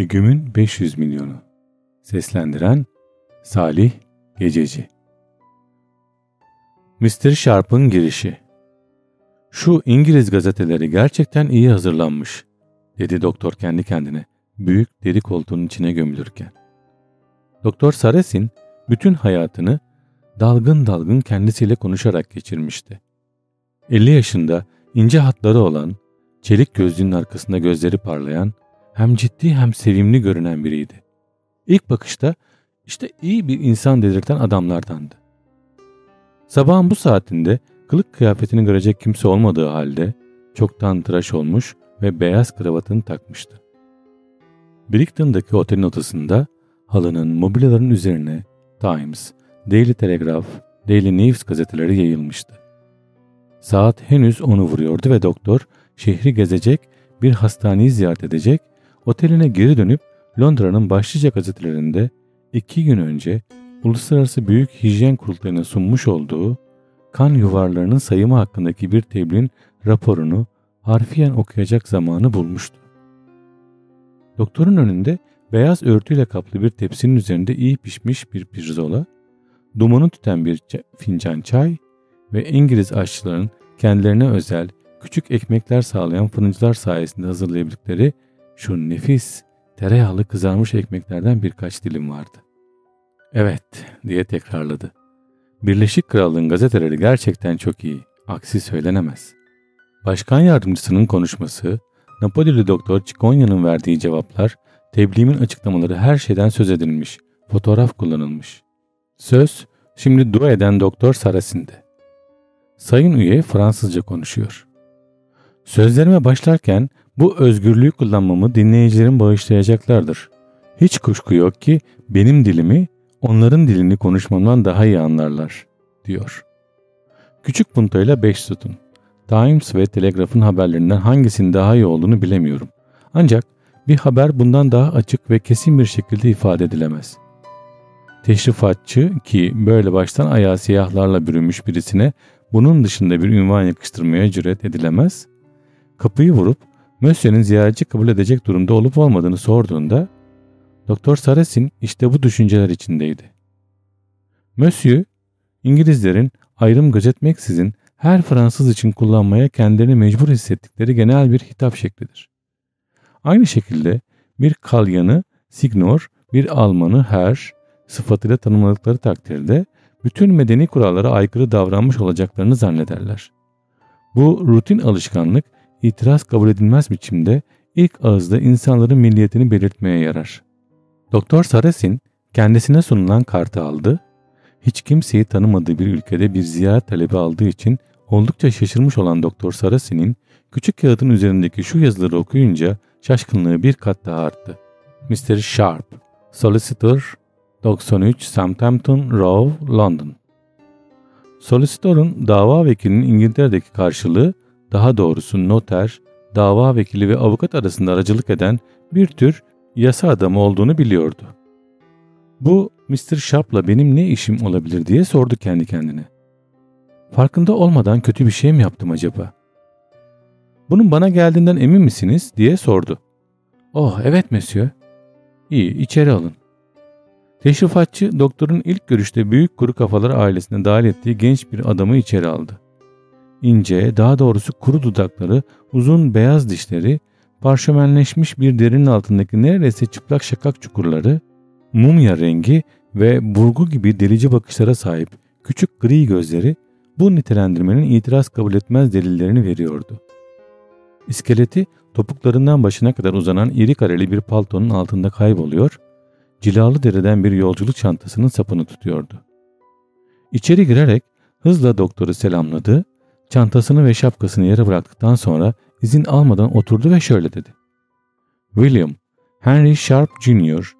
Begüm'ün 500 milyonu. Seslendiren Salih Gececi. Mr. Sharp'ın girişi. Şu İngiliz gazeteleri gerçekten iyi hazırlanmış, dedi doktor kendi kendine, büyük deri koltuğunun içine gömülürken. Doktor Saresin bütün hayatını dalgın dalgın kendisiyle konuşarak geçirmişti. 50 yaşında ince hatları olan, çelik gözlüğün arkasında gözleri parlayan, hem ciddi hem sevimli görünen biriydi. İlk bakışta işte iyi bir insan dedirten adamlardandı. Sabahın bu saatinde kılık kıyafetini görecek kimse olmadığı halde çoktan tıraş olmuş ve beyaz kravatını takmıştı. Brighton'daki otelin odasında halının mobilyaların üzerine Times, Daily Telegraph, Daily News gazeteleri yayılmıştı. Saat henüz onu vuruyordu ve doktor şehri gezecek, bir hastaneyi ziyaret edecek, oteline geri dönüp Londra'nın başlıca gazetelerinde iki gün önce Uluslararası Büyük Hijyen Kurultayı'na sunmuş olduğu kan yuvarlarının sayımı hakkındaki bir tebliğin raporunu harfiyen okuyacak zamanı bulmuştu. Doktorun önünde beyaz örtüyle kaplı bir tepsinin üzerinde iyi pişmiş bir pirzola, dumanı tüten bir fincan çay ve İngiliz aşçıların kendilerine özel küçük ekmekler sağlayan fırıncılar sayesinde hazırlayabildikleri şu nefis tereyağlı kızarmış ekmeklerden birkaç dilim vardı. Evet diye tekrarladı. Birleşik Krallığın gazeteleri gerçekten çok iyi. Aksi söylenemez. Başkan yardımcısının konuşması, Napolili doktor Cikonya'nın verdiği cevaplar, tebliğimin açıklamaları her şeyden söz edilmiş, fotoğraf kullanılmış. Söz, şimdi dua eden doktor Sarasin'de. Sayın üye Fransızca konuşuyor. Sözlerime başlarken bu özgürlüğü kullanmamı dinleyicilerim bağışlayacaklardır. Hiç kuşku yok ki benim dilimi onların dilini konuşmamdan daha iyi anlarlar, diyor. Küçük puntayla 5 sütun. Times ve Telegraph'ın haberlerinden hangisinin daha iyi olduğunu bilemiyorum. Ancak bir haber bundan daha açık ve kesin bir şekilde ifade edilemez. Teşrifatçı ki böyle baştan ayağı siyahlarla bürünmüş birisine bunun dışında bir ünvan yakıştırmaya cüret edilemez. Kapıyı vurup Mösyö'nün ziyaretçi kabul edecek durumda olup olmadığını sorduğunda Doktor Saresin işte bu düşünceler içindeydi. Mösyö, İngilizlerin ayrım gözetmeksizin her Fransız için kullanmaya kendilerini mecbur hissettikleri genel bir hitap şeklidir. Aynı şekilde bir kalyanı signor, bir Almanı her sıfatıyla tanımladıkları takdirde bütün medeni kurallara aykırı davranmış olacaklarını zannederler. Bu rutin alışkanlık itiraz kabul edilmez biçimde ilk ağızda insanların milliyetini belirtmeye yarar. Doktor Sarasin kendisine sunulan kartı aldı. Hiç kimseyi tanımadığı bir ülkede bir ziyaret talebi aldığı için oldukça şaşırmış olan Doktor Sarasin'in küçük kağıdın üzerindeki şu yazıları okuyunca şaşkınlığı bir kat daha arttı. Mr. Sharp, Solicitor, 93 Southampton Row, London. Solicitor'un dava vekilinin İngiltere'deki karşılığı daha doğrusu noter, dava vekili ve avukat arasında aracılık eden bir tür yasa adamı olduğunu biliyordu. Bu Mr. Sharp'la benim ne işim olabilir diye sordu kendi kendine. Farkında olmadan kötü bir şey mi yaptım acaba? Bunun bana geldiğinden emin misiniz diye sordu. Oh evet monsieur. İyi içeri alın. Teşrifatçı doktorun ilk görüşte büyük kuru kafalar ailesine dahil ettiği genç bir adamı içeri aldı. İnce, daha doğrusu kuru dudakları, uzun beyaz dişleri, parşömenleşmiş bir derinin altındaki neredeyse çıplak şakak çukurları, mumya rengi ve burgu gibi delici bakışlara sahip küçük gri gözleri bu nitelendirmenin itiraz kabul etmez delillerini veriyordu. İskeleti topuklarından başına kadar uzanan iri kareli bir paltonun altında kayboluyor, cilalı deriden bir yolculuk çantasının sapını tutuyordu. İçeri girerek hızla doktoru selamladı Çantasını ve şapkasını yere bıraktıktan sonra izin almadan oturdu ve şöyle dedi. William, Henry Sharp Jr.,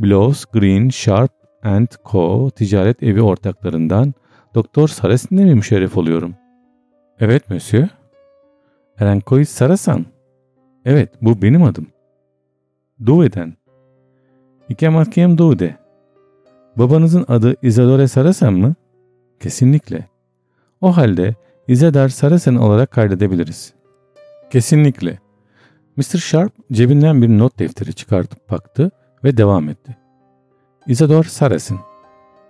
Blows, Green, Sharp and Co. ticaret evi ortaklarından Doktor Sarasin'le mi müşerref oluyorum? Evet monsieur. Erenkoy Sarasan. Evet bu benim adım. Duve'den. İkamatkem Duve. Babanızın adı Isadore Sarasan mı? Kesinlikle. O halde İzadar Sarasen olarak kaydedebiliriz. Kesinlikle. Mr. Sharp cebinden bir not defteri çıkartıp baktı ve devam etti. Isador Sarasen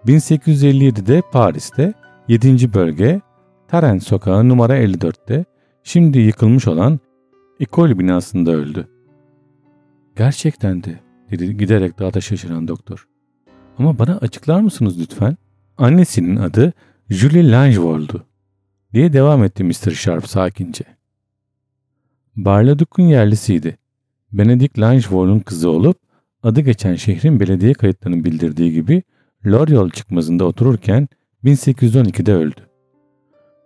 1857'de Paris'te 7. bölge Taren sokağı numara 54'te şimdi yıkılmış olan ekol binasında öldü. Gerçekten de dedi giderek daha da şaşıran doktor. Ama bana açıklar mısınız lütfen? Annesinin adı Julie Langevold'u diye devam etti Mr. Sharp sakince. Barladuk'un yerlisiydi. Benedict Langevold'un kızı olup adı geçen şehrin belediye kayıtlarının bildirdiği gibi L'Oreal çıkmazında otururken 1812'de öldü.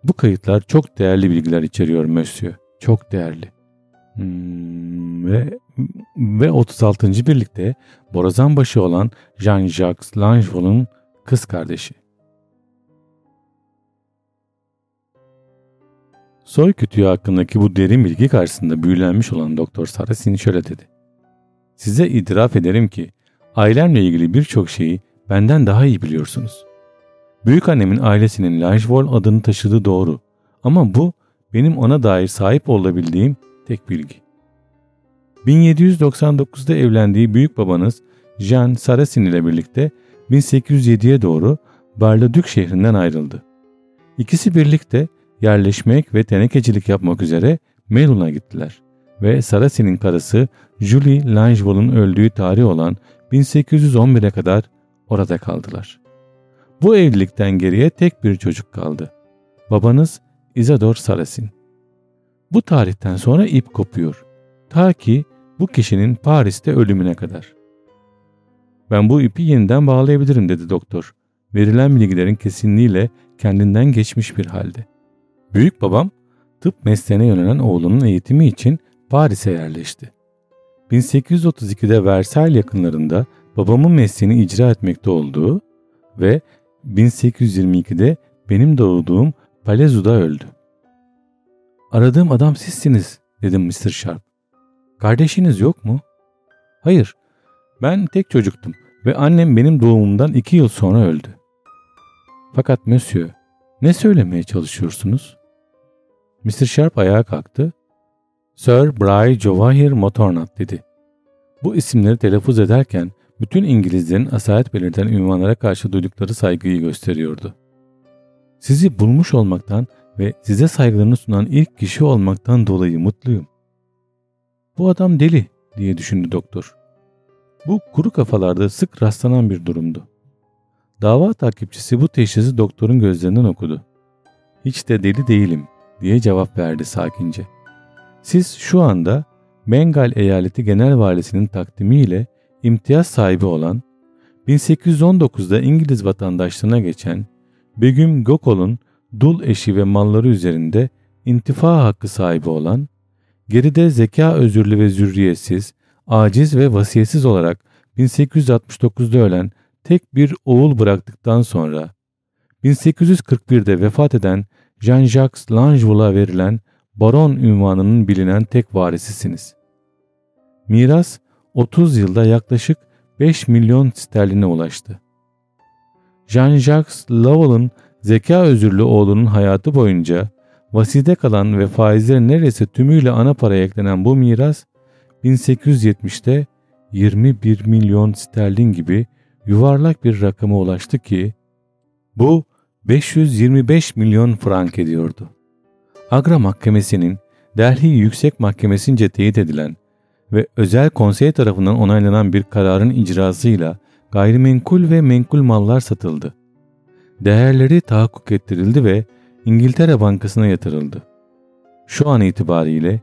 Bu kayıtlar çok değerli bilgiler içeriyor Monsieur. Çok değerli. Hmm, ve ve 36. birlikte borazanbaşı olan Jean-Jacques Langevol'un kız kardeşi. Soy kütüğü hakkındaki bu derin bilgi karşısında büyülenmiş olan Doktor Sarasin şöyle dedi. Size itiraf ederim ki ailemle ilgili birçok şeyi benden daha iyi biliyorsunuz. Büyük annemin ailesinin Langevol adını taşıdığı doğru ama bu benim ona dair sahip olabildiğim tek bilgi. 1799'da evlendiği büyük babanız Jean Sarasin ile birlikte 1807'ye doğru Bar-le-Duc şehrinden ayrıldı. İkisi birlikte yerleşmek ve tenekecilik yapmak üzere Melun'a gittiler ve Sarasin'in karısı Julie Langevol'un öldüğü tarih olan 1811'e kadar orada kaldılar. Bu evlilikten geriye tek bir çocuk kaldı. Babanız Isador Sarasin. Bu tarihten sonra ip kopuyor. Ta ki bu kişinin Paris'te ölümüne kadar. Ben bu ipi yeniden bağlayabilirim dedi doktor. Verilen bilgilerin kesinliğiyle kendinden geçmiş bir halde. Büyük babam tıp mesleğine yönelen oğlunun eğitimi için Paris'e yerleşti. 1832'de Versailles yakınlarında babamın mesleğini icra etmekte olduğu ve 1822'de benim doğduğum Palezu'da öldü. Aradığım adam sizsiniz dedim Mr. Sharp. Kardeşiniz yok mu? Hayır. Ben tek çocuktum ve annem benim doğumumdan iki yıl sonra öldü. Fakat Monsieur, ne söylemeye çalışıyorsunuz? Mr. Sharp ayağa kalktı. Sir Bray Jawahir Motornat dedi. Bu isimleri telaffuz ederken bütün İngilizlerin asalet belirten ünvanlara karşı duydukları saygıyı gösteriyordu. Sizi bulmuş olmaktan ve size saygılarını sunan ilk kişi olmaktan dolayı mutluyum. Bu adam deli diye düşündü doktor. Bu kuru kafalarda sık rastlanan bir durumdu. Dava takipçisi bu teşhisi doktorun gözlerinden okudu. Hiç de deli değilim diye cevap verdi sakince. Siz şu anda Bengal eyaleti genel valisinin takdimiyle imtiyaz sahibi olan 1819'da İngiliz vatandaşlığına geçen Begüm Gokol'un dul eşi ve malları üzerinde intifa hakkı sahibi olan, geride zeka özürlü ve zürriyetsiz, aciz ve vasiyetsiz olarak 1869'da ölen tek bir oğul bıraktıktan sonra 1841'de vefat eden Jean-Jacques Langeville'a verilen baron ünvanının bilinen tek varisisiniz. Miras 30 yılda yaklaşık 5 milyon sterline ulaştı. Jean-Jacques Laval'ın zeka özürlü oğlunun hayatı boyunca vaside kalan ve faizleri neredeyse tümüyle ana paraya eklenen bu miras 1870'te 21 milyon sterlin gibi yuvarlak bir rakama ulaştı ki bu 525 milyon frank ediyordu. Agra Mahkemesi'nin Delhi Yüksek Mahkemesi'nce teyit edilen ve özel konsey tarafından onaylanan bir kararın icrasıyla gayrimenkul ve menkul mallar satıldı. Değerleri tahakkuk ettirildi ve İngiltere Bankası'na yatırıldı. Şu an itibariyle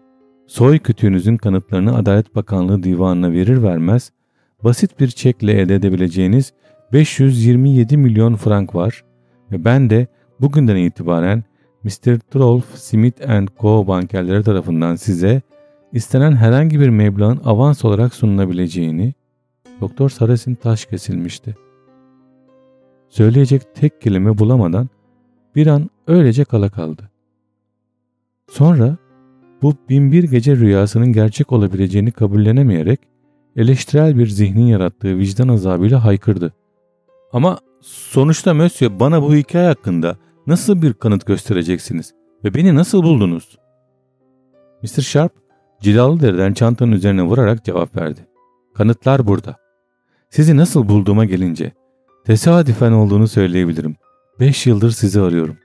soy kütüğünüzün kanıtlarını Adalet Bakanlığı divanına verir vermez basit bir çekle elde edebileceğiniz 527 milyon frank var ve ben de bugünden itibaren Mr. Trolf Smith Co. bankerleri tarafından size istenen herhangi bir meblağın avans olarak sunulabileceğini Doktor Sarasin taş kesilmişti. Söyleyecek tek kelime bulamadan bir an öylece kala kaldı. Sonra bu binbir gece rüyasının gerçek olabileceğini kabullenemeyerek eleştirel bir zihnin yarattığı vicdan azabıyla haykırdı. Ama sonuçta Mösyö bana bu hikaye hakkında nasıl bir kanıt göstereceksiniz ve beni nasıl buldunuz? Mr. Sharp cilalı deriden çantanın üzerine vurarak cevap verdi. Kanıtlar burada. Sizi nasıl bulduğuma gelince tesadüfen olduğunu söyleyebilirim. Beş yıldır sizi arıyorum.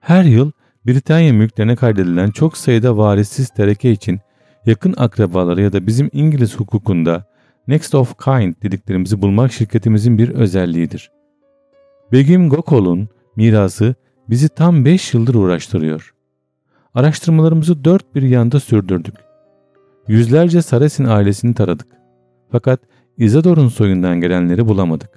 Her yıl Britanya mülklerine kaydedilen çok sayıda varissiz tereke için yakın akrabaları ya da bizim İngiliz hukukunda next of kind dediklerimizi bulmak şirketimizin bir özelliğidir. Begüm Gokol'un mirası bizi tam 5 yıldır uğraştırıyor. Araştırmalarımızı dört bir yanda sürdürdük. Yüzlerce Sarasin ailesini taradık. Fakat Isador'un soyundan gelenleri bulamadık.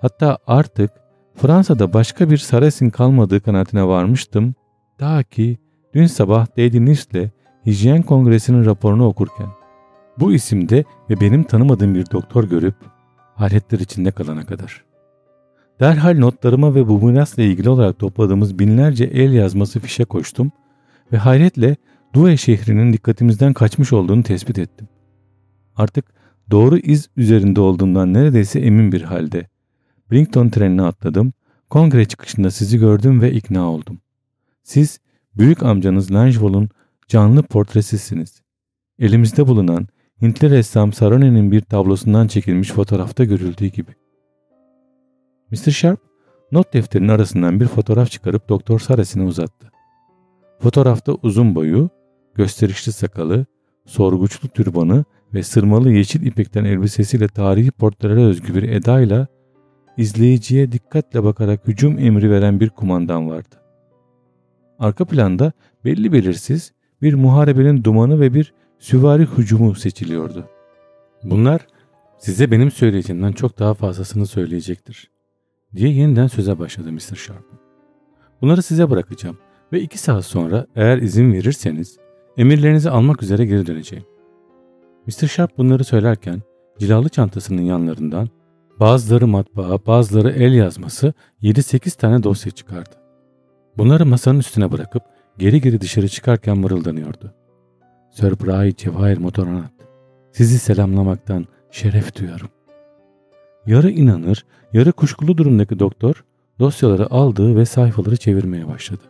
Hatta artık Fransa'da başka bir Sarasin kalmadığı kanaatine varmıştım. Daha ki dün sabah Lady Nist'le Hijyen Kongresi'nin raporunu okurken. Bu isimde ve benim tanımadığım bir doktor görüp hayretler içinde kalana kadar. Derhal notlarıma ve bu mirasla ilgili olarak topladığımız binlerce el yazması fişe koştum ve hayretle Due şehrinin dikkatimizden kaçmış olduğunu tespit ettim. Artık doğru iz üzerinde olduğumdan neredeyse emin bir halde. Brington trenine atladım, kongre çıkışında sizi gördüm ve ikna oldum. Siz büyük amcanız Langevall'un canlı portresisiniz. Elimizde bulunan Hintli ressam Sarone'nin bir tablosundan çekilmiş fotoğrafta görüldüğü gibi. Mr. Sharp not defterinin arasından bir fotoğraf çıkarıp Doktor Sarasine uzattı. Fotoğrafta uzun boyu, gösterişli sakalı, sorguçlu türbanı ve sırmalı yeşil ipekten elbisesiyle tarihi portrelere özgü bir edayla izleyiciye dikkatle bakarak hücum emri veren bir kumandan vardı. Arka planda belli belirsiz bir muharebenin dumanı ve bir süvari hücumu seçiliyordu. Bunlar size benim söyleyeceğimden çok daha fazlasını söyleyecektir diye yeniden söze başladı Mr. Sharp. Bunları size bırakacağım ve iki saat sonra eğer izin verirseniz emirlerinizi almak üzere geri döneceğim. Mr. Sharp bunları söylerken cilalı çantasının yanlarından bazıları matbaa, bazıları el yazması 7-8 tane dosya çıkardı. Bunları masanın üstüne bırakıp geri geri dışarı çıkarken mırıldanıyordu. Sir Bray Cevahir Motoranat, sizi selamlamaktan şeref duyuyorum. Yarı inanır, yarı kuşkulu durumdaki doktor dosyaları aldığı ve sayfaları çevirmeye başladı.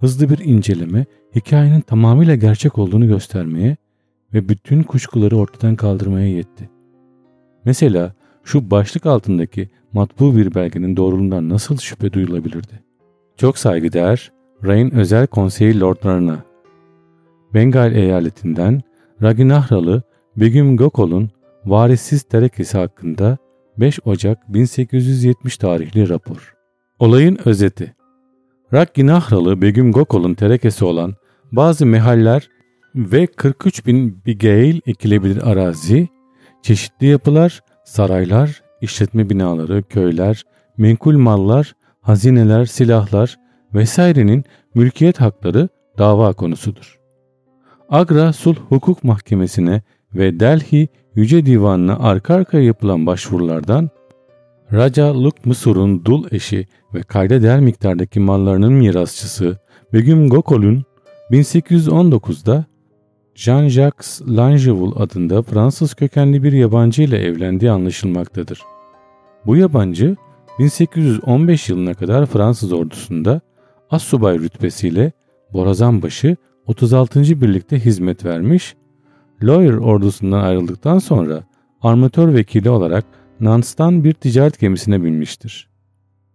Hızlı bir inceleme hikayenin tamamıyla gerçek olduğunu göstermeye ve bütün kuşkuları ortadan kaldırmaya yetti. Mesela şu başlık altındaki matbu bir belgenin doğruluğundan nasıl şüphe duyulabilirdi? Çok saygıdeğer Rain Özel Konseyi Lordlarına Bengal eyaletinden Raginahralı Begüm Gokol'un varissiz terekesi hakkında 5 Ocak 1870 tarihli rapor. Olayın özeti Raginahralı Begüm Gokol'un terekesi olan bazı mehaller ve 43 bin bigeil ekilebilir arazi, çeşitli yapılar, saraylar, işletme binaları, köyler, menkul mallar, hazineler, silahlar vesairenin mülkiyet hakları dava konusudur. Agra Sulh Hukuk Mahkemesi'ne ve Delhi Yüce Divanı'na arka arkaya yapılan başvurulardan Raja Lukmusur'un dul eşi ve kayda değer miktardaki mallarının mirasçısı Begüm Gokol'un 1819'da Jean-Jacques Langeville adında Fransız kökenli bir yabancı ile evlendiği anlaşılmaktadır. Bu yabancı 1815 yılına kadar Fransız ordusunda assubay rütbesiyle Borazanbaşı 36. birlikte hizmet vermiş, Lawyer ordusundan ayrıldıktan sonra armatör vekili olarak Nance'dan bir ticaret gemisine binmiştir.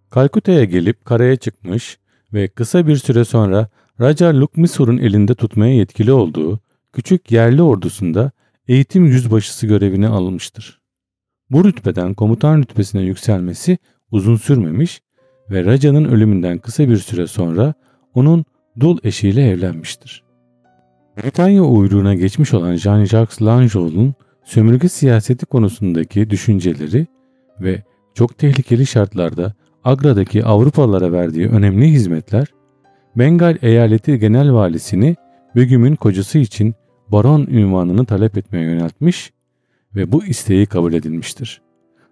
Kalkuta'ya gelip karaya çıkmış ve kısa bir süre sonra Raja Lukmisur'un elinde tutmaya yetkili olduğu küçük yerli ordusunda eğitim yüzbaşısı görevine alınmıştır. Bu rütbeden komutan rütbesine yükselmesi uzun sürmemiş ve Raja'nın ölümünden kısa bir süre sonra onun dul eşiyle evlenmiştir. Britanya uyruğuna geçmiş olan Jean-Jacques Langeville'un sömürge siyaseti konusundaki düşünceleri ve çok tehlikeli şartlarda Agra'daki Avrupalılara verdiği önemli hizmetler, Bengal eyaleti genel valisini Begüm'ün kocası için baron ünvanını talep etmeye yöneltmiş ve bu isteği kabul edilmiştir.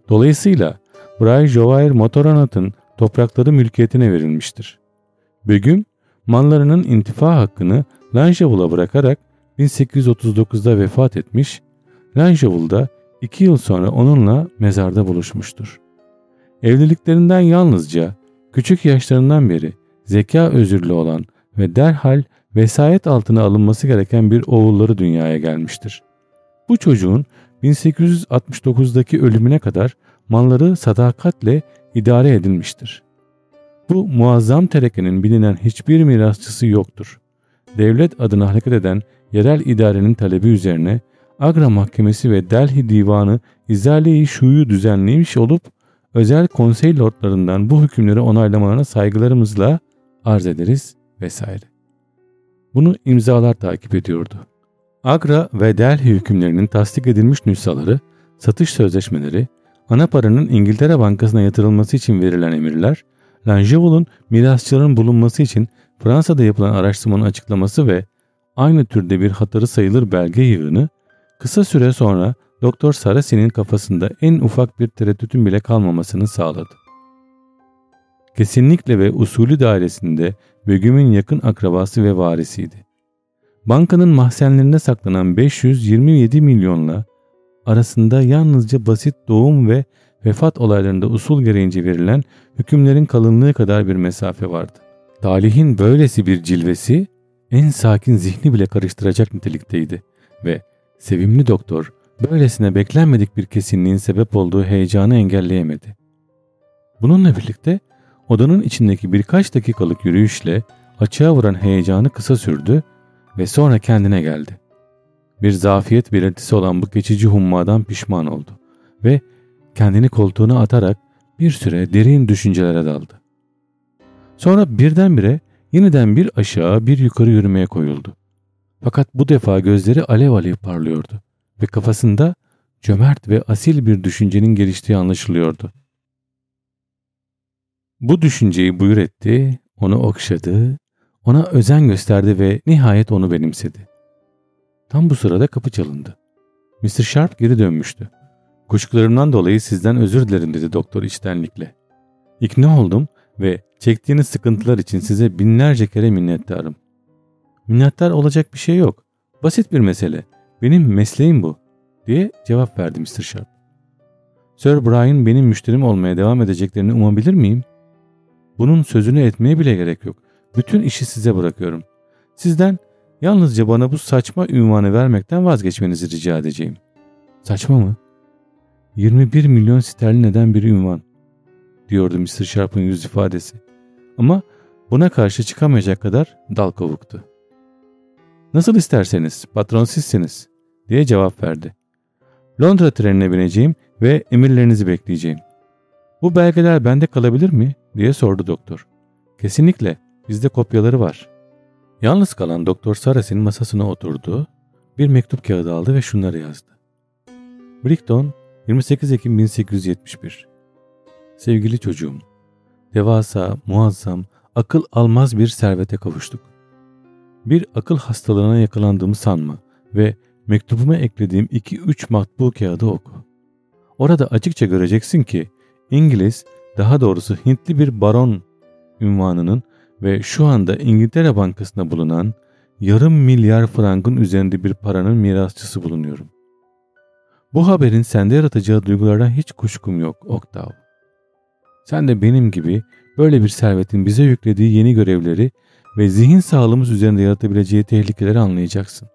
Dolayısıyla Bray Jovair Motoranat'ın toprakları mülkiyetine verilmiştir. Begüm, mallarının intifa hakkını Lanjavul'a bırakarak 1839'da vefat etmiş, Lanjavul'da iki yıl sonra onunla mezarda buluşmuştur. Evliliklerinden yalnızca küçük yaşlarından beri zeka özürlü olan ve derhal vesayet altına alınması gereken bir oğulları dünyaya gelmiştir. Bu çocuğun 1869'daki ölümüne kadar malları sadakatle idare edilmiştir. Bu muazzam terekenin bilinen hiçbir mirasçısı yoktur. Devlet adına hareket eden yerel idarenin talebi üzerine Agra Mahkemesi ve Delhi Divanı İzale-i Şu'yu düzenlemiş olup özel konsey lordlarından bu hükümleri onaylamalarına saygılarımızla arz ederiz vesaire. Bunu imzalar takip ediyordu. Agra ve Delhi hükümlerinin tasdik edilmiş nüshaları, satış sözleşmeleri, ana paranın İngiltere Bankası'na yatırılması için verilen emirler, Langeville'un mirasçıların bulunması için Fransa'da yapılan araştırmanın açıklaması ve aynı türde bir hatırı sayılır belge yığını, kısa süre sonra Doktor Sarasi'nin kafasında en ufak bir tereddütün bile kalmamasını sağladı. Kesinlikle ve usulü dairesinde Begüm'ün yakın akrabası ve varisiydi. Bankanın mahzenlerinde saklanan 527 milyonla arasında yalnızca basit doğum ve vefat olaylarında usul gereğince verilen hükümlerin kalınlığı kadar bir mesafe vardı. Talihin böylesi bir cilvesi en sakin zihni bile karıştıracak nitelikteydi ve sevimli doktor böylesine beklenmedik bir kesinliğin sebep olduğu heyecanı engelleyemedi. Bununla birlikte odanın içindeki birkaç dakikalık yürüyüşle açığa vuran heyecanı kısa sürdü ve sonra kendine geldi. Bir zafiyet belirtisi olan bu geçici hummadan pişman oldu ve kendini koltuğuna atarak bir süre derin düşüncelere daldı. Sonra birdenbire yeniden bir aşağı bir yukarı yürümeye koyuldu. Fakat bu defa gözleri alev alev parlıyordu ve kafasında cömert ve asil bir düşüncenin geliştiği anlaşılıyordu. Bu düşünceyi buyur etti, onu okşadı, ona özen gösterdi ve nihayet onu benimsedi. Tam bu sırada kapı çalındı. Mr. Sharp geri dönmüştü. Kuşkularımdan dolayı sizden özür dilerim dedi doktor içtenlikle. İkna oldum ve çektiğiniz sıkıntılar için size binlerce kere minnettarım. Minnettar olacak bir şey yok. Basit bir mesele. Benim mesleğim bu diye cevap verdi Mr. Sharp. Sir Brian benim müşterim olmaya devam edeceklerini umabilir miyim? Bunun sözünü etmeye bile gerek yok. Bütün işi size bırakıyorum. Sizden yalnızca bana bu saçma ünvanı vermekten vazgeçmenizi rica edeceğim. Saçma mı? 21 milyon sterlin eden bir ünvan diyordu Mr. Sharp'ın yüz ifadesi. Ama buna karşı çıkamayacak kadar dal kavuktu. Nasıl isterseniz patron sizsiniz diye cevap verdi. Londra trenine bineceğim ve emirlerinizi bekleyeceğim. Bu belgeler bende kalabilir mi diye sordu doktor. Kesinlikle bizde kopyaları var. Yalnız kalan Doktor Saras'in masasına oturdu, bir mektup kağıdı aldı ve şunları yazdı. Brickton 28 Ekim 1871 Sevgili çocuğum, devasa, muazzam, akıl almaz bir servete kavuştuk. Bir akıl hastalığına yakalandığımı sanma ve mektubuma eklediğim 2-3 matbu kağıdı oku. Orada açıkça göreceksin ki İngiliz, daha doğrusu Hintli bir baron ünvanının ve şu anda İngiltere Bankası'nda bulunan yarım milyar frangın üzerinde bir paranın mirasçısı bulunuyorum. Bu haberin sende yaratacağı duygulardan hiç kuşkum yok Oktav. Sen de benim gibi böyle bir servetin bize yüklediği yeni görevleri ve zihin sağlığımız üzerinde yaratabileceği tehlikeleri anlayacaksın.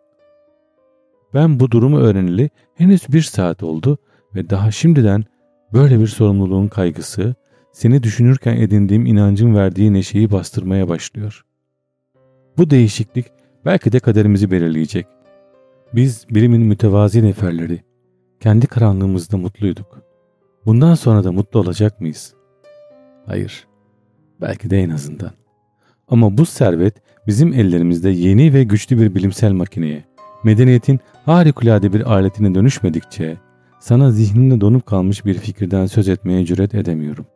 Ben bu durumu öğrenili henüz bir saat oldu ve daha şimdiden böyle bir sorumluluğun kaygısı, seni düşünürken edindiğim inancın verdiği neşeyi bastırmaya başlıyor. Bu değişiklik belki de kaderimizi belirleyecek. Biz bilimin mütevazi neferleri, kendi karanlığımızda mutluyduk. Bundan sonra da mutlu olacak mıyız? Hayır. Belki de en azından. Ama bu servet bizim ellerimizde yeni ve güçlü bir bilimsel makineye, medeniyetin harikulade bir aletine dönüşmedikçe sana zihninde donup kalmış bir fikirden söz etmeye cüret edemiyorum.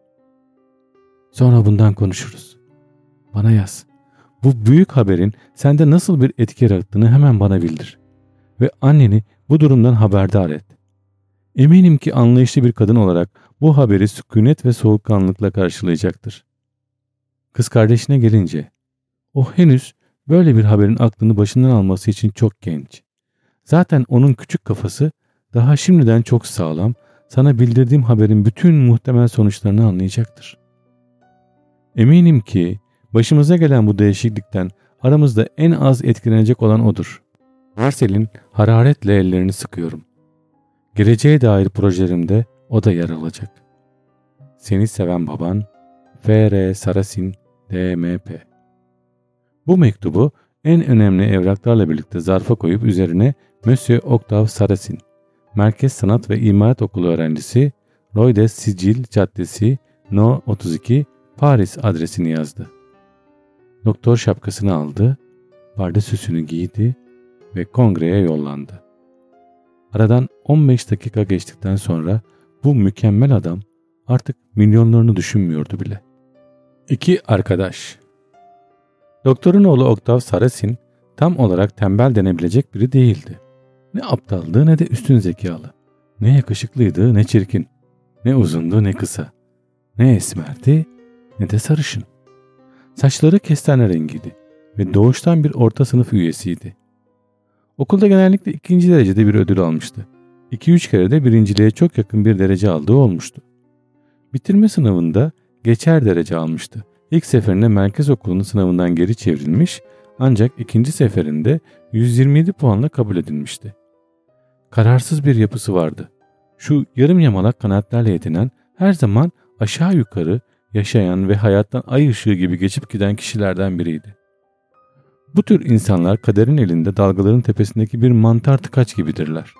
Sonra bundan konuşuruz. Bana yaz. Bu büyük haberin sende nasıl bir etki yarattığını hemen bana bildir. Ve anneni bu durumdan haberdar et. Eminim ki anlayışlı bir kadın olarak bu haberi sükunet ve soğukkanlılıkla karşılayacaktır. Kız kardeşine gelince, o henüz böyle bir haberin aklını başından alması için çok genç. Zaten onun küçük kafası daha şimdiden çok sağlam, sana bildirdiğim haberin bütün muhtemel sonuçlarını anlayacaktır. Eminim ki başımıza gelen bu değişiklikten aramızda en az etkilenecek olan odur. Marcel'in hararetle ellerini sıkıyorum. Geleceğe dair projelerimde o da yer. Seni seven baban F.R. Sarasin DMP Bu mektubu en önemli evraklarla birlikte zarfa koyup üzerine Monsieur Octave Sarasin, Merkez Sanat ve İmalat Okulu öğrencisi, Roydes Sicil Caddesi, No 32, Paris adresini yazdı. Doktor şapkasını aldı, pardesüsünü giydi ve kongreye yollandı. Aradan 15 dakika geçtikten sonra bu mükemmel adam artık milyonlarını düşünmüyordu bile. İki arkadaş Doktorun oğlu Oktav Sarasin tam olarak tembel denebilecek biri değildi. Ne aptaldı ne de üstün zekalı. Ne yakışıklıydı ne çirkin. Ne uzundu ne kısa. Ne esmerdi ne de sarışın. Saçları kestane rengiydi ve doğuştan bir orta sınıf üyesiydi. Okulda genellikle ikinci derecede bir ödül almıştı. 2-3 kere de birinciliğe çok yakın bir derece aldığı olmuştu. Bitirme sınavında geçer derece almıştı. İlk seferinde merkez okulunun sınavından geri çevrilmiş ancak ikinci seferinde 127 puanla kabul edilmişti. Kararsız bir yapısı vardı. Şu yarım yamalak kanatlarla yetinen her zaman aşağı yukarı yaşayan ve hayattan ay ışığı gibi geçip giden kişilerden biriydi. Bu tür insanlar kaderin elinde dalgaların tepesindeki bir mantar tıkaç gibidirler.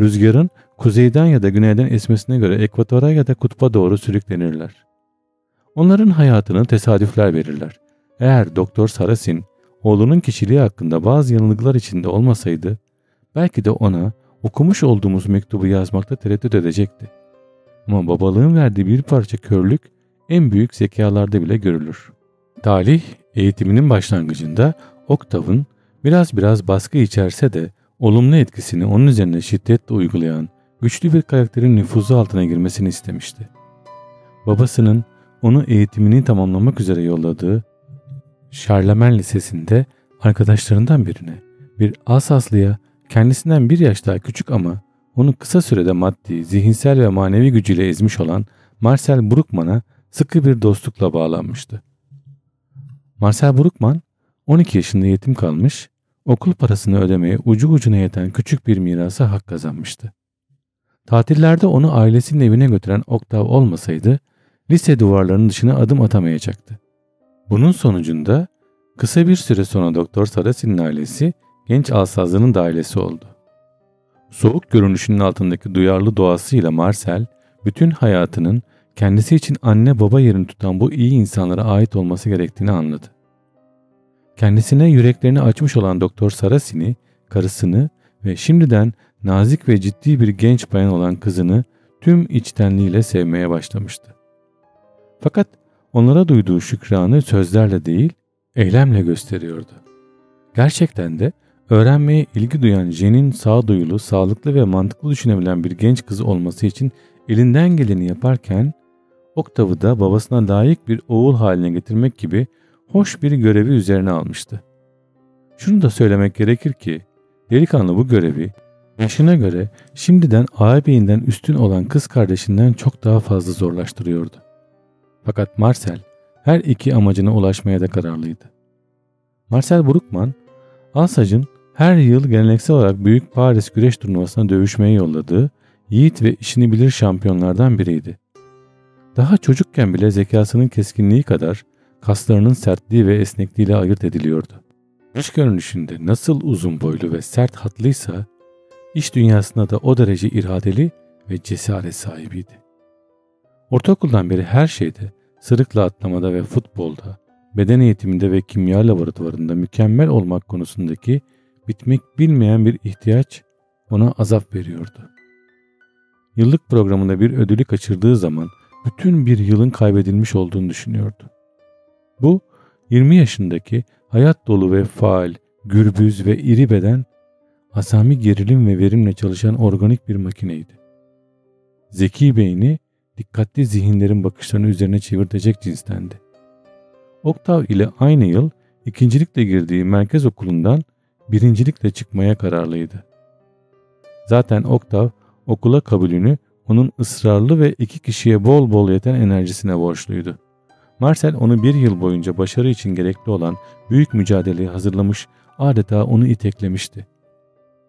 Rüzgarın kuzeyden ya da güneyden esmesine göre ekvatora ya da kutba doğru sürüklenirler. Onların hayatını tesadüfler verirler. Eğer Doktor Sarasin oğlunun kişiliği hakkında bazı yanılgılar içinde olmasaydı belki de ona okumuş olduğumuz mektubu yazmakta tereddüt edecekti. Ama babalığın verdiği bir parça körlük en büyük zekalarda bile görülür. Talih eğitiminin başlangıcında Oktav'ın biraz biraz baskı içerse de olumlu etkisini onun üzerine şiddetle uygulayan güçlü bir karakterin nüfuzu altına girmesini istemişti. Babasının onu eğitimini tamamlamak üzere yolladığı Şarlamen Lisesi'nde arkadaşlarından birine bir Asaslı'ya kendisinden bir yaş daha küçük ama onu kısa sürede maddi, zihinsel ve manevi gücüyle ezmiş olan Marcel Bruckmann'a sıkı bir dostlukla bağlanmıştı. Marcel Bruckmann 12 yaşında yetim kalmış, okul parasını ödemeye ucu ucuna yeten küçük bir mirasa hak kazanmıştı. Tatillerde onu ailesinin evine götüren Oktav olmasaydı lise duvarlarının dışına adım atamayacaktı. Bunun sonucunda kısa bir süre sonra Doktor Sarasin'in ailesi genç alsazlının da ailesi oldu. Soğuk görünüşünün altındaki duyarlı doğasıyla Marcel bütün hayatının kendisi için anne baba yerini tutan bu iyi insanlara ait olması gerektiğini anladı. Kendisine yüreklerini açmış olan Doktor Sarasini, karısını ve şimdiden nazik ve ciddi bir genç bayan olan kızını tüm içtenliğiyle sevmeye başlamıştı. Fakat onlara duyduğu şükranı sözlerle değil, eylemle gösteriyordu. Gerçekten de öğrenmeye ilgi duyan Jen'in sağduyulu, sağlıklı ve mantıklı düşünebilen bir genç kızı olması için elinden geleni yaparken Oktav'ı da babasına layık bir oğul haline getirmek gibi hoş bir görevi üzerine almıştı. Şunu da söylemek gerekir ki delikanlı bu görevi yaşına göre şimdiden ağabeyinden üstün olan kız kardeşinden çok daha fazla zorlaştırıyordu. Fakat Marcel her iki amacına ulaşmaya da kararlıydı. Marcel Bruckmann, Alsaç'ın her yıl geleneksel olarak Büyük Paris Güreş Turnuvası'na dövüşmeye yolladığı yiğit ve işini bilir şampiyonlardan biriydi. Daha çocukken bile zekasının keskinliği kadar kaslarının sertliği ve esnekliğiyle ayırt ediliyordu. Dış görünüşünde nasıl uzun boylu ve sert hatlıysa, iş dünyasında da o derece iradeli ve cesaret sahibiydi. Ortaokuldan beri her şeyde, sırıkla atlamada ve futbolda, beden eğitiminde ve kimya laboratuvarında mükemmel olmak konusundaki bitmek bilmeyen bir ihtiyaç ona azap veriyordu. Yıllık programında bir ödülü kaçırdığı zaman bütün bir yılın kaybedilmiş olduğunu düşünüyordu. Bu 20 yaşındaki hayat dolu ve faal, gürbüz ve iri beden asami gerilim ve verimle çalışan organik bir makineydi. zeki beyni dikkatli zihinlerin bakışlarını üzerine çevirtecek cinstendi. Oktav ile aynı yıl ikincilikle girdiği merkez okulundan birincilikle çıkmaya kararlıydı. Zaten Oktav okula kabulünü onun ısrarlı ve iki kişiye bol bol yeten enerjisine borçluydu. Marcel onu bir yıl boyunca başarı için gerekli olan büyük mücadeleyi hazırlamış, adeta onu iteklemişti.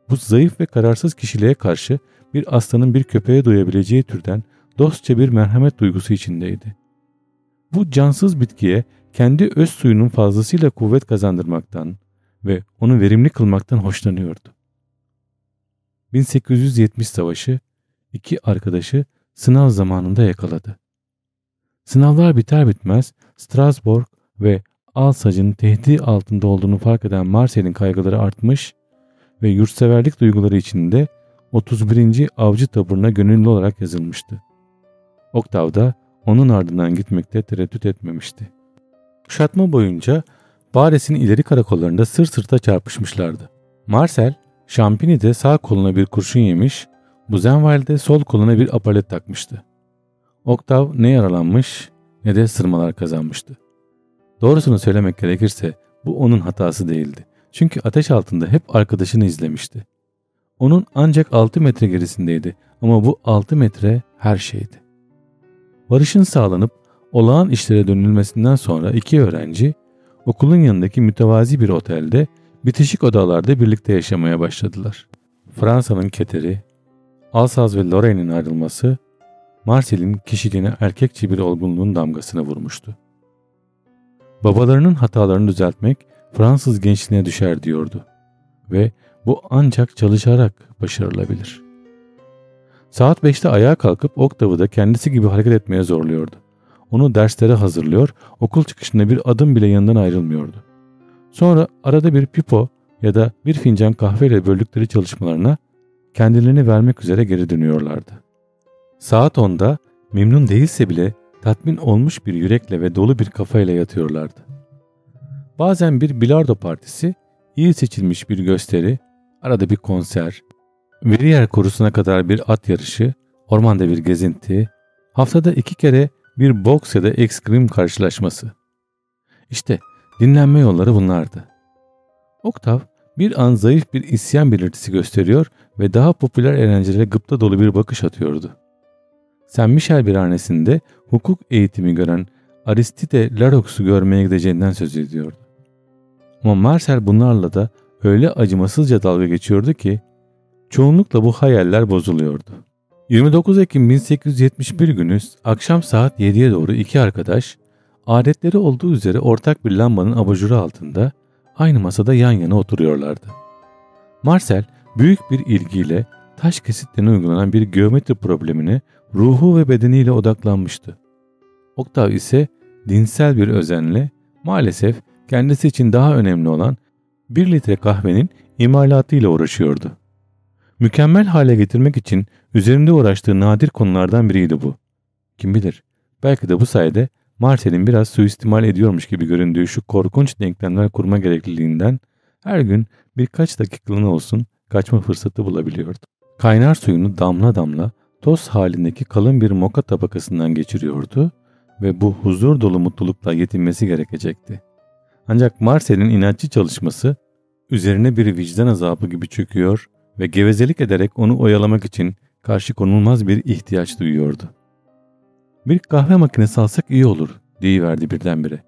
Bu zayıf ve kararsız kişiliğe karşı bir aslanın bir köpeğe duyabileceği türden dostça bir merhamet duygusu içindeydi. Bu cansız bitkiye kendi öz suyunun fazlasıyla kuvvet kazandırmaktan ve onu verimli kılmaktan hoşlanıyordu. 1870 savaşı iki arkadaşı sınav zamanında yakaladı. Sınavlar biter bitmez Strasbourg ve Alsace'ın tehdit altında olduğunu fark eden Marcel'in kaygıları artmış ve yurtseverlik duyguları içinde 31. Avcı taburuna gönüllü olarak yazılmıştı. Oktav da onun ardından gitmekte tereddüt etmemişti. Kuşatma boyunca Bares'in ileri karakollarında sır sırta çarpışmışlardı. Marcel, Champigny'de sağ koluna bir kurşun yemiş, Buzenwald'de sol koluna bir apalet takmıştı. Oktav ne yaralanmış ne de sırmalar kazanmıştı. Doğrusunu söylemek gerekirse bu onun hatası değildi. Çünkü ateş altında hep arkadaşını izlemişti. Onun ancak 6 metre gerisindeydi ama bu 6 metre her şeydi. Barışın sağlanıp olağan işlere dönülmesinden sonra iki öğrenci okulun yanındaki mütevazi bir otelde bitişik odalarda birlikte yaşamaya başladılar. Fransa'nın keteri, Alsaz ve Lorraine'in ayrılması Marcel'in kişiliğine erkekçi bir olgunluğun damgasını vurmuştu. Babalarının hatalarını düzeltmek Fransız gençliğine düşer diyordu ve bu ancak çalışarak başarılabilir. Saat 5'te ayağa kalkıp Oktav'ı da kendisi gibi hareket etmeye zorluyordu. Onu derslere hazırlıyor, okul çıkışında bir adım bile yanından ayrılmıyordu. Sonra arada bir pipo ya da bir fincan kahveyle böldükleri çalışmalarına kendilerini vermek üzere geri dönüyorlardı. Saat 10'da memnun değilse bile tatmin olmuş bir yürekle ve dolu bir kafayla yatıyorlardı. Bazen bir bilardo partisi, iyi seçilmiş bir gösteri, arada bir konser, Veriyer korusuna kadar bir at yarışı, ormanda bir gezinti, haftada iki kere bir boks ya da ekskrim karşılaşması. İşte dinlenme yolları bunlardı. Oktav bir an zayıf bir isyan belirtisi gösteriyor ve daha popüler eğlencelere gıpta dolu bir bakış atıyordu. Sen Michel birhanesinde hukuk eğitimi gören Aristide Larox'u görmeye gideceğinden söz ediyordu. Ama Marcel bunlarla da öyle acımasızca dalga geçiyordu ki çoğunlukla bu hayaller bozuluyordu. 29 Ekim 1871 günü akşam saat 7'ye doğru iki arkadaş adetleri olduğu üzere ortak bir lambanın abajuru altında aynı masada yan yana oturuyorlardı. Marcel büyük bir ilgiyle taş kesitlerine uygulanan bir geometri problemine ruhu ve bedeniyle odaklanmıştı. Oktav ise dinsel bir özenle maalesef kendisi için daha önemli olan bir litre kahvenin imalatıyla uğraşıyordu. Mükemmel hale getirmek için üzerinde uğraştığı nadir konulardan biriydi bu. Kim bilir belki de bu sayede Marcel'in biraz suistimal ediyormuş gibi göründüğü şu korkunç denklemler kurma gerekliliğinden her gün birkaç dakikalığına olsun kaçma fırsatı bulabiliyordu. Kaynar suyunu damla damla toz halindeki kalın bir moka tabakasından geçiriyordu ve bu huzur dolu mutlulukla yetinmesi gerekecekti. Ancak Marcel'in inatçı çalışması üzerine bir vicdan azabı gibi çöküyor ve gevezelik ederek onu oyalamak için karşı konulmaz bir ihtiyaç duyuyordu. Bir kahve makinesi alsak iyi olur deyiverdi birdenbire.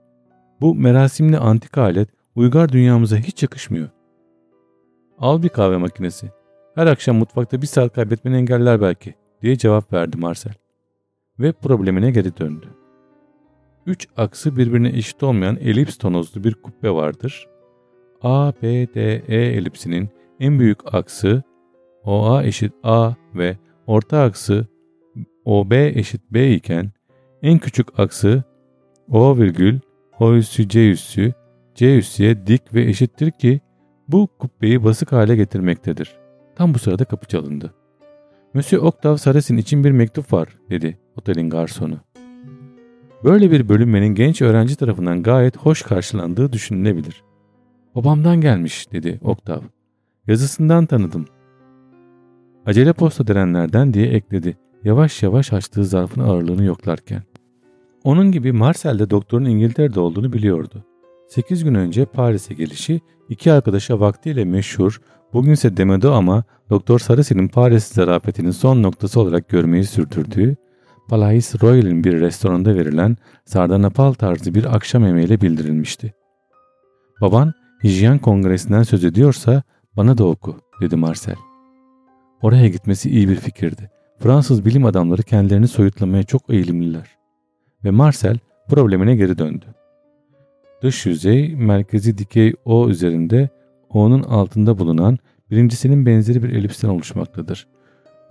Bu merasimli antik alet uygar dünyamıza hiç yakışmıyor. Al bir kahve makinesi. Her akşam mutfakta bir saat kaybetmeni engeller belki diye cevap verdi Marcel. Ve problemine geri döndü. Üç aksı birbirine eşit olmayan elips tonozlu bir kubbe vardır. A, B, D, E elipsinin en büyük aksı OA eşit A ve orta aksı OB eşit B iken en küçük aksı O virgül O üssü C üssü C üssüye dik ve eşittir ki bu kubbeyi basık hale getirmektedir. Tam bu sırada kapı çalındı. Monsieur Octave Saresin için bir mektup var dedi otelin garsonu. Böyle bir bölünmenin genç öğrenci tarafından gayet hoş karşılandığı düşünülebilir. Babamdan gelmiş dedi Octave. Yazısından tanıdım. Acele posta denenlerden diye ekledi yavaş yavaş açtığı zarfın ağırlığını yoklarken. Onun gibi Marcel de doktorun İngiltere'de olduğunu biliyordu. 8 gün önce Paris'e gelişi iki arkadaşa vaktiyle meşhur, bugünse demedi ama Doktor Sarısi'nin Paris zarafetinin son noktası olarak görmeyi sürdürdüğü, Palais Royal'in bir restoranda verilen sardanapal tarzı bir akşam yemeğiyle bildirilmişti. Baban hijyen kongresinden söz ediyorsa bana da oku dedi Marcel. Oraya gitmesi iyi bir fikirdi. Fransız bilim adamları kendilerini soyutlamaya çok eğilimliler. Ve Marcel problemine geri döndü. Dış yüzey merkezi dikey O üzerinde O'nun altında bulunan birincisinin benzeri bir elipsten oluşmaktadır.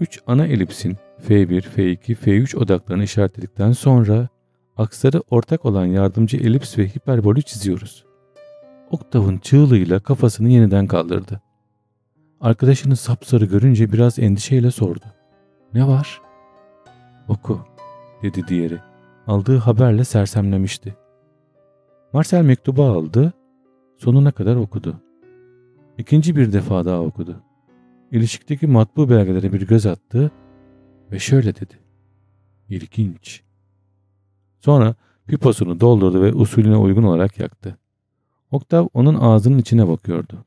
Üç ana elipsin F1, F2, F3 odaklarını işaretledikten sonra aksları ortak olan yardımcı elips ve hiperbolü çiziyoruz. Oktav'ın çığlığıyla kafasını yeniden kaldırdı. Arkadaşını sapsarı görünce biraz endişeyle sordu. Ne var? Oku, dedi diğeri. Aldığı haberle sersemlemişti. Marcel mektubu aldı, sonuna kadar okudu. İkinci bir defa daha okudu. İlişikteki matbu belgelere bir göz attı ve şöyle dedi. İlginç. Sonra piposunu doldurdu ve usulüne uygun olarak yaktı. Oktav onun ağzının içine bakıyordu.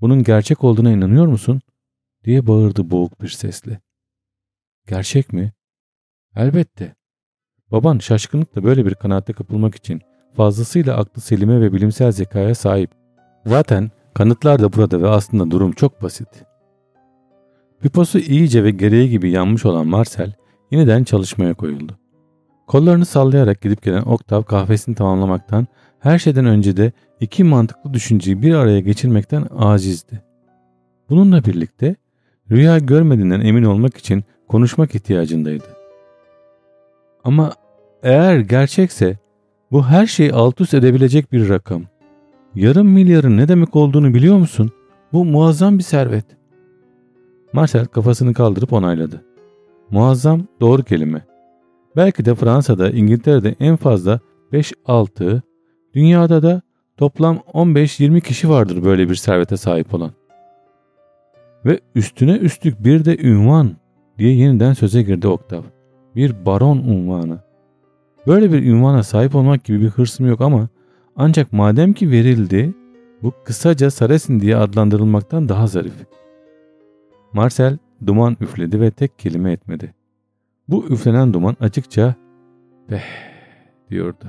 Bunun gerçek olduğuna inanıyor musun? diye bağırdı boğuk bir sesle. Gerçek mi? Elbette. Baban şaşkınlıkla böyle bir kanaatte kapılmak için fazlasıyla aklı selime ve bilimsel zekaya sahip. Zaten kanıtlar da burada ve aslında durum çok basit. Piposu iyice ve gereği gibi yanmış olan Marcel yeniden çalışmaya koyuldu. Kollarını sallayarak gidip gelen Oktav kahvesini tamamlamaktan her şeyden önce de iki mantıklı düşünceyi bir araya geçirmekten acizdi. Bununla birlikte rüya görmediğinden emin olmak için konuşmak ihtiyacındaydı. Ama eğer gerçekse bu her şeyi alt üst edebilecek bir rakam. Yarım milyarın ne demek olduğunu biliyor musun? Bu muazzam bir servet. Marcel kafasını kaldırıp onayladı. Muazzam doğru kelime. Belki de Fransa'da, İngiltere'de en fazla 5-6, dünyada da toplam 15-20 kişi vardır böyle bir servete sahip olan. Ve üstüne üstlük bir de ünvan diye yeniden söze girdi Oktav. Bir baron unvanı. Böyle bir ünvana sahip olmak gibi bir hırsım yok ama ancak madem ki verildi bu kısaca Saresin diye adlandırılmaktan daha zarif. Marcel duman üfledi ve tek kelime etmedi. Bu üflenen duman açıkça peh diyordu.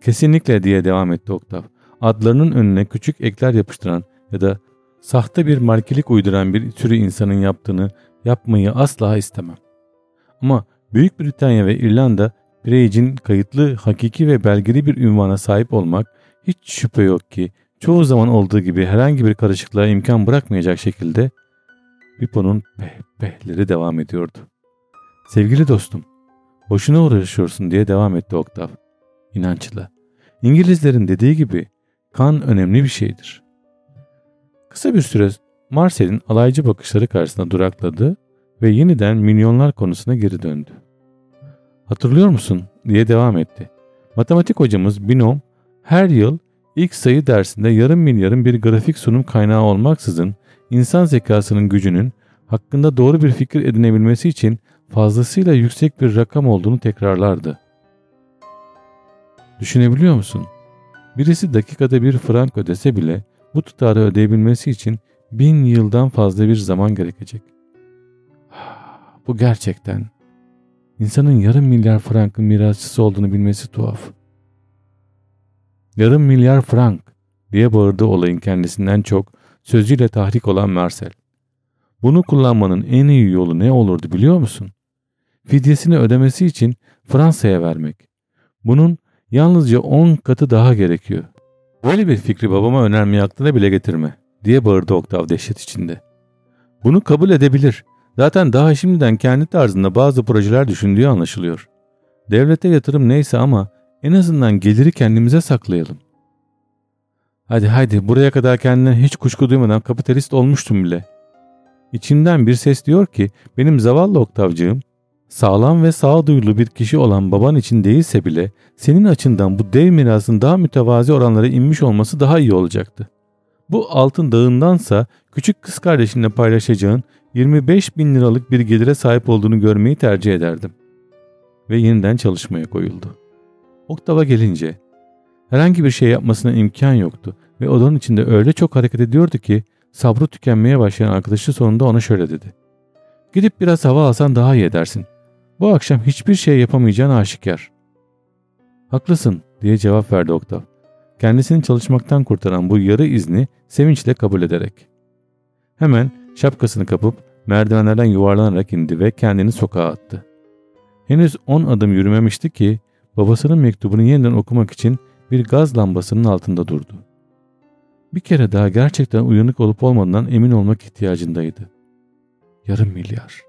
Kesinlikle diye devam etti Oktav. Adlarının önüne küçük ekler yapıştıran ya da sahte bir markelik uyduran bir sürü insanın yaptığını yapmayı asla istemem. Ama Büyük Britanya ve İrlanda Peerage'in kayıtlı, hakiki ve belgeli bir ünvana sahip olmak hiç şüphe yok ki çoğu zaman olduğu gibi herhangi bir karışıklığa imkan bırakmayacak şekilde Bipo'nun peh devam ediyordu. Sevgili dostum, boşuna uğraşıyorsun diye devam etti Oktav. İnançla. İngilizlerin dediği gibi kan önemli bir şeydir. Kısa bir süre Marcel'in alaycı bakışları karşısında durakladı ve yeniden milyonlar konusuna geri döndü. Hatırlıyor musun diye devam etti. Matematik hocamız Binom her yıl ilk sayı dersinde yarım milyarın bir grafik sunum kaynağı olmaksızın insan zekasının gücünün hakkında doğru bir fikir edinebilmesi için fazlasıyla yüksek bir rakam olduğunu tekrarlardı. Düşünebiliyor musun? Birisi dakikada bir frank ödese bile bu tutarı ödeyebilmesi için bin yıldan fazla bir zaman gerekecek. Bu gerçekten insanın yarım milyar frankın mirasçısı olduğunu bilmesi tuhaf. Yarım milyar frank diye bağırdı olayın kendisinden çok sözüyle tahrik olan Marcel. Bunu kullanmanın en iyi yolu ne olurdu biliyor musun? Fidyesini ödemesi için Fransa'ya vermek. Bunun yalnızca 10 katı daha gerekiyor. Böyle bir fikri babama önermeyi aklına bile getirme diye bağırdı Oktav dehşet içinde. Bunu kabul edebilir. Zaten daha şimdiden kendi tarzında bazı projeler düşündüğü anlaşılıyor. Devlete yatırım neyse ama en azından geliri kendimize saklayalım. Hadi hadi buraya kadar kendinden hiç kuşku duymadan kapitalist olmuştum bile. İçimden bir ses diyor ki benim zavallı oktavcığım sağlam ve sağduyulu bir kişi olan baban için değilse bile senin açından bu dev mirasın daha mütevazi oranlara inmiş olması daha iyi olacaktı. Bu altın dağındansa küçük kız kardeşinle paylaşacağın 25 bin liralık bir gelire sahip olduğunu görmeyi tercih ederdim. Ve yeniden çalışmaya koyuldu. Oktava gelince herhangi bir şey yapmasına imkan yoktu ve odanın içinde öyle çok hareket ediyordu ki sabrı tükenmeye başlayan arkadaşı sonunda ona şöyle dedi. Gidip biraz hava alsan daha iyi edersin. Bu akşam hiçbir şey yapamayacağın aşikar. Haklısın diye cevap verdi Oktav. Kendisini çalışmaktan kurtaran bu yarı izni sevinçle kabul ederek. Hemen şapkasını kapıp merdivenlerden yuvarlanarak indi ve kendini sokağa attı. Henüz on adım yürümemişti ki babasının mektubunu yeniden okumak için bir gaz lambasının altında durdu. Bir kere daha gerçekten uyanık olup olmadığından emin olmak ihtiyacındaydı. Yarım milyar,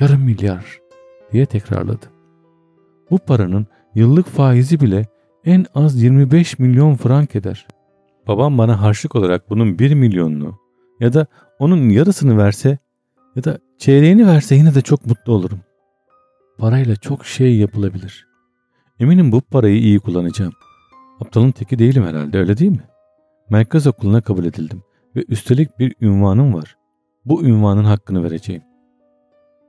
yarım milyar diye tekrarladı. Bu paranın yıllık faizi bile en az 25 milyon frank eder. Babam bana harçlık olarak bunun 1 milyonunu ya da onun yarısını verse ya da çeyreğini verse yine de çok mutlu olurum. Parayla çok şey yapılabilir. Eminim bu parayı iyi kullanacağım. Aptalın teki değilim herhalde öyle değil mi? Merkez okuluna kabul edildim ve üstelik bir ünvanım var. Bu ünvanın hakkını vereceğim.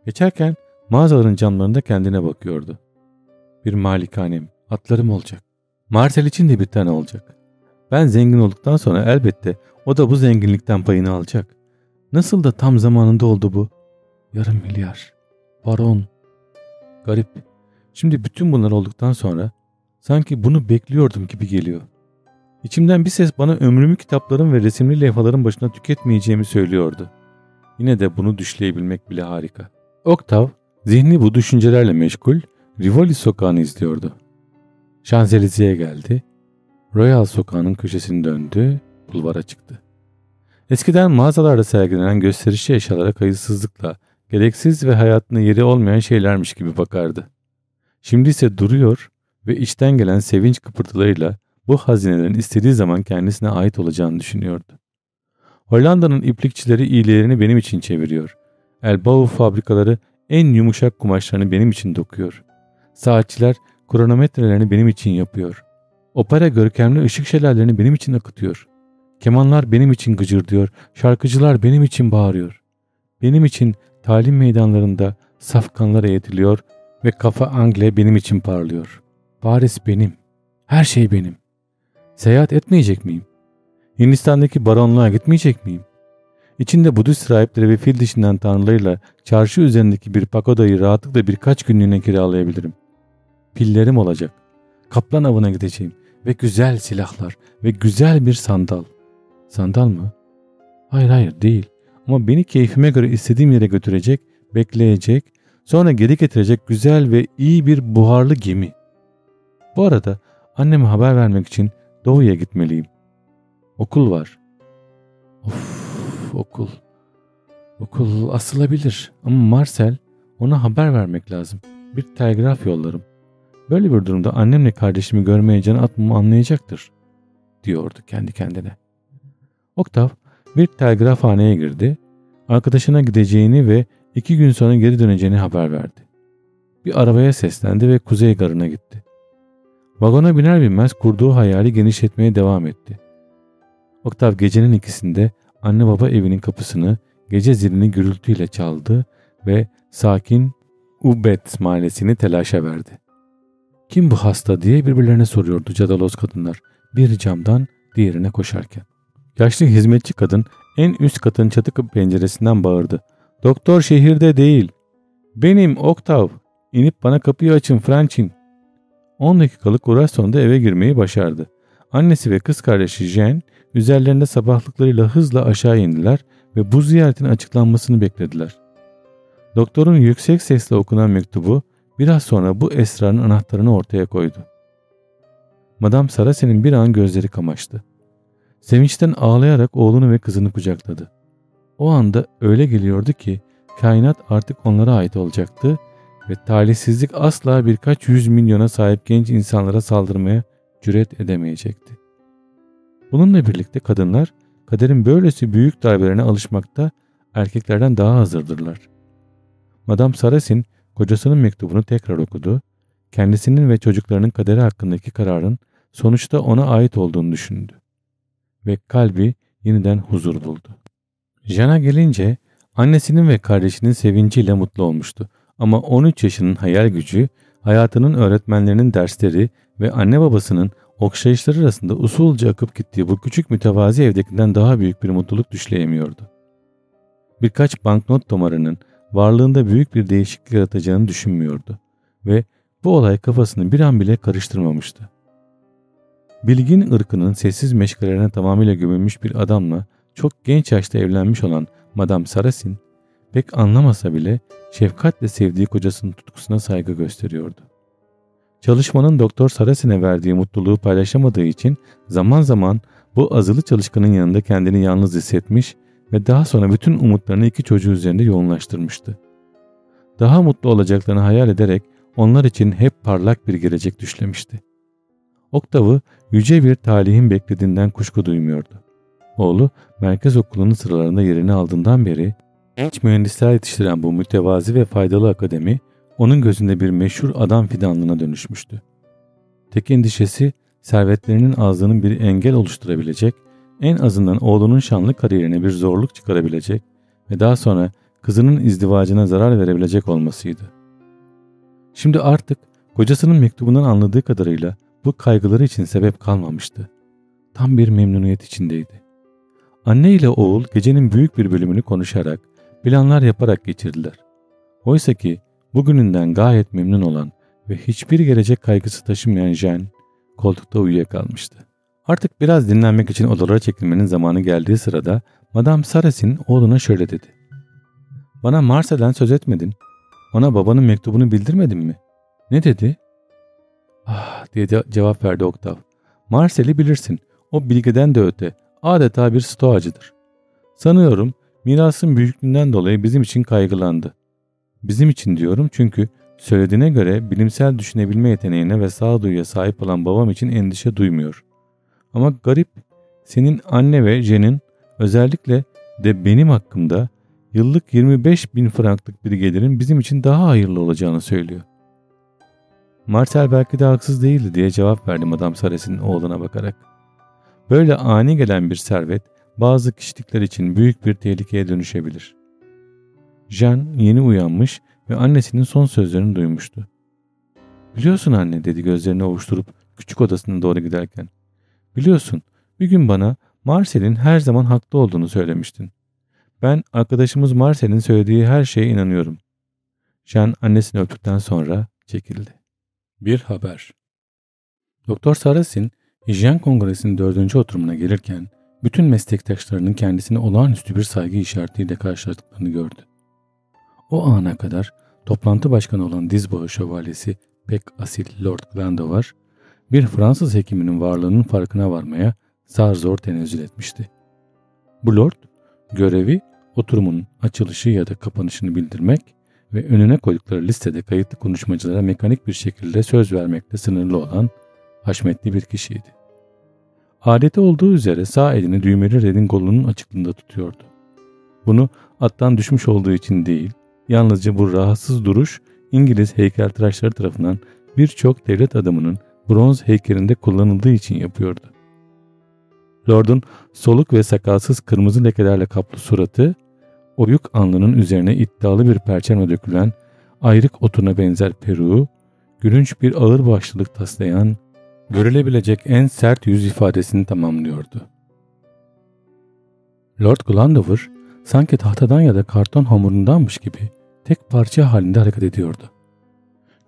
Geçerken mağazaların camlarında kendine bakıyordu. Bir malikanem, atlarım olacak. Marcel için de bir tane olacak. Ben zengin olduktan sonra elbette o da bu zenginlikten payını alacak. Nasıl da tam zamanında oldu bu? Yarım milyar. Baron. Garip. Şimdi bütün bunlar olduktan sonra sanki bunu bekliyordum gibi geliyor. İçimden bir ses bana ömrümü kitapların ve resimli levhaların başına tüketmeyeceğimi söylüyordu. Yine de bunu düşleyebilmek bile harika. Oktav, zihni bu düşüncelerle meşgul, Rivoli sokağını izliyordu. Şanzelize'ye geldi. Royal sokağının köşesini döndü, bulvara çıktı. Eskiden mağazalarda sergilenen gösterişli eşyalara kayıtsızlıkla, gereksiz ve hayatında yeri olmayan şeylermiş gibi bakardı. Şimdi ise duruyor ve içten gelen sevinç kıpırtılarıyla bu hazinelerin istediği zaman kendisine ait olacağını düşünüyordu. Hollanda'nın iplikçileri iyilerini benim için çeviriyor. Elbao fabrikaları en yumuşak kumaşlarını benim için dokuyor. Saatçiler kronometrelerini benim için yapıyor. Opera görkemli ışık şelalelerini benim için akıtıyor. Kemanlar benim için gıcırdıyor, şarkıcılar benim için bağırıyor. Benim için talim meydanlarında safkanlar eğitiliyor ve kafa Angle benim için parlıyor. Paris benim. Her şey benim. Seyahat etmeyecek miyim? Hindistan'daki baronluğa gitmeyecek miyim? İçinde Budist rahipleri ve fil dişinden tanrılarıyla çarşı üzerindeki bir pakodayı rahatlıkla birkaç günlüğüne kiralayabilirim. Pillerim olacak. Kaplan avına gideceğim ve güzel silahlar ve güzel bir sandal. Sandal mı? Hayır hayır değil. Ama beni keyfime göre istediğim yere götürecek, bekleyecek, sonra geri getirecek güzel ve iyi bir buharlı gemi. Bu arada anneme haber vermek için doğuya gitmeliyim. Okul var. Of okul. Okul asılabilir ama Marcel ona haber vermek lazım. Bir telgraf yollarım. Böyle bir durumda annemle kardeşimi görmeye can atmamı anlayacaktır diyordu kendi kendine. Oktav bir telgrafhaneye girdi. Arkadaşına gideceğini ve iki gün sonra geri döneceğini haber verdi. Bir arabaya seslendi ve kuzey garına gitti. Vagona biner binmez kurduğu hayali genişletmeye devam etti. Oktav gecenin ikisinde anne baba evinin kapısını gece zilini gürültüyle çaldı ve sakin Ubet mahallesini telaşa verdi. Kim bu hasta diye birbirlerine soruyordu cadaloz kadınlar bir camdan diğerine koşarken. Yaşlı hizmetçi kadın en üst katın çatı penceresinden bağırdı. Doktor şehirde değil. Benim Oktav. İnip bana kapıyı açın Franchin. 10 dakikalık uğraş sonunda eve girmeyi başardı. Annesi ve kız kardeşi Jen üzerlerinde sabahlıklarıyla hızla aşağı indiler ve bu ziyaretin açıklanmasını beklediler. Doktorun yüksek sesle okunan mektubu biraz sonra bu esrarın anahtarını ortaya koydu. Madame Sarasen'in bir an gözleri kamaştı. Sevinçten ağlayarak oğlunu ve kızını kucakladı. O anda öyle geliyordu ki kainat artık onlara ait olacaktı ve talihsizlik asla birkaç yüz milyona sahip genç insanlara saldırmaya cüret edemeyecekti. Bununla birlikte kadınlar kaderin böylesi büyük darbelerine alışmakta erkeklerden daha hazırdırlar. Madame Sarasin kocasının mektubunu tekrar okudu. Kendisinin ve çocuklarının kaderi hakkındaki kararın sonuçta ona ait olduğunu düşündü. Ve kalbi yeniden huzur buldu. Jana gelince Annesinin ve kardeşinin sevinciyle mutlu olmuştu. Ama 13 yaşının hayal gücü, hayatının öğretmenlerinin dersleri ve anne babasının okşayışları arasında usulca akıp gittiği bu küçük mütevazi evdekinden daha büyük bir mutluluk düşleyemiyordu. Birkaç banknot tomarının varlığında büyük bir değişiklik yaratacağını düşünmüyordu ve bu olay kafasını bir an bile karıştırmamıştı. Bilgin ırkının sessiz meşgalelerine tamamıyla gömülmüş bir adamla çok genç yaşta evlenmiş olan Madame Sarasin pek anlamasa bile şefkatle sevdiği kocasının tutkusuna saygı gösteriyordu. Çalışmanın Doktor Sarasin'e verdiği mutluluğu paylaşamadığı için zaman zaman bu azılı çalışkanın yanında kendini yalnız hissetmiş ve daha sonra bütün umutlarını iki çocuğu üzerinde yoğunlaştırmıştı. Daha mutlu olacaklarını hayal ederek onlar için hep parlak bir gelecek düşlemişti. Oktav'ı yüce bir talihin beklediğinden kuşku duymuyordu. Oğlu merkez okulunun sıralarında yerini aldığından beri genç mühendisler yetiştiren bu mütevazi ve faydalı akademi onun gözünde bir meşhur adam fidanlığına dönüşmüştü. Tek endişesi servetlerinin azlığının bir engel oluşturabilecek, en azından oğlunun şanlı kariyerine bir zorluk çıkarabilecek ve daha sonra kızının izdivacına zarar verebilecek olmasıydı. Şimdi artık kocasının mektubundan anladığı kadarıyla bu kaygıları için sebep kalmamıştı. Tam bir memnuniyet içindeydi. Anne ile oğul gecenin büyük bir bölümünü konuşarak, planlar yaparak geçirdiler. Oysa ki bugününden gayet memnun olan ve hiçbir gelecek kaygısı taşımayan Jen koltukta uyuyakalmıştı. Artık biraz dinlenmek için odalara çekilmenin zamanı geldiği sırada Madame Sarasin oğluna şöyle dedi. Bana Marsel'den söz etmedin. Ona babanın mektubunu bildirmedin mi? Ne dedi? Ah diye cevap verdi Oktav. Marsel'i bilirsin. O bilgiden de öte. Adeta bir stoacıdır. Sanıyorum mirasın büyüklüğünden dolayı bizim için kaygılandı. Bizim için diyorum çünkü söylediğine göre bilimsel düşünebilme yeteneğine ve sağduyuya sahip olan babam için endişe duymuyor. Ama garip senin anne ve Jen'in özellikle de benim hakkımda yıllık 25 bin franklık bir gelirin bizim için daha hayırlı olacağını söylüyor. Marcel belki de haksız değildi diye cevap verdi Madame Sares'in oğluna bakarak. Böyle ani gelen bir servet bazı kişilikler için büyük bir tehlikeye dönüşebilir. Jean yeni uyanmış ve annesinin son sözlerini duymuştu. Biliyorsun anne dedi gözlerini ovuşturup küçük odasına doğru giderken. Biliyorsun bir gün bana Marcel'in her zaman haklı olduğunu söylemiştin. Ben arkadaşımız Marcel'in söylediği her şeye inanıyorum. Jean annesini öptükten sonra çekildi. Bir haber. Doktor Sarasin, Hijyen Kongresi'nin dördüncü oturumuna gelirken bütün meslektaşlarının kendisine olağanüstü bir saygı işaretiyle karşıladıklarını gördü. O ana kadar toplantı başkanı olan Dizboğu şövalyesi pek asil Lord Glandovar, bir Fransız hekiminin varlığının farkına varmaya zar zor tenezzül etmişti. Bu lord, görevi oturumun açılışı ya da kapanışını bildirmek ve önüne koydukları listede kayıtlı konuşmacılara mekanik bir şekilde söz vermekle sınırlı olan haşmetli bir kişiydi. Adeti olduğu üzere sağ elini düğmeli redin kolunun açıklığında tutuyordu. Bunu attan düşmüş olduğu için değil, yalnızca bu rahatsız duruş İngiliz heykeltıraşları tarafından birçok devlet adamının bronz heykelinde kullanıldığı için yapıyordu. Lord'un soluk ve sakalsız kırmızı lekelerle kaplı suratı, oyuk alnının üzerine iddialı bir perçemle dökülen ayrık otuna benzer peruğu, gülünç bir ağır başlılık taslayan, görülebilecek en sert yüz ifadesini tamamlıyordu. Lord Glandover sanki tahtadan ya da karton hamurundanmış gibi tek parça halinde hareket ediyordu.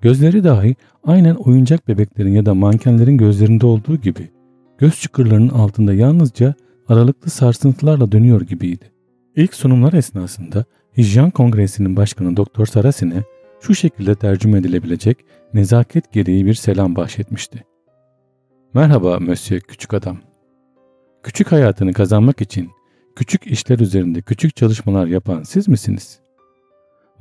Gözleri dahi aynen oyuncak bebeklerin ya da mankenlerin gözlerinde olduğu gibi göz çukurlarının altında yalnızca aralıklı sarsıntılarla dönüyor gibiydi. İlk sunumlar esnasında Hijyan Kongresi'nin başkanı Doktor Sarasine şu şekilde tercüme edilebilecek nezaket gereği bir selam bahşetmişti. Merhaba Monsieur Küçük Adam. Küçük hayatını kazanmak için küçük işler üzerinde küçük çalışmalar yapan siz misiniz?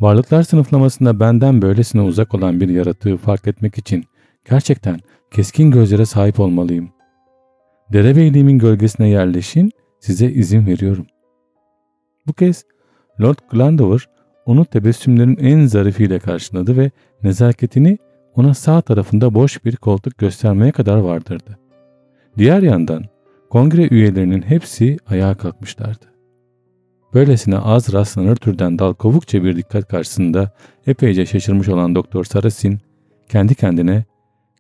Varlıklar sınıflamasında benden böylesine uzak olan bir yaratığı fark etmek için gerçekten keskin gözlere sahip olmalıyım. Derebeyliğimin gölgesine yerleşin, size izin veriyorum. Bu kez Lord Glandover onu tebessümlerin en zarifiyle karşıladı ve nezaketini ona sağ tarafında boş bir koltuk göstermeye kadar vardırdı. Diğer yandan kongre üyelerinin hepsi ayağa kalkmışlardı. Böylesine az rastlanır türden dal kovukça bir dikkat karşısında epeyce şaşırmış olan Doktor Sarasin kendi kendine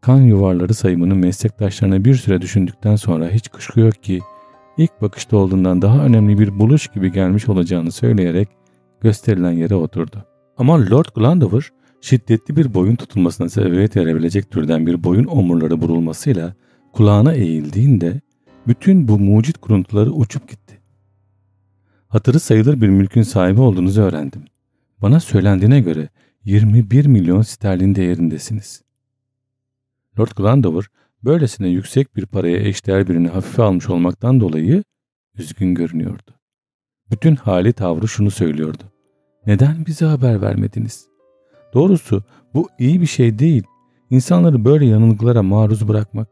kan yuvarları sayımını meslektaşlarına bir süre düşündükten sonra hiç kuşku yok ki ilk bakışta olduğundan daha önemli bir buluş gibi gelmiş olacağını söyleyerek gösterilen yere oturdu. Ama Lord Glandover şiddetli bir boyun tutulmasına sebebiyet verebilecek türden bir boyun omurları burulmasıyla kulağına eğildiğinde bütün bu mucit kuruntuları uçup gitti. Hatırı sayılır bir mülkün sahibi olduğunuzu öğrendim. Bana söylendiğine göre 21 milyon sterlin değerindesiniz. Lord Glandover böylesine yüksek bir paraya eşdeğer birini hafife almış olmaktan dolayı üzgün görünüyordu. Bütün hali tavrı şunu söylüyordu. Neden bize haber vermediniz? Doğrusu bu iyi bir şey değil. İnsanları böyle yanılgılara maruz bırakmak.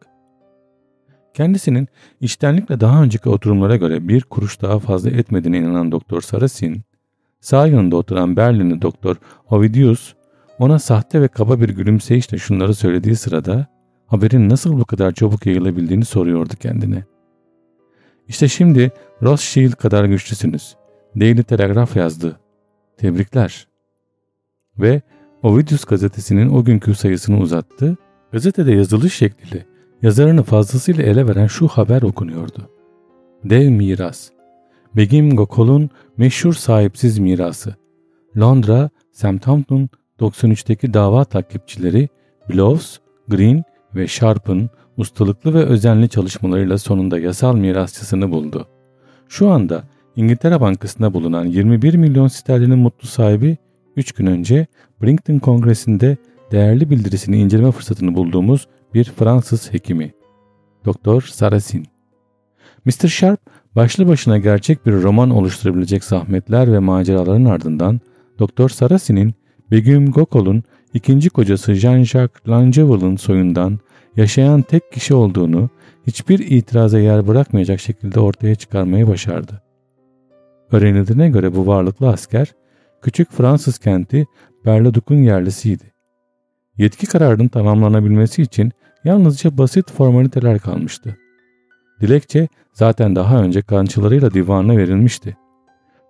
Kendisinin iştenlikle daha önceki oturumlara göre bir kuruş daha fazla etmediğine inanan Doktor Sarasin, sağ yanında oturan Berlinli Doktor Ovidius ona sahte ve kaba bir gülümseyişle şunları söylediği sırada haberin nasıl bu kadar çabuk yayılabildiğini soruyordu kendine. İşte şimdi Rothschild kadar güçlüsünüz. Daily Telegraph yazdı. Tebrikler. Ve Ovidius gazetesinin o günkü sayısını uzattı. Gazetede yazılış şekliyle yazarını fazlasıyla ele veren şu haber okunuyordu. Dev miras. Begim Gokol'un meşhur sahipsiz mirası. Londra, Southampton 93'teki dava takipçileri Blows, Green ve Sharp'ın ustalıklı ve özenli çalışmalarıyla sonunda yasal mirasçısını buldu. Şu anda İngiltere Bankası'nda bulunan 21 milyon sterlinin mutlu sahibi 3 gün önce Brinkton Kongresi'nde değerli bildirisini inceleme fırsatını bulduğumuz bir Fransız hekimi. Doktor Sarasin. Mr. Sharp başlı başına gerçek bir roman oluşturabilecek zahmetler ve maceraların ardından Doktor Sarasin'in Begüm Gokol'un ikinci kocası Jean-Jacques Langeville'ın soyundan yaşayan tek kişi olduğunu hiçbir itiraza yer bırakmayacak şekilde ortaya çıkarmayı başardı. Öğrenildiğine göre bu varlıklı asker küçük Fransız kenti Berleduk'un yerlisiydi. Yetki kararının tamamlanabilmesi için yalnızca basit formaliteler kalmıştı. Dilekçe zaten daha önce kançılarıyla divanına verilmişti.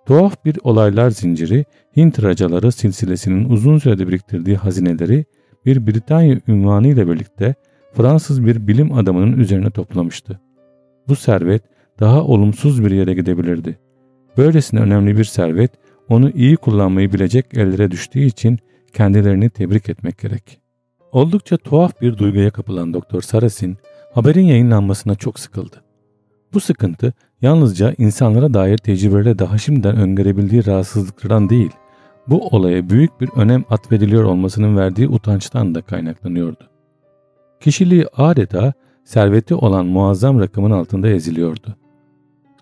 Tuhaf bir olaylar zinciri Hint racaları silsilesinin uzun sürede biriktirdiği hazineleri bir Britanya ünvanı ile birlikte Fransız bir bilim adamının üzerine toplamıştı. Bu servet daha olumsuz bir yere gidebilirdi. Böylesine önemli bir servet onu iyi kullanmayı bilecek ellere düştüğü için kendilerini tebrik etmek gerek. Oldukça tuhaf bir duyguya kapılan Doktor Sarasin haberin yayınlanmasına çok sıkıldı. Bu sıkıntı yalnızca insanlara dair tecrübeyle daha şimdiden öngörebildiği rahatsızlıklardan değil, bu olaya büyük bir önem atfediliyor olmasının verdiği utançtan da kaynaklanıyordu. Kişiliği adeta serveti olan muazzam rakamın altında eziliyordu.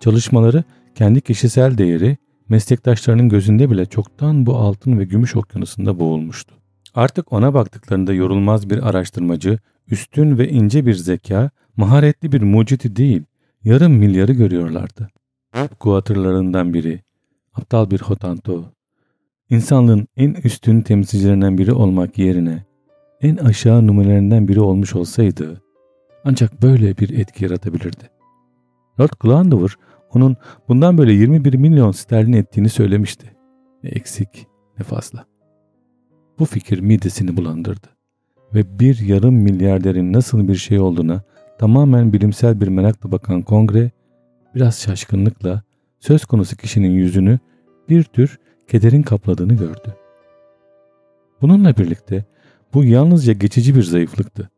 Çalışmaları kendi kişisel değeri meslektaşlarının gözünde bile çoktan bu altın ve gümüş okyanusunda boğulmuştu. Artık ona baktıklarında yorulmaz bir araştırmacı, üstün ve ince bir zeka, maharetli bir mucidi değil, yarım milyarı görüyorlardı. Kuatırlarından biri, aptal bir hotanto, insanlığın en üstün temsilcilerinden biri olmak yerine en aşağı numaralarından biri olmuş olsaydı ancak böyle bir etki yaratabilirdi. Lord Glandover onun bundan böyle 21 milyon sterlin ettiğini söylemişti. Ne eksik ne fazla. Bu fikir midesini bulandırdı ve bir yarım milyarderin nasıl bir şey olduğuna tamamen bilimsel bir merakla bakan kongre biraz şaşkınlıkla söz konusu kişinin yüzünü bir tür kederin kapladığını gördü. Bununla birlikte bu yalnızca geçici bir zayıflıktı.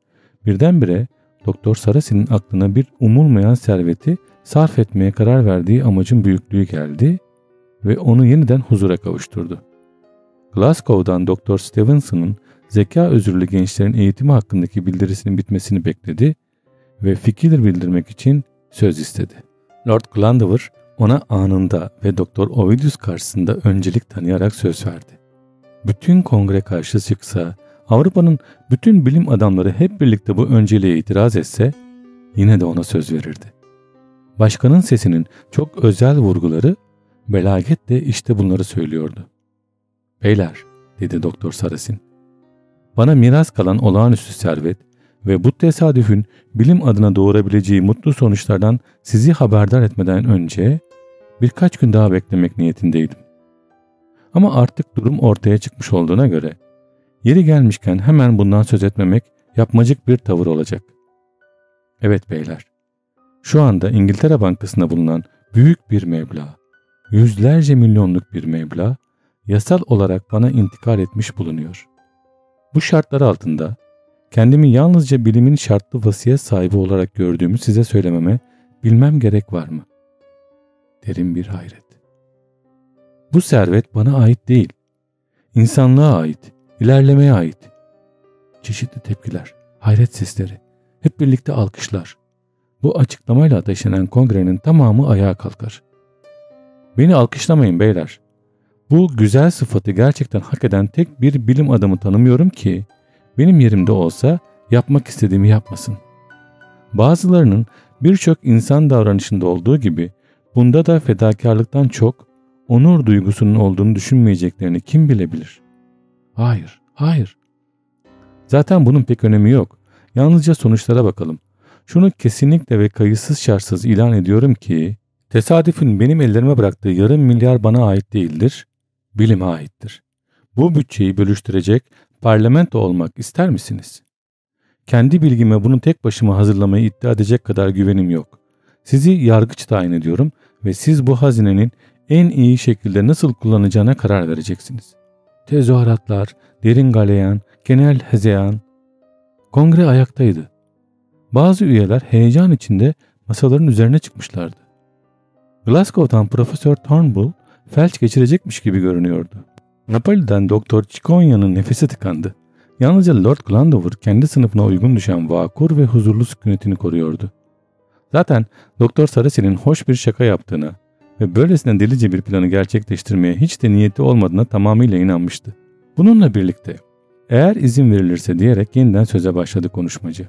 Birdenbire Doktor Sarasi'nin aklına bir umulmayan serveti sarf etmeye karar verdiği amacın büyüklüğü geldi ve onu yeniden huzura kavuşturdu. Glasgow'dan Doktor Stevenson'ın zeka özürlü gençlerin eğitimi hakkındaki bildirisinin bitmesini bekledi ve fikir bildirmek için söz istedi. Lord Glandover ona anında ve Doktor Ovidius karşısında öncelik tanıyarak söz verdi. Bütün kongre karşı çıksa, Avrupa'nın bütün bilim adamları hep birlikte bu önceliğe itiraz etse yine de ona söz verirdi. Başkanın sesinin çok özel vurguları belaget de işte bunları söylüyordu. Beyler dedi Doktor Sarasin. Bana miras kalan olağanüstü servet ve bu tesadüfün bilim adına doğurabileceği mutlu sonuçlardan sizi haberdar etmeden önce birkaç gün daha beklemek niyetindeydim. Ama artık durum ortaya çıkmış olduğuna göre yeri gelmişken hemen bundan söz etmemek yapmacık bir tavır olacak. Evet beyler, şu anda İngiltere Bankası'nda bulunan büyük bir meblağ, yüzlerce milyonluk bir meblağ yasal olarak bana intikal etmiş bulunuyor. Bu şartlar altında kendimi yalnızca bilimin şartlı vasiyet sahibi olarak gördüğümü size söylememe bilmem gerek var mı? Derin bir hayret. Bu servet bana ait değil. İnsanlığa ait, ilerlemeye ait. Çeşitli tepkiler, hayret sesleri, hep birlikte alkışlar. Bu açıklamayla ateşlenen kongrenin tamamı ayağa kalkar. Beni alkışlamayın beyler. Bu güzel sıfatı gerçekten hak eden tek bir bilim adamı tanımıyorum ki benim yerimde olsa yapmak istediğimi yapmasın. Bazılarının birçok insan davranışında olduğu gibi bunda da fedakarlıktan çok onur duygusunun olduğunu düşünmeyeceklerini kim bilebilir? Hayır, hayır. Zaten bunun pek önemi yok. Yalnızca sonuçlara bakalım. Şunu kesinlikle ve kayıtsız şartsız ilan ediyorum ki tesadüfün benim ellerime bıraktığı yarım milyar bana ait değildir, bilime aittir. Bu bütçeyi bölüştürecek parlamento olmak ister misiniz? Kendi bilgime bunu tek başıma hazırlamayı iddia edecek kadar güvenim yok. Sizi yargıç tayin ediyorum ve siz bu hazinenin en iyi şekilde nasıl kullanacağına karar vereceksiniz. Tezahüratlar, derin galeyan, genel hezeyan. Kongre ayaktaydı. Bazı üyeler heyecan içinde masaların üzerine çıkmışlardı. Glasgow'dan Profesör Turnbull felç geçirecekmiş gibi görünüyordu. Napoli'den Doktor Ciconya'nın nefesi tıkandı. Yalnızca Lord Glandover kendi sınıfına uygun düşen vakur ve huzurlu sükunetini koruyordu. Zaten Doktor Sarasi'nin hoş bir şaka yaptığına ve böylesine delice bir planı gerçekleştirmeye hiç de niyeti olmadığına tamamıyla inanmıştı. Bununla birlikte eğer izin verilirse diyerek yeniden söze başladı konuşmacı.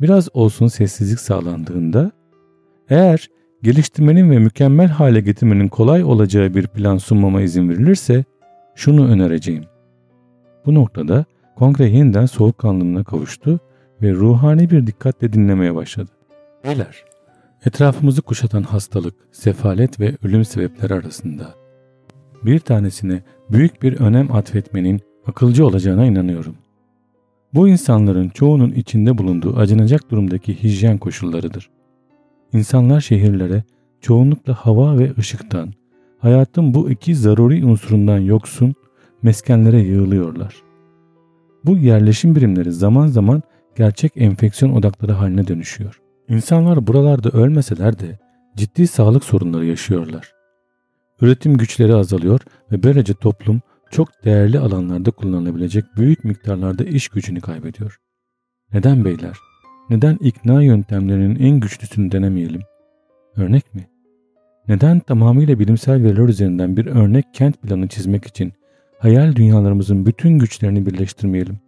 Biraz olsun sessizlik sağlandığında eğer geliştirmenin ve mükemmel hale getirmenin kolay olacağı bir plan sunmama izin verilirse şunu önereceğim. Bu noktada kongre yeniden soğukkanlılığına kavuştu ve ruhani bir dikkatle dinlemeye başladı. Beyler, etrafımızı kuşatan hastalık, sefalet ve ölüm sebepleri arasında bir tanesine büyük bir önem atfetmenin akılcı olacağına inanıyorum. Bu insanların çoğunun içinde bulunduğu acınacak durumdaki hijyen koşullarıdır. İnsanlar şehirlere çoğunlukla hava ve ışıktan, hayatın bu iki zaruri unsurundan yoksun meskenlere yığılıyorlar. Bu yerleşim birimleri zaman zaman gerçek enfeksiyon odakları haline dönüşüyor. İnsanlar buralarda ölmeseler de ciddi sağlık sorunları yaşıyorlar. Üretim güçleri azalıyor ve böylece toplum çok değerli alanlarda kullanılabilecek büyük miktarlarda iş gücünü kaybediyor. Neden beyler? Neden ikna yöntemlerinin en güçlüsünü denemeyelim? Örnek mi? Neden tamamıyla bilimsel veriler üzerinden bir örnek kent planı çizmek için hayal dünyalarımızın bütün güçlerini birleştirmeyelim?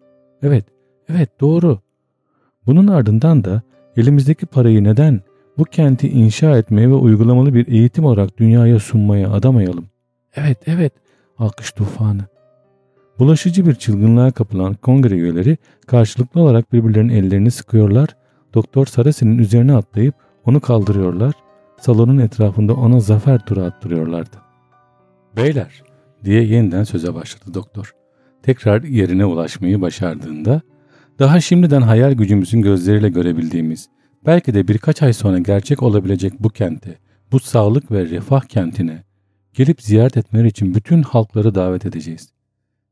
Evet, evet doğru. Bunun ardından da elimizdeki parayı neden bu kenti inşa etmeye ve uygulamalı bir eğitim olarak dünyaya sunmaya adamayalım? Evet, evet, alkış tufanı. Bulaşıcı bir çılgınlığa kapılan kongre üyeleri karşılıklı olarak birbirlerinin ellerini sıkıyorlar, Doktor Sarasi'nin üzerine atlayıp onu kaldırıyorlar, salonun etrafında ona zafer turu attırıyorlardı. Beyler diye yeniden söze başladı doktor. Tekrar yerine ulaşmayı başardığında daha şimdiden hayal gücümüzün gözleriyle görebildiğimiz, belki de birkaç ay sonra gerçek olabilecek bu kente, bu sağlık ve refah kentine gelip ziyaret etmeleri için bütün halkları davet edeceğiz.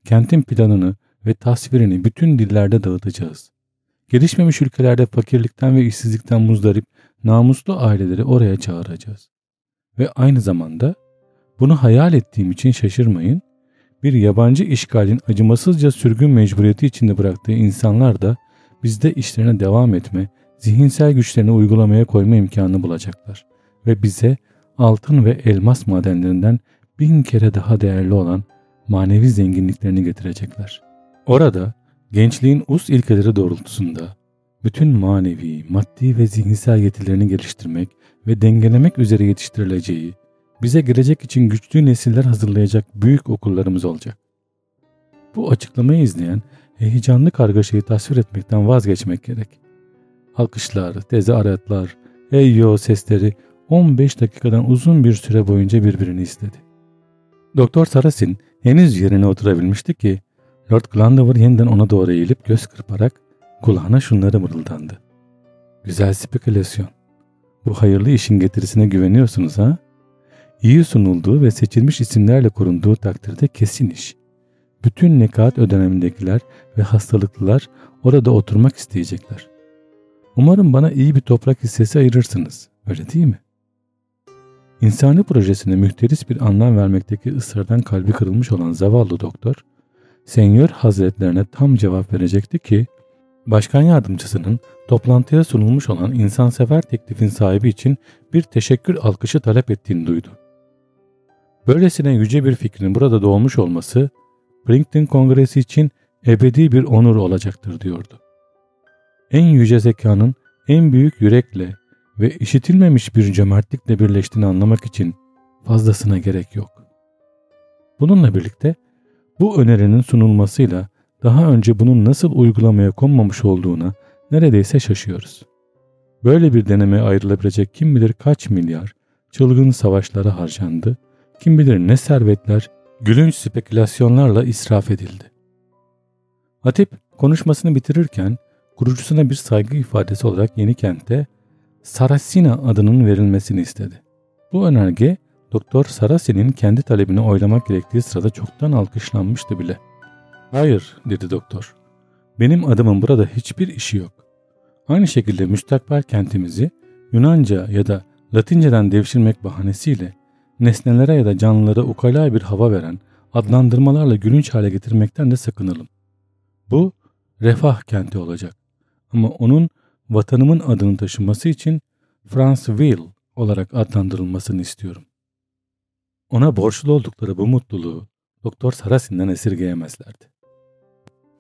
Kentin planını ve tasvirini bütün dillerde dağıtacağız. Gelişmemiş ülkelerde fakirlikten ve işsizlikten muzdarip namuslu aileleri oraya çağıracağız. Ve aynı zamanda bunu hayal ettiğim için şaşırmayın, bir yabancı işgalin acımasızca sürgün mecburiyeti içinde bıraktığı insanlar da bizde işlerine devam etme, zihinsel güçlerini uygulamaya koyma imkanı bulacaklar. Ve bize altın ve elmas madenlerinden bin kere daha değerli olan manevi zenginliklerini getirecekler. Orada gençliğin us ilkeleri doğrultusunda bütün manevi, maddi ve zihinsel yetilerini geliştirmek ve dengelemek üzere yetiştirileceği, bize gelecek için güçlü nesiller hazırlayacak büyük okullarımız olacak. Bu açıklamayı izleyen heyecanlı kargaşayı tasvir etmekten vazgeçmek gerek. Alkışlar, tezahüratlar, eyyo sesleri 15 dakikadan uzun bir süre boyunca birbirini istedi. Doktor Sarasin henüz yerine oturabilmişti ki Lord Glandover yeniden ona doğru eğilip göz kırparak kulağına şunları mırıldandı. Güzel spekülasyon. Bu hayırlı işin getirisine güveniyorsunuz ha? İyi sunulduğu ve seçilmiş isimlerle korunduğu takdirde kesin iş. Bütün nekat ödenemindekiler ve hastalıklılar orada oturmak isteyecekler. Umarım bana iyi bir toprak hissesi ayırırsınız. Öyle değil mi? İnsani projesine mühteris bir anlam vermekteki ısrardan kalbi kırılmış olan zavallı doktor, Senyor Hazretlerine tam cevap verecekti ki, başkan yardımcısının toplantıya sunulmuş olan insansever teklifin sahibi için bir teşekkür alkışı talep ettiğini duydu. Böylesine yüce bir fikrin burada doğmuş olması, Brinton Kongresi için ebedi bir onur olacaktır diyordu. En yüce zekanın en büyük yürekle ve işitilmemiş bir cömertlikle birleştiğini anlamak için fazlasına gerek yok. Bununla birlikte bu önerinin sunulmasıyla daha önce bunun nasıl uygulamaya konmamış olduğuna neredeyse şaşıyoruz. Böyle bir deneme ayrılabilecek kim bilir kaç milyar çılgın savaşlara harcandı, kim bilir ne servetler gülünç spekülasyonlarla israf edildi. Hatip konuşmasını bitirirken kurucusuna bir saygı ifadesi olarak yeni kente Sarasina adının verilmesini istedi. Bu önerge Doktor Sarasi'nin kendi talebini oylamak gerektiği sırada çoktan alkışlanmıştı bile. Hayır dedi doktor. Benim adımın burada hiçbir işi yok. Aynı şekilde müstakbel kentimizi Yunanca ya da Latinceden devşirmek bahanesiyle nesnelere ya da canlılara ukala bir hava veren adlandırmalarla gülünç hale getirmekten de sakınalım. Bu refah kenti olacak. Ama onun vatanımın adını taşıması için Franceville olarak adlandırılmasını istiyorum. Ona borçlu oldukları bu mutluluğu Doktor Sarasin'den esirgeyemezlerdi.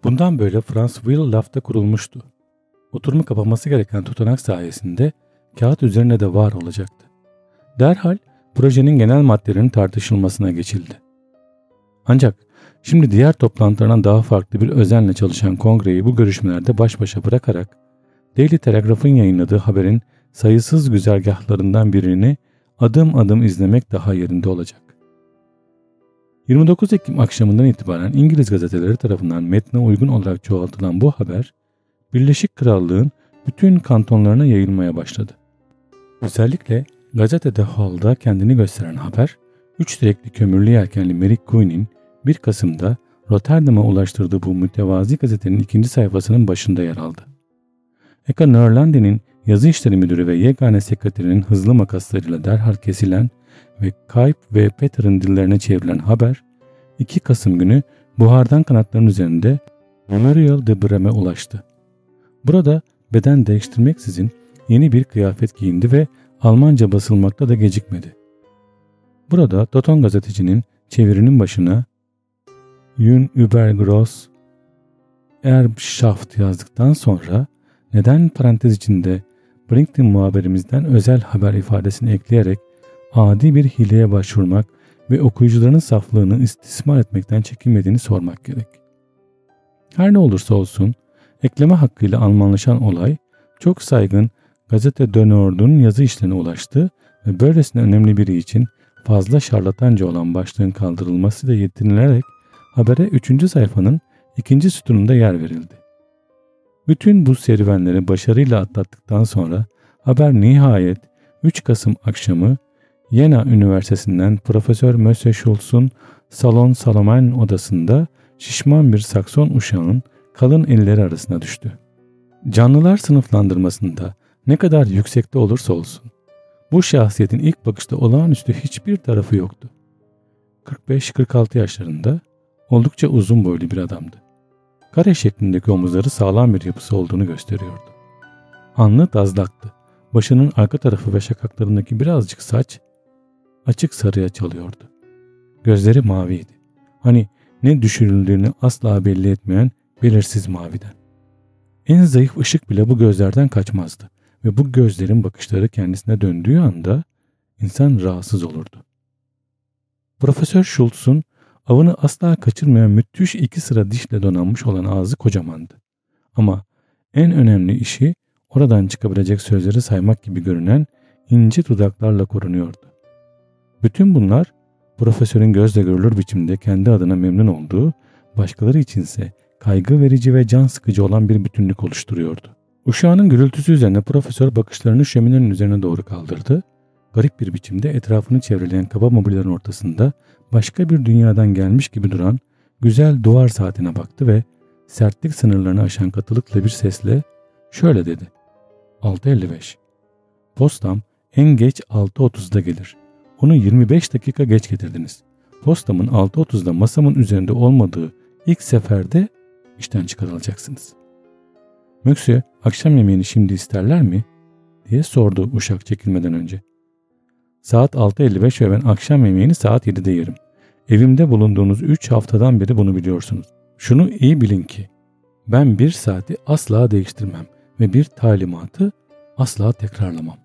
Bundan böyle Franceville lafta kurulmuştu. Oturumu kapaması gereken tutanak sayesinde kağıt üzerine de var olacaktı. Derhal projenin genel maddelerinin tartışılmasına geçildi. Ancak şimdi diğer toplantılardan daha farklı bir özenle çalışan kongreyi bu görüşmelerde baş başa bırakarak Daily Telegraph'ın yayınladığı haberin sayısız güzergahlarından birini adım adım izlemek daha yerinde olacak. 29 Ekim akşamından itibaren İngiliz gazeteleri tarafından metne uygun olarak çoğaltılan bu haber, Birleşik Krallığın bütün kantonlarına yayılmaya başladı. Özellikle gazetede Hall'da kendini gösteren haber, üç direkli kömürlü yelkenli Mary Queen'in 1 Kasım'da Rotterdam'a ulaştırdığı bu mütevazi gazetenin ikinci sayfasının başında yer aldı. Eka Nörlande'nin yazı işleri müdürü ve yegane sekreterinin hızlı makaslarıyla derhal kesilen ve Kayp ve Peter'ın dillerine çevrilen haber 2 Kasım günü buhardan kanatların üzerinde Memorial de Brem'e ulaştı. Burada beden değiştirmeksizin yeni bir kıyafet giyindi ve Almanca basılmakta da gecikmedi. Burada Toton gazetecinin çevirinin başına Yün Übergross Erbschaft yazdıktan sonra neden parantez içinde Brinkton muhaberimizden özel haber ifadesini ekleyerek adi bir hileye başvurmak ve okuyucuların saflığını istismar etmekten çekinmediğini sormak gerek. Her ne olursa olsun ekleme hakkıyla Almanlaşan olay çok saygın gazete Dönord'un yazı işlerine ulaştı ve böylesine önemli biri için fazla şarlatanca olan başlığın kaldırılmasıyla yetinilerek habere 3. sayfanın ikinci sütununda yer verildi. Bütün bu serüvenleri başarıyla atlattıktan sonra haber nihayet 3 Kasım akşamı Yena Üniversitesi'nden Profesör Möse Schultz'un Salon Salomen odasında şişman bir sakson uşağın kalın elleri arasına düştü. Canlılar sınıflandırmasında ne kadar yüksekte olursa olsun bu şahsiyetin ilk bakışta olağanüstü hiçbir tarafı yoktu. 45-46 yaşlarında oldukça uzun boylu bir adamdı. Kare şeklindeki omuzları sağlam bir yapısı olduğunu gösteriyordu. Anlı dazlaktı. Başının arka tarafı ve şakaklarındaki birazcık saç açık sarıya çalıyordu. Gözleri maviydi. Hani ne düşürüldüğünü asla belli etmeyen belirsiz maviden. En zayıf ışık bile bu gözlerden kaçmazdı ve bu gözlerin bakışları kendisine döndüğü anda insan rahatsız olurdu. Profesör Schultz'un avını asla kaçırmayan müthiş iki sıra dişle donanmış olan ağzı kocamandı. Ama en önemli işi oradan çıkabilecek sözleri saymak gibi görünen ince dudaklarla korunuyordu. Bütün bunlar profesörün gözle görülür biçimde kendi adına memnun olduğu, başkaları içinse kaygı verici ve can sıkıcı olan bir bütünlük oluşturuyordu. Uşağının gürültüsü üzerine profesör bakışlarını şöminenin üzerine doğru kaldırdı. Garip bir biçimde etrafını çevreleyen kaba mobilyaların ortasında başka bir dünyadan gelmiş gibi duran güzel duvar saatine baktı ve sertlik sınırlarını aşan katılıkla bir sesle şöyle dedi. 6.55 Postam en geç 6.30'da gelir. Onu 25 dakika geç getirdiniz. Postamın 6.30'da masamın üzerinde olmadığı ilk seferde işten çıkarılacaksınız. Möksü akşam yemeğini şimdi isterler mi? diye sordu uşak çekilmeden önce. Saat 6.55 ve ben akşam yemeğini saat 7'de yerim. Evimde bulunduğunuz 3 haftadan beri bunu biliyorsunuz. Şunu iyi bilin ki ben bir saati asla değiştirmem ve bir talimatı asla tekrarlamam.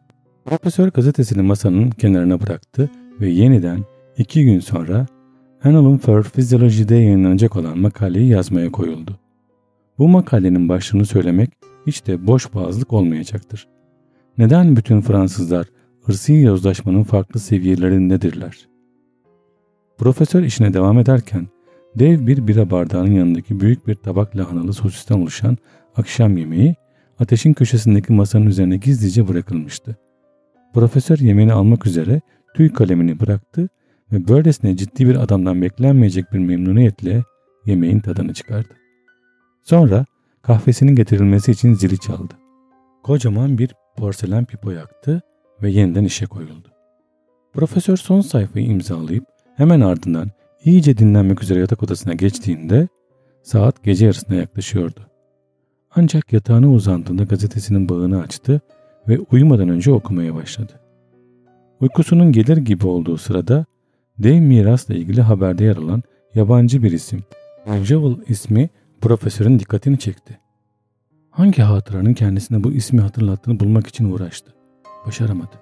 Profesör gazetesini masanın kenarına bıraktı ve yeniden iki gün sonra Annalum for Physiology'de yayınlanacak olan makaleyi yazmaya koyuldu. Bu makalenin başlığını söylemek hiç de boş boğazlık olmayacaktır. Neden bütün Fransızlar ırsi yozlaşmanın farklı seviyelerindedirler? Profesör işine devam ederken dev bir bira bardağının yanındaki büyük bir tabak lahanalı sosisten oluşan akşam yemeği ateşin köşesindeki masanın üzerine gizlice bırakılmıştı. Profesör yemeğini almak üzere tüy kalemini bıraktı ve böylesine ciddi bir adamdan beklenmeyecek bir memnuniyetle yemeğin tadını çıkardı. Sonra kahvesinin getirilmesi için zili çaldı. Kocaman bir porselen pipo yaktı ve yeniden işe koyuldu. Profesör son sayfayı imzalayıp hemen ardından iyice dinlenmek üzere yatak odasına geçtiğinde saat gece yarısına yaklaşıyordu. Ancak yatağına uzandığında gazetesinin bağını açtı ve uyumadan önce okumaya başladı. Uykusunun gelir gibi olduğu sırada dev mirasla ilgili haberde yer alan yabancı bir isim, Joel ismi profesörün dikkatini çekti. Hangi hatıranın kendisine bu ismi hatırlattığını bulmak için uğraştı. Başaramadı.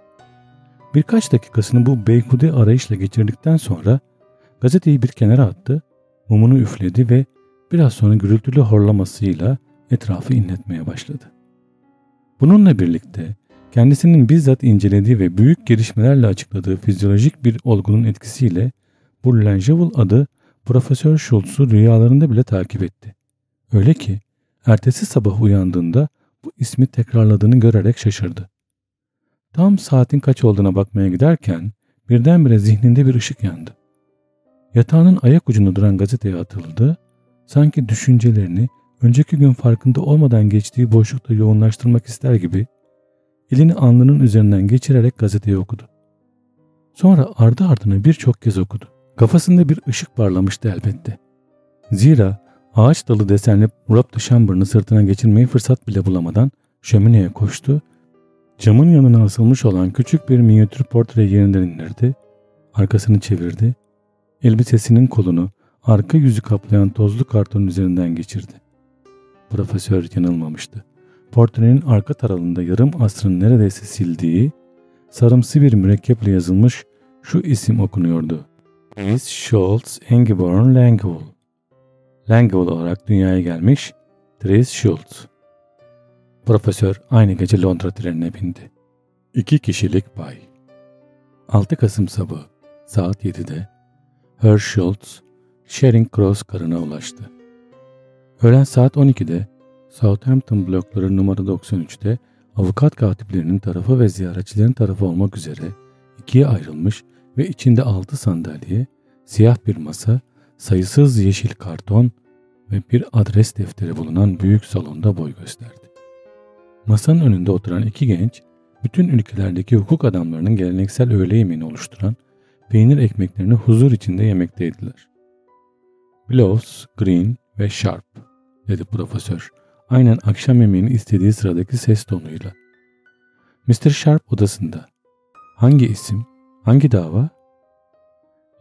Birkaç dakikasını bu beyhude arayışla geçirdikten sonra gazeteyi bir kenara attı, mumunu üfledi ve biraz sonra gürültülü horlamasıyla etrafı inletmeye başladı. Bununla birlikte kendisinin bizzat incelediği ve büyük gelişmelerle açıkladığı fizyolojik bir olgunun etkisiyle bu Langevin adı Profesör Schultz'u rüyalarında bile takip etti. Öyle ki ertesi sabah uyandığında bu ismi tekrarladığını görerek şaşırdı. Tam saatin kaç olduğuna bakmaya giderken birdenbire zihninde bir ışık yandı. Yatağının ayak ucunda duran gazeteye atıldı, sanki düşüncelerini önceki gün farkında olmadan geçtiği boşlukta yoğunlaştırmak ister gibi elini alnının üzerinden geçirerek gazeteyi okudu. Sonra ardı ardına birçok kez okudu. Kafasında bir ışık parlamıştı elbette. Zira ağaç dalı desenli Rob de Chamber'ını sırtına geçirmeyi fırsat bile bulamadan şömineye koştu. Camın yanına asılmış olan küçük bir minyatür portre yerinden indirdi. Arkasını çevirdi. Elbisesinin kolunu arka yüzü kaplayan tozlu kartonun üzerinden geçirdi. Profesör yanılmamıştı. Portrenin arka tarafında yarım asrın neredeyse sildiği, sarımsı bir mürekkeple yazılmış şu isim okunuyordu. Miss Schultz Ingeborg Langevall. Langevall olarak dünyaya gelmiş Therese Schultz. Profesör aynı gece Londra trenine bindi. İki kişilik bay. 6 Kasım sabahı saat 7'de Herr Schultz, Charing Cross karına ulaştı. Öğlen saat 12'de Southampton blokları numara 93'te avukat katiplerinin tarafı ve ziyaretçilerin tarafı olmak üzere ikiye ayrılmış ve içinde altı sandalye, siyah bir masa, sayısız yeşil karton ve bir adres defteri bulunan büyük salonda boy gösterdi. Masanın önünde oturan iki genç, bütün ülkelerdeki hukuk adamlarının geleneksel öğle yemeğini oluşturan peynir ekmeklerini huzur içinde yemekteydiler. Blows, Green ve Sharp dedi profesör. Aynen akşam yemeğini istediği sıradaki ses tonuyla. Mr. Sharp odasında. Hangi isim? Hangi dava?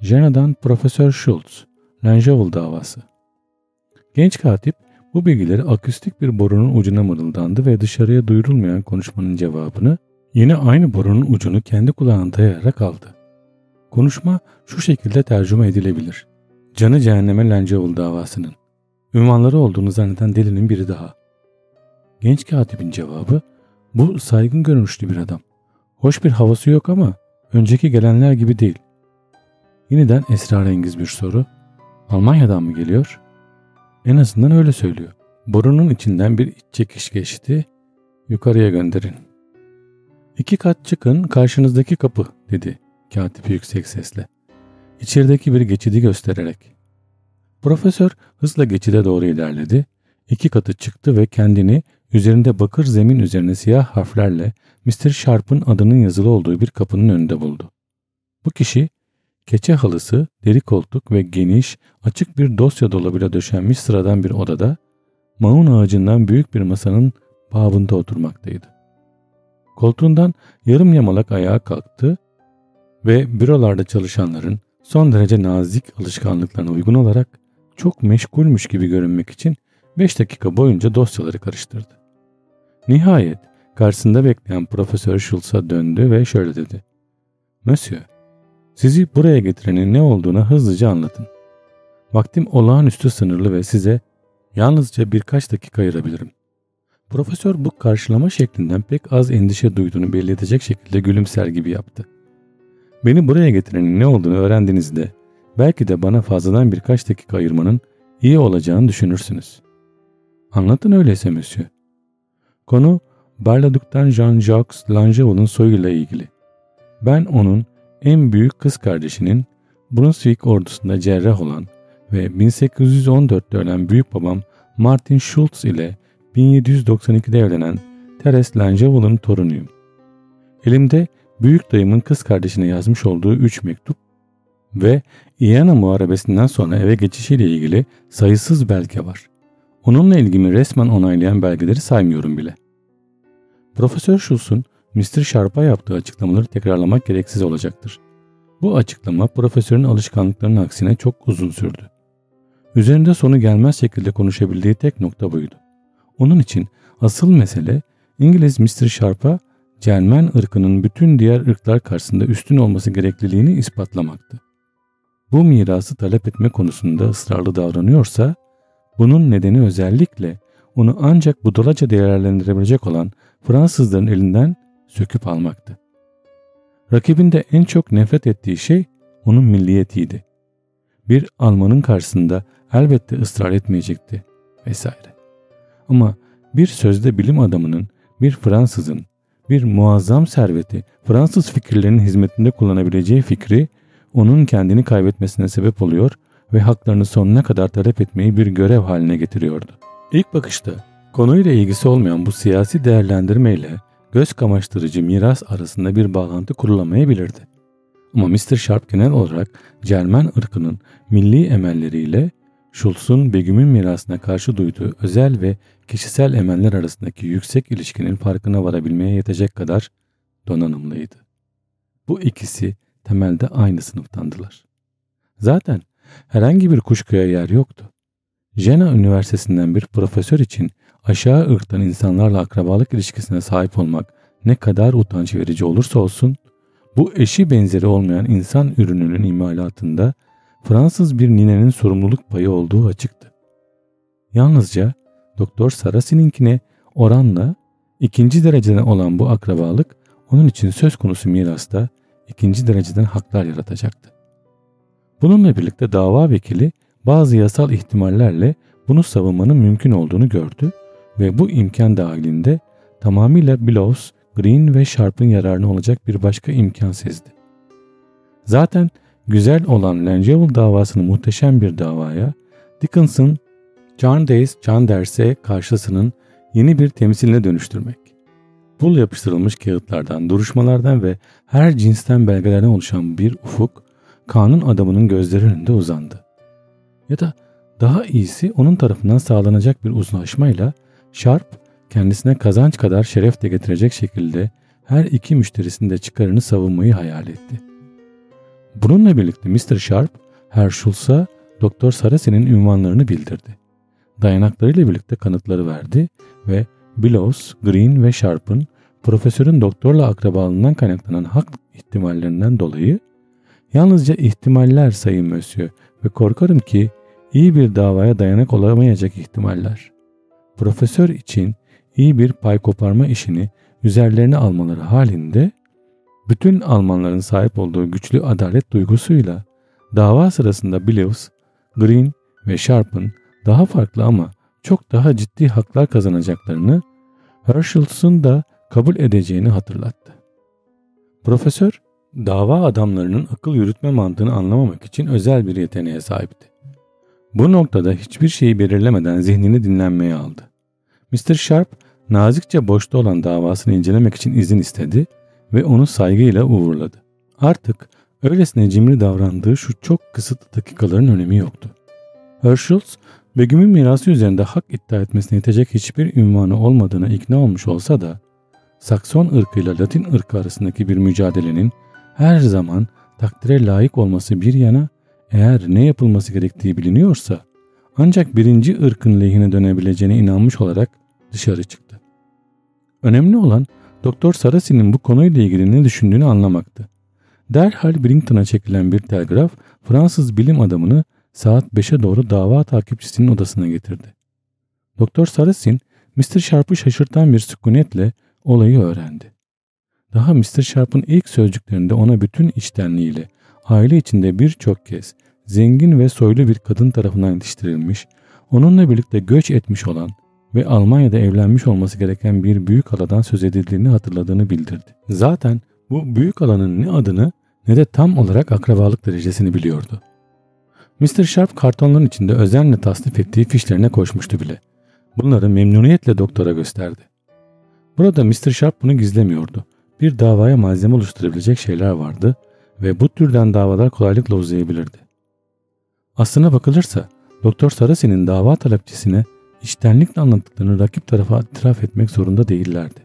Jena'dan Profesör Schultz, Langeville davası. Genç katip bu bilgileri akustik bir borunun ucuna mırıldandı ve dışarıya duyurulmayan konuşmanın cevabını yine aynı borunun ucunu kendi kulağına dayayarak aldı. Konuşma şu şekilde tercüme edilebilir. Canı cehenneme Langeville davasının. Ünvanları olduğunu zanneden delinin biri daha. Genç katibin cevabı bu saygın görünüşlü bir adam. Hoş bir havası yok ama önceki gelenler gibi değil. Yeniden esrarengiz bir soru. Almanya'dan mı geliyor? En azından öyle söylüyor. Borunun içinden bir iç çekiş geçti. Yukarıya gönderin. İki kat çıkın karşınızdaki kapı dedi katip yüksek sesle. İçerideki bir geçidi göstererek. Profesör hızla geçide doğru ilerledi. İki katı çıktı ve kendini üzerinde bakır zemin üzerine siyah harflerle Mr. Sharp'ın adının yazılı olduğu bir kapının önünde buldu. Bu kişi keçe halısı, deri koltuk ve geniş, açık bir dosya dolabıyla döşenmiş sıradan bir odada, maun ağacından büyük bir masanın bağında oturmaktaydı. Koltuğundan yarım yamalak ayağa kalktı ve bürolarda çalışanların son derece nazik alışkanlıklarına uygun olarak çok meşgulmüş gibi görünmek için 5 dakika boyunca dosyaları karıştırdı. Nihayet karşısında bekleyen Profesör Schultz'a döndü ve şöyle dedi. Monsieur, sizi buraya getirenin ne olduğuna hızlıca anlatın. Vaktim olağanüstü sınırlı ve size yalnızca birkaç dakika ayırabilirim. Profesör bu karşılama şeklinden pek az endişe duyduğunu belli şekilde gülümser gibi yaptı. Beni buraya getirenin ne olduğunu öğrendiğinizde belki de bana fazladan birkaç dakika ayırmanın iyi olacağını düşünürsünüz. Anlatın öyleyse Monsieur. Konu Barladuk'tan Jean-Jacques Langeville'ın soyuyla ilgili. Ben onun en büyük kız kardeşinin Brunswick ordusunda cerrah olan ve 1814'te ölen büyük babam Martin Schultz ile 1792'de evlenen Teres Langeville'ın torunuyum. Elimde büyük dayımın kız kardeşine yazmış olduğu üç mektup ve İyana Muharebesi'nden sonra eve geçişiyle ilgili sayısız belge var. Onunla ilgimi resmen onaylayan belgeleri saymıyorum bile. Profesör Schultz'un Mr. Sharp'a yaptığı açıklamaları tekrarlamak gereksiz olacaktır. Bu açıklama profesörün alışkanlıklarının aksine çok uzun sürdü. Üzerinde sonu gelmez şekilde konuşabildiği tek nokta buydu. Onun için asıl mesele İngiliz Mr. Sharp'a Cermen ırkının bütün diğer ırklar karşısında üstün olması gerekliliğini ispatlamaktı. Bu mirası talep etme konusunda ısrarlı davranıyorsa bunun nedeni özellikle onu ancak budalaca değerlendirebilecek olan Fransızların elinden söküp almaktı. Rakibinde en çok nefret ettiği şey onun milliyetiydi. Bir Almanın karşısında elbette ısrar etmeyecekti vesaire. Ama bir sözde bilim adamının, bir Fransızın, bir muazzam serveti Fransız fikirlerinin hizmetinde kullanabileceği fikri onun kendini kaybetmesine sebep oluyor ve haklarını sonuna kadar talep etmeyi bir görev haline getiriyordu. İlk bakışta konuyla ilgisi olmayan bu siyasi değerlendirmeyle göz kamaştırıcı miras arasında bir bağlantı kurulamayabilirdi. Ama Mr. Sharp genel olarak Cermen ırkının milli emelleriyle Schultz'un Begüm'ün mirasına karşı duyduğu özel ve kişisel emeller arasındaki yüksek ilişkinin farkına varabilmeye yetecek kadar donanımlıydı. Bu ikisi temelde aynı sınıftandılar. Zaten herhangi bir kuşkuya yer yoktu. Jena Üniversitesi'nden bir profesör için aşağı ırktan insanlarla akrabalık ilişkisine sahip olmak ne kadar utanç verici olursa olsun, bu eşi benzeri olmayan insan ürününün imalatında Fransız bir ninenin sorumluluk payı olduğu açıktı. Yalnızca Doktor Sarasi'ninkine oranla ikinci dereceden olan bu akrabalık onun için söz konusu mirasta ikinci dereceden haklar yaratacaktı. Bununla birlikte dava vekili bazı yasal ihtimallerle bunu savunmanın mümkün olduğunu gördü ve bu imkan dahilinde tamamıyla Blows, Green ve Sharp'ın yararına olacak bir başka imkan sezdi. Zaten güzel olan Langeville davasını muhteşem bir davaya, Dickinson, John Days, John Ders'e karşısının yeni bir temsiline dönüştürmek. Pul yapıştırılmış kağıtlardan, duruşmalardan ve her cinsten belgelerden oluşan bir ufuk, kanun adamının gözleri önünde uzandı. Ya da daha iyisi onun tarafından sağlanacak bir uzlaşmayla Sharp kendisine kazanç kadar şeref de getirecek şekilde her iki müşterisinin de çıkarını savunmayı hayal etti. Bununla birlikte Mr. Sharp, Herschel'sa Doktor Sarasi'nin ünvanlarını bildirdi. Dayanaklarıyla birlikte kanıtları verdi ve Billows, Green ve Sharp'ın profesörün doktorla akrabalığından kaynaklanan hak ihtimallerinden dolayı yalnızca ihtimaller sayın Mösyö ve korkarım ki iyi bir davaya dayanak olamayacak ihtimaller. Profesör için iyi bir pay koparma işini üzerlerine almaları halinde Bütün Almanların sahip olduğu güçlü adalet duygusuyla dava sırasında Billows, Green ve Sharp'ın daha farklı ama çok daha ciddi haklar kazanacaklarını Herschel's'un da kabul edeceğini hatırlattı. Profesör, dava adamlarının akıl yürütme mantığını anlamamak için özel bir yeteneğe sahipti. Bu noktada hiçbir şeyi belirlemeden zihnini dinlenmeye aldı. Mr. Sharp nazikçe boşta olan davasını incelemek için izin istedi ve onu saygıyla uğurladı. Artık öylesine cimri davrandığı şu çok kısıtlı dakikaların önemi yoktu. Herschels, Begüm'ün mirası üzerinde hak iddia etmesine yetecek hiçbir ünvanı olmadığına ikna olmuş olsa da, Sakson ırkıyla Latin ırkı arasındaki bir mücadelenin her zaman takdire layık olması bir yana, eğer ne yapılması gerektiği biliniyorsa, ancak birinci ırkın lehine dönebileceğine inanmış olarak dışarı çıktı. Önemli olan Doktor Sarasi'nin bu konuyla ilgili ne düşündüğünü anlamaktı. Derhal Brington'a çekilen bir telgraf Fransız bilim adamını saat 5'e doğru dava takipçisinin odasına getirdi. Doktor Sarasin, Mr. Sharp'ı şaşırtan bir sükunetle olayı öğrendi. Daha Mr. Sharp'ın ilk sözcüklerinde ona bütün içtenliğiyle aile içinde birçok kez zengin ve soylu bir kadın tarafından yetiştirilmiş, onunla birlikte göç etmiş olan ve Almanya'da evlenmiş olması gereken bir büyük aladan söz edildiğini hatırladığını bildirdi. Zaten bu büyük alanın ne adını ne de tam olarak akrabalık derecesini biliyordu. Mr. Sharp kartonların içinde özenle tasnif ettiği fişlerine koşmuştu bile. Bunları memnuniyetle doktora gösterdi. Burada Mr. Sharp bunu gizlemiyordu. Bir davaya malzeme oluşturabilecek şeyler vardı ve bu türden davalar kolaylıkla uzayabilirdi. Aslına bakılırsa Doktor Sarasi'nin dava talepçisine içtenlikle anlattıklarını rakip tarafa itiraf etmek zorunda değillerdi.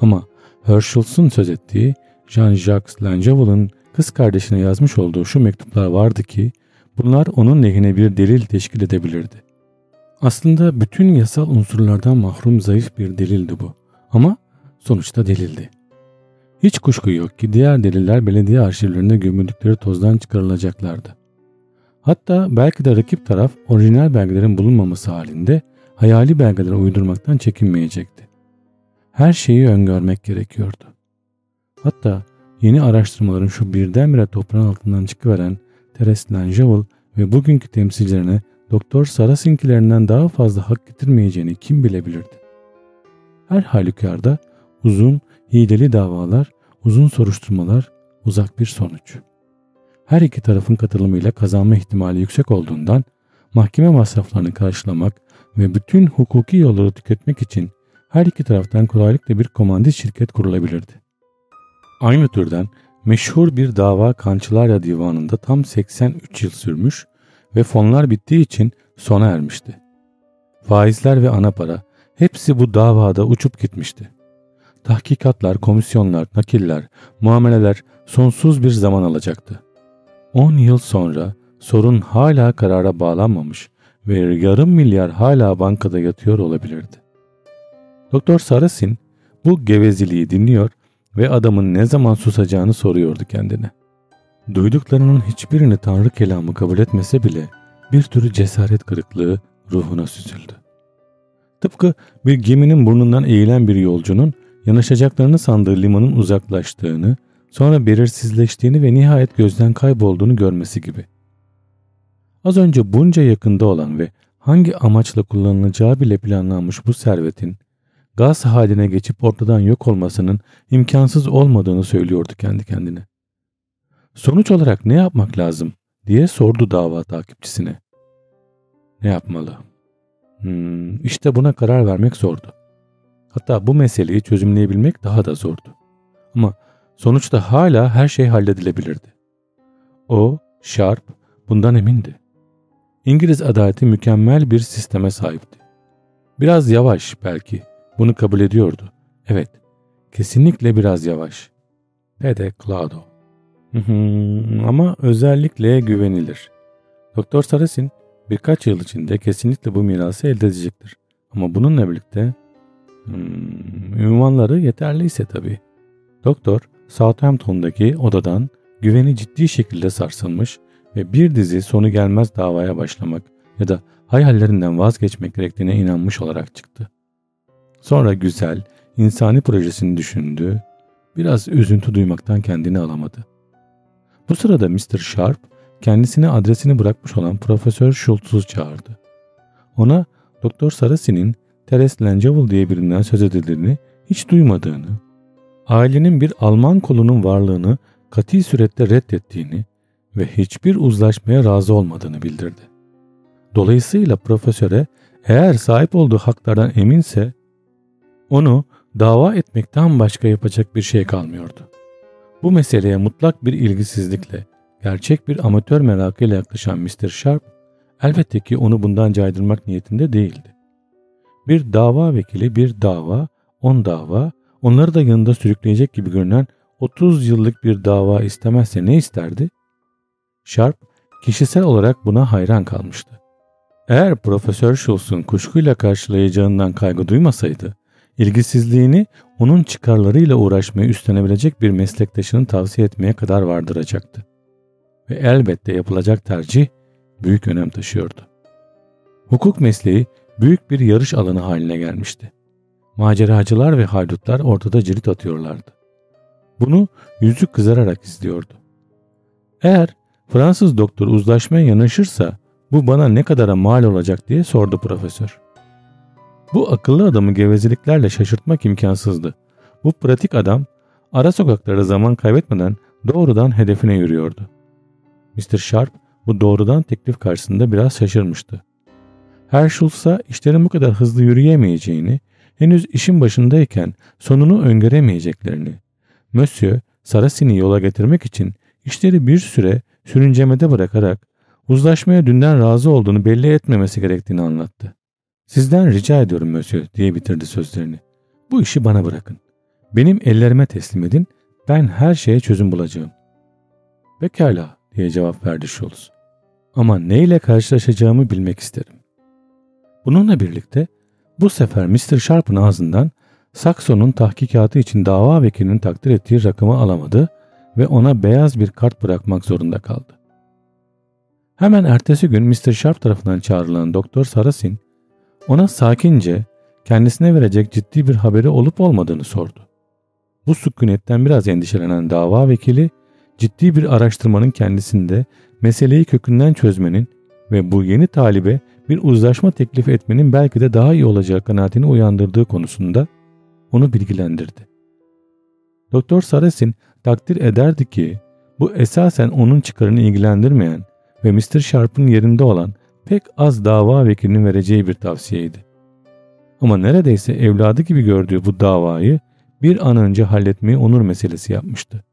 Ama Herschel's'un söz ettiği Jean-Jacques Langeville'ın kız kardeşine yazmış olduğu şu mektuplar vardı ki bunlar onun lehine bir delil teşkil edebilirdi. Aslında bütün yasal unsurlardan mahrum zayıf bir delildi bu. Ama sonuçta delildi. Hiç kuşku yok ki diğer deliller belediye arşivlerinde gömüldükleri tozdan çıkarılacaklardı. Hatta belki de rakip taraf orijinal belgelerin bulunmaması halinde hayali belgeler uydurmaktan çekinmeyecekti. Her şeyi öngörmek gerekiyordu. Hatta yeni araştırmaların şu birdenbire toprağın altından çıkıveren Teres Langeville ve bugünkü temsilcilerine Doktor Sarasinkilerinden daha fazla hak getirmeyeceğini kim bilebilirdi? Her halükarda uzun, hileli davalar, uzun soruşturmalar, uzak bir sonuç her iki tarafın katılımıyla kazanma ihtimali yüksek olduğundan mahkeme masraflarını karşılamak ve bütün hukuki yolları tüketmek için her iki taraftan kolaylıkla bir komandit şirket kurulabilirdi. Aynı türden meşhur bir dava Kançılarya Divanı'nda tam 83 yıl sürmüş ve fonlar bittiği için sona ermişti. Faizler ve ana para hepsi bu davada uçup gitmişti. Tahkikatlar, komisyonlar, nakiller, muameleler sonsuz bir zaman alacaktı. 10 yıl sonra sorun hala karara bağlanmamış ve yarım milyar hala bankada yatıyor olabilirdi. Doktor Sarasin bu geveziliği dinliyor ve adamın ne zaman susacağını soruyordu kendine. Duyduklarının hiçbirini Tanrı kelamı kabul etmese bile bir türü cesaret kırıklığı ruhuna süzüldü. Tıpkı bir geminin burnundan eğilen bir yolcunun yanaşacaklarını sandığı limanın uzaklaştığını sonra belirsizleştiğini ve nihayet gözden kaybolduğunu görmesi gibi. Az önce bunca yakında olan ve hangi amaçla kullanılacağı bile planlanmış bu servetin gaz haline geçip ortadan yok olmasının imkansız olmadığını söylüyordu kendi kendine. Sonuç olarak ne yapmak lazım diye sordu dava takipçisine. Ne yapmalı? Hmm, işte buna karar vermek zordu. Hatta bu meseleyi çözümleyebilmek daha da zordu. Ama Sonuçta hala her şey halledilebilirdi. O, Sharp, bundan emindi. İngiliz adaleti mükemmel bir sisteme sahipti. Biraz yavaş belki, bunu kabul ediyordu. Evet, kesinlikle biraz yavaş. Pede Clado. Ama özellikle güvenilir. Doktor Sarasin birkaç yıl içinde kesinlikle bu mirası elde edecektir. Ama bununla birlikte hmm, ünvanları yeterliyse tabii. Doktor Southampton'daki odadan güveni ciddi şekilde sarsılmış ve bir dizi sonu gelmez davaya başlamak ya da hayallerinden vazgeçmek gerektiğine inanmış olarak çıktı. Sonra güzel, insani projesini düşündü biraz üzüntü duymaktan kendini alamadı. Bu sırada Mr. Sharp kendisine adresini bırakmış olan Profesör Schultz'u çağırdı. Ona Doktor Sarasi'nin Teres Langeville diye birinden söz edildiğini hiç duymadığını, ailenin bir Alman kolunun varlığını kati surette reddettiğini ve hiçbir uzlaşmaya razı olmadığını bildirdi. Dolayısıyla profesöre eğer sahip olduğu haklardan eminse onu dava etmekten başka yapacak bir şey kalmıyordu. Bu meseleye mutlak bir ilgisizlikle, gerçek bir amatör merakıyla yaklaşan Mr. Sharp, elbette ki onu bundan caydırmak niyetinde değildi. Bir dava vekili bir dava, on dava, onları da yanında sürükleyecek gibi görünen 30 yıllık bir dava istemezse ne isterdi? Sharp kişisel olarak buna hayran kalmıştı. Eğer Profesör Schultz'un kuşkuyla karşılayacağından kaygı duymasaydı, ilgisizliğini onun çıkarlarıyla uğraşmayı üstlenebilecek bir meslektaşını tavsiye etmeye kadar vardıracaktı. Ve elbette yapılacak tercih büyük önem taşıyordu. Hukuk mesleği büyük bir yarış alanı haline gelmişti. Maceracılar ve haydutlar ortada cirit atıyorlardı. Bunu yüzü kızararak izliyordu. Eğer Fransız doktor uzlaşmaya yanaşırsa bu bana ne kadara mal olacak diye sordu profesör. Bu akıllı adamı gevezeliklerle şaşırtmak imkansızdı. Bu pratik adam ara sokaklarda zaman kaybetmeden doğrudan hedefine yürüyordu. Mr. Sharp bu doğrudan teklif karşısında biraz şaşırmıştı. Herschel işlerin bu kadar hızlı yürüyemeyeceğini, henüz işin başındayken sonunu öngöremeyeceklerini, Monsieur Sarasi'ni yola getirmek için işleri bir süre sürüncemede bırakarak uzlaşmaya dünden razı olduğunu belli etmemesi gerektiğini anlattı. Sizden rica ediyorum Monsieur diye bitirdi sözlerini. Bu işi bana bırakın. Benim ellerime teslim edin. Ben her şeye çözüm bulacağım. Pekala diye cevap verdi Schultz. Ama neyle karşılaşacağımı bilmek isterim. Bununla birlikte bu sefer Mr. Sharp'ın ağzından Sakson'un tahkikatı için dava vekilinin takdir ettiği rakamı alamadı ve ona beyaz bir kart bırakmak zorunda kaldı. Hemen ertesi gün Mr. Sharp tarafından çağrılan Doktor Sarasin ona sakince kendisine verecek ciddi bir haberi olup olmadığını sordu. Bu sükunetten biraz endişelenen dava vekili ciddi bir araştırmanın kendisinde meseleyi kökünden çözmenin ve bu yeni talibe bir uzlaşma teklif etmenin belki de daha iyi olacağı kanaatini uyandırdığı konusunda onu bilgilendirdi. Doktor Sarasin takdir ederdi ki bu esasen onun çıkarını ilgilendirmeyen ve Mr. Sharp'ın yerinde olan pek az dava vekilinin vereceği bir tavsiyeydi. Ama neredeyse evladı gibi gördüğü bu davayı bir an önce halletmeyi onur meselesi yapmıştı.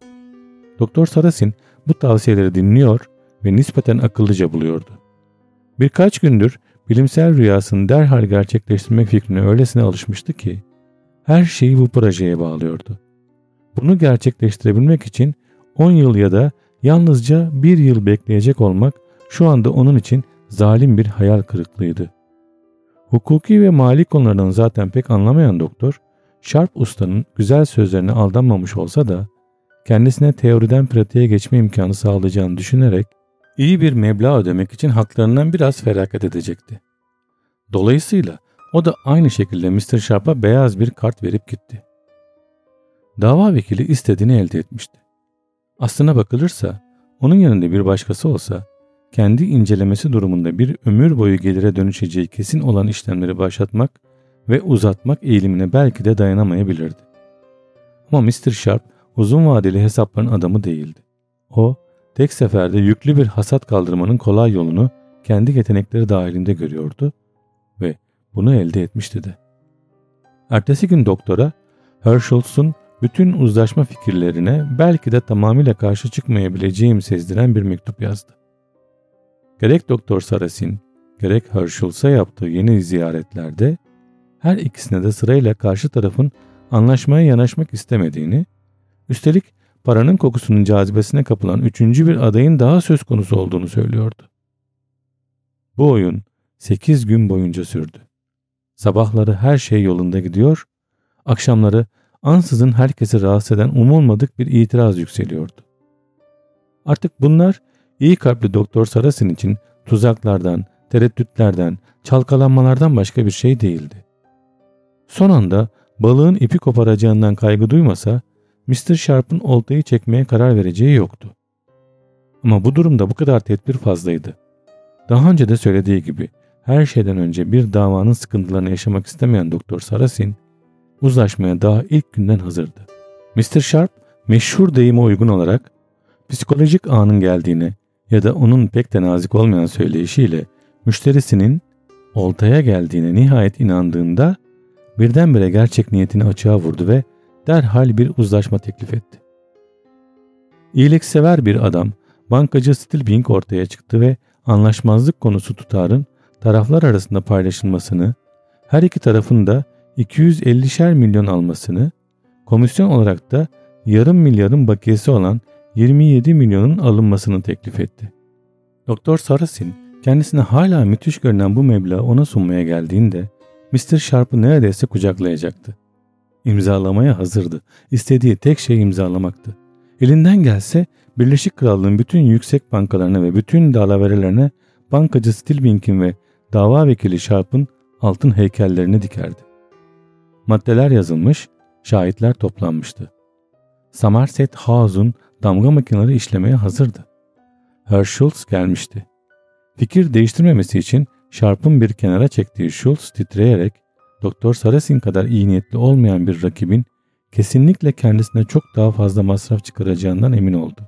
Doktor Sarasin bu tavsiyeleri dinliyor ve nispeten akıllıca buluyordu. Birkaç gündür bilimsel rüyasını derhal gerçekleştirmek fikrine öylesine alışmıştı ki her şeyi bu projeye bağlıyordu. Bunu gerçekleştirebilmek için 10 yıl ya da yalnızca bir yıl bekleyecek olmak şu anda onun için zalim bir hayal kırıklığıydı. Hukuki ve mali konulardan zaten pek anlamayan doktor, Sharp ustanın güzel sözlerine aldanmamış olsa da kendisine teoriden pratiğe geçme imkanı sağlayacağını düşünerek iyi bir meblağ ödemek için haklarından biraz feragat edecekti. Dolayısıyla o da aynı şekilde Mr. Sharp'a beyaz bir kart verip gitti. Dava vekili istediğini elde etmişti. Aslına bakılırsa onun yanında bir başkası olsa kendi incelemesi durumunda bir ömür boyu gelire dönüşeceği kesin olan işlemleri başlatmak ve uzatmak eğilimine belki de dayanamayabilirdi. Ama Mr. Sharp uzun vadeli hesapların adamı değildi. O, tek seferde yüklü bir hasat kaldırmanın kolay yolunu kendi yetenekleri dahilinde görüyordu ve bunu elde etmişti de. Ertesi gün doktora Herschel'sun bütün uzlaşma fikirlerine belki de tamamıyla karşı çıkmayabileceğim sezdiren bir mektup yazdı. Gerek Doktor Sarasin, gerek Herschel'sa yaptığı yeni ziyaretlerde her ikisine de sırayla karşı tarafın anlaşmaya yanaşmak istemediğini, üstelik paranın kokusunun cazibesine kapılan üçüncü bir adayın daha söz konusu olduğunu söylüyordu. Bu oyun 8 gün boyunca sürdü. Sabahları her şey yolunda gidiyor, akşamları ansızın herkesi rahatsız eden umulmadık bir itiraz yükseliyordu. Artık bunlar iyi kalpli Doktor Sarasin için tuzaklardan, tereddütlerden, çalkalanmalardan başka bir şey değildi. Son anda balığın ipi koparacağından kaygı duymasa Mr. Sharp'ın oltayı çekmeye karar vereceği yoktu. Ama bu durumda bu kadar tedbir fazlaydı. Daha önce de söylediği gibi her şeyden önce bir davanın sıkıntılarını yaşamak istemeyen Doktor Sarasin uzlaşmaya daha ilk günden hazırdı. Mr. Sharp meşhur deyime uygun olarak psikolojik anın geldiğine ya da onun pek de nazik olmayan söyleyişiyle müşterisinin oltaya geldiğine nihayet inandığında birdenbire gerçek niyetini açığa vurdu ve derhal bir uzlaşma teklif etti. İyiliksever bir adam bankacı Stilbing ortaya çıktı ve anlaşmazlık konusu tutarın taraflar arasında paylaşılmasını, her iki tarafın da 250'şer milyon almasını, komisyon olarak da yarım milyarın bakiyesi olan 27 milyonun alınmasını teklif etti. Doktor Sarasin kendisine hala müthiş görünen bu meblağı ona sunmaya geldiğinde Mr. Sharp'ı neredeyse kucaklayacaktı. İmzalamaya hazırdı. İstediği tek şey imzalamaktı. Elinden gelse Birleşik Krallığın bütün yüksek bankalarına ve bütün dalaverelerine bankacı Stilbink'in ve dava vekili Sharp'ın altın heykellerini dikerdi. Maddeler yazılmış, şahitler toplanmıştı. Somerset House'un damga makineleri işlemeye hazırdı. Herschel gelmişti. Fikir değiştirmemesi için Sharp'ın bir kenara çektiği Schultz titreyerek Doktor Sarasin kadar iyi niyetli olmayan bir rakibin kesinlikle kendisine çok daha fazla masraf çıkaracağından emin oldu.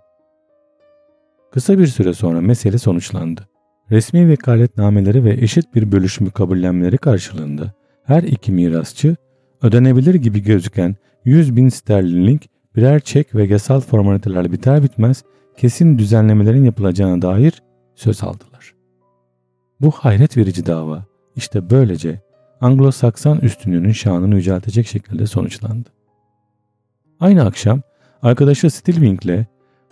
Kısa bir süre sonra mesele sonuçlandı. Resmi vekaletnameleri ve eşit bir bölüşümü kabullenmeleri karşılığında her iki mirasçı ödenebilir gibi gözüken 100 bin sterlinlik birer çek ve yasal formalitelerle biter bitmez kesin düzenlemelerin yapılacağına dair söz aldılar. Bu hayret verici dava işte böylece Anglo-Saksan üstünlüğünün şanını yüceltecek şekilde sonuçlandı. Aynı akşam arkadaşı Stilwing'le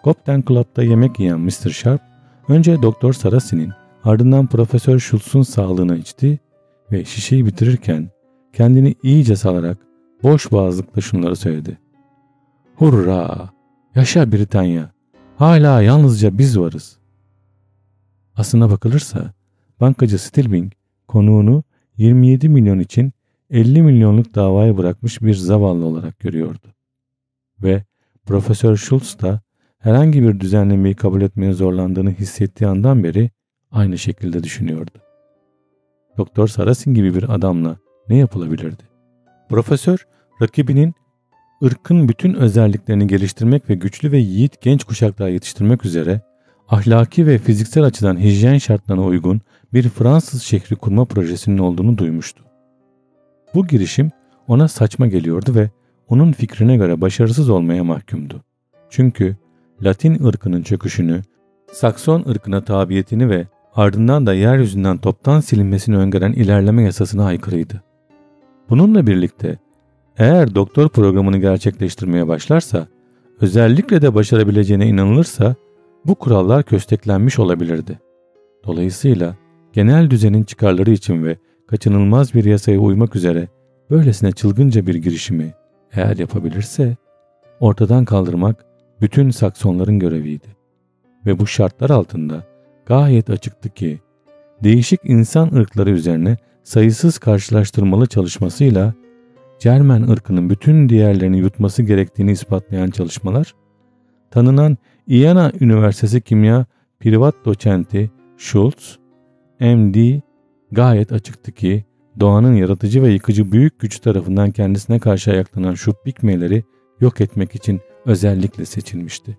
Copten Club'da yemek yiyen Mr. Sharp önce Doktor Sarasi'nin ardından Profesör Schultz'un sağlığına içti ve şişeyi bitirirken kendini iyice salarak boş boğazlıkla şunları söyledi. Hurra! Yaşa Britanya! Hala yalnızca biz varız. Aslına bakılırsa bankacı Stilbing konuğunu 27 milyon için 50 milyonluk davaya bırakmış bir zavallı olarak görüyordu. Ve Profesör Schultz da herhangi bir düzenlemeyi kabul etmeye zorlandığını hissettiği andan beri aynı şekilde düşünüyordu. Doktor Sarasin gibi bir adamla ne yapılabilirdi? Profesör rakibinin ırkın bütün özelliklerini geliştirmek ve güçlü ve yiğit genç kuşaklar yetiştirmek üzere ahlaki ve fiziksel açıdan hijyen şartlarına uygun bir Fransız şehri kurma projesinin olduğunu duymuştu. Bu girişim ona saçma geliyordu ve onun fikrine göre başarısız olmaya mahkumdu. Çünkü Latin ırkının çöküşünü, Sakson ırkına tabiyetini ve ardından da yeryüzünden toptan silinmesini öngören ilerleme yasasına aykırıydı. Bununla birlikte eğer doktor programını gerçekleştirmeye başlarsa, özellikle de başarabileceğine inanılırsa bu kurallar kösteklenmiş olabilirdi. Dolayısıyla genel düzenin çıkarları için ve kaçınılmaz bir yasaya uymak üzere böylesine çılgınca bir girişimi eğer yapabilirse ortadan kaldırmak bütün Saksonların göreviydi. Ve bu şartlar altında gayet açıktı ki değişik insan ırkları üzerine sayısız karşılaştırmalı çalışmasıyla Cermen ırkının bütün diğerlerini yutması gerektiğini ispatlayan çalışmalar, tanınan Iana Üniversitesi Kimya Privat Doçenti Schultz, MD gayet açıktı ki doğanın yaratıcı ve yıkıcı büyük güç tarafından kendisine karşı ayaklanan şu pikmeleri yok etmek için özellikle seçilmişti.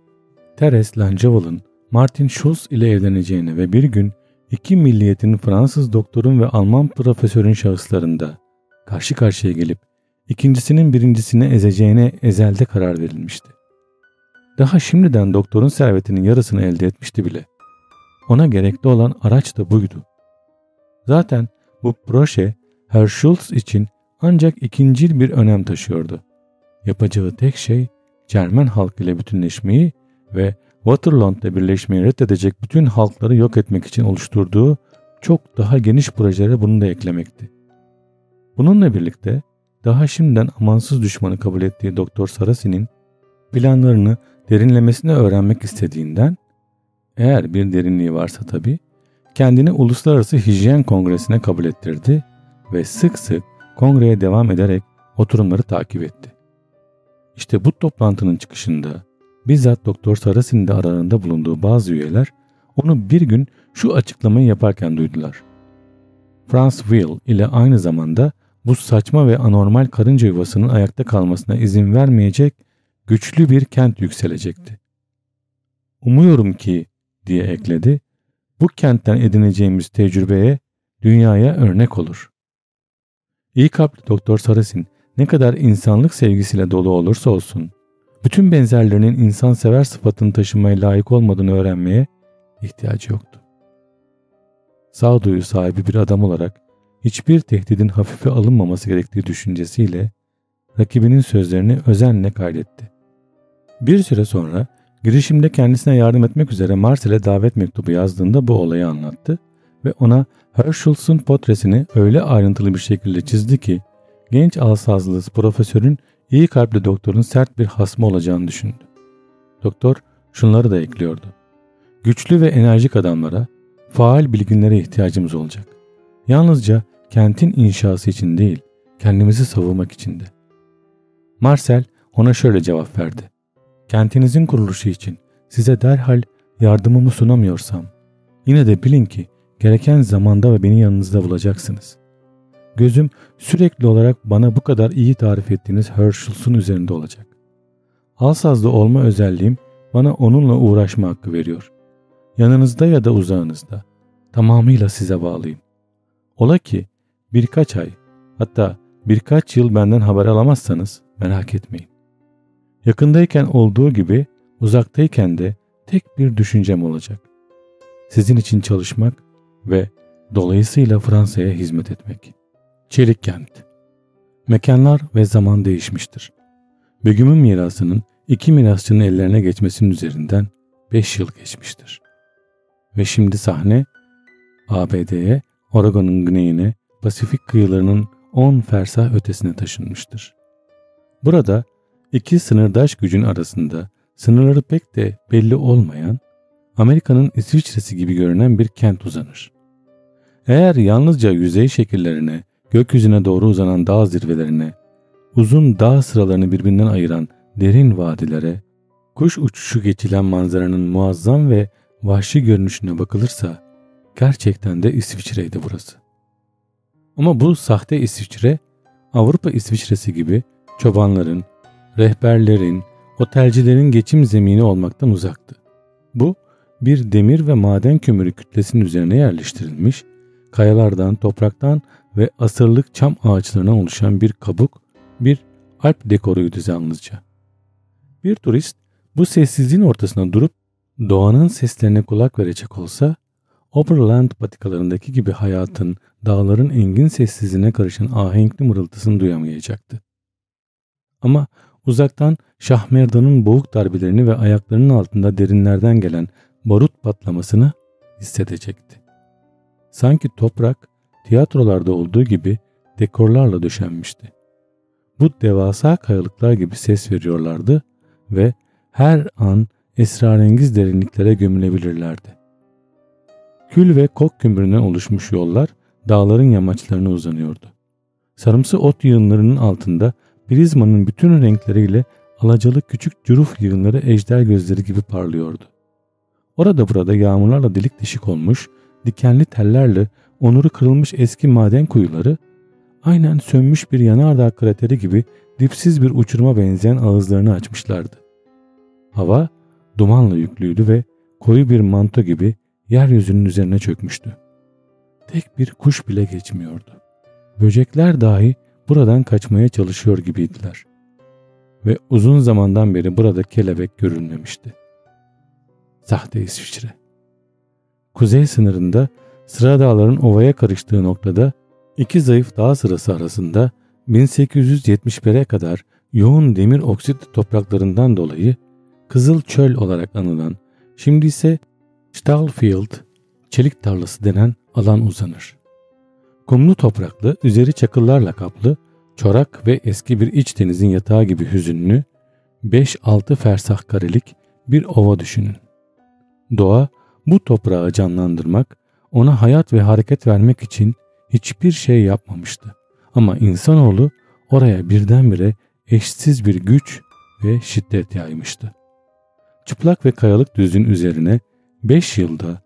Teres Langeval'ın Martin Schulz ile evleneceğini ve bir gün iki milliyetin Fransız doktorun ve Alman profesörün şahıslarında karşı karşıya gelip ikincisinin birincisini ezeceğine ezelde karar verilmişti. Daha şimdiden doktorun servetinin yarısını elde etmişti bile. Ona gerekli olan araç da buydu. Zaten bu proje Herr Schultz için ancak ikincil bir önem taşıyordu. Yapacağı tek şey Cermen halk ile bütünleşmeyi ve Waterland'la birleşmeyi reddedecek bütün halkları yok etmek için oluşturduğu çok daha geniş projelere bunu da eklemekti. Bununla birlikte daha şimdiden amansız düşmanı kabul ettiği Doktor Sarasi'nin planlarını derinlemesine öğrenmek istediğinden eğer bir derinliği varsa tabi kendini Uluslararası Hijyen Kongresi'ne kabul ettirdi ve sık sık kongreye devam ederek oturumları takip etti. İşte bu toplantının çıkışında bizzat Doktor Sarasin'in de aralarında bulunduğu bazı üyeler onu bir gün şu açıklamayı yaparken duydular. Franz Will ile aynı zamanda bu saçma ve anormal karınca yuvasının ayakta kalmasına izin vermeyecek güçlü bir kent yükselecekti. Umuyorum ki diye ekledi, bu kentten edineceğimiz tecrübeye dünyaya örnek olur. İyi kalpli Doktor Sarasin ne kadar insanlık sevgisiyle dolu olursa olsun, bütün benzerlerinin insansever sıfatını taşımaya layık olmadığını öğrenmeye ihtiyacı yoktu. Sağduyu sahibi bir adam olarak hiçbir tehdidin hafife alınmaması gerektiği düşüncesiyle rakibinin sözlerini özenle kaydetti. Bir süre sonra girişimde kendisine yardım etmek üzere Marcel'e davet mektubu yazdığında bu olayı anlattı ve ona Herschel's'ın potresini öyle ayrıntılı bir şekilde çizdi ki genç alsazlı profesörün iyi kalpli doktorun sert bir hasmı olacağını düşündü. Doktor şunları da ekliyordu. Güçlü ve enerjik adamlara, faal bilginlere ihtiyacımız olacak. Yalnızca kentin inşası için değil, kendimizi savunmak için de. Marcel ona şöyle cevap verdi. Kentinizin kuruluşu için size derhal yardımımı sunamıyorsam, yine de bilin ki gereken zamanda ve beni yanınızda bulacaksınız. Gözüm sürekli olarak bana bu kadar iyi tarif ettiğiniz Herschel'sun üzerinde olacak. Alsazlı olma özelliğim bana onunla uğraşma hakkı veriyor. Yanınızda ya da uzağınızda tamamıyla size bağlıyım. Ola ki birkaç ay hatta birkaç yıl benden haber alamazsanız merak etmeyin. Yakındayken olduğu gibi uzaktayken de tek bir düşüncem olacak. Sizin için çalışmak ve dolayısıyla Fransa'ya hizmet etmek. Çelik Kent Mekanlar ve zaman değişmiştir. Begüm'ün mirasının iki mirasçının ellerine geçmesinin üzerinden 5 yıl geçmiştir. Ve şimdi sahne ABD'ye, Oregon'un güneyine, Pasifik kıyılarının 10 fersah ötesine taşınmıştır. Burada iki sınırdaş gücün arasında sınırları pek de belli olmayan Amerika'nın İsviçre'si gibi görünen bir kent uzanır. Eğer yalnızca yüzey şekillerine, gökyüzüne doğru uzanan dağ zirvelerine, uzun dağ sıralarını birbirinden ayıran derin vadilere, kuş uçuşu geçilen manzaranın muazzam ve vahşi görünüşüne bakılırsa gerçekten de İsviçre'ydi burası. Ama bu sahte İsviçre Avrupa İsviçre'si gibi çobanların, rehberlerin, otelcilerin geçim zemini olmaktan uzaktı. Bu bir demir ve maden kömürü kütlesinin üzerine yerleştirilmiş, kayalardan, topraktan ve asırlık çam ağaçlarına oluşan bir kabuk, bir Alp dekoruydu yalnızca. Bir turist bu sessizliğin ortasına durup doğanın seslerine kulak verecek olsa, Oberland patikalarındaki gibi hayatın, dağların engin sessizliğine karışan ahenkli mırıltısını duyamayacaktı. Ama uzaktan Şahmerdan'ın boğuk darbelerini ve ayaklarının altında derinlerden gelen barut patlamasını hissedecekti. Sanki toprak tiyatrolarda olduğu gibi dekorlarla döşenmişti. Bu devasa kayalıklar gibi ses veriyorlardı ve her an esrarengiz derinliklere gömülebilirlerdi. Kül ve kok kömüründen oluşmuş yollar dağların yamaçlarına uzanıyordu. Sarımsı ot yığınlarının altında prizmanın bütün renkleriyle alacalı küçük cüruf yığınları ejder gözleri gibi parlıyordu. Orada burada yağmurlarla delik deşik olmuş, dikenli tellerle onuru kırılmış eski maden kuyuları, aynen sönmüş bir yanardağ krateri gibi dipsiz bir uçuruma benzeyen ağızlarını açmışlardı. Hava dumanla yüklüydü ve koyu bir manto gibi yeryüzünün üzerine çökmüştü. Tek bir kuş bile geçmiyordu. Böcekler dahi buradan kaçmaya çalışıyor gibiydiler. Ve uzun zamandan beri burada kelebek görülmemişti. Sahte İsviçre. Kuzey sınırında sıra dağların ovaya karıştığı noktada iki zayıf dağ sırası arasında 1871'e kadar yoğun demir oksit topraklarından dolayı Kızıl Çöl olarak anılan, şimdi ise Stahlfield, çelik tarlası denen alan uzanır. Kumlu topraklı, üzeri çakıllarla kaplı, çorak ve eski bir iç denizin yatağı gibi hüzünlü, 5-6 fersah karelik bir ova düşünün. Doğa bu toprağı canlandırmak, ona hayat ve hareket vermek için hiçbir şey yapmamıştı. Ama insanoğlu oraya birdenbire eşsiz bir güç ve şiddet yaymıştı. Çıplak ve kayalık düzün üzerine 5 yılda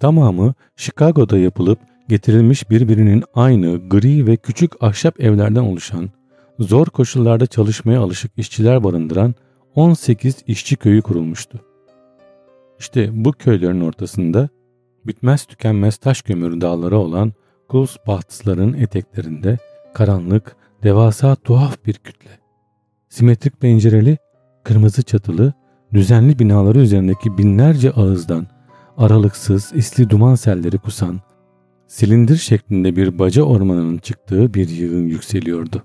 tamamı Chicago'da yapılıp getirilmiş birbirinin aynı gri ve küçük ahşap evlerden oluşan, zor koşullarda çalışmaya alışık işçiler barındıran 18 işçi köyü kurulmuştu. İşte bu köylerin ortasında bitmez tükenmez taş kömürü dağları olan Kulsbahtzların eteklerinde karanlık, devasa tuhaf bir kütle. Simetrik pencereli, kırmızı çatılı, düzenli binaları üzerindeki binlerce ağızdan aralıksız isli duman selleri kusan, silindir şeklinde bir baca ormanının çıktığı bir yığın yükseliyordu.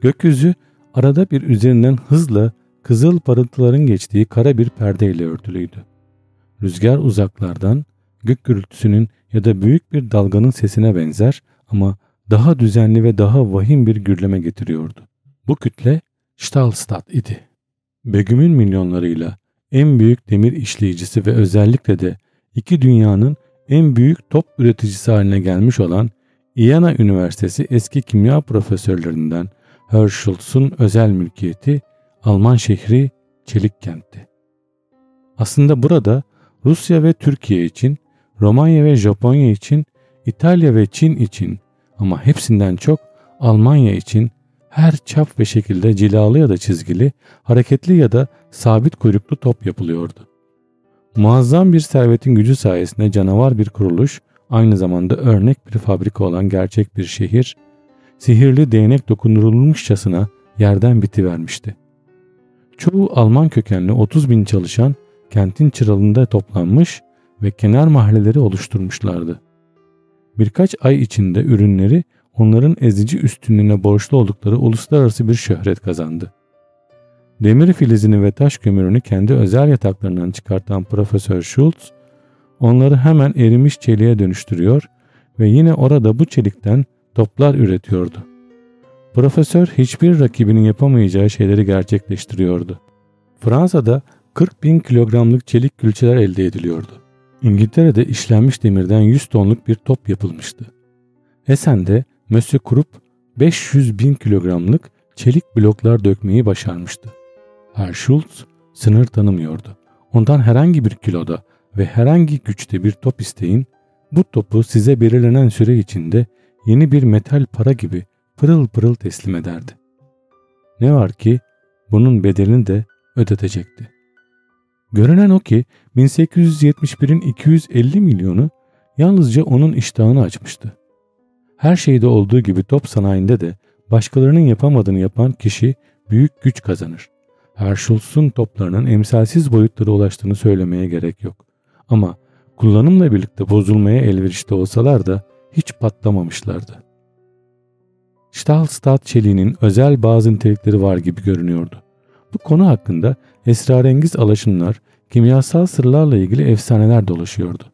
Gökyüzü arada bir üzerinden hızla kızıl parıltıların geçtiği kara bir perdeyle örtülüydü. Rüzgar uzaklardan gök gürültüsünün ya da büyük bir dalganın sesine benzer ama daha düzenli ve daha vahim bir gürleme getiriyordu. Bu kütle Stahlstadt idi. Begüm'ün milyonlarıyla en büyük demir işleyicisi ve özellikle de iki dünyanın en büyük top üreticisi haline gelmiş olan Iana Üniversitesi eski kimya profesörlerinden Herschel's'un özel mülkiyeti Alman şehri Çelik kentti. Aslında burada Rusya ve Türkiye için, Romanya ve Japonya için, İtalya ve Çin için ama hepsinden çok Almanya için her çap ve şekilde cilalı ya da çizgili, hareketli ya da sabit kuyruklu top yapılıyordu. Muazzam bir servetin gücü sayesinde canavar bir kuruluş, aynı zamanda örnek bir fabrika olan gerçek bir şehir, sihirli değnek dokundurulmuşçasına yerden bitivermişti. Çoğu Alman kökenli 30 bin çalışan kentin çıralında toplanmış ve kenar mahalleleri oluşturmuşlardı. Birkaç ay içinde ürünleri onların ezici üstünlüğüne borçlu oldukları uluslararası bir şöhret kazandı. Demir filizini ve taş kömürünü kendi özel yataklarından çıkartan Profesör Schultz, onları hemen erimiş çeliğe dönüştürüyor ve yine orada bu çelikten toplar üretiyordu. Profesör hiçbir rakibinin yapamayacağı şeyleri gerçekleştiriyordu. Fransa'da 40 bin kilogramlık çelik külçeler elde ediliyordu. İngiltere'de işlenmiş demirden 100 tonluk bir top yapılmıştı. Esen'de Monsieur Krupp 500 bin kilogramlık çelik bloklar dökmeyi başarmıştı. Herr Schultz sınır tanımıyordu. Ondan herhangi bir kiloda ve herhangi güçte bir top isteyin, bu topu size belirlenen süre içinde yeni bir metal para gibi pırıl pırıl teslim ederdi. Ne var ki bunun bedelini de ödetecekti. Görünen o ki 1871'in 250 milyonu yalnızca onun iştahını açmıştı. Her şeyde olduğu gibi top sanayinde de başkalarının yapamadığını yapan kişi büyük güç kazanır. Herschulz'un toplarının emsalsiz boyutlara ulaştığını söylemeye gerek yok. Ama kullanımla birlikte bozulmaya elverişli olsalar da hiç patlamamışlardı. Stahlstadt çeliğinin özel bazı nitelikleri var gibi görünüyordu. Bu konu hakkında esrarengiz alaşımlar, kimyasal sırlarla ilgili efsaneler dolaşıyordu.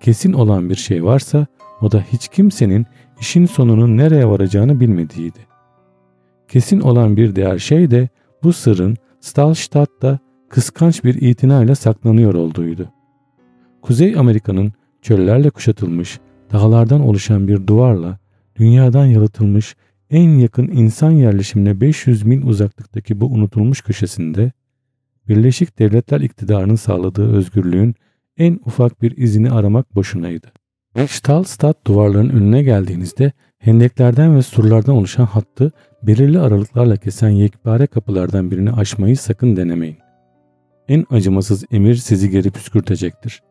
Kesin olan bir şey varsa o da hiç kimsenin işin sonunun nereye varacağını bilmediğiydi. Kesin olan bir diğer şey de bu sırrın Stahlstadt'ta kıskanç bir itinayla saklanıyor olduğuydu. Kuzey Amerika'nın çöllerle kuşatılmış, dağlardan oluşan bir duvarla dünyadan yalıtılmış en yakın insan yerleşimine 500 mil uzaklıktaki bu unutulmuş köşesinde Birleşik Devletler iktidarının sağladığı özgürlüğün en ufak bir izini aramak boşunaydı. Stahlstadt duvarların önüne geldiğinizde hendeklerden ve surlardan oluşan hattı belirli aralıklarla kesen yekpare kapılardan birini aşmayı sakın denemeyin. En acımasız emir sizi geri püskürtecektir.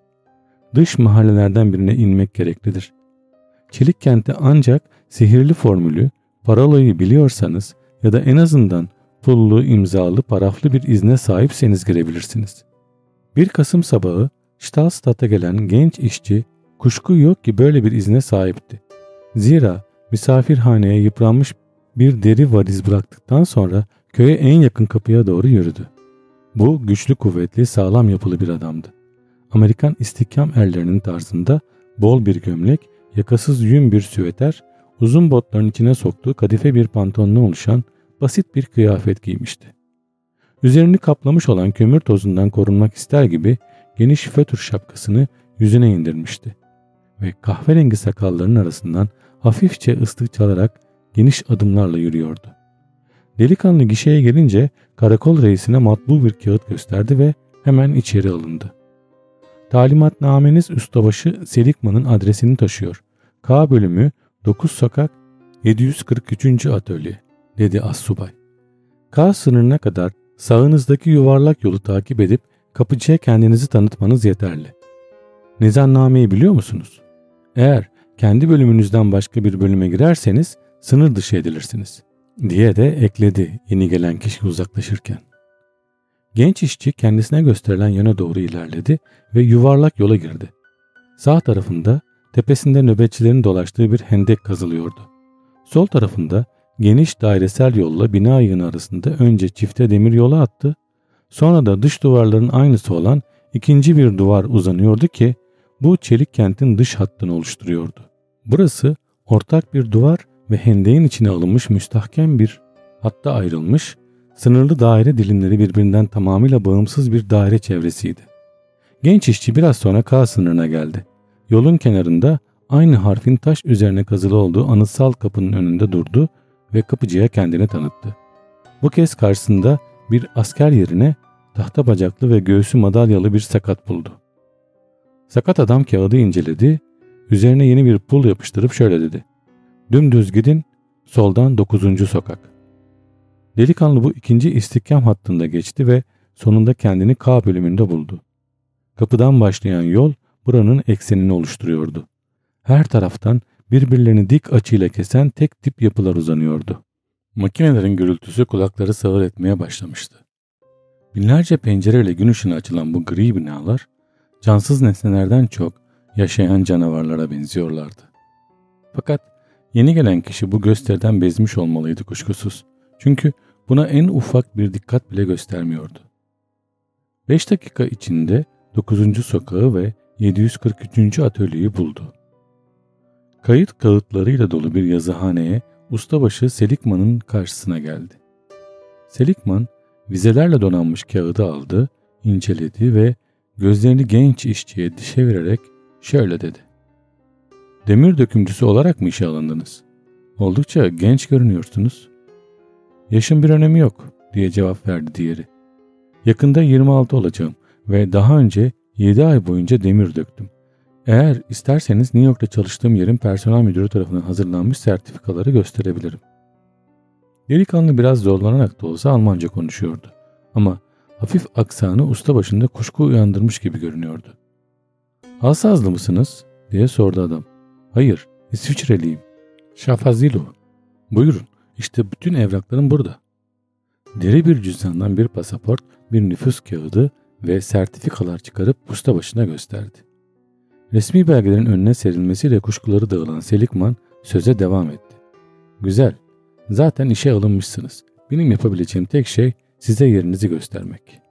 Dış mahallelerden birine inmek gereklidir. Çelik kente ancak sihirli formülü, parolayı biliyorsanız ya da en azından pullu, imzalı, paraflı bir izne sahipseniz girebilirsiniz. 1 Kasım sabahı Stahlstadt'a gelen genç işçi kuşku yok ki böyle bir izne sahipti. Zira misafirhaneye yıpranmış bir deri valiz bıraktıktan sonra köye en yakın kapıya doğru yürüdü. Bu güçlü kuvvetli sağlam yapılı bir adamdı. Amerikan istikam erlerinin tarzında bol bir gömlek, yakasız yün bir süveter, uzun botların içine soktuğu kadife bir pantolonla oluşan basit bir kıyafet giymişti. Üzerini kaplamış olan kömür tozundan korunmak ister gibi geniş fötür şapkasını yüzüne indirmişti ve kahverengi sakallarının arasından hafifçe ıslık çalarak geniş adımlarla yürüyordu. Delikanlı gişeye gelince karakol reisine matbu bir kağıt gösterdi ve hemen içeri alındı. Talimatnameniz ustabaşı Selikman'ın adresini taşıyor. K bölümü 9 sokak 743. atölye dedi assubay. K sınırına kadar sağınızdaki yuvarlak yolu takip edip kapıcıya kendinizi tanıtmanız yeterli. Nizamnameyi biliyor musunuz? Eğer kendi bölümünüzden başka bir bölüme girerseniz sınır dışı edilirsiniz diye de ekledi yeni gelen kişi uzaklaşırken. Genç işçi kendisine gösterilen yöne doğru ilerledi ve yuvarlak yola girdi. Sağ tarafında tepesinde nöbetçilerin dolaştığı bir hendek kazılıyordu. Sol tarafında geniş dairesel yolla bina yığını arasında önce çifte demir yola attı, sonra da dış duvarların aynısı olan ikinci bir duvar uzanıyordu ki bu çelik kentin dış hattını oluşturuyordu. Burası ortak bir duvar ve hendeğin içine alınmış müstahkem bir hatta ayrılmış, sınırlı daire dilimleri birbirinden tamamıyla bağımsız bir daire çevresiydi. Genç işçi biraz sonra K sınırına geldi. Yolun kenarında aynı harfin taş üzerine kazılı olduğu anıtsal kapının önünde durdu ve kapıcıya kendini tanıttı. Bu kez karşısında bir asker yerine tahta bacaklı ve göğsü madalyalı bir sakat buldu. Sakat adam kağıdı inceledi, üzerine yeni bir pul yapıştırıp şöyle dedi. Dümdüz gidin, soldan 9. sokak. Delikanlı bu ikinci istihkam hattında geçti ve sonunda kendini K bölümünde buldu. Kapıdan başlayan yol buranın eksenini oluşturuyordu. Her taraftan birbirlerini dik açıyla kesen tek tip yapılar uzanıyordu. Makinelerin gürültüsü kulakları sağır etmeye başlamıştı. Binlerce pencereyle gün ışığına açılan bu gri binalar, cansız nesnelerden çok yaşayan canavarlara benziyorlardı. Fakat yeni gelen kişi bu gösteriden bezmiş olmalıydı kuşkusuz. Çünkü buna en ufak bir dikkat bile göstermiyordu. 5 dakika içinde 9. sokağı ve 743. atölyeyi buldu. Kayıt kağıtlarıyla dolu bir yazıhaneye ustabaşı Selikman'ın karşısına geldi. Selikman vizelerle donanmış kağıdı aldı, inceledi ve gözlerini genç işçiye çevirerek şöyle dedi. Demir dökümcüsü olarak mı işe alındınız? Oldukça genç görünüyorsunuz. Yaşın bir önemi yok diye cevap verdi diğeri. Yakında 26 olacağım ve daha önce 7 ay boyunca demir döktüm. Eğer isterseniz New York'ta çalıştığım yerin personel müdürü tarafından hazırlanmış sertifikaları gösterebilirim. Delikanlı biraz zorlanarak da olsa Almanca konuşuyordu. Ama hafif aksanı usta başında kuşku uyandırmış gibi görünüyordu. Alsazlı mısınız? diye sordu adam. Hayır, İsviçreliyim. Şafazilo. Buyurun, işte bütün evraklarım burada. Deri bir cüzdandan bir pasaport, bir nüfus kağıdı ve sertifikalar çıkarıp usta başına gösterdi. Resmi belgelerin önüne serilmesiyle kuşkuları dağılan Selikman söze devam etti. Güzel, zaten işe alınmışsınız. Benim yapabileceğim tek şey size yerinizi göstermek.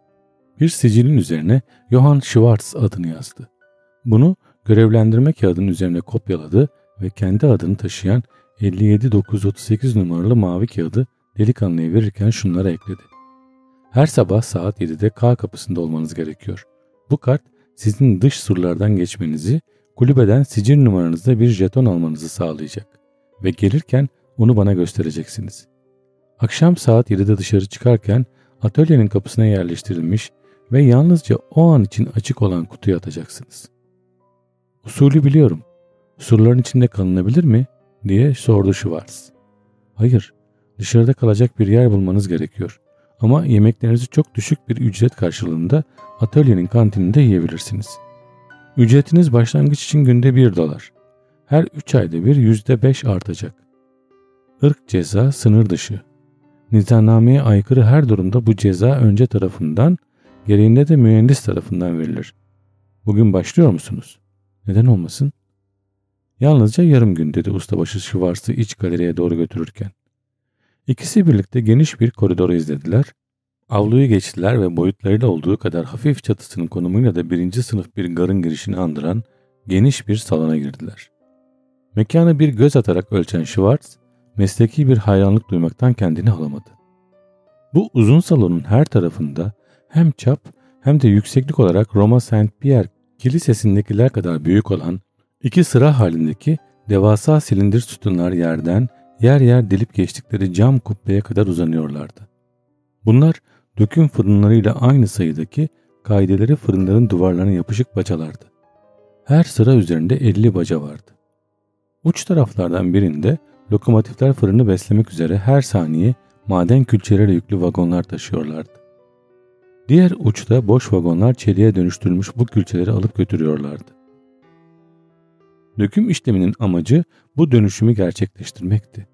Bir sicilin üzerine Johann Schwartz adını yazdı. Bunu görevlendirme kağıdının üzerine kopyaladı ve kendi adını taşıyan 57938 numaralı mavi kağıdı delikanlıya verirken şunlara ekledi. Her sabah saat 7'de K kapısında olmanız gerekiyor. Bu kart sizin dış surlardan geçmenizi, kulübeden sicil numaranızda bir jeton almanızı sağlayacak ve gelirken onu bana göstereceksiniz. Akşam saat 7'de dışarı çıkarken atölyenin kapısına yerleştirilmiş ve yalnızca o an için açık olan kutuya atacaksınız. Usulü biliyorum. Surların içinde kalınabilir mi? diye sordu Schwartz. Hayır, dışarıda kalacak bir yer bulmanız gerekiyor. Ama yemeklerinizi çok düşük bir ücret karşılığında atölyenin kantininde yiyebilirsiniz. Ücretiniz başlangıç için günde 1 dolar. Her 3 ayda bir %5 artacak. Irk ceza sınır dışı. Nizamnameye aykırı her durumda bu ceza önce tarafından, gereğinde de mühendis tarafından verilir. Bugün başlıyor musunuz? Neden olmasın? Yalnızca yarım gün dedi ustabaşı Schwarz'ı iç galeriye doğru götürürken. İkisi birlikte geniş bir koridoru izlediler. Avluyu geçtiler ve boyutlarıyla olduğu kadar hafif çatısının konumuyla da birinci sınıf bir garın girişini andıran geniş bir salona girdiler. Mekanı bir göz atarak ölçen Schwartz, mesleki bir hayranlık duymaktan kendini alamadı. Bu uzun salonun her tarafında hem çap hem de yükseklik olarak Roma Saint Pierre kilisesindekiler kadar büyük olan iki sıra halindeki devasa silindir sütunlar yerden yer yer delip geçtikleri cam kubbeye kadar uzanıyorlardı. Bunlar döküm fırınlarıyla aynı sayıdaki kaideleri fırınların duvarlarına yapışık bacalardı. Her sıra üzerinde 50 baca vardı. Uç taraflardan birinde lokomotifler fırını beslemek üzere her saniye maden külçeleriyle yüklü vagonlar taşıyorlardı. Diğer uçta boş vagonlar çeliğe dönüştürülmüş bu külçeleri alıp götürüyorlardı. Döküm işleminin amacı bu dönüşümü gerçekleştirmekti.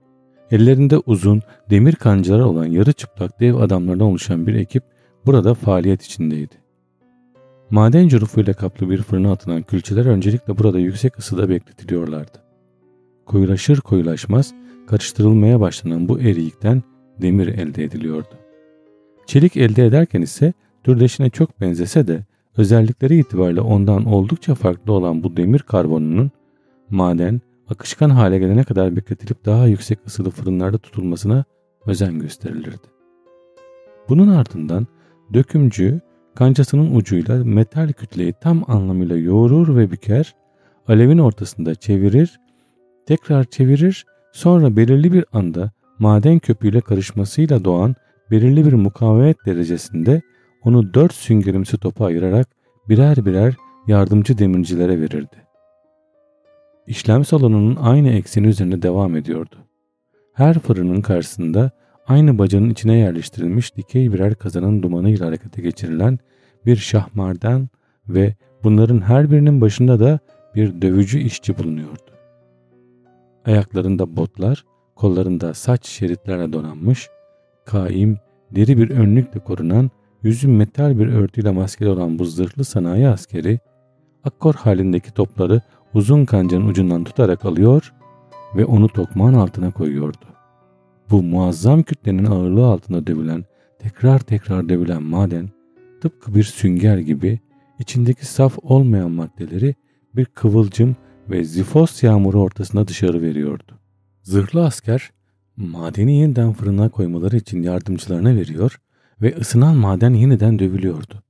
Ellerinde uzun, demir kancalar olan yarı çıplak dev adamlardan oluşan bir ekip burada faaliyet içindeydi. Maden curufuyla kaplı bir fırına atılan külçeler öncelikle burada yüksek ısıda bekletiliyorlardı. Koyulaşır koyulaşmaz karıştırılmaya başlanan bu eriyikten demir elde ediliyordu. Çelik elde ederken ise türdeşine çok benzese de özellikleri itibariyle ondan oldukça farklı olan bu demir karbonunun maden akışkan hale gelene kadar bekletilip daha yüksek ısılı fırınlarda tutulmasına özen gösterilirdi. Bunun ardından dökümcü kancasının ucuyla metal kütleyi tam anlamıyla yoğurur ve büker, alevin ortasında çevirir, tekrar çevirir, sonra belirli bir anda maden köpüğüyle karışmasıyla doğan belirli bir mukavemet derecesinde onu dört süngerimsi topa ayırarak birer birer yardımcı demircilere verirdi. İşlem salonunun aynı ekseni üzerinde devam ediyordu. Her fırının karşısında aynı bacanın içine yerleştirilmiş dikey birer kazanın dumanıyla harekete geçirilen bir şahmardan ve bunların her birinin başında da bir dövücü işçi bulunuyordu. Ayaklarında botlar, kollarında saç şeritlerle donanmış, kaim, deri bir önlükle korunan, yüzü metal bir örtüyle maskeli olan bu zırhlı sanayi askeri, akkor halindeki topları uzun kancanın ucundan tutarak alıyor ve onu tokmağın altına koyuyordu. Bu muazzam kütlenin ağırlığı altında dövülen, tekrar tekrar dövülen maden, tıpkı bir sünger gibi içindeki saf olmayan maddeleri bir kıvılcım ve zifos yağmuru ortasında dışarı veriyordu. Zırhlı asker madeni yeniden fırına koymaları için yardımcılarına veriyor ve ısınan maden yeniden dövülüyordu.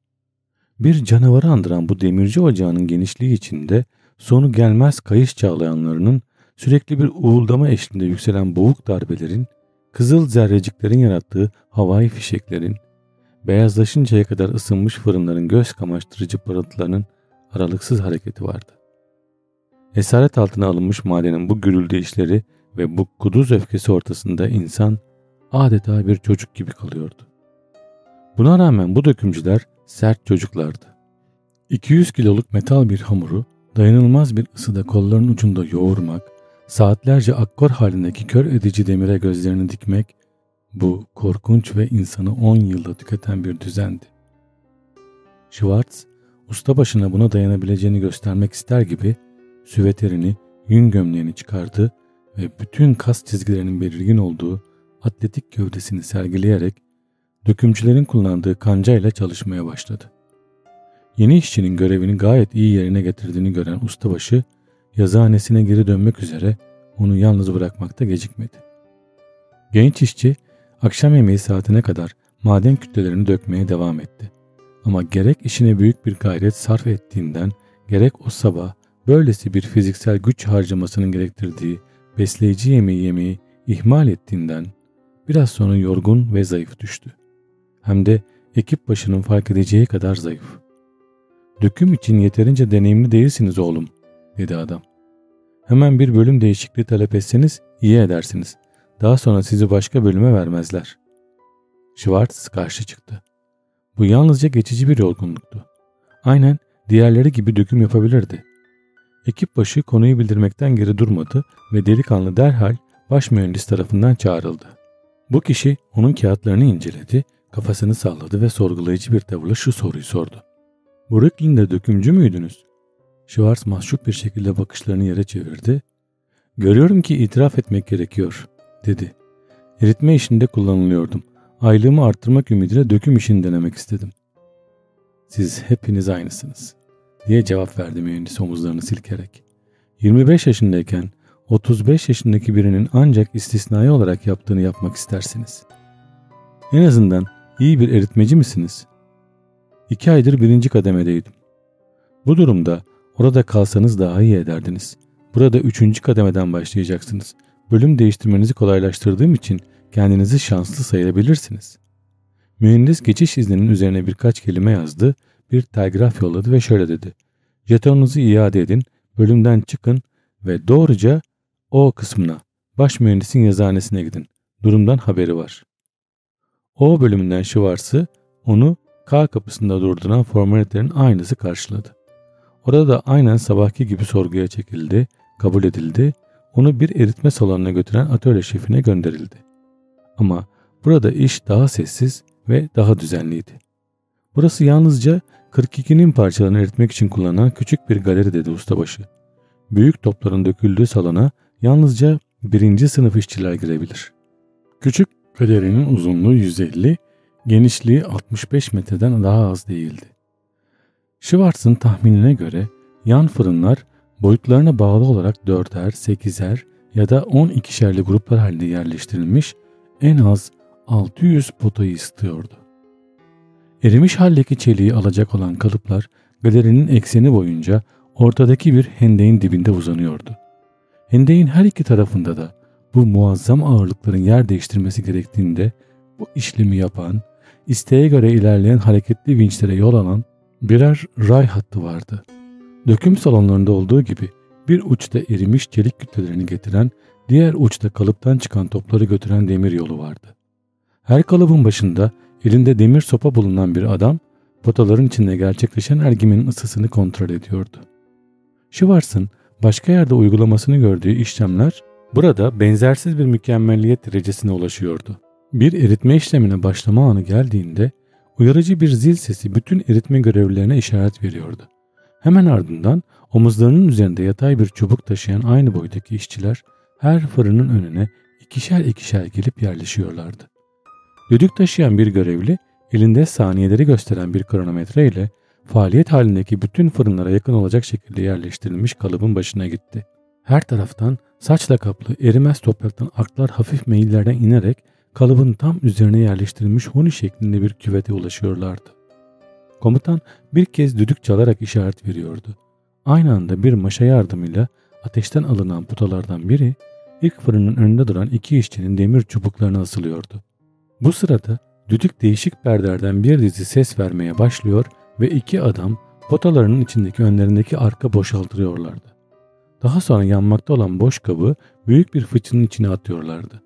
Bir canavarı andıran bu demirci ocağının genişliği içinde sonu gelmez kayış çağlayanlarının sürekli bir uğuldama eşliğinde yükselen boğuk darbelerin, kızıl zerreciklerin yarattığı havai fişeklerin, beyazlaşıncaya kadar ısınmış fırınların göz kamaştırıcı parıltılarının aralıksız hareketi vardı. Esaret altına alınmış madenin bu gürültü işleri ve bu kuduz öfkesi ortasında insan adeta bir çocuk gibi kalıyordu. Buna rağmen bu dökümcüler sert çocuklardı. 200 kiloluk metal bir hamuru dayanılmaz bir ısıda kolların ucunda yoğurmak, saatlerce akkor halindeki kör edici demire gözlerini dikmek, bu korkunç ve insanı 10 yılda tüketen bir düzendi. Schwartz, usta başına buna dayanabileceğini göstermek ister gibi süveterini, yün gömleğini çıkardı ve bütün kas çizgilerinin belirgin olduğu atletik gövdesini sergileyerek dökümcülerin kullandığı kancayla çalışmaya başladı. Yeni işçinin görevini gayet iyi yerine getirdiğini gören ustabaşı yazıhanesine geri dönmek üzere onu yalnız bırakmakta gecikmedi. Genç işçi akşam yemeği saatine kadar maden kütlelerini dökmeye devam etti. Ama gerek işine büyük bir gayret sarf ettiğinden gerek o sabah böylesi bir fiziksel güç harcamasının gerektirdiği besleyici yemeği yemeyi ihmal ettiğinden biraz sonra yorgun ve zayıf düştü. Hem de ekip başının fark edeceği kadar zayıf. Döküm için yeterince deneyimli değilsiniz oğlum, dedi adam. Hemen bir bölüm değişikliği talep etseniz iyi edersiniz. Daha sonra sizi başka bölüme vermezler. Schwartz karşı çıktı. Bu yalnızca geçici bir yorgunluktu. Aynen diğerleri gibi döküm yapabilirdi. Ekip başı konuyu bildirmekten geri durmadı ve delikanlı derhal baş mühendis tarafından çağrıldı. Bu kişi onun kağıtlarını inceledi, kafasını salladı ve sorgulayıcı bir tavırla şu soruyu sordu. Brooklyn'de dökümcü müydünüz? Schwartz mahcup bir şekilde bakışlarını yere çevirdi. Görüyorum ki itiraf etmek gerekiyor, dedi. Eritme işinde kullanılıyordum. Aylığımı arttırmak ümidiyle döküm işini denemek istedim. Siz hepiniz aynısınız, diye cevap verdi mühendis omuzlarını silkerek. 25 yaşındayken 35 yaşındaki birinin ancak istisnai olarak yaptığını yapmak istersiniz. En azından iyi bir eritmeci misiniz? İki aydır birinci kademedeydim. Bu durumda orada kalsanız daha iyi ederdiniz. Burada üçüncü kademeden başlayacaksınız. bölüm değiştirmenizi kolaylaştırdığım için kendinizi şanslı sayabilirsiniz. Mühendis geçiş izninin üzerine birkaç kelime yazdı, bir telgraf yolladı ve şöyle dedi. Jetonunuzu iade edin, bölümden çıkın ve doğruca O kısmına, baş mühendisin yazıhanesine gidin. Durumdan haberi var. O bölümünden Schwarz'ı onu K kapısında durduran formalitelerin aynısı karşıladı. Orada da aynen sabahki gibi sorguya çekildi, kabul edildi, onu bir eritme salonuna götüren atölye şefine gönderildi. Ama burada iş daha sessiz ve daha düzenliydi. Burası yalnızca 42'nin parçalarını eritmek için kullanılan küçük bir galeri dedi ustabaşı. Büyük topların döküldüğü salona yalnızca birinci sınıf işçiler girebilir. Küçük galerinin uzunluğu 150, genişliği 65 metreden daha az değildi. Schwartz'ın tahminine göre yan fırınlar boyutlarına bağlı olarak 4'er, 8'er ya da 12'şerli gruplar halinde yerleştirilmiş en az 600 potayı istiyordu. Erimiş haldeki çeliği alacak olan kalıplar galerinin ekseni boyunca ortadaki bir hendeğin dibinde uzanıyordu. Hendeğin her iki tarafında da bu muazzam ağırlıkların yer değiştirmesi gerektiğinde bu işlemi yapan, isteğe göre ilerleyen hareketli vinçlere yol alan birer ray hattı vardı. Döküm salonlarında olduğu gibi bir uçta erimiş çelik kütlelerini getiren, diğer uçta kalıptan çıkan topları götüren demir yolu vardı. Her kalıbın başında elinde demir sopa bulunan bir adam, potaların içinde gerçekleşen ergimenin ısısını kontrol ediyordu. Schwarz'ın başka yerde uygulamasını gördüğü işlemler burada benzersiz bir mükemmelliyet derecesine ulaşıyordu. Bir eritme işlemine başlama anı geldiğinde uyarıcı bir zil sesi bütün eritme görevlilerine işaret veriyordu. Hemen ardından omuzlarının üzerinde yatay bir çubuk taşıyan aynı boydaki işçiler her fırının önüne ikişer ikişer gelip yerleşiyorlardı. Düdük taşıyan bir görevli elinde saniyeleri gösteren bir kronometre ile faaliyet halindeki bütün fırınlara yakın olacak şekilde yerleştirilmiş kalıbın başına gitti. Her taraftan saçla kaplı erimez topraktan aklar hafif meyillerden inerek kalıbın tam üzerine yerleştirilmiş huni şeklinde bir küvete ulaşıyorlardı. Komutan bir kez düdük çalarak işaret veriyordu. Aynı anda bir maşa yardımıyla ateşten alınan putalardan biri ilk fırının önünde duran iki işçinin demir çubuklarına asılıyordu. Bu sırada düdük değişik perdelerden bir dizi ses vermeye başlıyor ve iki adam potalarının içindeki önlerindeki arka boşaltıyorlardı. Daha sonra yanmakta olan boş kabı büyük bir fıçının içine atıyorlardı.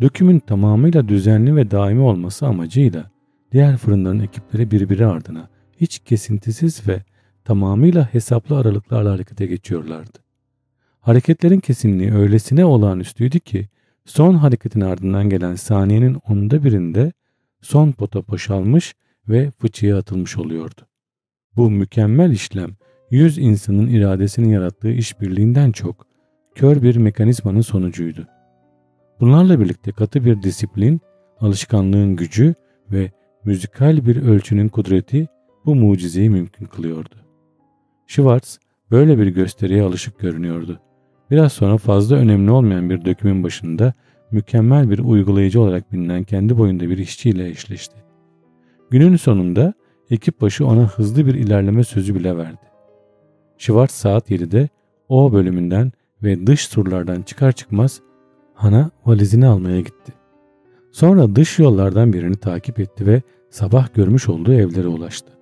Dökümün tamamıyla düzenli ve daimi olması amacıyla diğer fırınların ekipleri birbiri ardına hiç kesintisiz ve tamamıyla hesaplı aralıklarla harekete geçiyorlardı. Hareketlerin kesinliği öylesine olağanüstüydü ki son hareketin ardından gelen saniyenin onda birinde son pota boşalmış ve fıçıya atılmış oluyordu. Bu mükemmel işlem yüz insanın iradesinin yarattığı işbirliğinden çok kör bir mekanizmanın sonucuydu. Bunlarla birlikte katı bir disiplin, alışkanlığın gücü ve müzikal bir ölçünün kudreti bu mucizeyi mümkün kılıyordu. Schwartz böyle bir gösteriye alışık görünüyordu. Biraz sonra fazla önemli olmayan bir dökümün başında mükemmel bir uygulayıcı olarak bilinen kendi boyunda bir işçiyle eşleşti. Günün sonunda ekip başı ona hızlı bir ilerleme sözü bile verdi. Schwartz saat 7'de O bölümünden ve dış surlardan çıkar çıkmaz Hana valizini almaya gitti. Sonra dış yollardan birini takip etti ve sabah görmüş olduğu evlere ulaştı.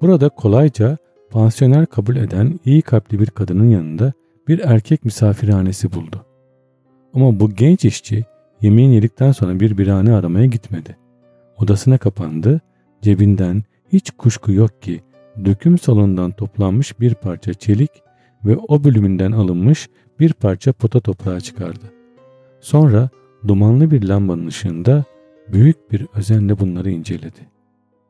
Burada kolayca pansiyoner kabul eden iyi kalpli bir kadının yanında bir erkek misafirhanesi buldu. Ama bu genç işçi yemeğin yedikten sonra bir birane aramaya gitmedi. Odasına kapandı, cebinden hiç kuşku yok ki döküm salonundan toplanmış bir parça çelik ve o bölümünden alınmış bir parça pota toprağı çıkardı. Sonra dumanlı bir lambanın ışığında büyük bir özenle bunları inceledi.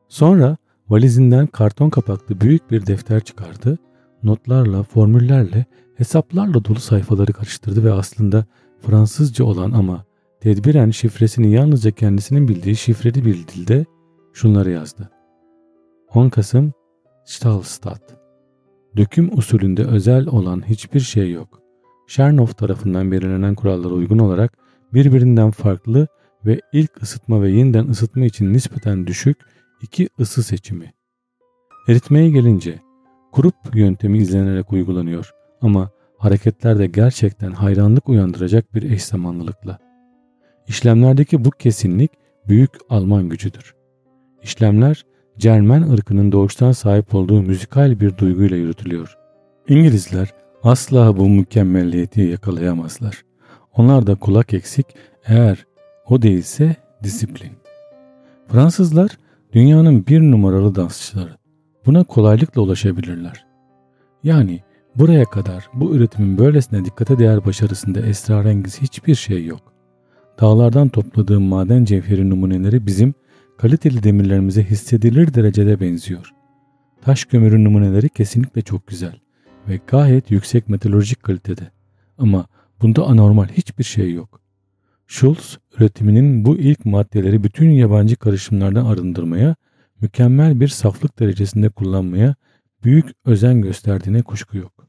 Sonra valizinden karton kapaklı büyük bir defter çıkardı, notlarla, formüllerle, hesaplarla dolu sayfaları karıştırdı ve aslında Fransızca olan ama tedbiren şifresini yalnızca kendisinin bildiği şifreli bir dilde şunları yazdı. 10 Kasım Stahlstadt Döküm usulünde özel olan hiçbir şey yok. Şernov tarafından belirlenen kurallara uygun olarak birbirinden farklı ve ilk ısıtma ve yeniden ısıtma için nispeten düşük iki ısı seçimi. Eritmeye gelince kurup yöntemi izlenerek uygulanıyor ama hareketlerde gerçekten hayranlık uyandıracak bir eş zamanlılıkla. İşlemlerdeki bu kesinlik büyük Alman gücüdür. İşlemler Cermen ırkının doğuştan sahip olduğu müzikal bir duyguyla yürütülüyor. İngilizler asla bu mükemmelliyeti yakalayamazlar. Onlar da kulak eksik eğer o değilse disiplin. Fransızlar dünyanın bir numaralı dansçıları. Buna kolaylıkla ulaşabilirler. Yani buraya kadar bu üretimin böylesine dikkate değer başarısında esrarengiz hiçbir şey yok. Dağlardan topladığım maden cevheri numuneleri bizim kaliteli demirlerimize hissedilir derecede benziyor. Taş kömürü numuneleri kesinlikle çok güzel ve gayet yüksek metalurjik kalitede. Ama bunda anormal hiçbir şey yok. Schultz üretiminin bu ilk maddeleri bütün yabancı karışımlardan arındırmaya, mükemmel bir saflık derecesinde kullanmaya büyük özen gösterdiğine kuşku yok.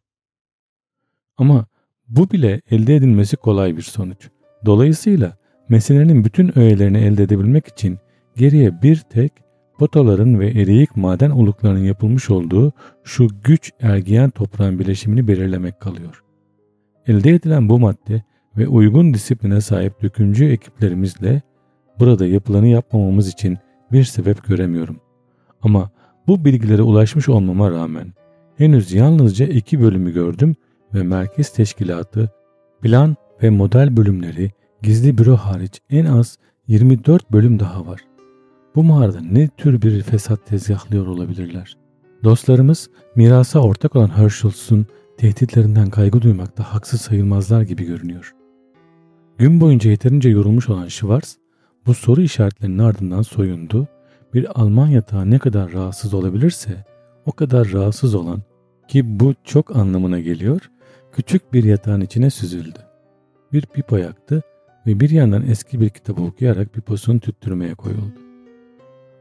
Ama bu bile elde edilmesi kolay bir sonuç. Dolayısıyla meselenin bütün öğelerini elde edebilmek için geriye bir tek potaların ve eriyik maden oluklarının yapılmış olduğu şu güç ergiyen toprağın bileşimini belirlemek kalıyor. Elde edilen bu madde ve uygun disipline sahip dökümcü ekiplerimizle burada yapılanı yapmamamız için bir sebep göremiyorum. Ama bu bilgilere ulaşmış olmama rağmen henüz yalnızca iki bölümü gördüm ve merkez teşkilatı, plan ve model bölümleri, gizli büro hariç en az 24 bölüm daha var. Bu mağarada ne tür bir fesat tezgahlıyor olabilirler? Dostlarımız mirasa ortak olan Herschel'sun tehditlerinden kaygı duymakta haksız sayılmazlar gibi görünüyor. Gün boyunca yeterince yorulmuş olan Schwarz bu soru işaretlerinin ardından soyundu. Bir Alman yatağı ne kadar rahatsız olabilirse o kadar rahatsız olan ki bu çok anlamına geliyor küçük bir yatağın içine süzüldü. Bir pipa yaktı ve bir yandan eski bir kitabı okuyarak piposunu tüttürmeye koyuldu.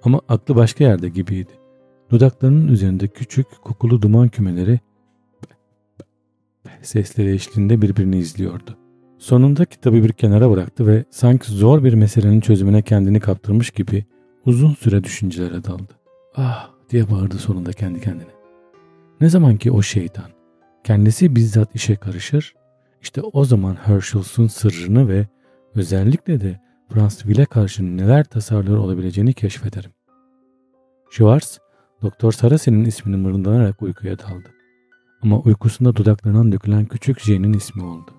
Ama aklı başka yerde gibiydi. Dudaklarının üzerinde küçük kokulu duman kümeleri sesleri eşliğinde birbirini izliyordu. Sonunda kitabı bir kenara bıraktı ve sanki zor bir meselenin çözümüne kendini kaptırmış gibi uzun süre düşüncelere daldı. Ah diye bağırdı sonunda kendi kendine. Ne zaman ki o şeytan kendisi bizzat işe karışır, işte o zaman Herschel'sun sırrını ve özellikle de Fransville'e karşı neler tasarlıyor olabileceğini keşfederim. Schwartz, Doktor Sarasi'nin ismini mırıldanarak uykuya daldı. Ama uykusunda dudaklarından dökülen küçük Jane'in ismi oldu.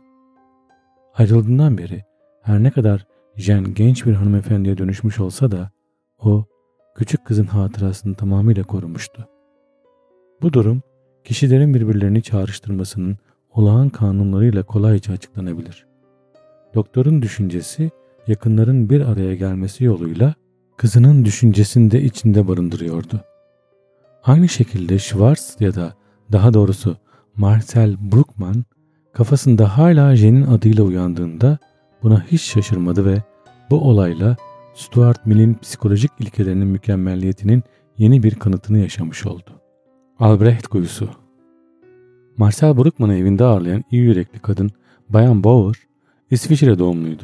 Ayrıldığından beri her ne kadar Jane genç bir hanımefendiye dönüşmüş olsa da o küçük kızın hatırasını tamamıyla korumuştu. Bu durum kişilerin birbirlerini çağrıştırmasının olağan kanunlarıyla kolayca açıklanabilir. Doktorun düşüncesi yakınların bir araya gelmesi yoluyla kızının düşüncesini de içinde barındırıyordu. Aynı şekilde Schwartz ya da daha doğrusu Marcel Bruckmann kafasında hala Jen'in adıyla uyandığında buna hiç şaşırmadı ve bu olayla Stuart Mill'in psikolojik ilkelerinin mükemmelliyetinin yeni bir kanıtını yaşamış oldu. Albrecht kuyusu Marcel Bruckmann'ı evinde ağırlayan iyi yürekli kadın Bayan Bauer, İsviçre doğumluydu.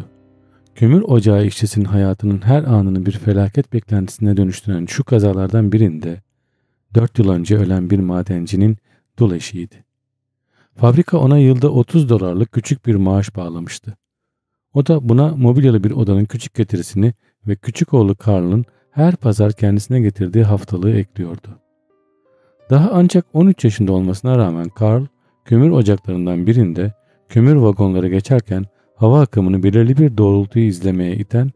Kömür ocağı işçisinin hayatının her anını bir felaket beklentisine dönüştüren şu kazalardan birinde 4 yıl önce ölen bir madencinin dul eşiydi. Fabrika ona yılda 30 dolarlık küçük bir maaş bağlamıştı. O da buna mobilyalı bir odanın küçük getirisini ve küçük oğlu Carl'ın her pazar kendisine getirdiği haftalığı ekliyordu. Daha ancak 13 yaşında olmasına rağmen Carl, kömür ocaklarından birinde kömür vagonları geçerken hava akımını belirli bir doğrultuyu izlemeye iten,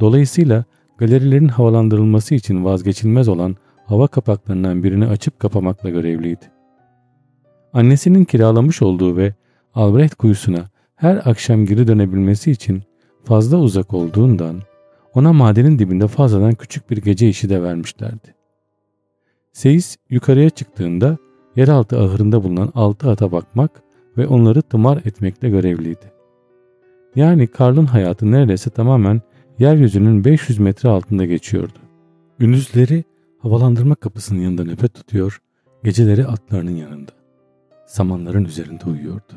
dolayısıyla galerilerin havalandırılması için vazgeçilmez olan hava kapaklarından birini açıp kapamakla görevliydi. Annesinin kiralamış olduğu ve Albrecht kuyusuna her akşam geri dönebilmesi için fazla uzak olduğundan ona madenin dibinde fazladan küçük bir gece işi de vermişlerdi. Seyis yukarıya çıktığında yeraltı ahırında bulunan altı ata bakmak ve onları tımar etmekle görevliydi. Yani Karl'ın hayatı neredeyse tamamen yeryüzünün 500 metre altında geçiyordu. Gündüzleri havalandırma kapısının yanında nöbet tutuyor, geceleri atlarının yanında. Samanların üzerinde uyuyordu.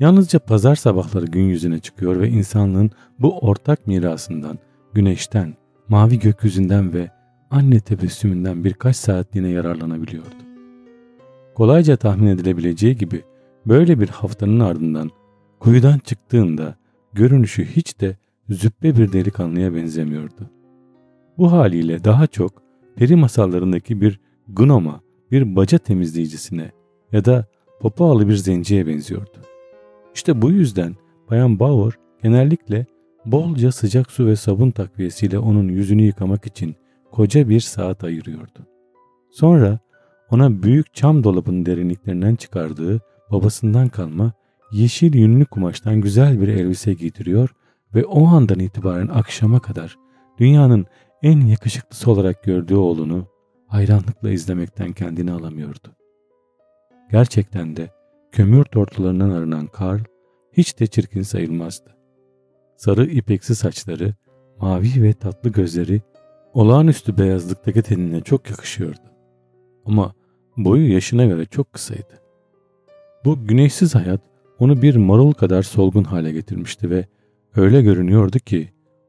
Yalnızca pazar sabahları gün yüzüne çıkıyor ve insanlığın bu ortak mirasından, güneşten, mavi gökyüzünden ve anne tebessümünden birkaç saatliğine yararlanabiliyordu. Kolayca tahmin edilebileceği gibi Böyle bir haftanın ardından kuyudan çıktığında görünüşü hiç de züppe bir delikanlıya benzemiyordu. Bu haliyle daha çok peri masallarındaki bir gnoma, bir baca temizleyicisine ya da papağalı bir zenciye benziyordu. İşte bu yüzden Bayan Bauer genellikle bolca sıcak su ve sabun takviyesiyle onun yüzünü yıkamak için koca bir saat ayırıyordu. Sonra ona büyük çam dolabının derinliklerinden çıkardığı babasından kalma yeşil yünlü kumaştan güzel bir elbise giydiriyor ve o andan itibaren akşama kadar dünyanın en yakışıklısı olarak gördüğü oğlunu hayranlıkla izlemekten kendini alamıyordu. Gerçekten de kömür tortularından arınan Karl hiç de çirkin sayılmazdı. Sarı ipeksi saçları, mavi ve tatlı gözleri olağanüstü beyazlıktaki tenine çok yakışıyordu. Ama boyu yaşına göre çok kısaydı. Bu güneşsiz hayat onu bir marul kadar solgun hale getirmişti ve öyle görünüyordu ki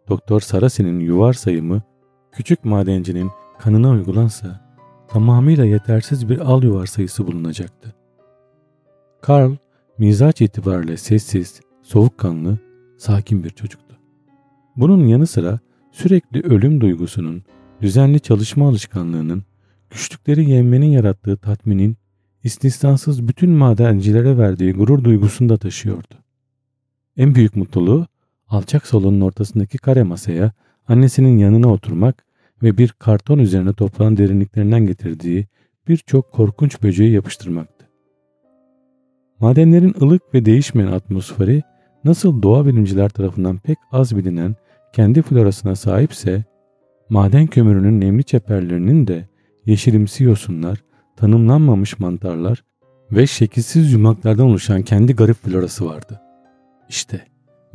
Doktor Sarasi'nin yuvar sayımı küçük madencinin kanına uygulansa tamamıyla yetersiz bir al yuvar sayısı bulunacaktı. Karl mizaç itibariyle sessiz, soğukkanlı, sakin bir çocuktu. Bunun yanı sıra sürekli ölüm duygusunun, düzenli çalışma alışkanlığının, güçlükleri yenmenin yarattığı tatminin istisnasız bütün madencilere verdiği gurur duygusunu da taşıyordu. En büyük mutluluğu alçak salonun ortasındaki kare masaya annesinin yanına oturmak ve bir karton üzerine toprağın derinliklerinden getirdiği birçok korkunç böceği yapıştırmaktı. Madenlerin ılık ve değişmeyen atmosferi nasıl doğa bilimciler tarafından pek az bilinen kendi florasına sahipse, maden kömürünün nemli çeperlerinin de yeşilimsi yosunlar, tanımlanmamış mantarlar ve şekilsiz yumaklardan oluşan kendi garip florası vardı. İşte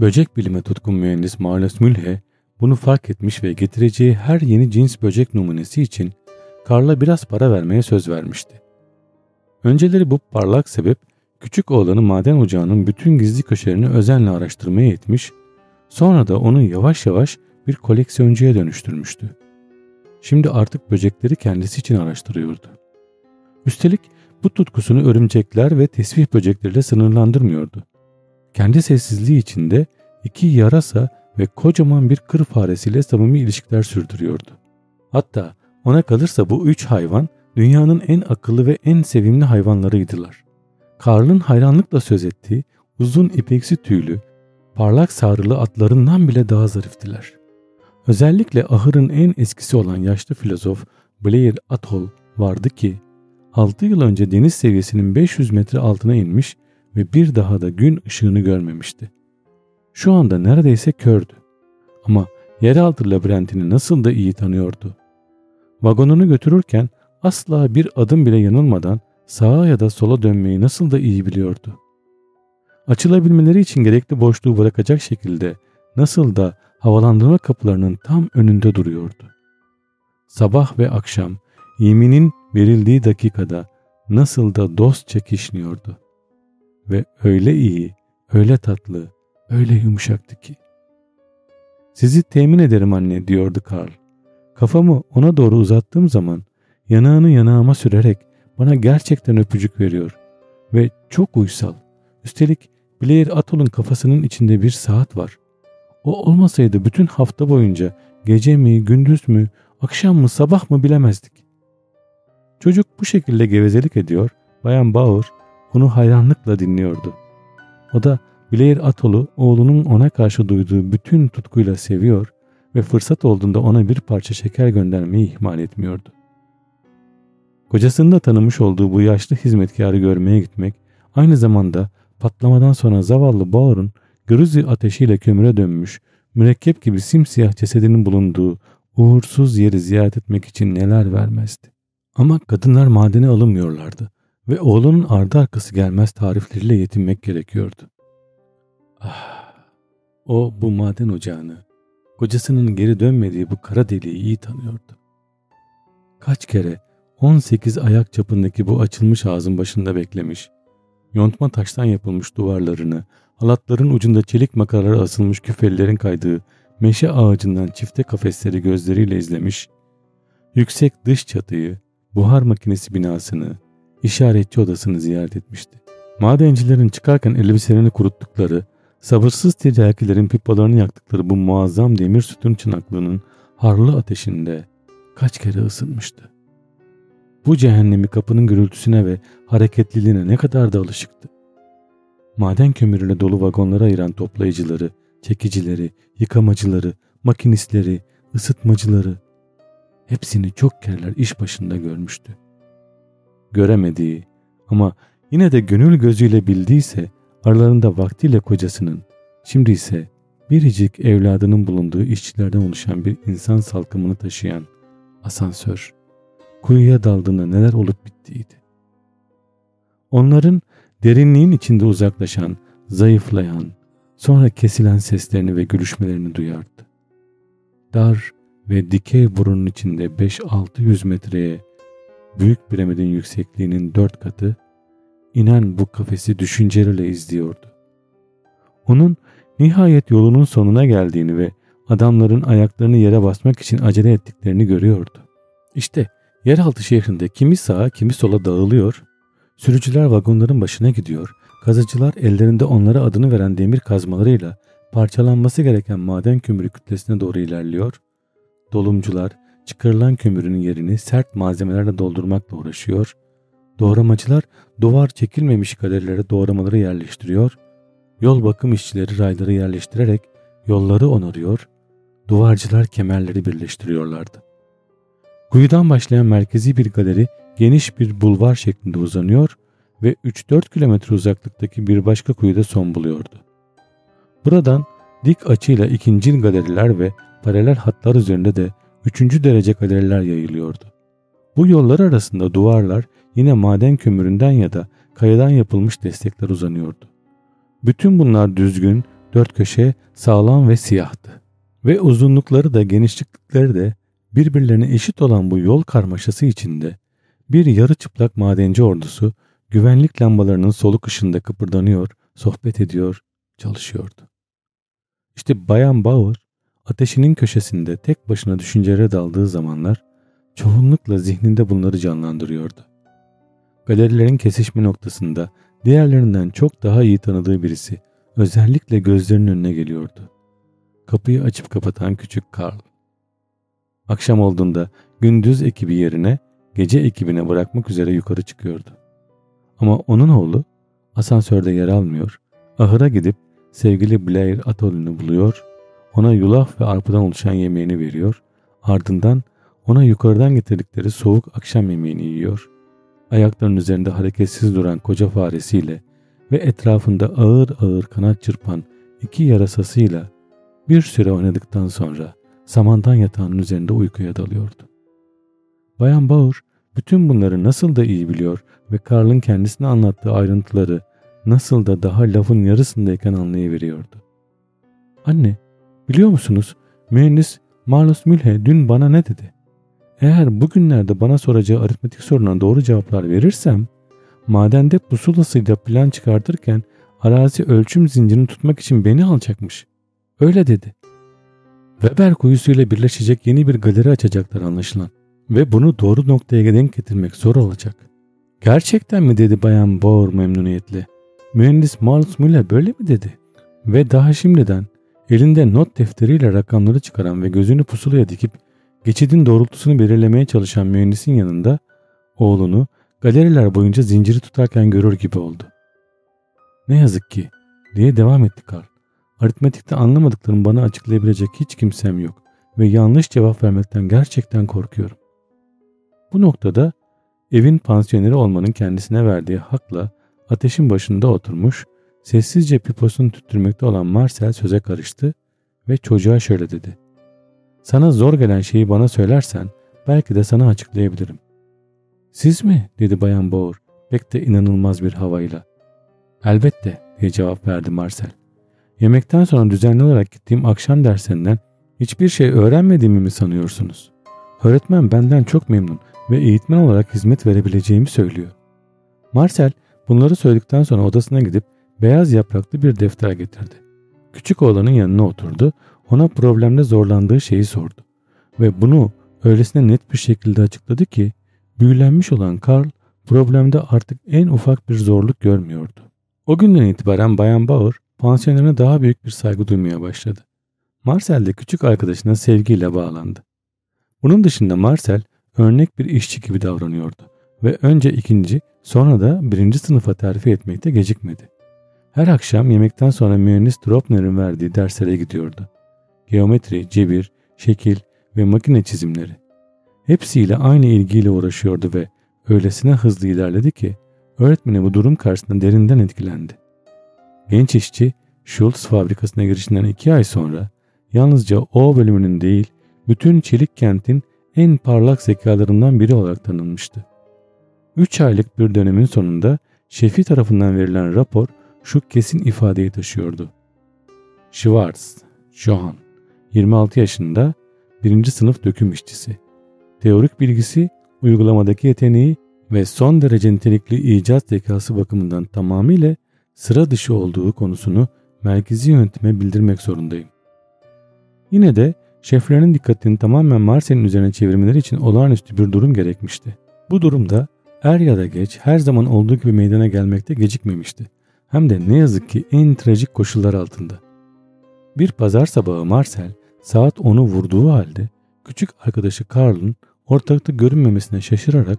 böcek bilime tutkun mühendis Marles Mülhe bunu fark etmiş ve getireceği her yeni cins böcek numunesi için Karl'a biraz para vermeye söz vermişti. Önceleri bu parlak sebep küçük oğlanı maden ocağının bütün gizli köşelerini özenle araştırmaya etmiş, sonra da onu yavaş yavaş bir koleksiyoncuya dönüştürmüştü. Şimdi artık böcekleri kendisi için araştırıyordu. Üstelik bu tutkusunu örümcekler ve tesbih böcekleriyle sınırlandırmıyordu. Kendi sessizliği içinde iki yarasa ve kocaman bir kır faresiyle samimi ilişkiler sürdürüyordu. Hatta ona kalırsa bu üç hayvan dünyanın en akıllı ve en sevimli hayvanlarıydılar. Karl'ın hayranlıkla söz ettiği uzun ipeksi tüylü, parlak sarılı atlarından bile daha zariftiler. Özellikle ahırın en eskisi olan yaşlı filozof Blair Atoll vardı ki 6 yıl önce deniz seviyesinin 500 metre altına inmiş ve bir daha da gün ışığını görmemişti. Şu anda neredeyse kördü. Ama yeraltı labirentini nasıl da iyi tanıyordu. Vagonunu götürürken asla bir adım bile yanılmadan sağa ya da sola dönmeyi nasıl da iyi biliyordu. Açılabilmeleri için gerekli boşluğu bırakacak şekilde nasıl da havalandırma kapılarının tam önünde duruyordu. Sabah ve akşam yeminin verildiği dakikada nasıl da dostça kişniyordu. Ve öyle iyi, öyle tatlı, öyle yumuşaktı ki. Sizi temin ederim anne diyordu Karl. Kafamı ona doğru uzattığım zaman yanağını yanağıma sürerek bana gerçekten öpücük veriyor. Ve çok uysal. Üstelik Blair Atoll'un kafasının içinde bir saat var. O olmasaydı bütün hafta boyunca gece mi, gündüz mü, akşam mı, sabah mı bilemezdik. Çocuk bu şekilde gevezelik ediyor, Bayan Bauer onu hayranlıkla dinliyordu. O da Blair Atol'u oğlunun ona karşı duyduğu bütün tutkuyla seviyor ve fırsat olduğunda ona bir parça şeker göndermeyi ihmal etmiyordu. Kocasını da tanımış olduğu bu yaşlı hizmetkarı görmeye gitmek aynı zamanda patlamadan sonra zavallı Bauer'un Gruzi ateşiyle kömüre dönmüş, mürekkep gibi simsiyah cesedinin bulunduğu uğursuz yeri ziyaret etmek için neler vermezdi. Ama kadınlar madene alınmıyorlardı ve oğlunun ardı arkası gelmez tarifleriyle yetinmek gerekiyordu. Ah, o bu maden ocağını, kocasının geri dönmediği bu kara deliği iyi tanıyordu. Kaç kere 18 ayak çapındaki bu açılmış ağzın başında beklemiş, yontma taştan yapılmış duvarlarını, halatların ucunda çelik makaralar asılmış küfellerin kaydığı meşe ağacından çifte kafesleri gözleriyle izlemiş, yüksek dış çatıyı, buhar makinesi binasını, işaretçi odasını ziyaret etmişti. Madencilerin çıkarken elbiselerini kuruttukları, sabırsız tiryakilerin pipalarını yaktıkları bu muazzam demir sütun çınaklığının harlı ateşinde kaç kere ısınmıştı. Bu cehennemi kapının gürültüsüne ve hareketliliğine ne kadar da alışıktı. Maden kömürüyle dolu vagonlara ayıran toplayıcıları, çekicileri, yıkamacıları, makinistleri, ısıtmacıları hepsini çok kereler iş başında görmüştü. Göremediği ama yine de gönül gözüyle bildiyse aralarında vaktiyle kocasının, şimdi ise biricik evladının bulunduğu işçilerden oluşan bir insan salkımını taşıyan asansör, kuyuya daldığında neler olup bittiydi. Onların derinliğin içinde uzaklaşan, zayıflayan, sonra kesilen seslerini ve gülüşmelerini duyardı. Dar ve dikey burunun içinde 5-600 metreye büyük piramidin yüksekliğinin dört katı inen bu kafesi düşüncelerle izliyordu. Onun nihayet yolunun sonuna geldiğini ve adamların ayaklarını yere basmak için acele ettiklerini görüyordu. İşte yeraltı şehrinde kimi sağa kimi sola dağılıyor, sürücüler vagonların başına gidiyor, kazıcılar ellerinde onlara adını veren demir kazmalarıyla parçalanması gereken maden kömürü kütlesine doğru ilerliyor, dolumcular çıkarılan kömürün yerini sert malzemelerle doldurmakla uğraşıyor, doğramacılar duvar çekilmemiş galerilere doğramaları yerleştiriyor, yol bakım işçileri rayları yerleştirerek yolları onarıyor, duvarcılar kemerleri birleştiriyorlardı. Kuyudan başlayan merkezi bir galeri geniş bir bulvar şeklinde uzanıyor ve 3-4 kilometre uzaklıktaki bir başka kuyuda son buluyordu. Buradan dik açıyla ikinci galeriler ve paralel hatlar üzerinde de üçüncü derece galeriler yayılıyordu. Bu yollar arasında duvarlar yine maden kömüründen ya da kayadan yapılmış destekler uzanıyordu. Bütün bunlar düzgün, dört köşe, sağlam ve siyahtı. Ve uzunlukları da genişlikleri de birbirlerine eşit olan bu yol karmaşası içinde bir yarı çıplak madenci ordusu güvenlik lambalarının soluk ışığında kıpırdanıyor, sohbet ediyor, çalışıyordu. İşte Bayan Bauer ateşinin köşesinde tek başına düşüncelere daldığı zamanlar çoğunlukla zihninde bunları canlandırıyordu. Galerilerin kesişme noktasında diğerlerinden çok daha iyi tanıdığı birisi özellikle gözlerinin önüne geliyordu. Kapıyı açıp kapatan küçük Karl. Akşam olduğunda gündüz ekibi yerine gece ekibine bırakmak üzere yukarı çıkıyordu. Ama onun oğlu asansörde yer almıyor, ahıra gidip sevgili Blair Atol'ünü buluyor, ona yulaf ve arpadan oluşan yemeğini veriyor, ardından ona yukarıdan getirdikleri soğuk akşam yemeğini yiyor. Ayaklarının üzerinde hareketsiz duran koca faresiyle ve etrafında ağır ağır kanat çırpan iki yarasasıyla bir süre oynadıktan sonra samandan yatağının üzerinde uykuya dalıyordu. Bayan Bauer bütün bunları nasıl da iyi biliyor ve Karl'ın kendisine anlattığı ayrıntıları nasıl da daha lafın yarısındayken anlayıveriyordu. Anne, biliyor musunuz mühendis Marlos Mülhe dün bana ne dedi? Eğer bugünlerde bana soracağı aritmetik soruna doğru cevaplar verirsem, madende pusulasıyla plan çıkartırken arazi ölçüm zincirini tutmak için beni alacakmış. Öyle dedi. Weber kuyusuyla birleşecek yeni bir galeri açacaklar anlaşılan. Ve bunu doğru noktaya denk getirmek zor olacak. Gerçekten mi dedi Bayan Bauer memnuniyetle. Mühendis Marls Müller böyle mi dedi? Ve daha şimdiden elinde not defteriyle rakamları çıkaran ve gözünü pusulaya dikip geçidin doğrultusunu belirlemeye çalışan mühendisin yanında oğlunu galeriler boyunca zinciri tutarken görür gibi oldu. Ne yazık ki diye devam etti Karl. Aritmetikte anlamadıklarımı bana açıklayabilecek hiç kimsem yok ve yanlış cevap vermekten gerçekten korkuyorum. Bu noktada evin pansiyoneri olmanın kendisine verdiği hakla ateşin başında oturmuş, sessizce piposunu tüttürmekte olan Marcel söze karıştı ve çocuğa şöyle dedi. Sana zor gelen şeyi bana söylersen belki de sana açıklayabilirim. Siz mi? dedi Bayan Boğur pek de inanılmaz bir havayla. Elbette diye cevap verdi Marcel. Yemekten sonra düzenli olarak gittiğim akşam derslerinden hiçbir şey öğrenmediğimi mi sanıyorsunuz? Öğretmen benden çok memnun ve eğitmen olarak hizmet verebileceğimi söylüyor. Marcel bunları söyledikten sonra odasına gidip beyaz yapraklı bir defter getirdi. Küçük oğlanın yanına oturdu, ona problemde zorlandığı şeyi sordu. Ve bunu öylesine net bir şekilde açıkladı ki büyülenmiş olan Karl problemde artık en ufak bir zorluk görmüyordu. O günden itibaren Bayan Bauer pansiyonlarına daha büyük bir saygı duymaya başladı. Marcel de küçük arkadaşına sevgiyle bağlandı. Bunun dışında Marcel örnek bir işçi gibi davranıyordu ve önce ikinci sonra da birinci sınıfa terfi etmekte gecikmedi. Her akşam yemekten sonra mühendis Dropner'ın verdiği derslere gidiyordu. Geometri, cebir, şekil ve makine çizimleri. Hepsiyle aynı ilgiyle uğraşıyordu ve öylesine hızlı ilerledi ki öğretmeni bu durum karşısında derinden etkilendi. Genç işçi Schultz fabrikasına girişinden iki ay sonra yalnızca o bölümünün değil bütün çelik kentin en parlak zekalarından biri olarak tanınmıştı. Üç aylık bir dönemin sonunda şefi tarafından verilen rapor şu kesin ifadeyi taşıyordu. Schwartz, Johann, 26 yaşında, birinci sınıf döküm işçisi. Teorik bilgisi, uygulamadaki yeteneği ve son derece nitelikli icat zekası bakımından tamamıyla sıra dışı olduğu konusunu merkezi yönetime bildirmek zorundayım. Yine de şeflerinin dikkatini tamamen Marsel'in üzerine çevirmeleri için olağanüstü bir durum gerekmişti. Bu durumda er ya da geç her zaman olduğu gibi meydana gelmekte gecikmemişti. Hem de ne yazık ki en trajik koşullar altında. Bir pazar sabahı Marcel saat 10'u vurduğu halde küçük arkadaşı Karl'ın ortalıkta görünmemesine şaşırarak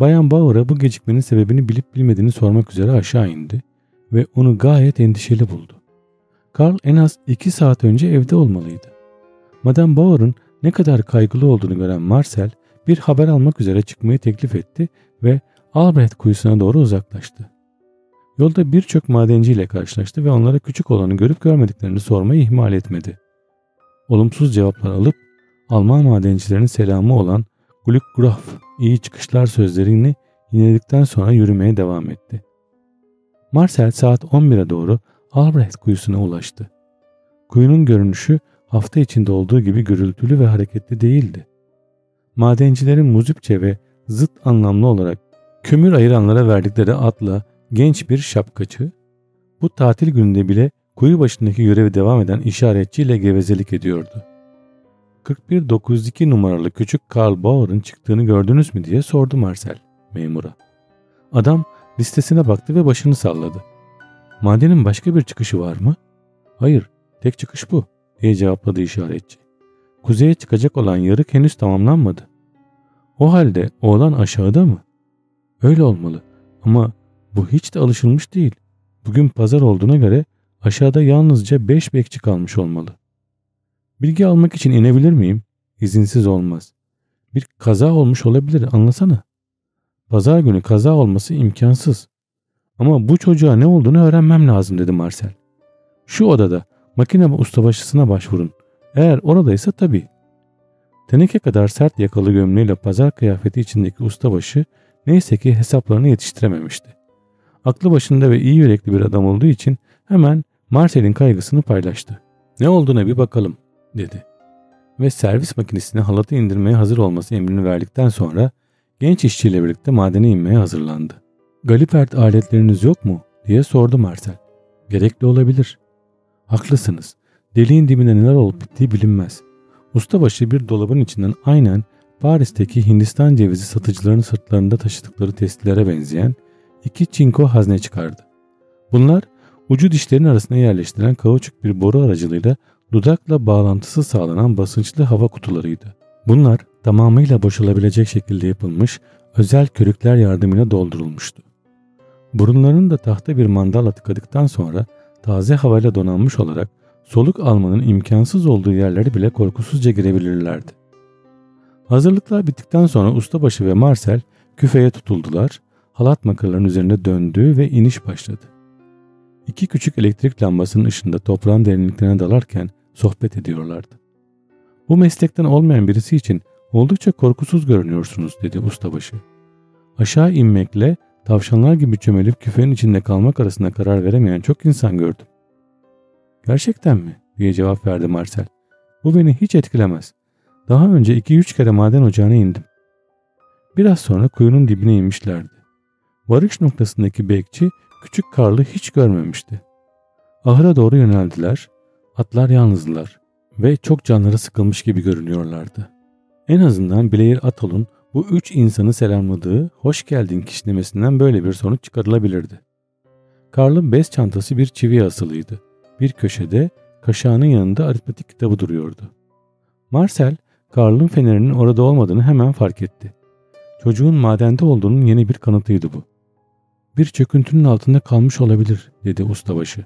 Bayan Bauer'a bu gecikmenin sebebini bilip bilmediğini sormak üzere aşağı indi ve onu gayet endişeli buldu. Karl en az iki saat önce evde olmalıydı. Madame Bauer'ın ne kadar kaygılı olduğunu gören Marcel bir haber almak üzere çıkmayı teklif etti ve Albrecht kuyusuna doğru uzaklaştı. Yolda birçok madenciyle karşılaştı ve onlara küçük olanı görüp görmediklerini sormayı ihmal etmedi. Olumsuz cevaplar alıp Alman madencilerin selamı olan Glück Graf iyi çıkışlar sözlerini yinedikten sonra yürümeye devam etti. Marcel saat 11'e doğru Albrecht kuyusuna ulaştı. Kuyunun görünüşü hafta içinde olduğu gibi gürültülü ve hareketli değildi. Madencilerin muzipçe ve zıt anlamlı olarak kömür ayıranlara verdikleri adla genç bir şapkacı, bu tatil gününde bile kuyu başındaki görevi devam eden işaretçiyle gevezelik ediyordu. 41902 numaralı küçük Karl Bauer'ın çıktığını gördünüz mü diye sordu Marcel memura. Adam listesine baktı ve başını salladı. Madenin başka bir çıkışı var mı? Hayır, tek çıkış bu diye cevapladı işaretçi. Kuzeye çıkacak olan yarık henüz tamamlanmadı. O halde oğlan aşağıda mı? Öyle olmalı ama bu hiç de alışılmış değil. Bugün pazar olduğuna göre aşağıda yalnızca beş bekçi kalmış olmalı. Bilgi almak için inebilir miyim? İzinsiz olmaz. Bir kaza olmuş olabilir anlasana. Pazar günü kaza olması imkansız. Ama bu çocuğa ne olduğunu öğrenmem lazım dedi Marcel. Şu odada makine ustabaşısına başvurun. Eğer oradaysa tabii. Teneke kadar sert yakalı gömleğiyle pazar kıyafeti içindeki ustabaşı neyse ki hesaplarını yetiştirememişti. Aklı başında ve iyi yürekli bir adam olduğu için hemen Marcel'in kaygısını paylaştı. Ne olduğuna bir bakalım dedi. Ve servis makinesine halatı indirmeye hazır olması emrini verdikten sonra genç işçiyle birlikte madene inmeye hazırlandı. Galipert aletleriniz yok mu diye sordu Marcel. Gerekli olabilir. Haklısınız. Deliğin dibinde neler olup bittiği bilinmez. Ustabaşı bir dolabın içinden aynen Paris'teki Hindistan cevizi satıcıların sırtlarında taşıdıkları testilere benzeyen iki çinko hazne çıkardı. Bunlar ucu dişlerin arasına yerleştirilen kauçuk bir boru aracılığıyla dudakla bağlantısı sağlanan basınçlı hava kutularıydı. Bunlar tamamıyla boşalabilecek şekilde yapılmış özel körükler yardımıyla doldurulmuştu. Burunlarını da tahta bir mandala tıkadıktan sonra taze havayla donanmış olarak soluk almanın imkansız olduğu yerleri bile korkusuzca girebilirlerdi. Hazırlıklar bittikten sonra ustabaşı ve Marcel küfeye tutuldular, halat makarların üzerinde döndü ve iniş başladı. İki küçük elektrik lambasının ışığında toprağın derinliklerine dalarken sohbet ediyorlardı. Bu meslekten olmayan birisi için oldukça korkusuz görünüyorsunuz dedi ustabaşı. Aşağı inmekle tavşanlar gibi çömelip küfenin içinde kalmak arasında karar veremeyen çok insan gördüm. Gerçekten mi? diye cevap verdi Marcel. Bu beni hiç etkilemez. Daha önce iki üç kere maden ocağına indim. Biraz sonra kuyunun dibine inmişlerdi. Varış noktasındaki bekçi küçük Karl'ı hiç görmemişti. Ahıra doğru yöneldiler. Atlar yalnızdılar ve çok canları sıkılmış gibi görünüyorlardı. En azından Blair Atol'un bu üç insanı selamladığı hoş geldin kişnemesinden böyle bir sonuç çıkarılabilirdi. Karl'ın bez çantası bir çiviye asılıydı. Bir köşede kaşağının yanında aritmetik kitabı duruyordu. Marcel, Karl'ın fenerinin orada olmadığını hemen fark etti. Çocuğun madende olduğunun yeni bir kanıtıydı bu. Bir çöküntünün altında kalmış olabilir dedi ustabaşı.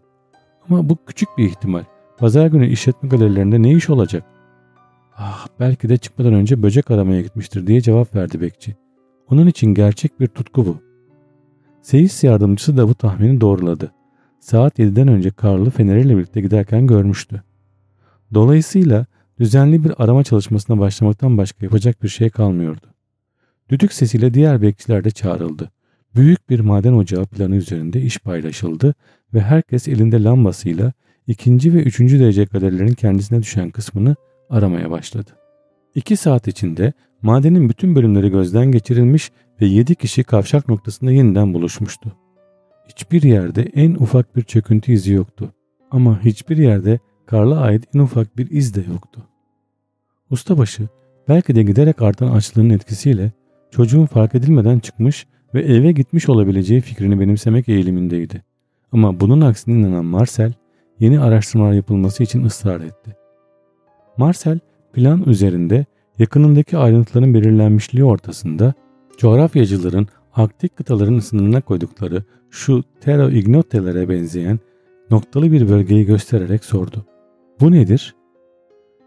Ama bu küçük bir ihtimal. Pazar günü işletme galerilerinde ne iş olacak? Ah belki de çıkmadan önce böcek aramaya gitmiştir diye cevap verdi bekçi. Onun için gerçek bir tutku bu. Seyis yardımcısı da bu tahmini doğruladı. Saat 7'den önce Karl'ı feneriyle birlikte giderken görmüştü. Dolayısıyla düzenli bir arama çalışmasına başlamaktan başka yapacak bir şey kalmıyordu. Düdük sesiyle diğer bekçiler de çağrıldı. Büyük bir maden ocağı planı üzerinde iş paylaşıldı ve herkes elinde lambasıyla ikinci ve üçüncü derece galerilerin kendisine düşen kısmını aramaya başladı. İki saat içinde madenin bütün bölümleri gözden geçirilmiş ve yedi kişi kavşak noktasında yeniden buluşmuştu. Hiçbir yerde en ufak bir çöküntü izi yoktu. Ama hiçbir yerde Karl'a ait en ufak bir iz de yoktu. Ustabaşı belki de giderek artan açlığının etkisiyle çocuğun fark edilmeden çıkmış ve eve gitmiş olabileceği fikrini benimsemek eğilimindeydi. Ama bunun aksine inanan Marcel yeni araştırmalar yapılması için ısrar etti. Marcel plan üzerinde yakınındaki ayrıntıların belirlenmişliği ortasında coğrafyacıların Arktik kıtaların sınırına koydukları şu Terra Ignotelere benzeyen noktalı bir bölgeyi göstererek sordu. Bu nedir?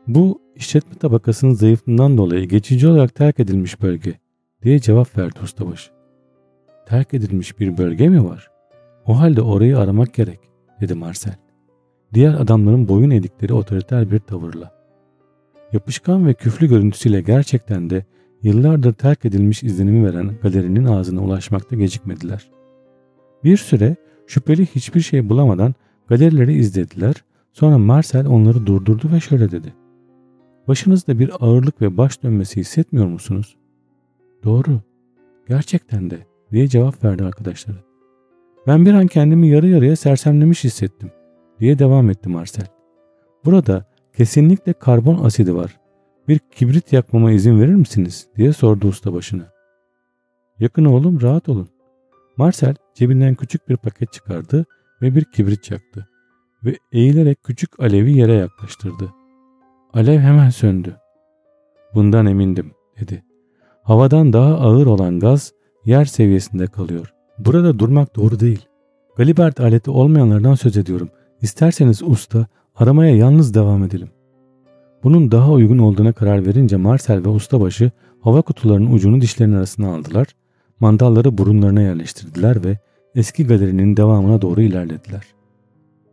Bu işletme tabakasının zayıflığından dolayı geçici olarak terk edilmiş bölge diye cevap verdi ustabaşı. Terk edilmiş bir bölge mi var? O halde orayı aramak gerek dedi Marcel. Diğer adamların boyun eğdikleri otoriter bir tavırla. Yapışkan ve küflü görüntüsüyle gerçekten de yıllardır terk edilmiş izlenimi veren galerinin ağzına ulaşmakta gecikmediler. Bir süre şüpheli hiçbir şey bulamadan galerileri izlediler. Sonra Marcel onları durdurdu ve şöyle dedi. Başınızda bir ağırlık ve baş dönmesi hissetmiyor musunuz? Doğru. Gerçekten de diye cevap verdi arkadaşları. Ben bir an kendimi yarı yarıya sersemlemiş hissettim diye devam etti Marcel. Burada kesinlikle karbon asidi var. Bir kibrit yakmama izin verir misiniz diye sordu ustabaşına. Yakın oğlum rahat olun. Marcel cebinden küçük bir paket çıkardı ve bir kibrit yaktı ve eğilerek küçük alevi yere yaklaştırdı. Alev hemen söndü. Bundan emindim dedi. Havadan daha ağır olan gaz yer seviyesinde kalıyor. Burada durmak doğru değil. Galibert aleti olmayanlardan söz ediyorum. İsterseniz usta aramaya yalnız devam edelim. Bunun daha uygun olduğuna karar verince Marcel ve ustabaşı hava kutularının ucunu dişlerinin arasına aldılar, mandalları burunlarına yerleştirdiler ve eski galerinin devamına doğru ilerlediler.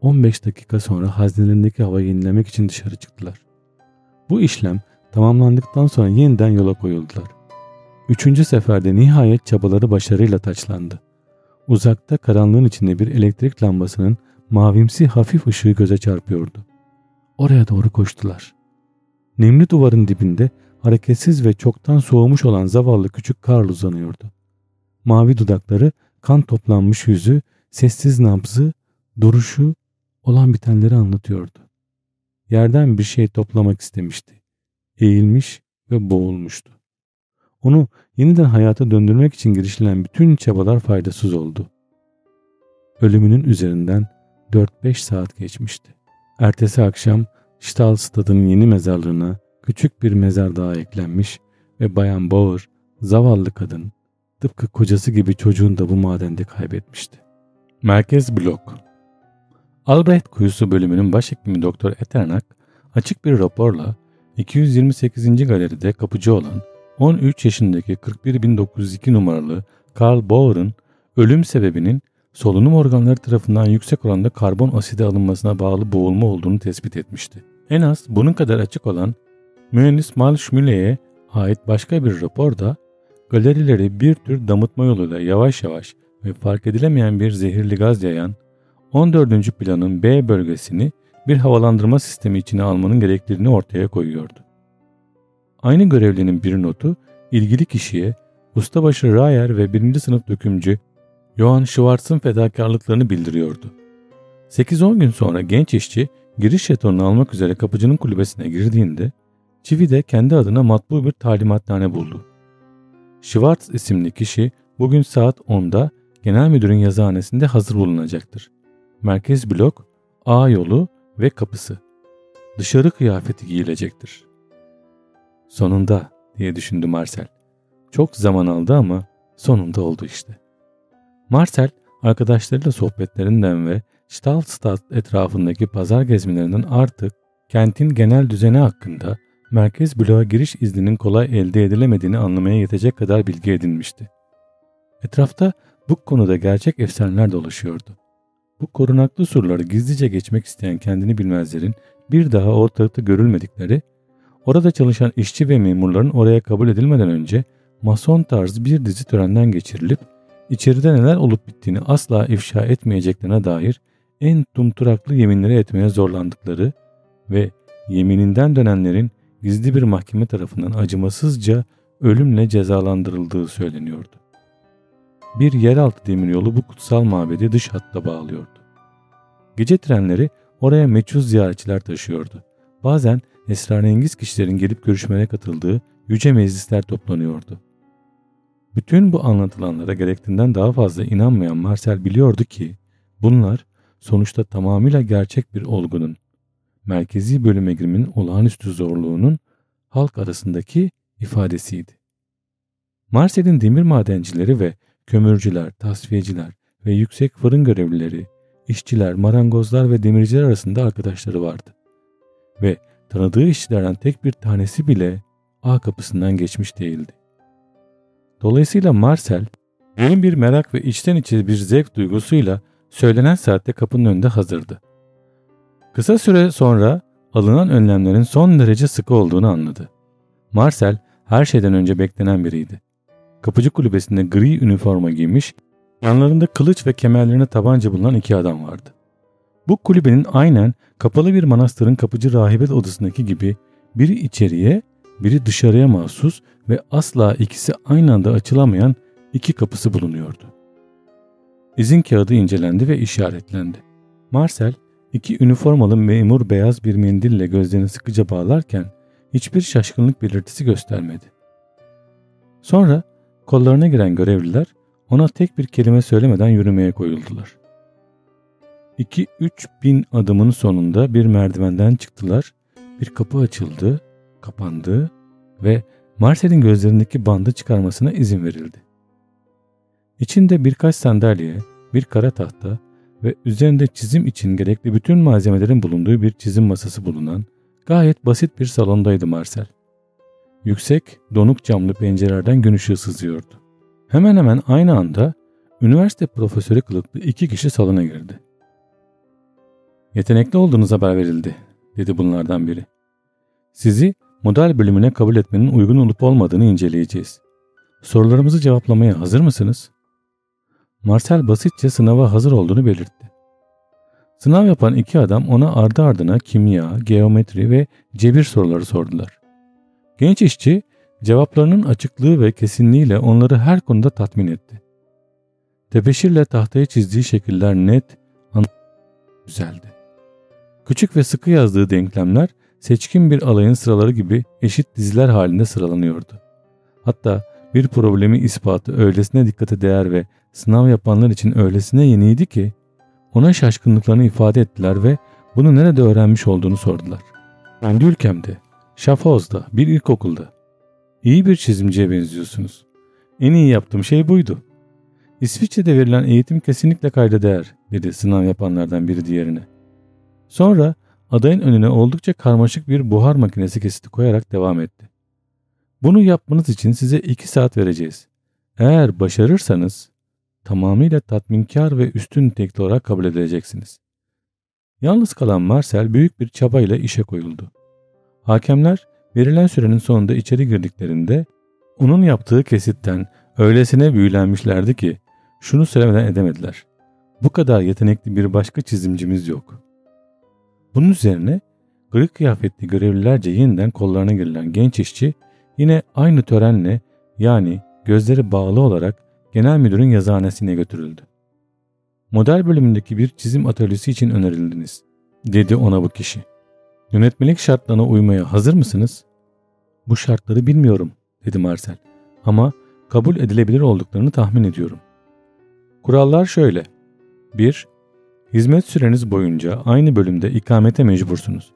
15 dakika sonra haznelerindeki havayı yenilemek için dışarı çıktılar. Bu işlem tamamlandıktan sonra yeniden yola koyuldular. Üçüncü seferde nihayet çabaları başarıyla taçlandı. Uzakta karanlığın içinde bir elektrik lambasının mavimsi hafif ışığı göze çarpıyordu. Oraya doğru koştular. Nemli duvarın dibinde hareketsiz ve çoktan soğumuş olan zavallı küçük Karl uzanıyordu. Mavi dudakları, kan toplanmış yüzü, sessiz nabzı, duruşu olan bitenleri anlatıyordu. Yerden bir şey toplamak istemişti. Eğilmiş ve boğulmuştu. Onu yeniden hayata döndürmek için girişilen bütün çabalar faydasız oldu. Ölümünün üzerinden 4-5 saat geçmişti. Ertesi akşam Stahlstad'ın yeni mezarlığına küçük bir mezar daha eklenmiş ve Bayan Bauer, zavallı kadın, tıpkı kocası gibi çocuğunu da bu madende kaybetmişti. Merkez Blok Albrecht Kuyusu bölümünün başhekimi Doktor Eternak açık bir raporla 228. galeride kapıcı olan 13 yaşındaki 41902 numaralı Karl Bauer'ın ölüm sebebinin solunum organları tarafından yüksek oranda karbon asidi alınmasına bağlı boğulma olduğunu tespit etmişti. En az bunun kadar açık olan mühendis Mal Schmüle'ye ait başka bir raporda galerileri bir tür damıtma yoluyla yavaş yavaş ve fark edilemeyen bir zehirli gaz yayan 14. planın B bölgesini bir havalandırma sistemi içine almanın gerekliliğini ortaya koyuyordu. Aynı görevlinin bir notu ilgili kişiye ustabaşı Rayer ve birinci sınıf dökümcü Johann Schwartz'ın fedakarlıklarını bildiriyordu. 8-10 gün sonra genç işçi giriş jetonunu almak üzere kapıcının kulübesine girdiğinde Çivi de kendi adına matbu bir talimathane buldu. Schwartz isimli kişi bugün saat 10'da genel müdürün yazıhanesinde hazır bulunacaktır. Merkez blok, A yolu ve kapısı. Dışarı kıyafeti giyilecektir. Sonunda diye düşündü Marcel. Çok zaman aldı ama sonunda oldu işte. Marcel arkadaşlarıyla sohbetlerinden ve Stahlstadt etrafındaki pazar gezmelerinden artık kentin genel düzeni hakkında merkez bloğa giriş izninin kolay elde edilemediğini anlamaya yetecek kadar bilgi edinmişti. Etrafta bu konuda gerçek efsaneler dolaşıyordu. Bu korunaklı surları gizlice geçmek isteyen kendini bilmezlerin bir daha ortalıkta görülmedikleri, orada çalışan işçi ve memurların oraya kabul edilmeden önce mason tarzı bir dizi törenden geçirilip içeride neler olup bittiğini asla ifşa etmeyeceklerine dair en tumturaklı yeminleri etmeye zorlandıkları ve yemininden dönenlerin gizli bir mahkeme tarafından acımasızca ölümle cezalandırıldığı söyleniyordu. Bir yeraltı demiryolu bu kutsal mabedi dış hatta bağlıyordu. Gece trenleri oraya meçhul ziyaretçiler taşıyordu. Bazen esrarengiz kişilerin gelip görüşmeye katıldığı yüce meclisler toplanıyordu. Bütün bu anlatılanlara gerektiğinden daha fazla inanmayan Marcel biliyordu ki bunlar sonuçta tamamıyla gerçek bir olgunun, merkezi bölüme girmenin olağanüstü zorluğunun halk arasındaki ifadesiydi. Marsel'in demir madencileri ve kömürcüler, tasfiyeciler ve yüksek fırın görevlileri, işçiler, marangozlar ve demirciler arasında arkadaşları vardı. Ve tanıdığı işçilerden tek bir tanesi bile A kapısından geçmiş değildi. Dolayısıyla Marcel, derin bir merak ve içten içe bir zevk duygusuyla söylenen saatte kapının önünde hazırdı. Kısa süre sonra alınan önlemlerin son derece sıkı olduğunu anladı. Marcel her şeyden önce beklenen biriydi. Kapıcı kulübesinde gri üniforma giymiş, yanlarında kılıç ve kemerlerine tabanca bulunan iki adam vardı. Bu kulübenin aynen kapalı bir manastırın kapıcı rahibet odasındaki gibi biri içeriye, biri dışarıya mahsus ve asla ikisi aynı anda açılamayan iki kapısı bulunuyordu. İzin kağıdı incelendi ve işaretlendi. Marcel iki üniformalı memur beyaz bir mendille gözlerini sıkıca bağlarken hiçbir şaşkınlık belirtisi göstermedi. Sonra kollarına giren görevliler ona tek bir kelime söylemeden yürümeye koyuldular. 2-3 bin adımın sonunda bir merdivenden çıktılar, bir kapı açıldı, kapandı ve Marcel'in gözlerindeki bandı çıkarmasına izin verildi. İçinde birkaç sandalye, bir kara tahta ve üzerinde çizim için gerekli bütün malzemelerin bulunduğu bir çizim masası bulunan gayet basit bir salondaydı Marcel. Yüksek, donuk camlı pencerelerden gün ışığı sızıyordu. Hemen hemen aynı anda üniversite profesörü kılıklı iki kişi salona girdi. Yetenekli olduğunuz haber verildi, dedi bunlardan biri. Sizi model bölümüne kabul etmenin uygun olup olmadığını inceleyeceğiz. Sorularımızı cevaplamaya hazır mısınız? Marcel basitçe sınava hazır olduğunu belirtti. Sınav yapan iki adam ona ardı ardına kimya, geometri ve cebir soruları sordular. Genç işçi cevaplarının açıklığı ve kesinliğiyle onları her konuda tatmin etti. Tepeşirle tahtaya çizdiği şekiller net, güzeldi. Küçük ve sıkı yazdığı denklemler seçkin bir alayın sıraları gibi eşit diziler halinde sıralanıyordu. Hatta bir problemi ispatı öylesine dikkate değer ve sınav yapanlar için öylesine yeniydi ki ona şaşkınlıklarını ifade ettiler ve bunu nerede öğrenmiş olduğunu sordular. Kendi ülkemde, Schaffhaus'da, bir ilkokulda. İyi bir çizimciye benziyorsunuz. En iyi yaptığım şey buydu. İsviçre'de verilen eğitim kesinlikle kayda değer, dedi sınav yapanlardan biri diğerine. Sonra adayın önüne oldukça karmaşık bir buhar makinesi kesiti koyarak devam etti. Bunu yapmanız için size iki saat vereceğiz. Eğer başarırsanız tamamıyla tatminkar ve üstün nitelikli olarak kabul edileceksiniz. Yalnız kalan Marcel büyük bir çabayla işe koyuldu. Hakemler verilen sürenin sonunda içeri girdiklerinde onun yaptığı kesitten öylesine büyülenmişlerdi ki şunu söylemeden edemediler. Bu kadar yetenekli bir başka çizimcimiz yok. Bunun üzerine gri kıyafetli görevlilerce yeniden kollarına girilen genç işçi yine aynı törenle yani gözleri bağlı olarak genel müdürün yazıhanesine götürüldü. Model bölümündeki bir çizim atölyesi için önerildiniz, dedi ona bu kişi. Yönetmelik şartlarına uymaya hazır mısınız? Bu şartları bilmiyorum, dedi Marcel. Ama kabul edilebilir olduklarını tahmin ediyorum. Kurallar şöyle. 1. Hizmet süreniz boyunca aynı bölümde ikamete mecbursunuz.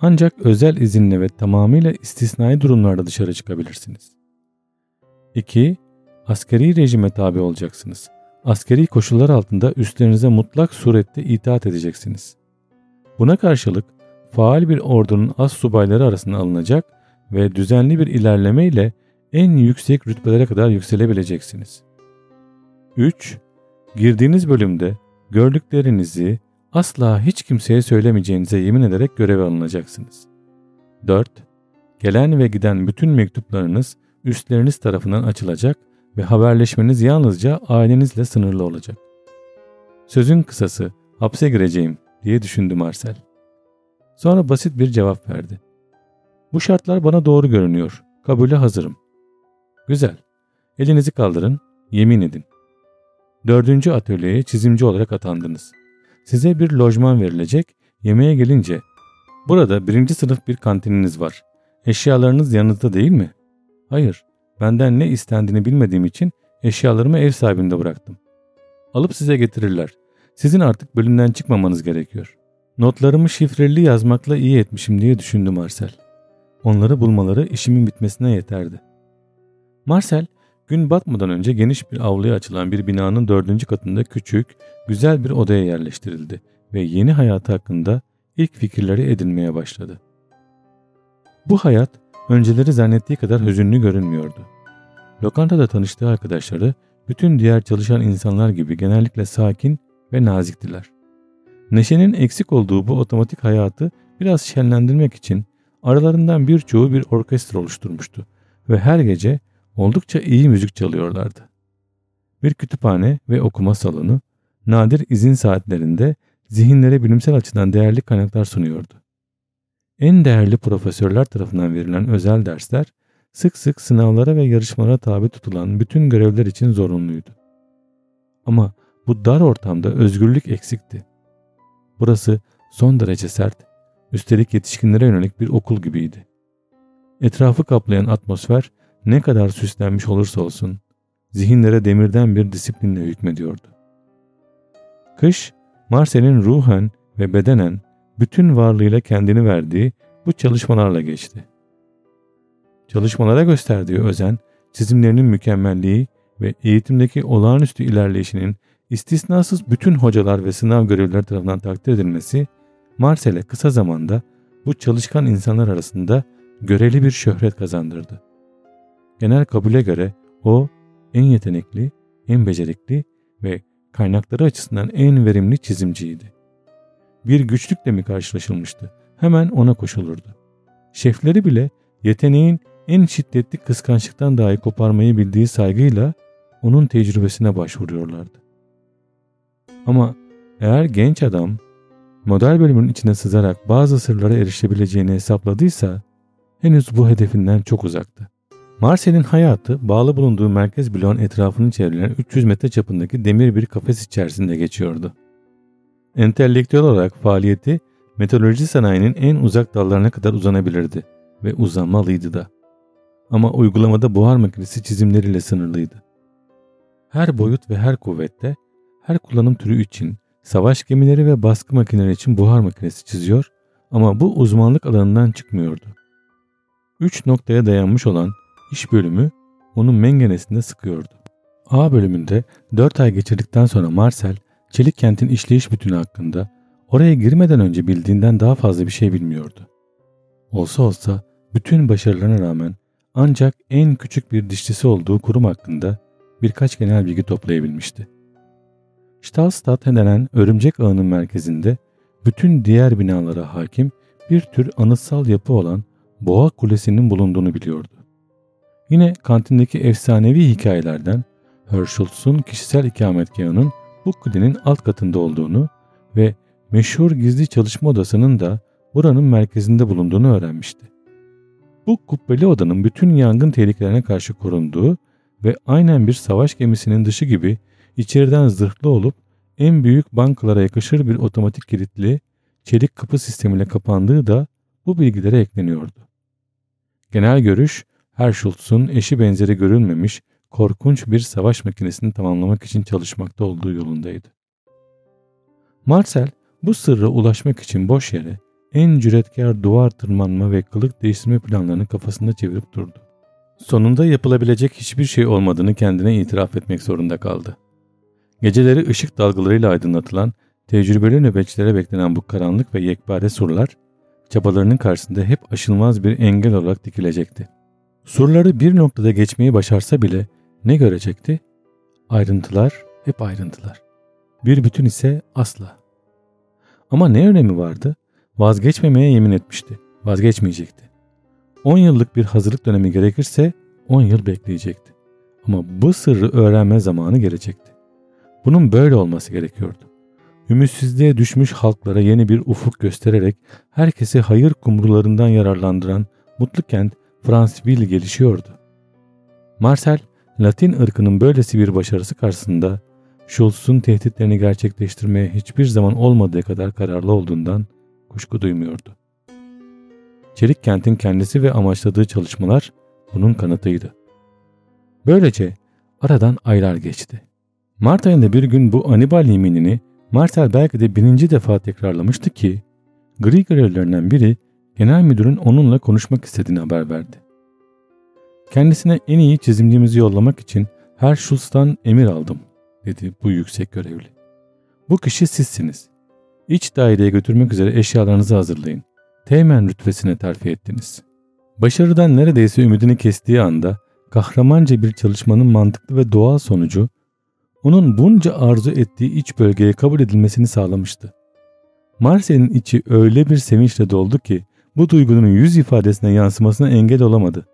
Ancak özel izinle ve tamamıyla istisnai durumlarda dışarı çıkabilirsiniz. 2. Askeri rejime tabi olacaksınız. Askeri koşullar altında üstlerinize mutlak surette itaat edeceksiniz. Buna karşılık faal bir ordunun az subayları arasında alınacak ve düzenli bir ilerleme ile en yüksek rütbelere kadar yükselebileceksiniz. 3. Girdiğiniz bölümde gördüklerinizi asla hiç kimseye söylemeyeceğinize yemin ederek göreve alınacaksınız. 4. Gelen ve giden bütün mektuplarınız üstleriniz tarafından açılacak ve haberleşmeniz yalnızca ailenizle sınırlı olacak. Sözün kısası hapse gireceğim diye düşündü Marcel. Sonra basit bir cevap verdi. Bu şartlar bana doğru görünüyor. Kabule hazırım. Güzel. Elinizi kaldırın, yemin edin. Dördüncü atölyeye çizimci olarak atandınız. Size bir lojman verilecek, yemeğe gelince. Burada birinci sınıf bir kantininiz var. Eşyalarınız yanınızda değil mi? Hayır, benden ne istendiğini bilmediğim için eşyalarımı ev sahibinde bıraktım. Alıp size getirirler. Sizin artık bölümden çıkmamanız gerekiyor. Notlarımı şifreli yazmakla iyi etmişim diye düşündü Marcel. Onları bulmaları işimin bitmesine yeterdi. Marcel, gün batmadan önce geniş bir avluya açılan bir binanın dördüncü katında küçük, güzel bir odaya yerleştirildi ve yeni hayatı hakkında ilk fikirleri edinmeye başladı. Bu hayat önceleri zannettiği kadar hüzünlü görünmüyordu. Lokantada tanıştığı arkadaşları bütün diğer çalışan insanlar gibi genellikle sakin ve naziktiler. Neşenin eksik olduğu bu otomatik hayatı biraz şenlendirmek için aralarından birçoğu bir orkestra oluşturmuştu ve her gece oldukça iyi müzik çalıyorlardı. Bir kütüphane ve okuma salonu nadir izin saatlerinde zihinlere bilimsel açıdan değerli kaynaklar sunuyordu. En değerli profesörler tarafından verilen özel dersler sık sık sınavlara ve yarışmalara tabi tutulan bütün görevler için zorunluydu. Ama bu dar ortamda özgürlük eksikti. Burası son derece sert, üstelik yetişkinlere yönelik bir okul gibiydi. Etrafı kaplayan atmosfer ne kadar süslenmiş olursa olsun zihinlere demirden bir disiplinle hükmediyordu. Kış, Marcel'in ruhen ve bedenen bütün varlığıyla kendini verdiği bu çalışmalarla geçti. Çalışmalara gösterdiği özen, çizimlerinin mükemmelliği ve eğitimdeki olağanüstü ilerleyişinin istisnasız bütün hocalar ve sınav görevliler tarafından takdir edilmesi, Marcel'e kısa zamanda bu çalışkan insanlar arasında göreli bir şöhret kazandırdı. Genel kabule göre o en yetenekli, en becerikli ve kaynakları açısından en verimli çizimciydi. Bir güçlükle mi karşılaşılmıştı? Hemen ona koşulurdu. Şefleri bile yeteneğin en şiddetli kıskançlıktan dahi koparmayı bildiği saygıyla onun tecrübesine başvuruyorlardı. Ama eğer genç adam model bölümün içine sızarak bazı sırlara erişebileceğini hesapladıysa henüz bu hedefinden çok uzaktı. Marcel'in hayatı bağlı bulunduğu merkez bloğun etrafını çevrilen 300 metre çapındaki demir bir kafes içerisinde geçiyordu. Entelektüel olarak faaliyeti metalurji sanayinin en uzak dallarına kadar uzanabilirdi ve uzanmalıydı da. Ama uygulamada buhar makinesi çizimleriyle sınırlıydı. Her boyut ve her kuvvette, her kullanım türü için savaş gemileri ve baskı makineleri için buhar makinesi çiziyor ama bu uzmanlık alanından çıkmıyordu. Üç noktaya dayanmış olan iş bölümü onun mengenesinde sıkıyordu. A bölümünde 4 ay geçirdikten sonra Marcel, Çelik kentin işleyiş bütünü hakkında oraya girmeden önce bildiğinden daha fazla bir şey bilmiyordu. Olsa olsa bütün başarılarına rağmen ancak en küçük bir dişlisi olduğu kurum hakkında birkaç genel bilgi toplayabilmişti. Stahlstadt denen örümcek ağının merkezinde bütün diğer binalara hakim bir tür anıtsal yapı olan Boğa Kulesi'nin bulunduğunu biliyordu. Yine kantindeki efsanevi hikayelerden Herschel's'un kişisel ikametgahının bu kulenin alt katında olduğunu ve meşhur gizli çalışma odasının da buranın merkezinde bulunduğunu öğrenmişti. Bu kubbeli odanın bütün yangın tehlikelerine karşı korunduğu ve aynen bir savaş gemisinin dışı gibi içeriden zırhlı olup en büyük bankalara yakışır bir otomatik kilitli çelik kapı sistemiyle kapandığı da bu bilgilere ekleniyordu. Genel görüş Herschultz'un eşi benzeri görülmemiş korkunç bir savaş makinesini tamamlamak için çalışmakta olduğu yolundaydı. Marcel bu sırra ulaşmak için boş yere en cüretkar duvar tırmanma ve kılık değiştirme planlarını kafasında çevirip durdu. Sonunda yapılabilecek hiçbir şey olmadığını kendine itiraf etmek zorunda kaldı. Geceleri ışık dalgalarıyla aydınlatılan, tecrübeli nöbetçilere beklenen bu karanlık ve yekpare surlar, çabalarının karşısında hep aşılmaz bir engel olarak dikilecekti. Surları bir noktada geçmeyi başarsa bile ne görecekti? Ayrıntılar hep ayrıntılar. Bir bütün ise asla. Ama ne önemi vardı? Vazgeçmemeye yemin etmişti. Vazgeçmeyecekti. 10 yıllık bir hazırlık dönemi gerekirse 10 yıl bekleyecekti. Ama bu sırrı öğrenme zamanı gelecekti. Bunun böyle olması gerekiyordu. Ümitsizliğe düşmüş halklara yeni bir ufuk göstererek herkesi hayır kumrularından yararlandıran mutlu kent Fransville gelişiyordu. Marcel, Latin ırkının böylesi bir başarısı karşısında Schultz'un tehditlerini gerçekleştirmeye hiçbir zaman olmadığı kadar kararlı olduğundan kuşku duymuyordu. Çelik kentin kendisi ve amaçladığı çalışmalar bunun kanıtıydı. Böylece aradan aylar geçti. Mart ayında bir gün bu Anibal yeminini Marcel belki de birinci defa tekrarlamıştı ki gri görevlerinden biri genel müdürün onunla konuşmak istediğini haber verdi. Kendisine en iyi çizimcimizi yollamak için her Schultz'tan emir aldım dedi bu yüksek görevli. Bu kişi sizsiniz. İç daireye götürmek üzere eşyalarınızı hazırlayın. Teğmen rütbesine terfi ettiniz. Başarıdan neredeyse ümidini kestiği anda kahramanca bir çalışmanın mantıklı ve doğal sonucu onun bunca arzu ettiği iç bölgeye kabul edilmesini sağlamıştı. Marcel'in içi öyle bir sevinçle doldu ki bu duygunun yüz ifadesine yansımasına engel olamadı.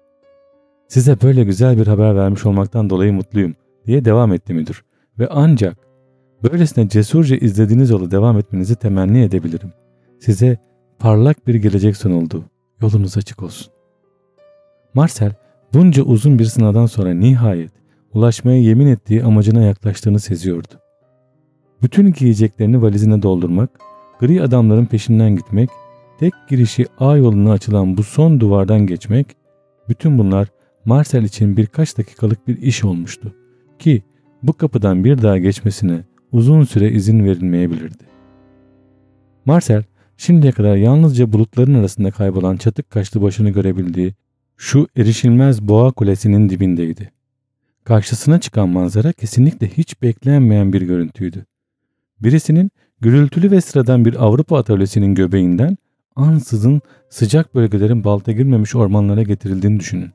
Size böyle güzel bir haber vermiş olmaktan dolayı mutluyum diye devam etti müdür. Ve ancak böylesine cesurca izlediğiniz yolu devam etmenizi temenni edebilirim. Size parlak bir gelecek sunuldu. Yolunuz açık olsun. Marcel bunca uzun bir sınavdan sonra nihayet ulaşmaya yemin ettiği amacına yaklaştığını seziyordu. Bütün giyeceklerini valizine doldurmak, gri adamların peşinden gitmek, tek girişi A yoluna açılan bu son duvardan geçmek, bütün bunlar Marcel için birkaç dakikalık bir iş olmuştu ki bu kapıdan bir daha geçmesine uzun süre izin verilmeyebilirdi. Marcel şimdiye kadar yalnızca bulutların arasında kaybolan çatık kaşlı başını görebildiği şu erişilmez boğa kulesinin dibindeydi. Karşısına çıkan manzara kesinlikle hiç beklenmeyen bir görüntüydü. Birisinin gürültülü ve sıradan bir Avrupa atölyesinin göbeğinden ansızın sıcak bölgelerin balta girmemiş ormanlara getirildiğini düşünün.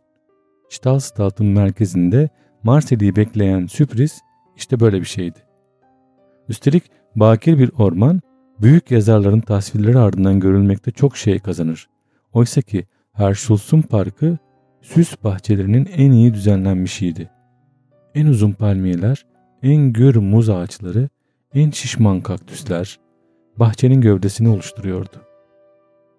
Stahlstadt'ın merkezinde Marseille'yi bekleyen sürpriz işte böyle bir şeydi. Üstelik bakir bir orman büyük yazarların tasvirleri ardından görülmekte çok şey kazanır. Oysa ki Herschuls'un parkı süs bahçelerinin en iyi düzenlenmişiydi. En uzun palmiyeler, en gür muz ağaçları, en şişman kaktüsler bahçenin gövdesini oluşturuyordu.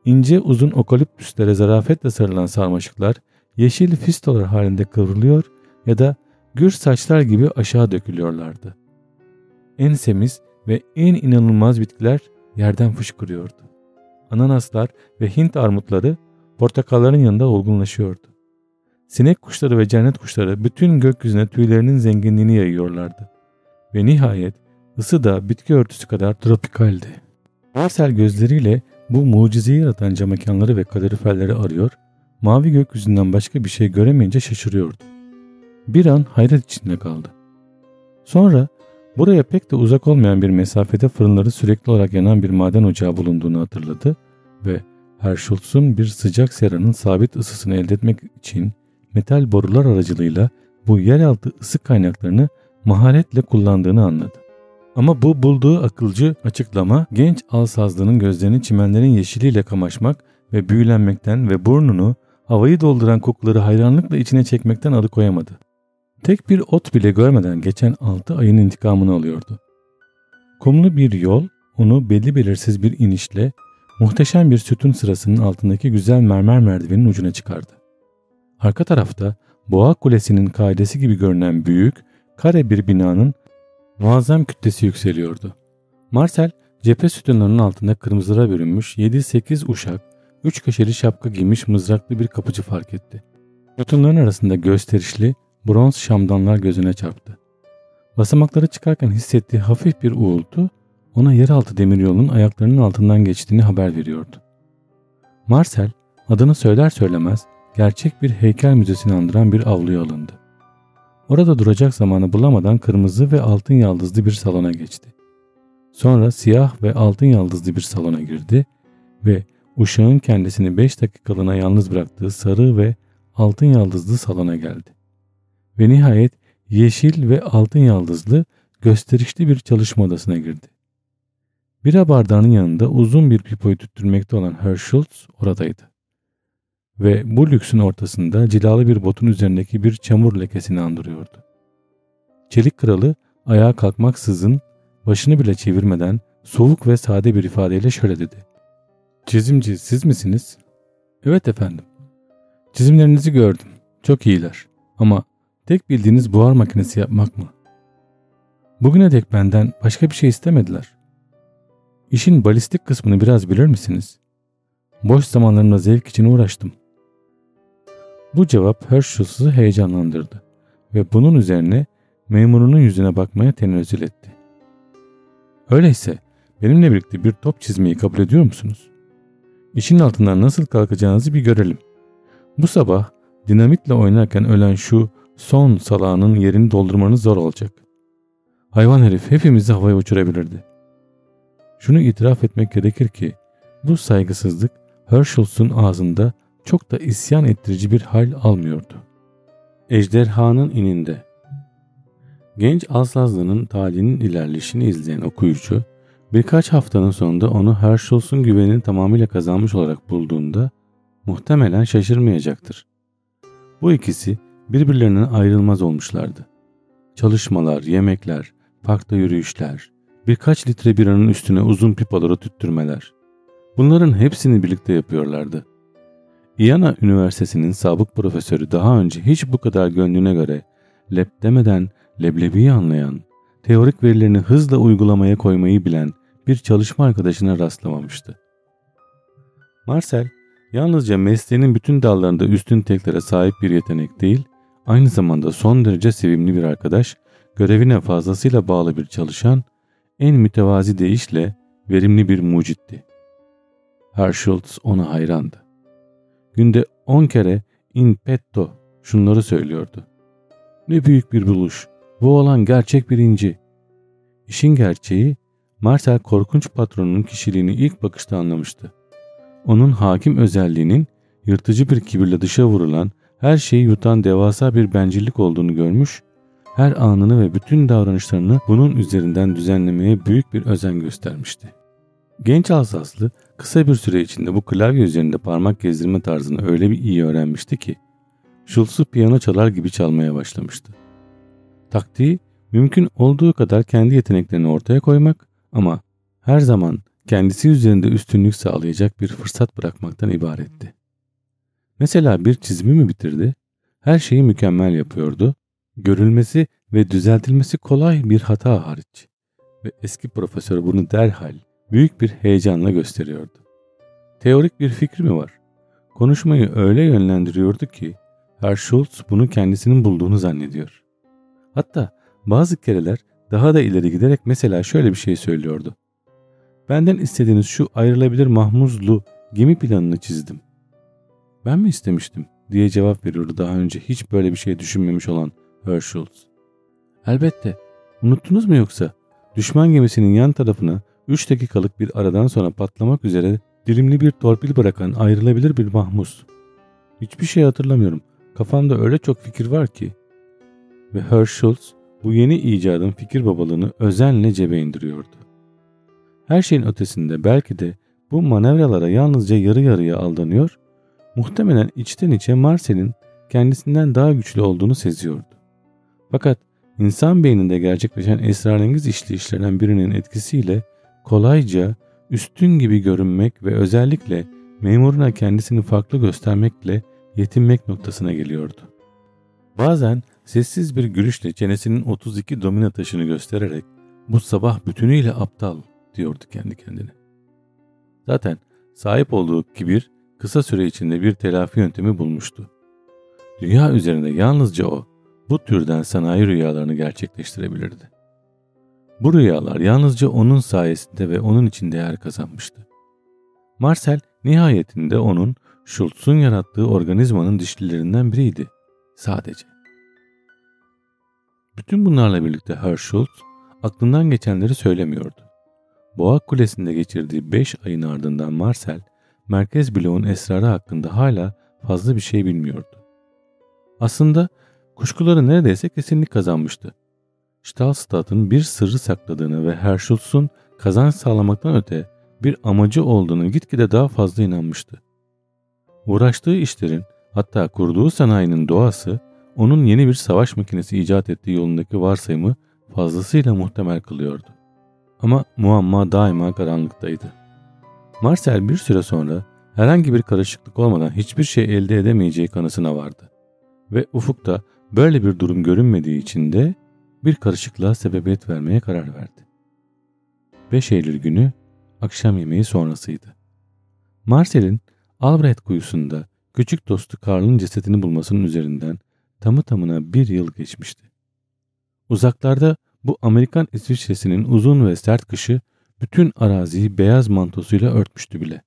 İnce uzun okaliptüslere zarafetle sarılan sarmaşıklar yeşil fistolar halinde kıvrılıyor ya da gür saçlar gibi aşağı dökülüyorlardı. En semiz ve en inanılmaz bitkiler yerden fışkırıyordu. Ananaslar ve Hint armutları portakalların yanında olgunlaşıyordu. Sinek kuşları ve cennet kuşları bütün gökyüzüne tüylerinin zenginliğini yayıyorlardı. Ve nihayet ısı da bitki örtüsü kadar tropikaldi. Marcel gözleriyle bu mucizeyi yaratan cam mekanları ve kaloriferleri arıyor, mavi gökyüzünden başka bir şey göremeyince şaşırıyordu. Bir an hayret içinde kaldı. Sonra buraya pek de uzak olmayan bir mesafede fırınları sürekli olarak yanan bir maden ocağı bulunduğunu hatırladı ve Herschultz'un bir sıcak seranın sabit ısısını elde etmek için metal borular aracılığıyla bu yeraltı ısı kaynaklarını maharetle kullandığını anladı. Ama bu bulduğu akılcı açıklama genç alsazlının gözlerini çimenlerin yeşiliyle kamaşmak ve büyülenmekten ve burnunu havayı dolduran kokuları hayranlıkla içine çekmekten alıkoyamadı. Tek bir ot bile görmeden geçen altı ayın intikamını alıyordu. Kumlu bir yol onu belli belirsiz bir inişle muhteşem bir sütun sırasının altındaki güzel mermer merdivenin ucuna çıkardı. Arka tarafta Boğa Kulesi'nin kaidesi gibi görünen büyük, kare bir binanın muazzam kütlesi yükseliyordu. Marcel cephe sütunlarının altında kırmızılara bürünmüş 7-8 uşak, 3 köşeli şapka giymiş mızraklı bir kapıcı fark etti. Sütunların arasında gösterişli, bronz şamdanlar gözüne çarptı. Basamakları çıkarken hissettiği hafif bir uğultu ona yeraltı demiryolunun ayaklarının altından geçtiğini haber veriyordu. Marcel adını söyler söylemez gerçek bir heykel müzesini andıran bir avluya alındı. Orada duracak zamanı bulamadan kırmızı ve altın yaldızlı bir salona geçti. Sonra siyah ve altın yaldızlı bir salona girdi ve uşağın kendisini 5 dakikalığına yalnız bıraktığı sarı ve altın yaldızlı salona geldi. Ve nihayet yeşil ve altın yaldızlı gösterişli bir çalışma odasına girdi. Bira bardağının yanında uzun bir pipoyu tüttürmekte olan Herschel oradaydı. Ve bu lüksün ortasında cilalı bir botun üzerindeki bir çamur lekesini andırıyordu. Çelik kralı ayağa kalkmaksızın başını bile çevirmeden soğuk ve sade bir ifadeyle şöyle dedi. Çizimci siz misiniz? Evet efendim. Çizimlerinizi gördüm. Çok iyiler. Ama tek bildiğiniz buhar makinesi yapmak mı? Bugüne dek benden başka bir şey istemediler. İşin balistik kısmını biraz bilir misiniz? Boş zamanlarımda zevk için uğraştım. Bu cevap Herschel'sı heyecanlandırdı ve bunun üzerine memurunun yüzüne bakmaya tenezzül etti. Öyleyse benimle birlikte bir top çizmeyi kabul ediyor musunuz? İşin altından nasıl kalkacağınızı bir görelim. Bu sabah dinamitle oynarken ölen şu son salağının yerini doldurmanız zor olacak. Hayvan herif hepimizi havaya uçurabilirdi. Şunu itiraf etmek gerekir ki bu saygısızlık Herschel's'un ağzında çok da isyan ettirici bir hal almıyordu. Ejderhanın ininde Genç Alsazlı'nın talinin ilerleyişini izleyen okuyucu birkaç haftanın sonunda onu Herschel's'un güvenini tamamıyla kazanmış olarak bulduğunda muhtemelen şaşırmayacaktır. Bu ikisi birbirlerinden ayrılmaz olmuşlardı. Çalışmalar, yemekler, parkta yürüyüşler, birkaç litre biranın üstüne uzun pipaları tüttürmeler. Bunların hepsini birlikte yapıyorlardı. Iana Üniversitesi'nin sabık profesörü daha önce hiç bu kadar gönlüne göre lep demeden leblebiyi anlayan, teorik verilerini hızla uygulamaya koymayı bilen bir çalışma arkadaşına rastlamamıştı. Marcel, yalnızca mesleğinin bütün dallarında üstün teklere sahip bir yetenek değil, aynı zamanda son derece sevimli bir arkadaş, görevine fazlasıyla bağlı bir çalışan, en mütevazi deyişle verimli bir mucitti. Herschel ona hayrandı. Günde on kere in petto şunları söylüyordu. Ne büyük bir buluş. Bu olan gerçek bir inci. İşin gerçeği Marcel korkunç patronunun kişiliğini ilk bakışta anlamıştı. Onun hakim özelliğinin yırtıcı bir kibirle dışa vurulan, her şeyi yutan devasa bir bencillik olduğunu görmüş, her anını ve bütün davranışlarını bunun üzerinden düzenlemeye büyük bir özen göstermişti. Genç Alsaslı kısa bir süre içinde bu klavye üzerinde parmak gezdirme tarzını öyle bir iyi öğrenmişti ki, Schultz'u piyano çalar gibi çalmaya başlamıştı. Taktiği mümkün olduğu kadar kendi yeteneklerini ortaya koymak ama her zaman kendisi üzerinde üstünlük sağlayacak bir fırsat bırakmaktan ibaretti. Mesela bir çizimi mi bitirdi? Her şeyi mükemmel yapıyordu. Görülmesi ve düzeltilmesi kolay bir hata hariç. Ve eski profesör bunu derhal büyük bir heyecanla gösteriyordu. Teorik bir fikri mi var? Konuşmayı öyle yönlendiriyordu ki Herr Schultz bunu kendisinin bulduğunu zannediyor. Hatta bazı kereler daha da ileri giderek mesela şöyle bir şey söylüyordu. Benden istediğiniz şu ayrılabilir mahmuzlu gemi planını çizdim. Ben mi istemiştim diye cevap veriyordu daha önce hiç böyle bir şey düşünmemiş olan Herschel. Elbette. Unuttunuz mu yoksa? Düşman gemisinin yan tarafına 3 dakikalık bir aradan sonra patlamak üzere dilimli bir torpil bırakan ayrılabilir bir mahmuz. Hiçbir şey hatırlamıyorum. Kafamda öyle çok fikir var ki. Ve Herschel bu yeni icadın fikir babalığını özenle cebe indiriyordu. Her şeyin ötesinde belki de bu manevralara yalnızca yarı yarıya aldanıyor, muhtemelen içten içe Marcel'in kendisinden daha güçlü olduğunu seziyordu. Fakat insan beyninde gerçekleşen esrarengiz işleyişlerden birinin etkisiyle kolayca üstün gibi görünmek ve özellikle memuruna kendisini farklı göstermekle yetinmek noktasına geliyordu. Bazen sessiz bir gülüşle çenesinin 32 domina taşını göstererek bu sabah bütünüyle aptal diyordu kendi kendine. Zaten sahip olduğu kibir kısa süre içinde bir telafi yöntemi bulmuştu. Dünya üzerinde yalnızca o bu türden sanayi rüyalarını gerçekleştirebilirdi. Bu rüyalar yalnızca onun sayesinde ve onun için değer kazanmıştı. Marcel nihayetinde onun Schultz'un yarattığı organizmanın dişlilerinden biriydi. Sadece. Bütün bunlarla birlikte Herr Schultz aklından geçenleri söylemiyordu. Boğa Kulesi'nde geçirdiği 5 ayın ardından Marcel, merkez bloğun esrarı hakkında hala fazla bir şey bilmiyordu. Aslında kuşkuları neredeyse kesinlik kazanmıştı. Stahlstadt'ın bir sırrı sakladığını ve Herschulz'un kazanç sağlamaktan öte bir amacı olduğunu gitgide daha fazla inanmıştı. Uğraştığı işlerin hatta kurduğu sanayinin doğası onun yeni bir savaş makinesi icat ettiği yolundaki varsayımı fazlasıyla muhtemel kılıyordu. Ama muamma daima karanlıktaydı. Marcel bir süre sonra herhangi bir karışıklık olmadan hiçbir şey elde edemeyeceği kanısına vardı. Ve ufukta böyle bir durum görünmediği için de bir karışıklığa sebebiyet vermeye karar verdi. 5 Eylül günü akşam yemeği sonrasıydı. Marcel'in Albrecht kuyusunda küçük dostu Karl'ın cesedini bulmasının üzerinden tamı tamına bir yıl geçmişti. Uzaklarda bu Amerikan İsviçre'sinin uzun ve sert kışı bütün araziyi beyaz mantosuyla örtmüştü bile.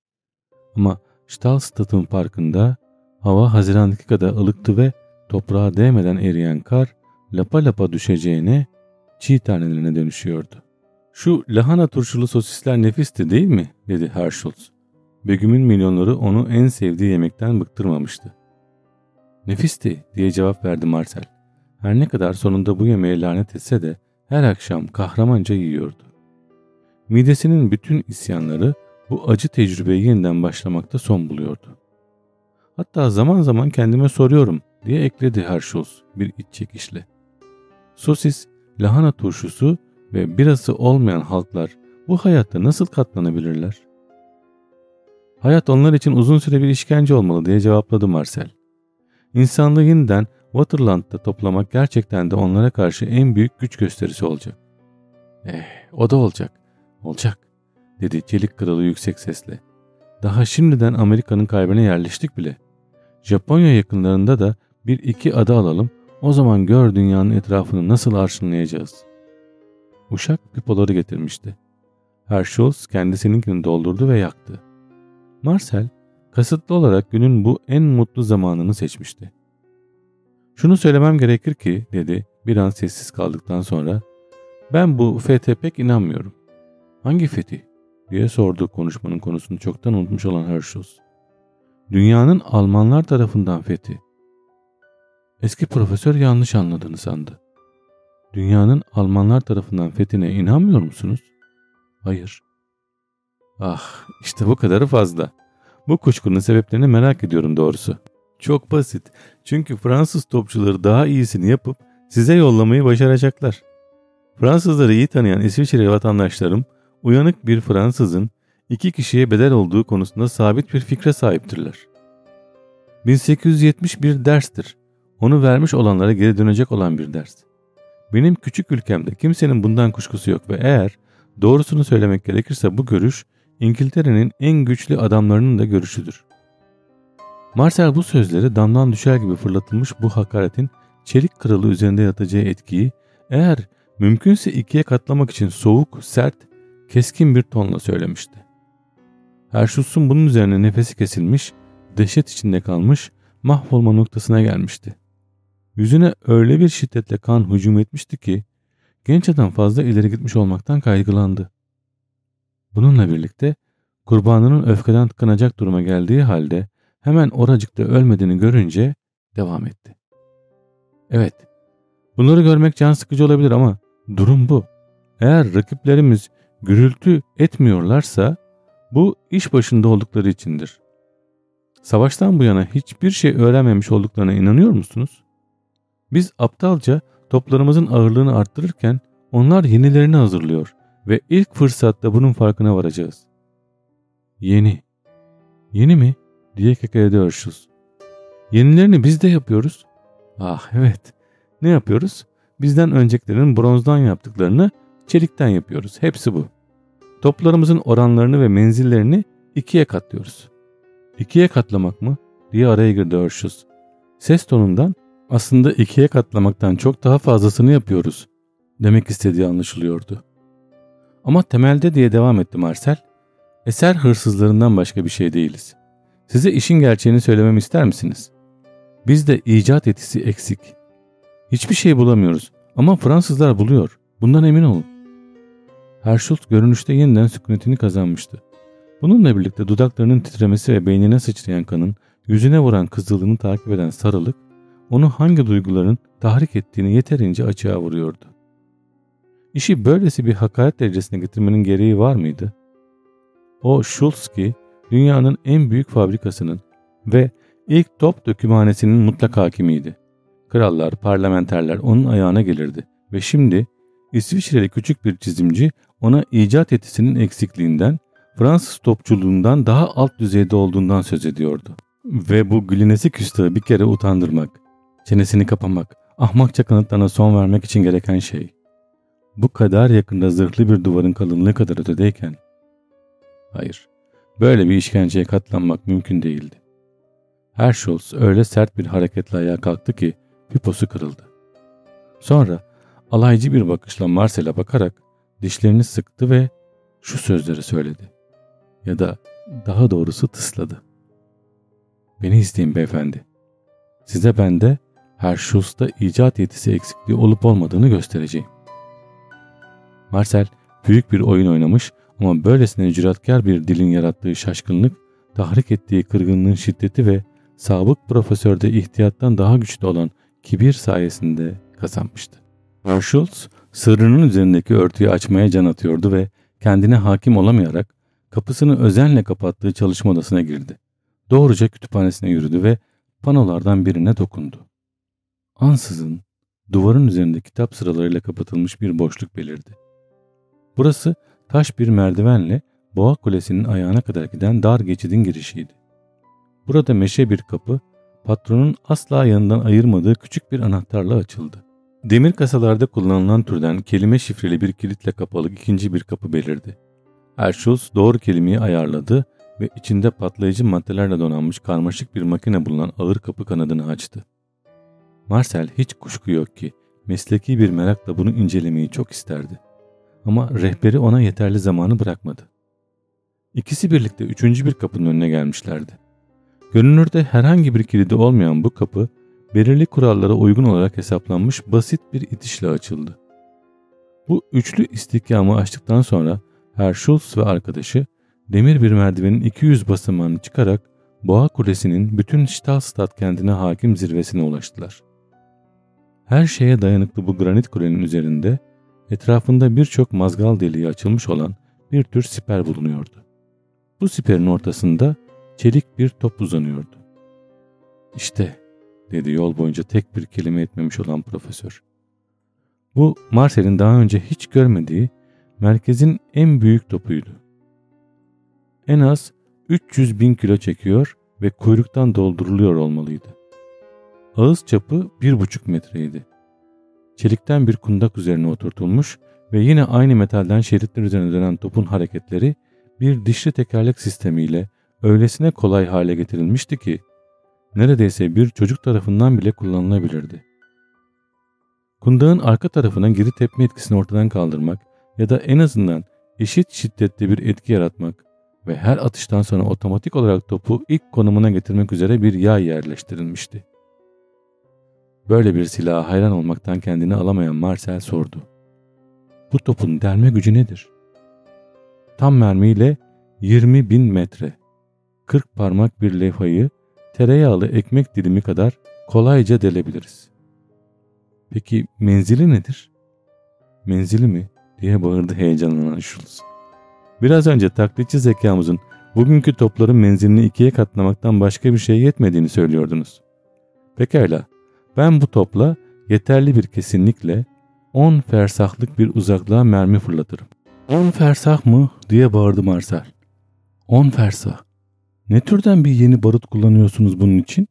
Ama Stahlstadt'ın parkında hava hazirandaki kadar ılıktı ve toprağa değmeden eriyen kar lapa lapa düşeceğine çiğ tanelerine dönüşüyordu. Şu lahana turşulu sosisler nefisti değil mi? dedi Herschulz. Begüm'ün milyonları onu en sevdiği yemekten bıktırmamıştı. Nefisti diye cevap verdi Marcel. Her ne kadar sonunda bu yemeğe lanet etse de her akşam kahramanca yiyordu. Midesinin bütün isyanları bu acı tecrübeyi yeniden başlamakta son buluyordu. Hatta zaman zaman kendime soruyorum diye ekledi Herschulz bir iç çekişle. Sosis, lahana turşusu ve birası olmayan halklar bu hayatta nasıl katlanabilirler? Hayat onlar için uzun süre bir işkence olmalı diye cevapladı Marcel. İnsanlığı yeniden Waterland'da toplamak gerçekten de onlara karşı en büyük güç gösterisi olacak. Eh o da olacak, olacak dedi çelik kralı yüksek sesle. Daha şimdiden Amerika'nın kalbine yerleştik bile. Japonya yakınlarında da bir iki ada alalım o zaman gör dünyanın etrafını nasıl arşınlayacağız. Uşak pipoları getirmişti. Herschulz kendisininkini doldurdu ve yaktı. Marcel kasıtlı olarak günün bu en mutlu zamanını seçmişti. Şunu söylemem gerekir ki dedi bir an sessiz kaldıktan sonra ben bu fethe pek inanmıyorum. Hangi fethi? diye sordu konuşmanın konusunu çoktan unutmuş olan Herschel. Dünyanın Almanlar tarafından fethi. Eski profesör yanlış anladığını sandı. Dünyanın Almanlar tarafından fethine inanmıyor musunuz? Hayır. Ah işte bu kadarı fazla. Bu kuşkunun sebeplerini merak ediyorum doğrusu. Çok basit. Çünkü Fransız topçuları daha iyisini yapıp size yollamayı başaracaklar. Fransızları iyi tanıyan İsviçre vatandaşlarım uyanık bir Fransızın iki kişiye bedel olduğu konusunda sabit bir fikre sahiptirler. 1871 derstir. Onu vermiş olanlara geri dönecek olan bir ders. Benim küçük ülkemde kimsenin bundan kuşkusu yok ve eğer doğrusunu söylemek gerekirse bu görüş İngiltere'nin en güçlü adamlarının da görüşüdür. Marcel bu sözleri damdan düşer gibi fırlatılmış bu hakaretin çelik kralı üzerinde yatacağı etkiyi eğer mümkünse ikiye katlamak için soğuk, sert, keskin bir tonla söylemişti. Herşus'un bunun üzerine nefesi kesilmiş, dehşet içinde kalmış, mahvolma noktasına gelmişti. Yüzüne öyle bir şiddetle kan hücum etmişti ki genç adam fazla ileri gitmiş olmaktan kaygılandı. Bununla birlikte kurbanının öfkeden tıkanacak duruma geldiği halde hemen oracıkta ölmediğini görünce devam etti. Evet, bunları görmek can sıkıcı olabilir ama durum bu. Eğer rakiplerimiz gürültü etmiyorlarsa bu iş başında oldukları içindir. Savaştan bu yana hiçbir şey öğrenmemiş olduklarına inanıyor musunuz? Biz aptalca toplarımızın ağırlığını arttırırken onlar yenilerini hazırlıyor ve ilk fırsatta bunun farkına varacağız. Yeni. Yeni mi? diye kekeledi Örşuz. Yenilerini biz de yapıyoruz. Ah evet. Ne yapıyoruz? Bizden öncekilerin bronzdan yaptıklarını çelikten yapıyoruz. Hepsi bu. Toplarımızın oranlarını ve menzillerini ikiye katlıyoruz. İkiye katlamak mı? diye araya girdi Örşuz. Ses tonundan Aslında ikiye katlamaktan çok daha fazlasını yapıyoruz. Demek istediği anlaşılıyordu. Ama temelde diye devam etti Marcel. Eser hırsızlarından başka bir şey değiliz. Size işin gerçeğini söylememi ister misiniz? Bizde icat etisi eksik. Hiçbir şey bulamıyoruz ama Fransızlar buluyor. Bundan emin olun. Herschult görünüşte yeniden sükunetini kazanmıştı. Bununla birlikte dudaklarının titremesi ve beynine sıçrayan kanın yüzüne vuran kızıldığını takip eden sarılık, onu hangi duyguların tahrik ettiğini yeterince açığa vuruyordu. İşi böylesi bir hakaret derecesine getirmenin gereği var mıydı? O Schultz ki dünyanın en büyük fabrikasının ve ilk top dökümhanesinin mutlak hakimiydi. Krallar, parlamenterler onun ayağına gelirdi ve şimdi İsviçreli küçük bir çizimci ona icat etisinin eksikliğinden, Fransız topçuluğundan daha alt düzeyde olduğundan söz ediyordu. Ve bu gülünesi küstahı bir kere utandırmak, çenesini kapamak, ahmakça kanıtlarına son vermek için gereken şey. Bu kadar yakında zırhlı bir duvarın kalınlığı kadar ötedeyken, hayır, böyle bir işkenceye katlanmak mümkün değildi. Herschels öyle sert bir hareketle ayağa kalktı ki piposu kırıldı. Sonra alaycı bir bakışla Marcel'e bakarak dişlerini sıktı ve şu sözleri söyledi. Ya da daha doğrusu tısladı. Beni isteyin beyefendi. Size bende Herschuls'ta icat yetisi eksikliği olup olmadığını göstereceğim. Marcel büyük bir oyun oynamış ama böylesine cüretkar bir dilin yarattığı şaşkınlık, tahrik ettiği kırgınlığın şiddeti ve sabık profesörde ihtiyattan daha güçlü olan kibir sayesinde kazanmıştı. Schultz sırrının üzerindeki örtüyü açmaya can atıyordu ve kendine hakim olamayarak kapısını özenle kapattığı çalışma odasına girdi. Doğruca kütüphanesine yürüdü ve panolardan birine dokundu. Ansızın duvarın üzerinde kitap sıralarıyla kapatılmış bir boşluk belirdi. Burası taş bir merdivenle Boğa Kulesi'nin ayağına kadar giden dar geçidin girişiydi. Burada meşe bir kapı, patronun asla yanından ayırmadığı küçük bir anahtarla açıldı. Demir kasalarda kullanılan türden kelime şifreli bir kilitle kapalı ikinci bir kapı belirdi. Erschulz doğru kelimeyi ayarladı ve içinde patlayıcı maddelerle donanmış karmaşık bir makine bulunan ağır kapı kanadını açtı. Marcel hiç kuşku yok ki mesleki bir merakla bunu incelemeyi çok isterdi. Ama rehberi ona yeterli zamanı bırakmadı. İkisi birlikte üçüncü bir kapının önüne gelmişlerdi. Görünürde herhangi bir kilidi olmayan bu kapı belirli kurallara uygun olarak hesaplanmış basit bir itişle açıldı. Bu üçlü istihkamı açtıktan sonra Herr Schultz ve arkadaşı demir bir merdivenin 200 basamağını çıkarak Boğa Kulesi'nin bütün Stahlstadt kendine hakim zirvesine ulaştılar. Her şeye dayanıklı bu granit kulenin üzerinde etrafında birçok mazgal deliği açılmış olan bir tür siper bulunuyordu. Bu siperin ortasında çelik bir top uzanıyordu. İşte dedi yol boyunca tek bir kelime etmemiş olan profesör. Bu Marcel'in daha önce hiç görmediği merkezin en büyük topuydu. En az 300 bin kilo çekiyor ve kuyruktan dolduruluyor olmalıydı. Ağız çapı 1,5 metreydi. Çelikten bir kundak üzerine oturtulmuş ve yine aynı metalden şeritler üzerine dönen topun hareketleri bir dişli tekerlek sistemiyle öylesine kolay hale getirilmişti ki neredeyse bir çocuk tarafından bile kullanılabilirdi. Kundağın arka tarafına geri tepme etkisini ortadan kaldırmak ya da en azından eşit şiddette bir etki yaratmak ve her atıştan sonra otomatik olarak topu ilk konumuna getirmek üzere bir yay yerleştirilmişti. Böyle bir silaha hayran olmaktan kendini alamayan Marcel sordu. Bu topun delme gücü nedir? Tam mermiyle 20 bin metre, 40 parmak bir levhayı tereyağlı ekmek dilimi kadar kolayca delebiliriz. Peki menzili nedir? Menzili mi? diye bağırdı heyecanlanan Schultz. Biraz önce taklitçi zekamızın bugünkü topların menzilini ikiye katlamaktan başka bir şey yetmediğini söylüyordunuz. Pekala, ben bu topla yeterli bir kesinlikle 10 fersahlık bir uzaklığa mermi fırlatırım. 10 fersah mı diye bağırdı Marcel. 10 fersah. Ne türden bir yeni barut kullanıyorsunuz bunun için?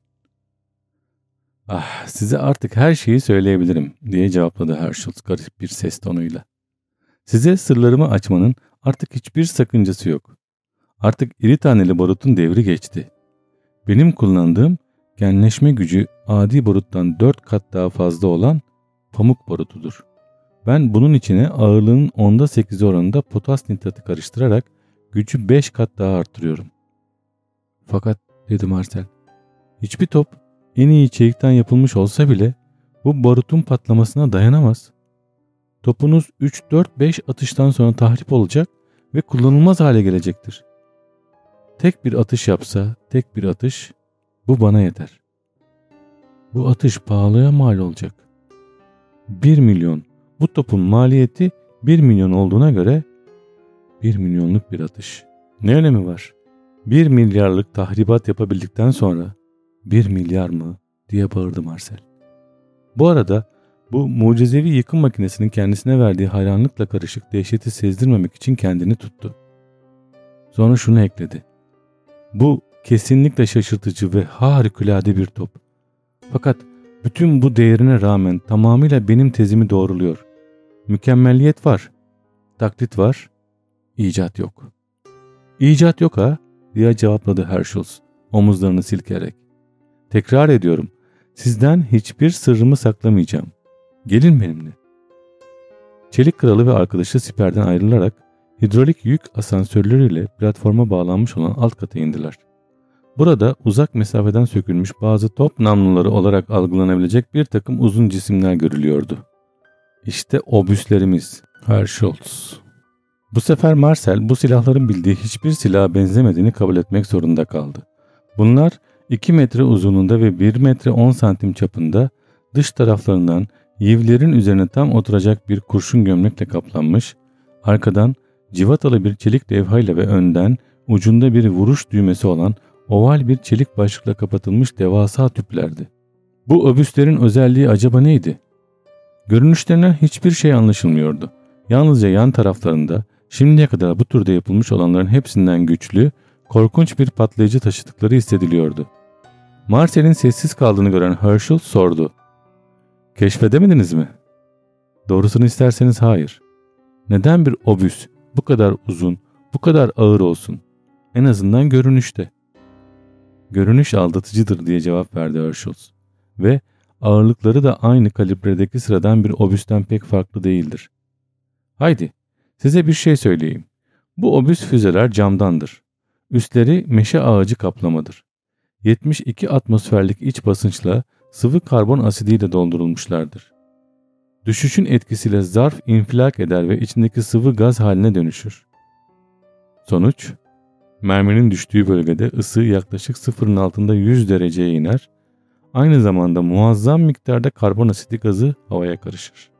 Ah size artık her şeyi söyleyebilirim diye cevapladı Herschel garip bir ses tonuyla. Size sırlarımı açmanın artık hiçbir sakıncası yok. Artık iri taneli barutun devri geçti. Benim kullandığım genleşme gücü adi baruttan 4 kat daha fazla olan pamuk barutudur. Ben bunun içine ağırlığının onda 8 oranında potas nitratı karıştırarak gücü 5 kat daha arttırıyorum. Fakat dedi Marcel, hiçbir top en iyi çelikten yapılmış olsa bile bu barutun patlamasına dayanamaz. Topunuz 3-4-5 atıştan sonra tahrip olacak ve kullanılmaz hale gelecektir. Tek bir atış yapsa, tek bir atış bu bana yeter. Bu atış pahalıya mal olacak. 1 milyon. Bu topun maliyeti 1 milyon olduğuna göre 1 milyonluk bir atış. Ne önemi var? 1 milyarlık tahribat yapabildikten sonra 1 milyar mı diye bağırdı Marcel. Bu arada bu mucizevi yıkım makinesinin kendisine verdiği hayranlıkla karışık dehşeti sezdirmemek için kendini tuttu. Sonra şunu ekledi. Bu kesinlikle şaşırtıcı ve harikulade bir top. Fakat bütün bu değerine rağmen tamamıyla benim tezimi doğruluyor. Mükemmelliyet var, taklit var, icat yok. İcat yok ha diye cevapladı Herschels omuzlarını silkerek. Tekrar ediyorum, sizden hiçbir sırrımı saklamayacağım. Gelin benimle. Çelik kralı ve arkadaşı siperden ayrılarak hidrolik yük asansörleriyle platforma bağlanmış olan alt kata indiler. Burada uzak mesafeden sökülmüş bazı top namluları olarak algılanabilecek bir takım uzun cisimler görülüyordu. İşte obüslerimiz. Herscholz. Bu sefer Marcel bu silahların bildiği hiçbir silaha benzemediğini kabul etmek zorunda kaldı. Bunlar 2 metre uzunluğunda ve 1 metre 10 santim çapında dış taraflarından yivlerin üzerine tam oturacak bir kurşun gömlekle kaplanmış, arkadan civatalı bir çelik levhayla ve önden ucunda bir vuruş düğmesi olan oval bir çelik başlıkla kapatılmış devasa tüplerdi. Bu obüslerin özelliği acaba neydi? Görünüşlerinden hiçbir şey anlaşılmıyordu. Yalnızca yan taraflarında şimdiye kadar bu türde yapılmış olanların hepsinden güçlü, korkunç bir patlayıcı taşıdıkları hissediliyordu. Marcel'in sessiz kaldığını gören Herschel sordu. Keşfedemediniz mi? Doğrusunu isterseniz hayır. Neden bir obüs bu kadar uzun, bu kadar ağır olsun? En azından görünüşte. Görünüş aldatıcıdır diye cevap verdi Herschel. Ve ağırlıkları da aynı kalibredeki sıradan bir obüsten pek farklı değildir. Haydi size bir şey söyleyeyim. Bu obüs füzeler camdandır. Üstleri meşe ağacı kaplamadır. 72 atmosferlik iç basınçla sıvı karbon asidiyle doldurulmuşlardır. Düşüşün etkisiyle zarf infilak eder ve içindeki sıvı gaz haline dönüşür. Sonuç, merminin düştüğü bölgede ısı yaklaşık sıfırın altında 100 dereceye iner, aynı zamanda muazzam miktarda karbon asidi gazı havaya karışır.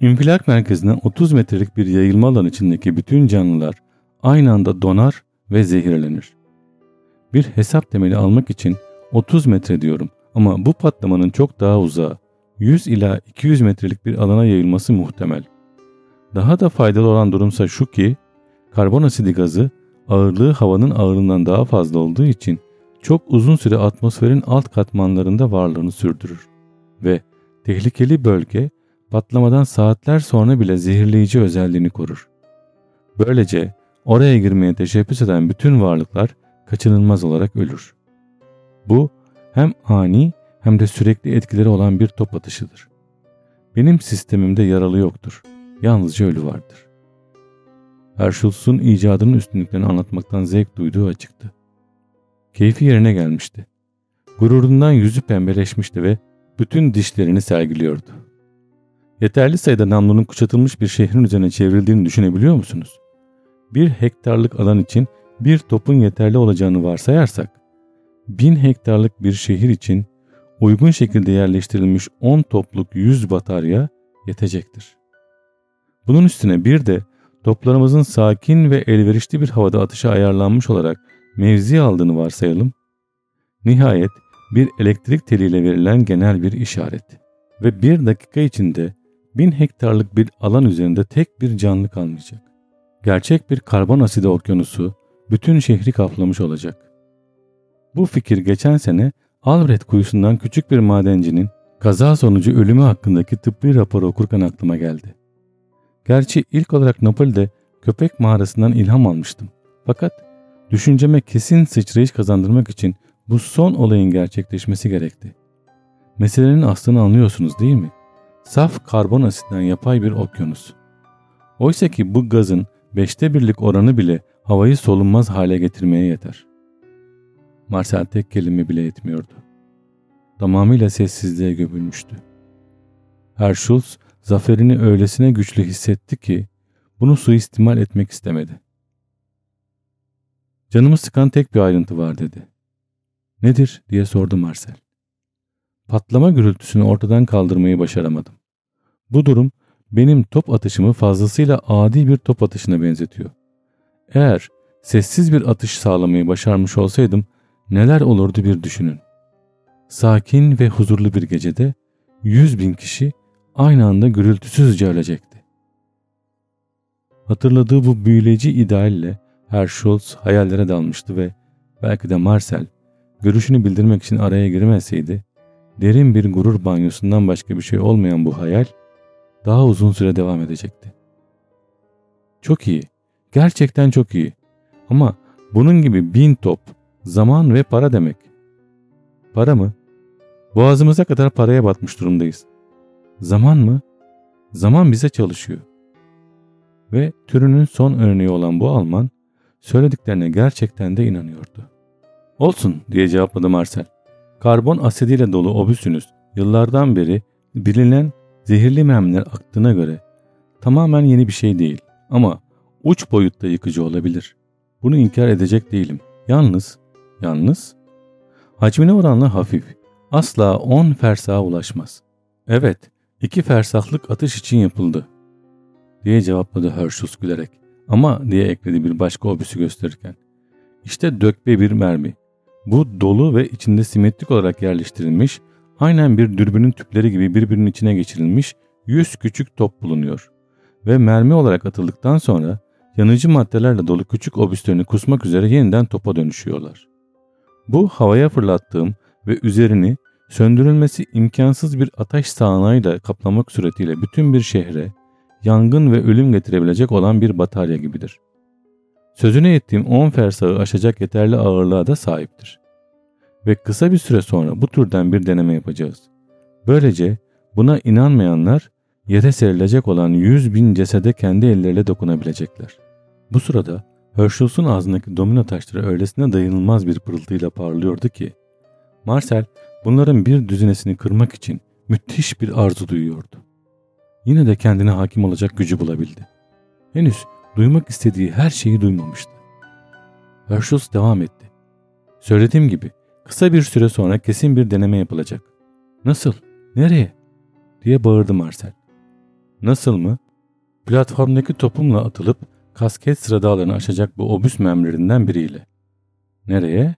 İnfilak merkezinden 30 metrelik bir yayılma alan içindeki bütün canlılar aynı anda donar ve zehirlenir. Bir hesap temeli almak için 30 metre diyorum ama bu patlamanın çok daha uzağı 100 ila 200 metrelik bir alana yayılması muhtemel. Daha da faydalı olan durumsa şu ki karbon asidi gazı ağırlığı havanın ağırlığından daha fazla olduğu için çok uzun süre atmosferin alt katmanlarında varlığını sürdürür ve tehlikeli bölge patlamadan saatler sonra bile zehirleyici özelliğini korur. Böylece oraya girmeye teşebbüs eden bütün varlıklar kaçınılmaz olarak ölür. Bu hem ani hem de sürekli etkileri olan bir top atışıdır. Benim sistemimde yaralı yoktur. Yalnızca ölü vardır. Herschulz'un icadının üstünlüklerini anlatmaktan zevk duyduğu açıktı. Keyfi yerine gelmişti. Gururundan yüzü pembeleşmişti ve bütün dişlerini sergiliyordu. Yeterli sayıda namlunun kuşatılmış bir şehrin üzerine çevrildiğini düşünebiliyor musunuz? Bir hektarlık alan için bir topun yeterli olacağını varsayarsak, bin hektarlık bir şehir için uygun şekilde yerleştirilmiş 10 topluk 100 batarya yetecektir. Bunun üstüne bir de toplarımızın sakin ve elverişli bir havada atışa ayarlanmış olarak mevzi aldığını varsayalım. Nihayet bir elektrik teliyle verilen genel bir işaret ve bir dakika içinde bin hektarlık bir alan üzerinde tek bir canlı kalmayacak. Gerçek bir karbon asidi okyanusu bütün şehri kaplamış olacak. Bu fikir geçen sene Albert kuyusundan küçük bir madencinin kaza sonucu ölümü hakkındaki tıbbi raporu okurken aklıma geldi. Gerçi ilk olarak Napoli'de köpek mağarasından ilham almıştım. Fakat düşünceme kesin sıçrayış kazandırmak için Bu son olayın gerçekleşmesi gerekti. Meselenin aslını anlıyorsunuz değil mi? Saf karbon asitten yapay bir okyanus. Oysa ki bu gazın beşte birlik oranı bile havayı solunmaz hale getirmeye yeter. Marcel tek kelime bile etmiyordu. Tamamıyla sessizliğe gömülmüştü. Herr Schulz zaferini öylesine güçlü hissetti ki bunu suistimal etmek istemedi. Canımı sıkan tek bir ayrıntı var dedi. Nedir diye sordu Marcel. Patlama gürültüsünü ortadan kaldırmayı başaramadım. Bu durum benim top atışımı fazlasıyla adi bir top atışına benzetiyor. Eğer sessiz bir atış sağlamayı başarmış olsaydım neler olurdu bir düşünün. Sakin ve huzurlu bir gecede yüz bin kişi aynı anda gürültüsüzce ölecekti. Hatırladığı bu büyüleyici idealle Herr Schultz hayallere dalmıştı ve belki de Marcel görüşünü bildirmek için araya girmeseydi derin bir gurur banyosundan başka bir şey olmayan bu hayal daha uzun süre devam edecekti. Çok iyi, gerçekten çok iyi ama bunun gibi bin top, zaman ve para demek. Para mı? Boğazımıza kadar paraya batmış durumdayız. Zaman mı? Zaman bize çalışıyor. Ve türünün son örneği olan bu Alman söylediklerine gerçekten de inanıyordu. Olsun diye cevapladı Marcel. Karbon asidiyle dolu obüsünüz yıllardan beri bilinen zehirli memler aktığına göre tamamen yeni bir şey değil ama uç boyutta yıkıcı olabilir. Bunu inkar edecek değilim. Yalnız, yalnız hacmine oranla hafif. Asla 10 fersaha ulaşmaz. Evet, iki fersahlık atış için yapıldı. Diye cevapladı Herschel gülerek. Ama diye ekledi bir başka obüsü gösterirken. İşte dökbe bir mermi. Bu dolu ve içinde simetrik olarak yerleştirilmiş, aynen bir dürbünün tüpleri gibi birbirinin içine geçirilmiş 100 küçük top bulunuyor. Ve mermi olarak atıldıktan sonra yanıcı maddelerle dolu küçük obüslerini kusmak üzere yeniden topa dönüşüyorlar. Bu havaya fırlattığım ve üzerini söndürülmesi imkansız bir ateş sağanağıyla kaplamak suretiyle bütün bir şehre yangın ve ölüm getirebilecek olan bir batarya gibidir. Sözüne ettiğim 10 fersağı aşacak yeterli ağırlığa da sahiptir. Ve kısa bir süre sonra bu türden bir deneme yapacağız. Böylece buna inanmayanlar yere serilecek olan 100 bin cesede kendi elleriyle dokunabilecekler. Bu sırada Herschel's'un ağzındaki domino taşları öylesine dayanılmaz bir pırıltıyla parlıyordu ki Marcel bunların bir düzinesini kırmak için müthiş bir arzu duyuyordu. Yine de kendine hakim olacak gücü bulabildi. Henüz duymak istediği her şeyi duymamıştı. Herschel devam etti. Söylediğim gibi kısa bir süre sonra kesin bir deneme yapılacak. Nasıl? Nereye? diye bağırdı Marcel. Nasıl mı? Platformdaki topumla atılıp kasket sıradağlarını aşacak bu obüs memlerinden biriyle. Nereye?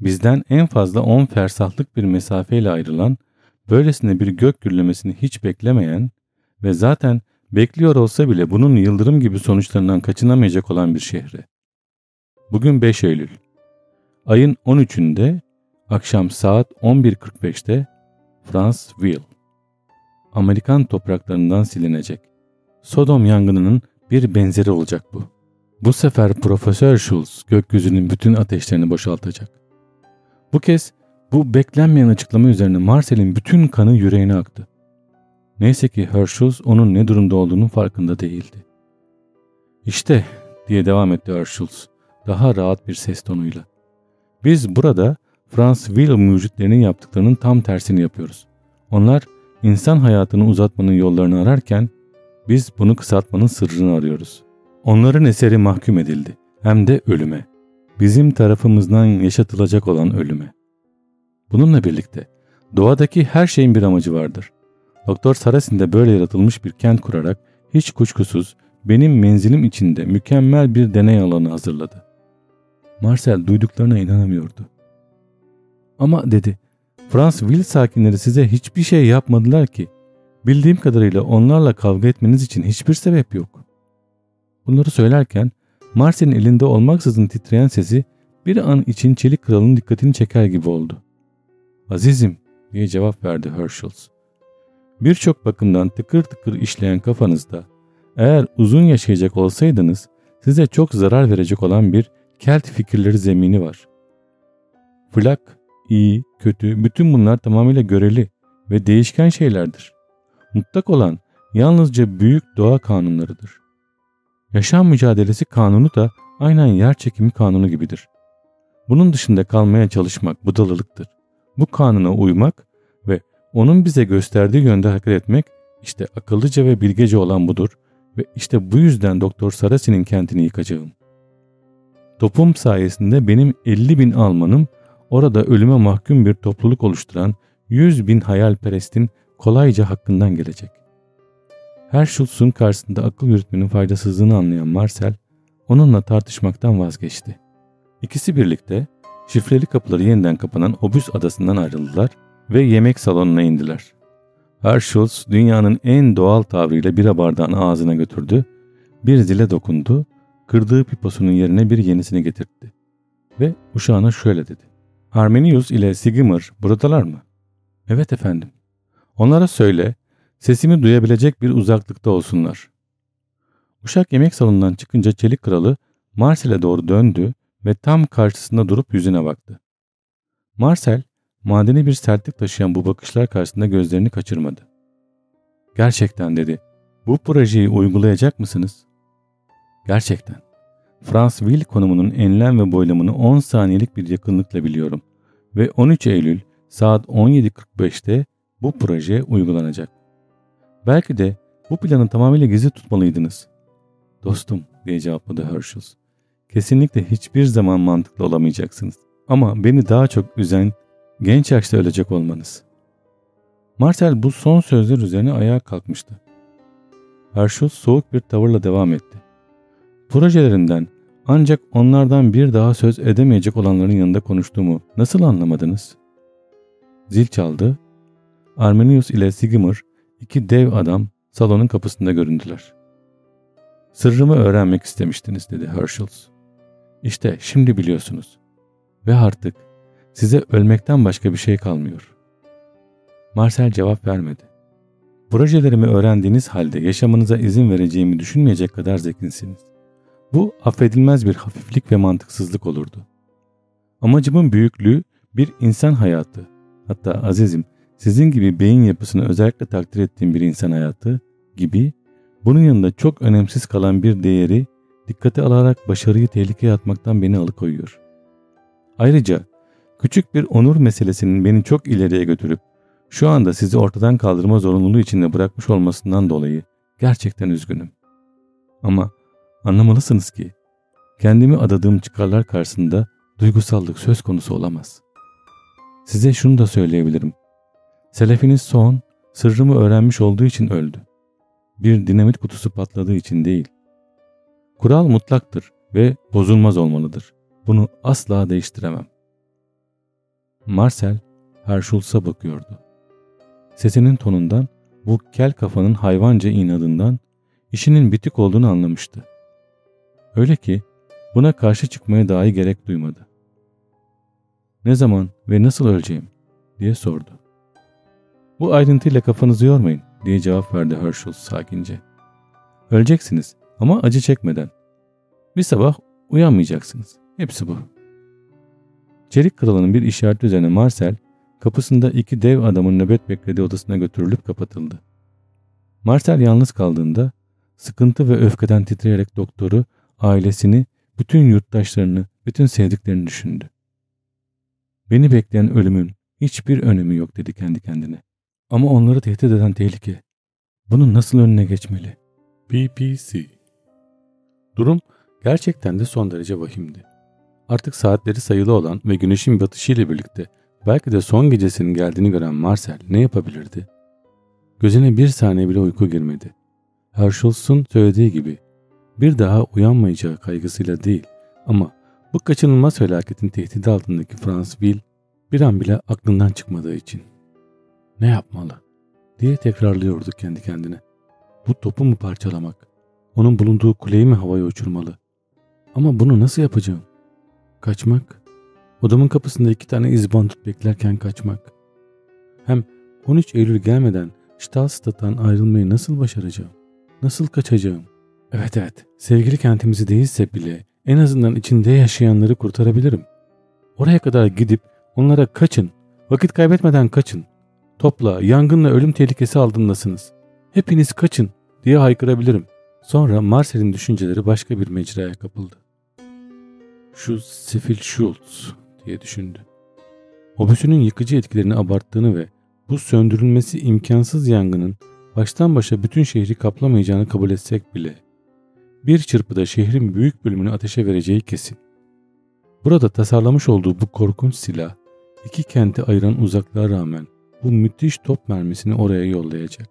Bizden en fazla 10 fersahlık bir mesafeyle ayrılan, böylesine bir gök gürlemesini hiç beklemeyen ve zaten bekliyor olsa bile bunun yıldırım gibi sonuçlarından kaçınamayacak olan bir şehre. Bugün 5 Eylül. Ayın 13'ünde akşam saat 11.45'te Franceville. Amerikan topraklarından silinecek. Sodom yangınının bir benzeri olacak bu. Bu sefer Profesör Schultz gökyüzünün bütün ateşlerini boşaltacak. Bu kez bu beklenmeyen açıklama üzerine Marcel'in bütün kanı yüreğine aktı. Neyse ki Herschel onun ne durumda olduğunun farkında değildi. İşte diye devam etti Herschel daha rahat bir ses tonuyla. Biz burada Franz Will mucitlerinin yaptıklarının tam tersini yapıyoruz. Onlar insan hayatını uzatmanın yollarını ararken biz bunu kısaltmanın sırrını arıyoruz. Onların eseri mahkum edildi. Hem de ölüme. Bizim tarafımızdan yaşatılacak olan ölüme. Bununla birlikte doğadaki her şeyin bir amacı vardır. Doktor Sarasin de böyle yaratılmış bir kent kurarak hiç kuşkusuz benim menzilim içinde mükemmel bir deney alanı hazırladı. Marcel duyduklarına inanamıyordu. Ama dedi, Fransville sakinleri size hiçbir şey yapmadılar ki. Bildiğim kadarıyla onlarla kavga etmeniz için hiçbir sebep yok. Bunları söylerken Marcel'in elinde olmaksızın titreyen sesi bir an için Çelik Kral'ın dikkatini çeker gibi oldu. Azizim diye cevap verdi Herschels. Birçok bakımdan tıkır tıkır işleyen kafanızda eğer uzun yaşayacak olsaydınız size çok zarar verecek olan bir kelt fikirleri zemini var. Flak, iyi, kötü bütün bunlar tamamıyla göreli ve değişken şeylerdir. Mutlak olan yalnızca büyük doğa kanunlarıdır. Yaşam mücadelesi kanunu da aynen yer çekimi kanunu gibidir. Bunun dışında kalmaya çalışmak budalılıktır. Bu kanuna uymak ve onun bize gösterdiği yönde hareket etmek işte akıllıca ve bilgece olan budur ve işte bu yüzden Doktor Sarasi'nin kentini yıkacağım. Topum sayesinde benim 50 bin Almanım orada ölüme mahkum bir topluluk oluşturan 100 bin hayalperestin kolayca hakkından gelecek. Her Schultz'un karşısında akıl yürütmenin faydasızlığını anlayan Marcel onunla tartışmaktan vazgeçti. İkisi birlikte şifreli kapıları yeniden kapanan Obüs adasından ayrıldılar ve yemek salonuna indiler. Herr Schultz dünyanın en doğal tavrıyla bira bardağını ağzına götürdü, bir zile dokundu, kırdığı piposunun yerine bir yenisini getirdi. Ve uşağına şöyle dedi. Armenius ile Sigimur buradalar mı? Evet efendim. Onlara söyle, sesimi duyabilecek bir uzaklıkta olsunlar. Uşak yemek salonundan çıkınca Çelik Kralı Marsel'e doğru döndü ve tam karşısında durup yüzüne baktı. Marcel, madeni bir sertlik taşıyan bu bakışlar karşısında gözlerini kaçırmadı. Gerçekten dedi, bu projeyi uygulayacak mısınız? Gerçekten. Fransville konumunun enlem ve boylamını 10 saniyelik bir yakınlıkla biliyorum ve 13 Eylül saat 17.45'te bu proje uygulanacak. Belki de bu planı tamamıyla gizli tutmalıydınız. Dostum diye cevapladı Herschel. Kesinlikle hiçbir zaman mantıklı olamayacaksınız. Ama beni daha çok üzen genç yaşta ölecek olmanız. Marcel bu son sözler üzerine ayağa kalkmıştı. Herschel soğuk bir tavırla devam etti. Projelerinden ancak onlardan bir daha söz edemeyecek olanların yanında konuştuğumu nasıl anlamadınız? Zil çaldı. Arminius ile Sigmar iki dev adam salonun kapısında göründüler. Sırrımı öğrenmek istemiştiniz dedi Herschels. İşte şimdi biliyorsunuz. Ve artık size ölmekten başka bir şey kalmıyor. Marcel cevap vermedi. Projelerimi öğrendiğiniz halde yaşamınıza izin vereceğimi düşünmeyecek kadar zekinsiniz. Bu affedilmez bir hafiflik ve mantıksızlık olurdu. Amacımın büyüklüğü bir insan hayatı, hatta azizim sizin gibi beyin yapısını özellikle takdir ettiğim bir insan hayatı gibi bunun yanında çok önemsiz kalan bir değeri dikkate alarak başarıyı tehlikeye atmaktan beni alıkoyuyor. Ayrıca küçük bir onur meselesinin beni çok ileriye götürüp şu anda sizi ortadan kaldırma zorunluluğu içinde bırakmış olmasından dolayı gerçekten üzgünüm. Ama anlamalısınız ki kendimi adadığım çıkarlar karşısında duygusallık söz konusu olamaz. Size şunu da söyleyebilirim. Selefiniz son, sırrımı öğrenmiş olduğu için öldü. Bir dinamit kutusu patladığı için değil. Kural mutlaktır ve bozulmaz olmalıdır. Bunu asla değiştiremem. Marcel Herschulz'a bakıyordu. Sesinin tonundan, bu kel kafanın hayvanca inadından işinin bitik olduğunu anlamıştı. Öyle ki buna karşı çıkmaya dahi gerek duymadı. Ne zaman ve nasıl öleceğim diye sordu. Bu ayrıntıyla kafanızı yormayın diye cevap verdi Herschel sakince. Öleceksiniz ama acı çekmeden. Bir sabah uyanmayacaksınız. Hepsi bu. Çelik kralının bir işareti üzerine Marcel kapısında iki dev adamın nöbet beklediği odasına götürülüp kapatıldı. Marcel yalnız kaldığında sıkıntı ve öfkeden titreyerek doktoru, ailesini, bütün yurttaşlarını, bütün sevdiklerini düşündü. Beni bekleyen ölümün hiçbir önemi yok dedi kendi kendine. Ama onları tehdit eden tehlike. Bunun nasıl önüne geçmeli? BBC Durum gerçekten de son derece vahimdi. Artık saatleri sayılı olan ve güneşin batışıyla birlikte belki de son gecesinin geldiğini gören Marcel ne yapabilirdi? Gözüne bir saniye bile uyku girmedi. Herschel'sun söylediği gibi bir daha uyanmayacağı kaygısıyla değil ama bu kaçınılmaz felaketin tehdidi altındaki Fransville bir an bile aklından çıkmadığı için. Ne yapmalı? diye tekrarlıyordu kendi kendine. Bu topu mu parçalamak? Onun bulunduğu kuleyi mi havaya uçurmalı? Ama bunu nasıl yapacağım? Kaçmak? Odamın kapısında iki tane izbandut beklerken kaçmak. Hem 13 Eylül gelmeden Stahlstadt'tan ayrılmayı nasıl başaracağım? Nasıl kaçacağım? Evet evet, sevgili kentimizi değilse bile en azından içinde yaşayanları kurtarabilirim. Oraya kadar gidip Onlara kaçın, vakit kaybetmeden kaçın. Topla, yangınla ölüm tehlikesi altındasınız. Hepiniz kaçın diye haykırabilirim. Sonra Marcel'in düşünceleri başka bir mecraya kapıldı. Şu sefil Schultz diye düşündü. Obüsünün yıkıcı etkilerini abarttığını ve bu söndürülmesi imkansız yangının baştan başa bütün şehri kaplamayacağını kabul etsek bile bir çırpıda şehrin büyük bölümünü ateşe vereceği kesin. Burada tasarlamış olduğu bu korkunç silah iki kenti ayıran uzaklığa rağmen bu müthiş top mermisini oraya yollayacak.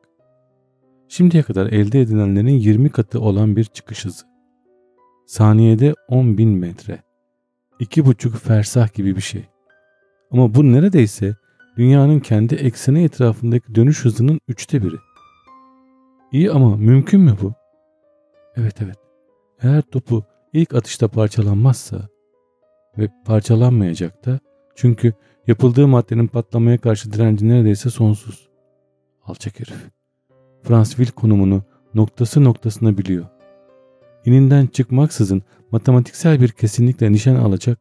Şimdiye kadar elde edilenlerin 20 katı olan bir çıkış hızı. Saniyede 10 bin metre. İki buçuk fersah gibi bir şey. Ama bu neredeyse dünyanın kendi ekseni etrafındaki dönüş hızının üçte biri. İyi ama mümkün mü bu? Evet evet. Eğer topu ilk atışta parçalanmazsa ve parçalanmayacak da çünkü yapıldığı maddenin patlamaya karşı direnci neredeyse sonsuz. Alçak herif. Fransville konumunu noktası noktasına biliyor. İninden çıkmaksızın matematiksel bir kesinlikle nişan alacak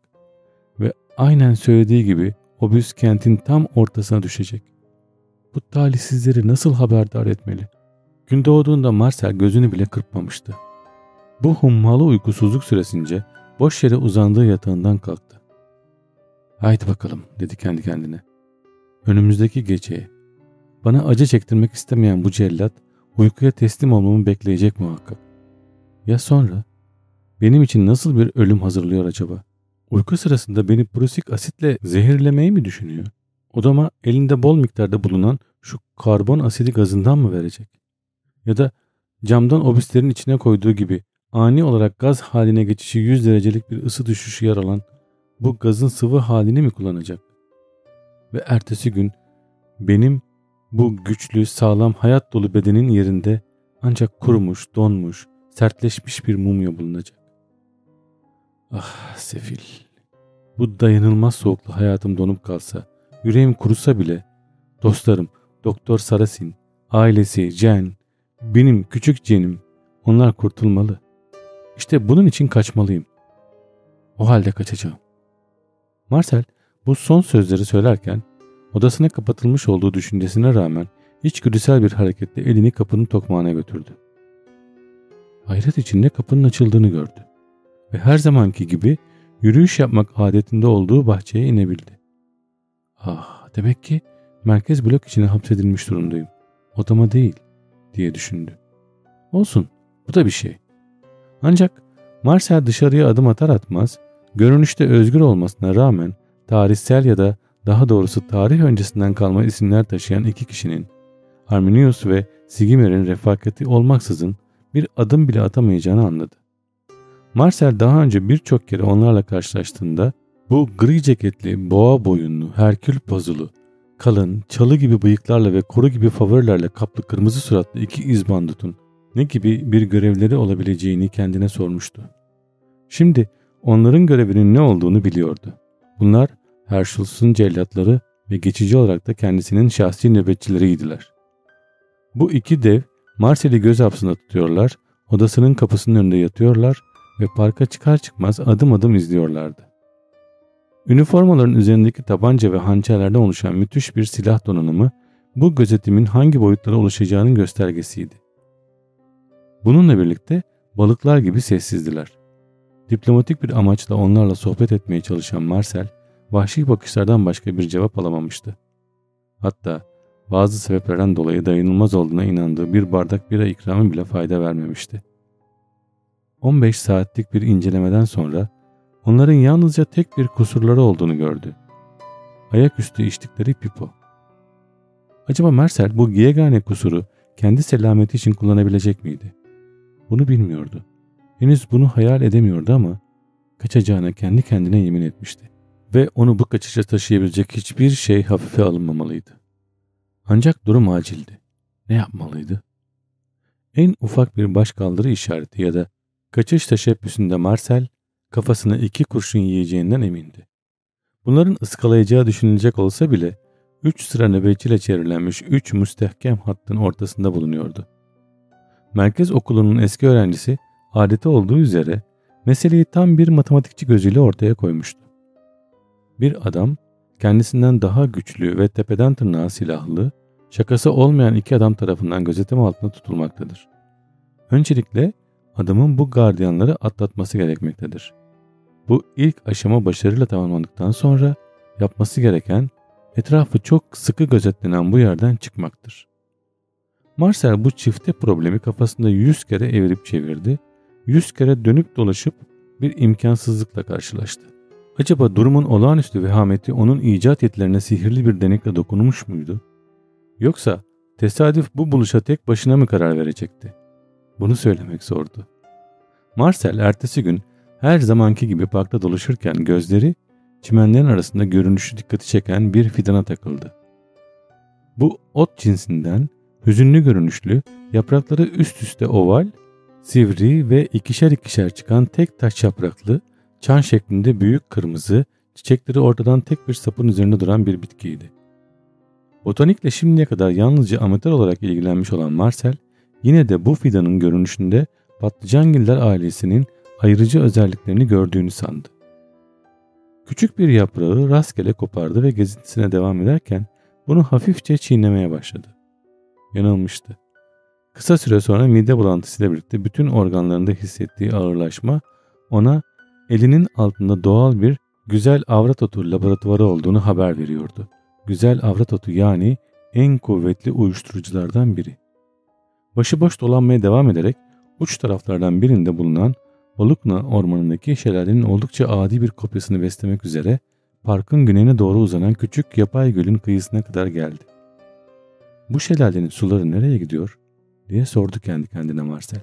ve aynen söylediği gibi obüs kentin tam ortasına düşecek. Bu talihsizleri nasıl haberdar etmeli? Gün doğduğunda Marcel gözünü bile kırpmamıştı. Bu hummalı uykusuzluk süresince boş yere uzandığı yatağından kalktı. Haydi bakalım dedi kendi kendine. Önümüzdeki geceye. Bana acı çektirmek istemeyen bu cellat uykuya teslim olmamı bekleyecek muhakkak. Ya sonra? Benim için nasıl bir ölüm hazırlıyor acaba? Uyku sırasında beni prusik asitle zehirlemeyi mi düşünüyor? Odama elinde bol miktarda bulunan şu karbon asidi gazından mı verecek? Ya da camdan obüslerin içine koyduğu gibi ani olarak gaz haline geçişi 100 derecelik bir ısı düşüşü yer alan bu gazın sıvı halini mi kullanacak? Ve ertesi gün benim bu güçlü, sağlam, hayat dolu bedenin yerinde ancak kurumuş, donmuş, sertleşmiş bir mumya bulunacak. Ah sefil. Bu dayanılmaz soğukla hayatım donup kalsa, yüreğim kurusa bile dostlarım, Doktor Sarasin, ailesi, Jen, benim küçük Jen'im onlar kurtulmalı. İşte bunun için kaçmalıyım. O halde kaçacağım. Marcel bu son sözleri söylerken odasına kapatılmış olduğu düşüncesine rağmen içgüdüsel bir hareketle elini kapının tokmağına götürdü. Hayret içinde kapının açıldığını gördü ve her zamanki gibi yürüyüş yapmak adetinde olduğu bahçeye inebildi. Ah demek ki merkez blok içine hapsedilmiş durumdayım. Odama değil diye düşündü. Olsun bu da bir şey. Ancak Marcel dışarıya adım atar atmaz görünüşte özgür olmasına rağmen tarihsel ya da daha doğrusu tarih öncesinden kalma isimler taşıyan iki kişinin Arminius ve Sigimer'in refakati olmaksızın bir adım bile atamayacağını anladı. Marcel daha önce birçok kere onlarla karşılaştığında bu gri ceketli, boğa boyunlu, herkül pozulu, kalın, çalı gibi bıyıklarla ve koru gibi favorilerle kaplı kırmızı suratlı iki izbandutun ne gibi bir görevleri olabileceğini kendine sormuştu. Şimdi onların görevinin ne olduğunu biliyordu. Bunlar Herschel's'ın cellatları ve geçici olarak da kendisinin şahsi nöbetçileriydiler. Bu iki dev Marcel'i göz hapsında tutuyorlar, odasının kapısının önünde yatıyorlar ve parka çıkar çıkmaz adım adım izliyorlardı. Üniformaların üzerindeki tabanca ve hançerlerden oluşan müthiş bir silah donanımı bu gözetimin hangi boyutlara ulaşacağının göstergesiydi. Bununla birlikte balıklar gibi sessizdiler. Diplomatik bir amaçla onlarla sohbet etmeye çalışan Marcel, vahşi bakışlardan başka bir cevap alamamıştı. Hatta bazı sebeplerden dolayı dayanılmaz olduğuna inandığı bir bardak bira ikramı bile fayda vermemişti. 15 saatlik bir incelemeden sonra onların yalnızca tek bir kusurları olduğunu gördü. Ayaküstü içtikleri pipo. Acaba Marcel bu giyegane kusuru kendi selameti için kullanabilecek miydi? Bunu bilmiyordu. Henüz bunu hayal edemiyordu ama kaçacağına kendi kendine yemin etmişti. Ve onu bu kaçışa taşıyabilecek hiçbir şey hafife alınmamalıydı. Ancak durum acildi. Ne yapmalıydı? En ufak bir başkaldırı işareti ya da kaçış teşebbüsünde Marcel kafasına iki kurşun yiyeceğinden emindi. Bunların ıskalayacağı düşünülecek olsa bile üç sıra nöbetçiyle çevrilenmiş üç müstehkem hattın ortasında bulunuyordu. Merkez okulunun eski öğrencisi adeti olduğu üzere meseleyi tam bir matematikçi gözüyle ortaya koymuştu. Bir adam kendisinden daha güçlü ve tepeden tırnağa silahlı, şakası olmayan iki adam tarafından gözetim altında tutulmaktadır. Öncelikle adamın bu gardiyanları atlatması gerekmektedir. Bu ilk aşama başarıyla tamamlandıktan sonra yapması gereken etrafı çok sıkı gözetlenen bu yerden çıkmaktır. Marcel bu çifte problemi kafasında yüz kere evirip çevirdi, yüz kere dönüp dolaşıp bir imkansızlıkla karşılaştı. Acaba durumun olağanüstü vehameti onun icat yetilerine sihirli bir denekle dokunmuş muydu? Yoksa tesadüf bu buluşa tek başına mı karar verecekti? Bunu söylemek zordu. Marcel ertesi gün her zamanki gibi parkta dolaşırken gözleri çimenlerin arasında görünüşü dikkati çeken bir fidana takıldı. Bu ot cinsinden hüzünlü görünüşlü, yaprakları üst üste oval, sivri ve ikişer ikişer çıkan tek taş yapraklı, çan şeklinde büyük kırmızı, çiçekleri ortadan tek bir sapın üzerinde duran bir bitkiydi. Botanikle şimdiye kadar yalnızca amatör olarak ilgilenmiş olan Marcel, yine de bu fidanın görünüşünde patlıcangiller ailesinin ayırıcı özelliklerini gördüğünü sandı. Küçük bir yaprağı rastgele kopardı ve gezintisine devam ederken bunu hafifçe çiğnemeye başladı. Yanılmıştı. Kısa süre sonra mide bulantısıyla birlikte bütün organlarında hissettiği ağırlaşma ona elinin altında doğal bir güzel avrat otu laboratuvarı olduğunu haber veriyordu. Güzel avrat otu yani en kuvvetli uyuşturuculardan biri. Başıboş dolanmaya devam ederek uç taraflardan birinde bulunan Olukna ormanındaki şelalenin oldukça adi bir kopyasını beslemek üzere parkın güneyine doğru uzanan küçük yapay gölün kıyısına kadar geldi. Bu şelalenin suları nereye gidiyor diye sordu kendi kendine Marcel.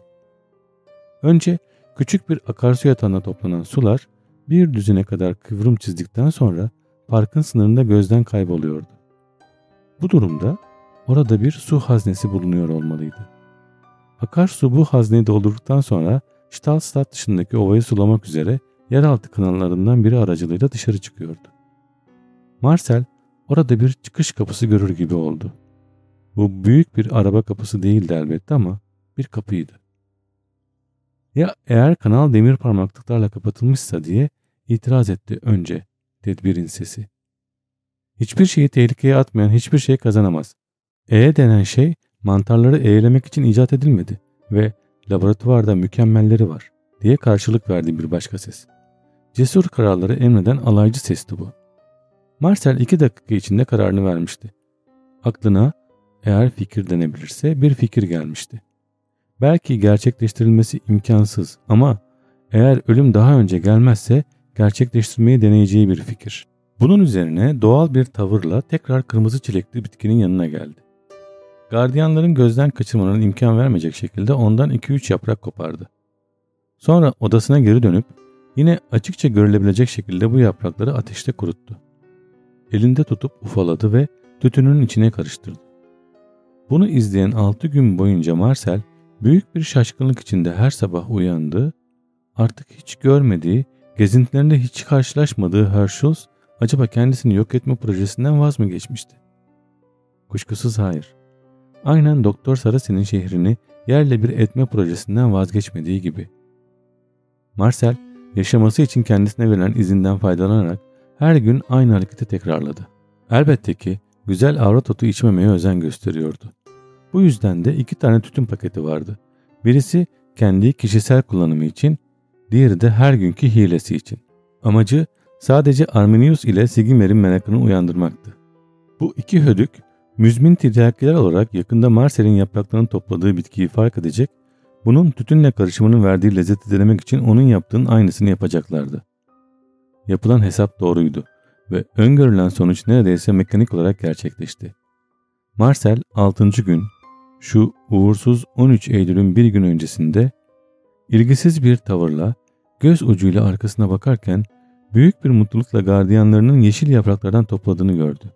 Önce küçük bir akarsu yatağına toplanan sular bir düzine kadar kıvrım çizdikten sonra parkın sınırında gözden kayboluyordu. Bu durumda orada bir su haznesi bulunuyor olmalıydı. Akarsu bu hazneyi doldurduktan sonra Stahlstadt dışındaki ovayı sulamak üzere yeraltı kanallarından biri aracılığıyla dışarı çıkıyordu. Marcel orada bir çıkış kapısı görür gibi oldu. Bu büyük bir araba kapısı değildi elbette ama bir kapıydı. Ya eğer kanal demir parmaklıklarla kapatılmışsa diye itiraz etti önce tedbirin sesi. Hiçbir şeyi tehlikeye atmayan hiçbir şey kazanamaz. E denen şey mantarları eğlemek için icat edilmedi ve laboratuvarda mükemmelleri var diye karşılık verdi bir başka ses. Cesur kararları emreden alaycı sesti bu. Marcel iki dakika içinde kararını vermişti. Aklına eğer fikir denebilirse bir fikir gelmişti. Belki gerçekleştirilmesi imkansız ama eğer ölüm daha önce gelmezse gerçekleştirmeyi deneyeceği bir fikir. Bunun üzerine doğal bir tavırla tekrar kırmızı çilekli bitkinin yanına geldi. Gardiyanların gözden kaçırmanın imkan vermeyecek şekilde ondan 2-3 yaprak kopardı. Sonra odasına geri dönüp yine açıkça görülebilecek şekilde bu yaprakları ateşte kuruttu. Elinde tutup ufaladı ve tütünün içine karıştırdı. Bunu izleyen 6 gün boyunca Marcel büyük bir şaşkınlık içinde her sabah uyandı. Artık hiç görmediği, gezintilerinde hiç karşılaşmadığı Herschel acaba kendisini yok etme projesinden vaz mı geçmişti? Kuşkusuz hayır aynen Doktor Sarasi'nin şehrini yerle bir etme projesinden vazgeçmediği gibi. Marcel yaşaması için kendisine verilen izinden faydalanarak her gün aynı hareketi tekrarladı. Elbette ki güzel avrat otu içmemeye özen gösteriyordu. Bu yüzden de iki tane tütün paketi vardı. Birisi kendi kişisel kullanımı için, diğeri de her günkü hilesi için. Amacı sadece Arminius ile Sigimer'in merakını uyandırmaktı. Bu iki hödük Müzmin tiryakkiler olarak yakında Marsel'in yapraklarını topladığı bitkiyi fark edecek, bunun tütünle karışımının verdiği lezzeti denemek için onun yaptığının aynısını yapacaklardı. Yapılan hesap doğruydu ve öngörülen sonuç neredeyse mekanik olarak gerçekleşti. Marcel 6. gün şu uğursuz 13 Eylül'ün bir gün öncesinde ilgisiz bir tavırla göz ucuyla arkasına bakarken büyük bir mutlulukla gardiyanlarının yeşil yapraklardan topladığını gördü.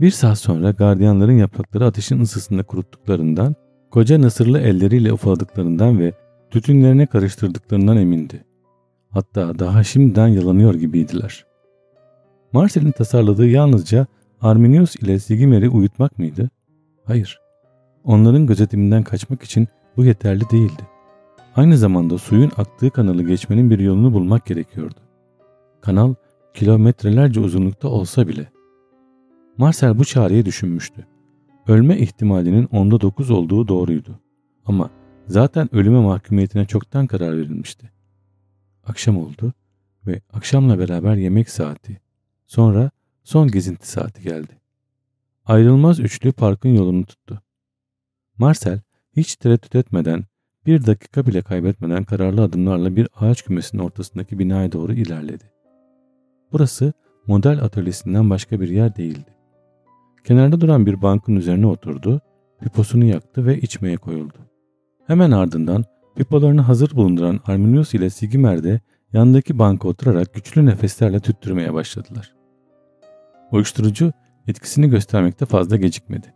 Bir saat sonra gardiyanların yaprakları ateşin ısısında kuruttuklarından, koca nasırlı elleriyle ufaladıklarından ve tütünlerine karıştırdıklarından emindi. Hatta daha şimdiden yalanıyor gibiydiler. Marcel'in tasarladığı yalnızca Arminius ile Sigimer'i uyutmak mıydı? Hayır. Onların gözetiminden kaçmak için bu yeterli değildi. Aynı zamanda suyun aktığı kanalı geçmenin bir yolunu bulmak gerekiyordu. Kanal kilometrelerce uzunlukta olsa bile. Marcel bu çareyi düşünmüştü. Ölme ihtimalinin onda dokuz olduğu doğruydu. Ama zaten ölüme mahkumiyetine çoktan karar verilmişti. Akşam oldu ve akşamla beraber yemek saati. Sonra son gezinti saati geldi. Ayrılmaz üçlü parkın yolunu tuttu. Marcel hiç tereddüt etmeden, bir dakika bile kaybetmeden kararlı adımlarla bir ağaç kümesinin ortasındaki binaya doğru ilerledi. Burası model atölyesinden başka bir yer değildi. Kenarda duran bir bankın üzerine oturdu, piposunu yaktı ve içmeye koyuldu. Hemen ardından pipolarını hazır bulunduran Arminius ile Sigimer de yandaki banka oturarak güçlü nefeslerle tüttürmeye başladılar. Uyuşturucu etkisini göstermekte fazla gecikmedi.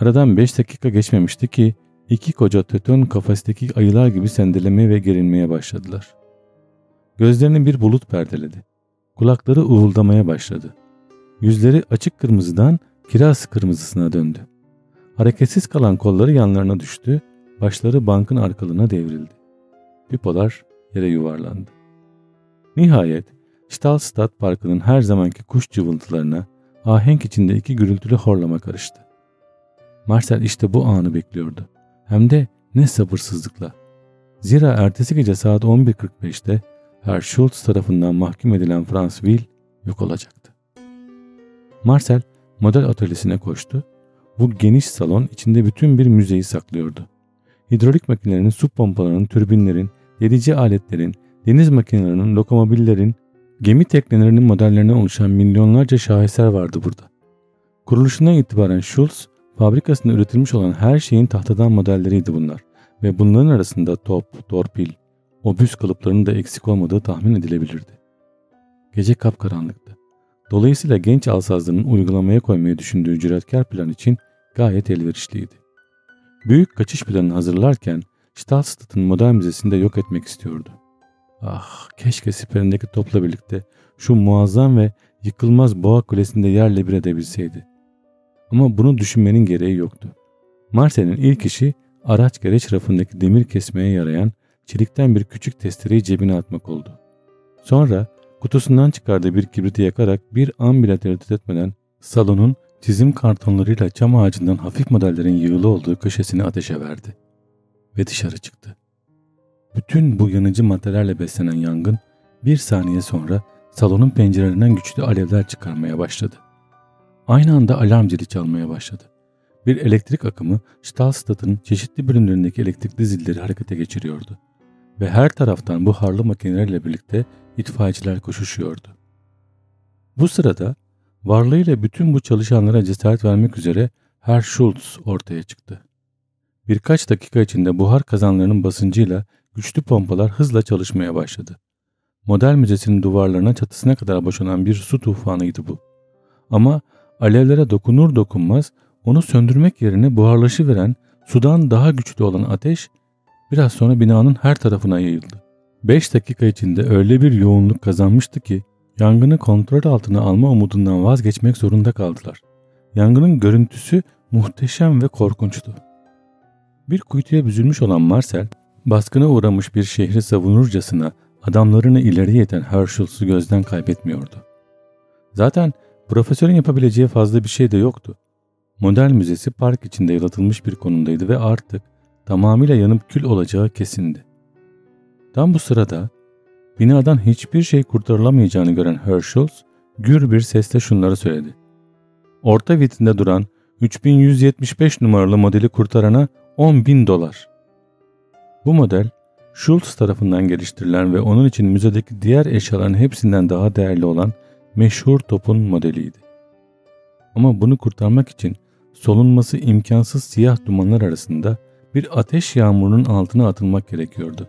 Aradan 5 dakika geçmemişti ki iki koca tötön kafesteki ayılar gibi sendelemeye ve gerilmeye başladılar. Gözlerini bir bulut perdeledi. Kulakları uğuldamaya başladı. Yüzleri açık kırmızıdan kiraz kırmızısına döndü. Hareketsiz kalan kolları yanlarına düştü, başları bankın arkalığına devrildi. Pipolar yere yuvarlandı. Nihayet Stahlstadt Parkı'nın her zamanki kuş cıvıltılarına ahenk içinde iki gürültülü horlama karıştı. Marcel işte bu anı bekliyordu. Hem de ne sabırsızlıkla. Zira ertesi gece saat 11.45'te Herr Schultz tarafından mahkum edilen Franz Will yok olacaktı. Marcel model atölyesine koştu. Bu geniş salon içinde bütün bir müzeyi saklıyordu. Hidrolik makinelerin, su pompalarının, türbinlerin, delici aletlerin, deniz makinelerinin, lokomobillerin, gemi teknelerinin modellerine oluşan milyonlarca şaheser vardı burada. Kuruluşundan itibaren Schultz, fabrikasında üretilmiş olan her şeyin tahtadan modelleriydi bunlar ve bunların arasında top, torpil, obüs kalıplarının da eksik olmadığı tahmin edilebilirdi. Gece kapkaranlıktı. Dolayısıyla genç alsazların uygulamaya koymayı düşündüğü cüretkar plan için gayet elverişliydi. Büyük kaçış planını hazırlarken Stahlstadt'ın model müzesinde yok etmek istiyordu. Ah keşke siperindeki topla birlikte şu muazzam ve yıkılmaz boğa kulesinde yerle bir edebilseydi. Ama bunu düşünmenin gereği yoktu. Marcel'in ilk işi araç gereç rafındaki demir kesmeye yarayan çelikten bir küçük testereyi cebine atmak oldu. Sonra kutusundan çıkardığı bir kibriti yakarak bir an bile tereddüt etmeden salonun çizim kartonlarıyla çam ağacından hafif modellerin yığılı olduğu köşesini ateşe verdi. Ve dışarı çıktı. Bütün bu yanıcı maddelerle beslenen yangın bir saniye sonra salonun pencerelerinden güçlü alevler çıkarmaya başladı. Aynı anda alarm zili çalmaya başladı. Bir elektrik akımı Stahlstadt'ın çeşitli bölümlerindeki elektrikli zilleri harekete geçiriyordu. Ve her taraftan bu harlı makinelerle birlikte itfaiyeciler koşuşuyordu. Bu sırada varlığıyla bütün bu çalışanlara cesaret vermek üzere Herr Schultz ortaya çıktı. Birkaç dakika içinde buhar kazanlarının basıncıyla güçlü pompalar hızla çalışmaya başladı. Model müzesinin duvarlarına çatısına kadar boşanan bir su tufanıydı bu. Ama alevlere dokunur dokunmaz onu söndürmek yerine buharlaşıveren sudan daha güçlü olan ateş biraz sonra binanın her tarafına yayıldı. 5 dakika içinde öyle bir yoğunluk kazanmıştı ki yangını kontrol altına alma umudundan vazgeçmek zorunda kaldılar. Yangının görüntüsü muhteşem ve korkunçtu. Bir kuytuya büzülmüş olan Marcel, baskına uğramış bir şehri savunurcasına adamlarını ileriye iten Herschel'su gözden kaybetmiyordu. Zaten profesörün yapabileceği fazla bir şey de yoktu. Model müzesi park içinde yaratılmış bir konumdaydı ve artık tamamıyla yanıp kül olacağı kesindi. Tam bu sırada binadan hiçbir şey kurtarılamayacağını gören Herschel gür bir sesle şunları söyledi. Orta vitrinde duran 3175 numaralı modeli kurtarana 10 bin dolar. Bu model Schultz tarafından geliştirilen ve onun için müzedeki diğer eşyaların hepsinden daha değerli olan meşhur topun modeliydi. Ama bunu kurtarmak için solunması imkansız siyah dumanlar arasında bir ateş yağmurunun altına atılmak gerekiyordu.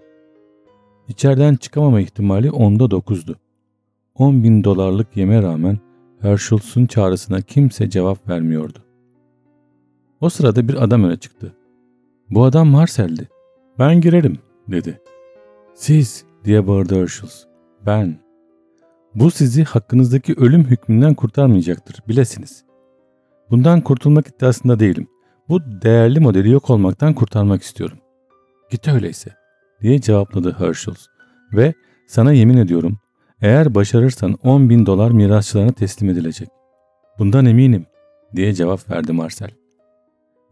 İçeriden çıkamama ihtimali onda dokuzdu. 10 bin dolarlık yeme rağmen Herschel'sun çağrısına kimse cevap vermiyordu. O sırada bir adam öne çıktı. Bu adam Marcel'di. Ben girerim dedi. Siz diye bağırdı Herschels. Ben. Bu sizi hakkınızdaki ölüm hükmünden kurtarmayacaktır bilesiniz. Bundan kurtulmak iddiasında değilim. Bu değerli modeli yok olmaktan kurtarmak istiyorum. Git öyleyse diye cevapladı Herschel ve sana yemin ediyorum Eğer başarırsan 10 bin dolar mirasçılarına teslim edilecek. Bundan eminim diye cevap verdi Marcel.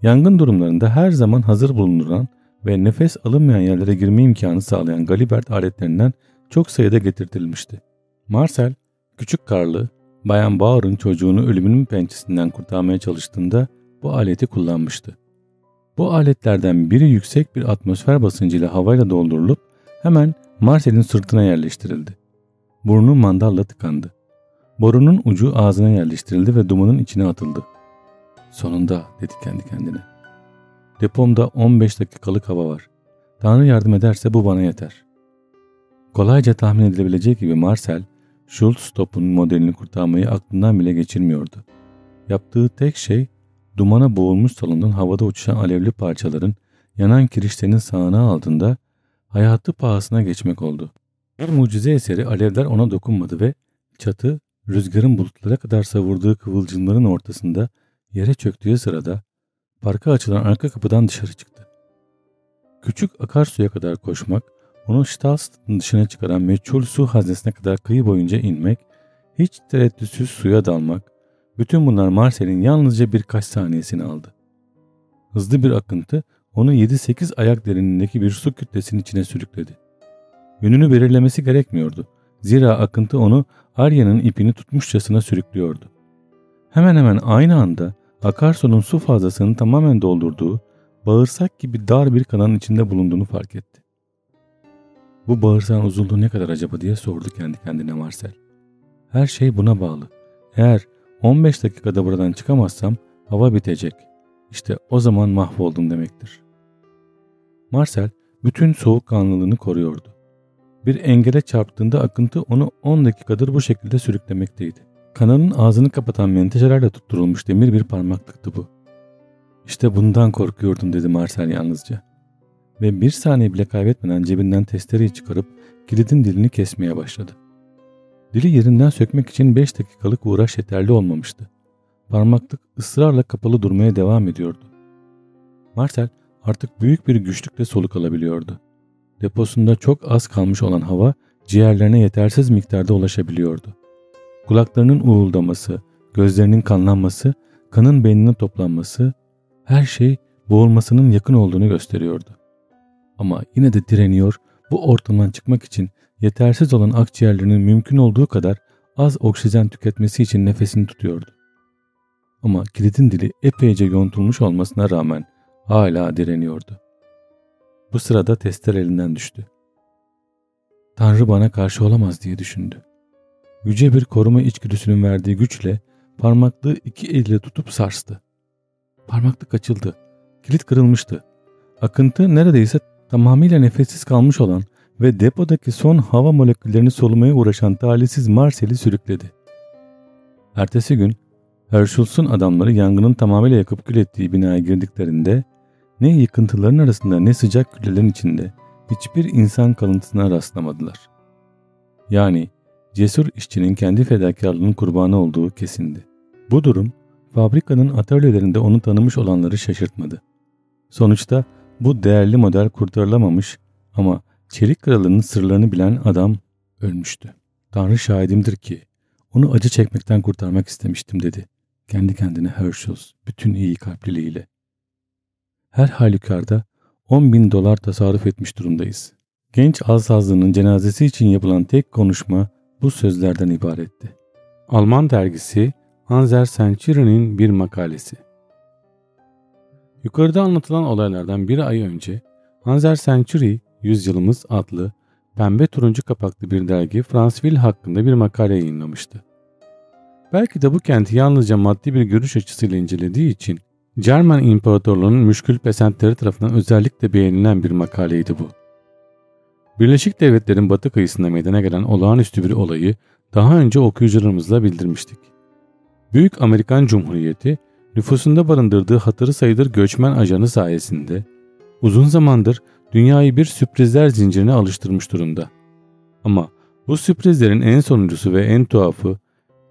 Yangın durumlarında her zaman hazır bulunulan ve nefes alınmayan yerlere girme imkanı sağlayan Galibert aletlerinden çok sayıda getirtilmişti. Marcel, küçük karlı, Bayan Bauer'ın çocuğunu ölümünün pençesinden kurtarmaya çalıştığında bu aleti kullanmıştı. Bu aletlerden biri yüksek bir atmosfer basıncıyla havayla doldurulup hemen Marcel'in sırtına yerleştirildi. Burnu mandalla tıkandı. Borunun ucu ağzına yerleştirildi ve dumanın içine atıldı. Sonunda dedi kendi kendine. Depomda 15 dakikalık hava var. Tanrı yardım ederse bu bana yeter. Kolayca tahmin edilebilecek gibi Marcel, Schultz topun modelini kurtarmayı aklından bile geçirmiyordu. Yaptığı tek şey dumana boğulmuş salonun havada uçuşan alevli parçaların yanan kirişlerin sağına altında hayatı pahasına geçmek oldu. Bir mucize eseri alevler ona dokunmadı ve çatı rüzgarın bulutlara kadar savurduğu kıvılcımların ortasında yere çöktüğü sırada parka açılan arka kapıdan dışarı çıktı. Küçük akarsuya kadar koşmak, onu Stahlstad'ın dışına çıkaran meçhul su haznesine kadar kıyı boyunca inmek, hiç tereddütsüz suya dalmak, bütün bunlar Marcel'in yalnızca birkaç saniyesini aldı. Hızlı bir akıntı onu 7-8 ayak derinliğindeki bir su kütlesinin içine sürükledi. Yönünü belirlemesi gerekmiyordu. Zira akıntı onu Arya'nın ipini tutmuşçasına sürüklüyordu. Hemen hemen aynı anda akarsunun su fazlasını tamamen doldurduğu, bağırsak gibi dar bir kanalın içinde bulunduğunu fark etti. Bu bağırsağın uzunluğu ne kadar acaba diye sordu kendi kendine Marcel. Her şey buna bağlı. Eğer 15 dakikada buradan çıkamazsam hava bitecek. İşte o zaman mahvoldum demektir. Marcel bütün soğukkanlılığını koruyordu. Bir engele çarptığında akıntı onu 10 dakikadır bu şekilde sürüklemekteydi. Kanalın ağzını kapatan menteşelerle tutturulmuş demir bir parmaklıktı bu. İşte bundan korkuyordum dedi Marcel yalnızca. Ve bir saniye bile kaybetmeden cebinden testereyi çıkarıp kilidin dilini kesmeye başladı. Dili yerinden sökmek için 5 dakikalık uğraş yeterli olmamıştı. Parmaklık ısrarla kapalı durmaya devam ediyordu. Marcel artık büyük bir güçlükle soluk alabiliyordu. Deposunda çok az kalmış olan hava ciğerlerine yetersiz miktarda ulaşabiliyordu. Kulaklarının uğuldaması, gözlerinin kanlanması, kanın beynine toplanması, her şey boğulmasının yakın olduğunu gösteriyordu. Ama yine de direniyor, bu ortamdan çıkmak için yetersiz olan akciğerlerinin mümkün olduğu kadar az oksijen tüketmesi için nefesini tutuyordu. Ama kilidin dili epeyce yontulmuş olmasına rağmen hala direniyordu. Bu sırada tester elinden düştü. Tanrı bana karşı olamaz diye düşündü. Yüce bir koruma içgüdüsünün verdiği güçle parmaklığı iki elle tutup sarstı. Parmaklık açıldı. Kilit kırılmıştı. Akıntı neredeyse tamamıyla nefessiz kalmış olan ve depodaki son hava moleküllerini solumaya uğraşan talihsiz Marcel'i sürükledi. Ertesi gün Herschel's'un adamları yangının tamamıyla yakıp kül ettiği binaya girdiklerinde ne yıkıntıların arasında ne sıcak küllerin içinde hiçbir insan kalıntısına rastlamadılar. Yani cesur işçinin kendi fedakarlığının kurbanı olduğu kesindi. Bu durum fabrikanın atölyelerinde onu tanımış olanları şaşırtmadı. Sonuçta bu değerli model kurtarılamamış ama çelik kralının sırlarını bilen adam ölmüştü. Tanrı şahidimdir ki onu acı çekmekten kurtarmak istemiştim dedi. Kendi kendine Herschel bütün iyi kalpliliğiyle. Her halükarda 10 bin dolar tasarruf etmiş durumdayız. Genç Alsazlı'nın cenazesi için yapılan tek konuşma bu sözlerden ibaretti. Alman dergisi Hanser Centuri'nin bir makalesi. Yukarıda anlatılan olaylardan bir ay önce Hanser Century Yüzyılımız adlı pembe turuncu kapaklı bir dergi Fransville hakkında bir makale yayınlamıştı. Belki de bu kenti yalnızca maddi bir görüş açısıyla incelediği için Cermen İmparatorluğu'nun müşkül pesentleri tarafından özellikle beğenilen bir makaleydi bu. Birleşik Devletler'in batı kıyısında meydana gelen olağanüstü bir olayı daha önce okuyucularımızla bildirmiştik. Büyük Amerikan Cumhuriyeti nüfusunda barındırdığı hatırı sayılır göçmen ajanı sayesinde uzun zamandır dünyayı bir sürprizler zincirine alıştırmış durumda. Ama bu sürprizlerin en sonuncusu ve en tuhafı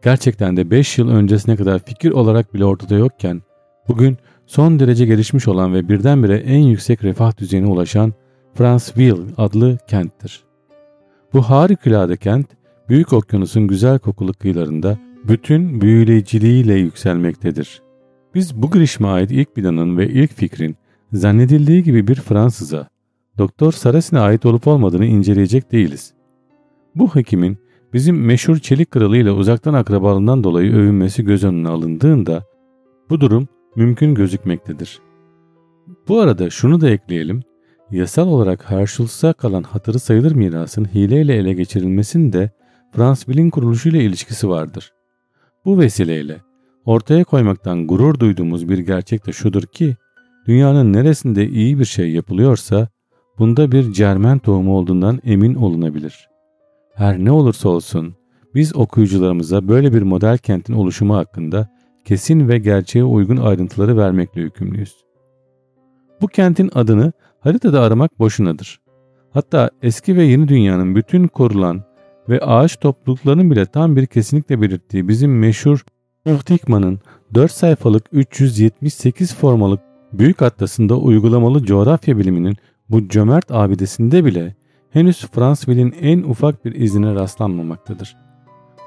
gerçekten de 5 yıl öncesine kadar fikir olarak bile ortada yokken bugün son derece gelişmiş olan ve birdenbire en yüksek refah düzeyine ulaşan Franceville adlı kenttir. Bu harikulade kent Büyük Okyanus'un güzel kokulu kıyılarında bütün büyüleyiciliğiyle yükselmektedir. Biz bu girişime ait ilk planın ve ilk fikrin zannedildiği gibi bir Fransız'a, Doktor Sarasin'e ait olup olmadığını inceleyecek değiliz. Bu hekimin bizim meşhur Çelik Kralı ile uzaktan akrabalığından dolayı övünmesi göz önüne alındığında bu durum mümkün gözükmektedir. Bu arada şunu da ekleyelim. Yasal olarak Herschel'sa kalan hatırı sayılır mirasın hileyle ele geçirilmesinin de Fransville'in kuruluşuyla ilişkisi vardır. Bu vesileyle ortaya koymaktan gurur duyduğumuz bir gerçek de şudur ki dünyanın neresinde iyi bir şey yapılıyorsa bunda bir cermen tohumu olduğundan emin olunabilir. Her ne olursa olsun biz okuyucularımıza böyle bir model kentin oluşumu hakkında kesin ve gerçeğe uygun ayrıntıları vermekle yükümlüyüz. Bu kentin adını haritada aramak boşunadır. Hatta eski ve yeni dünyanın bütün korulan ve ağaç topluluklarının bile tam bir kesinlikle belirttiği bizim meşhur Dikman'ın 4 sayfalık 378 formalık Büyük Atlas'ında uygulamalı coğrafya biliminin bu cömert abidesinde bile henüz Fransville'in en ufak bir izine rastlanmamaktadır.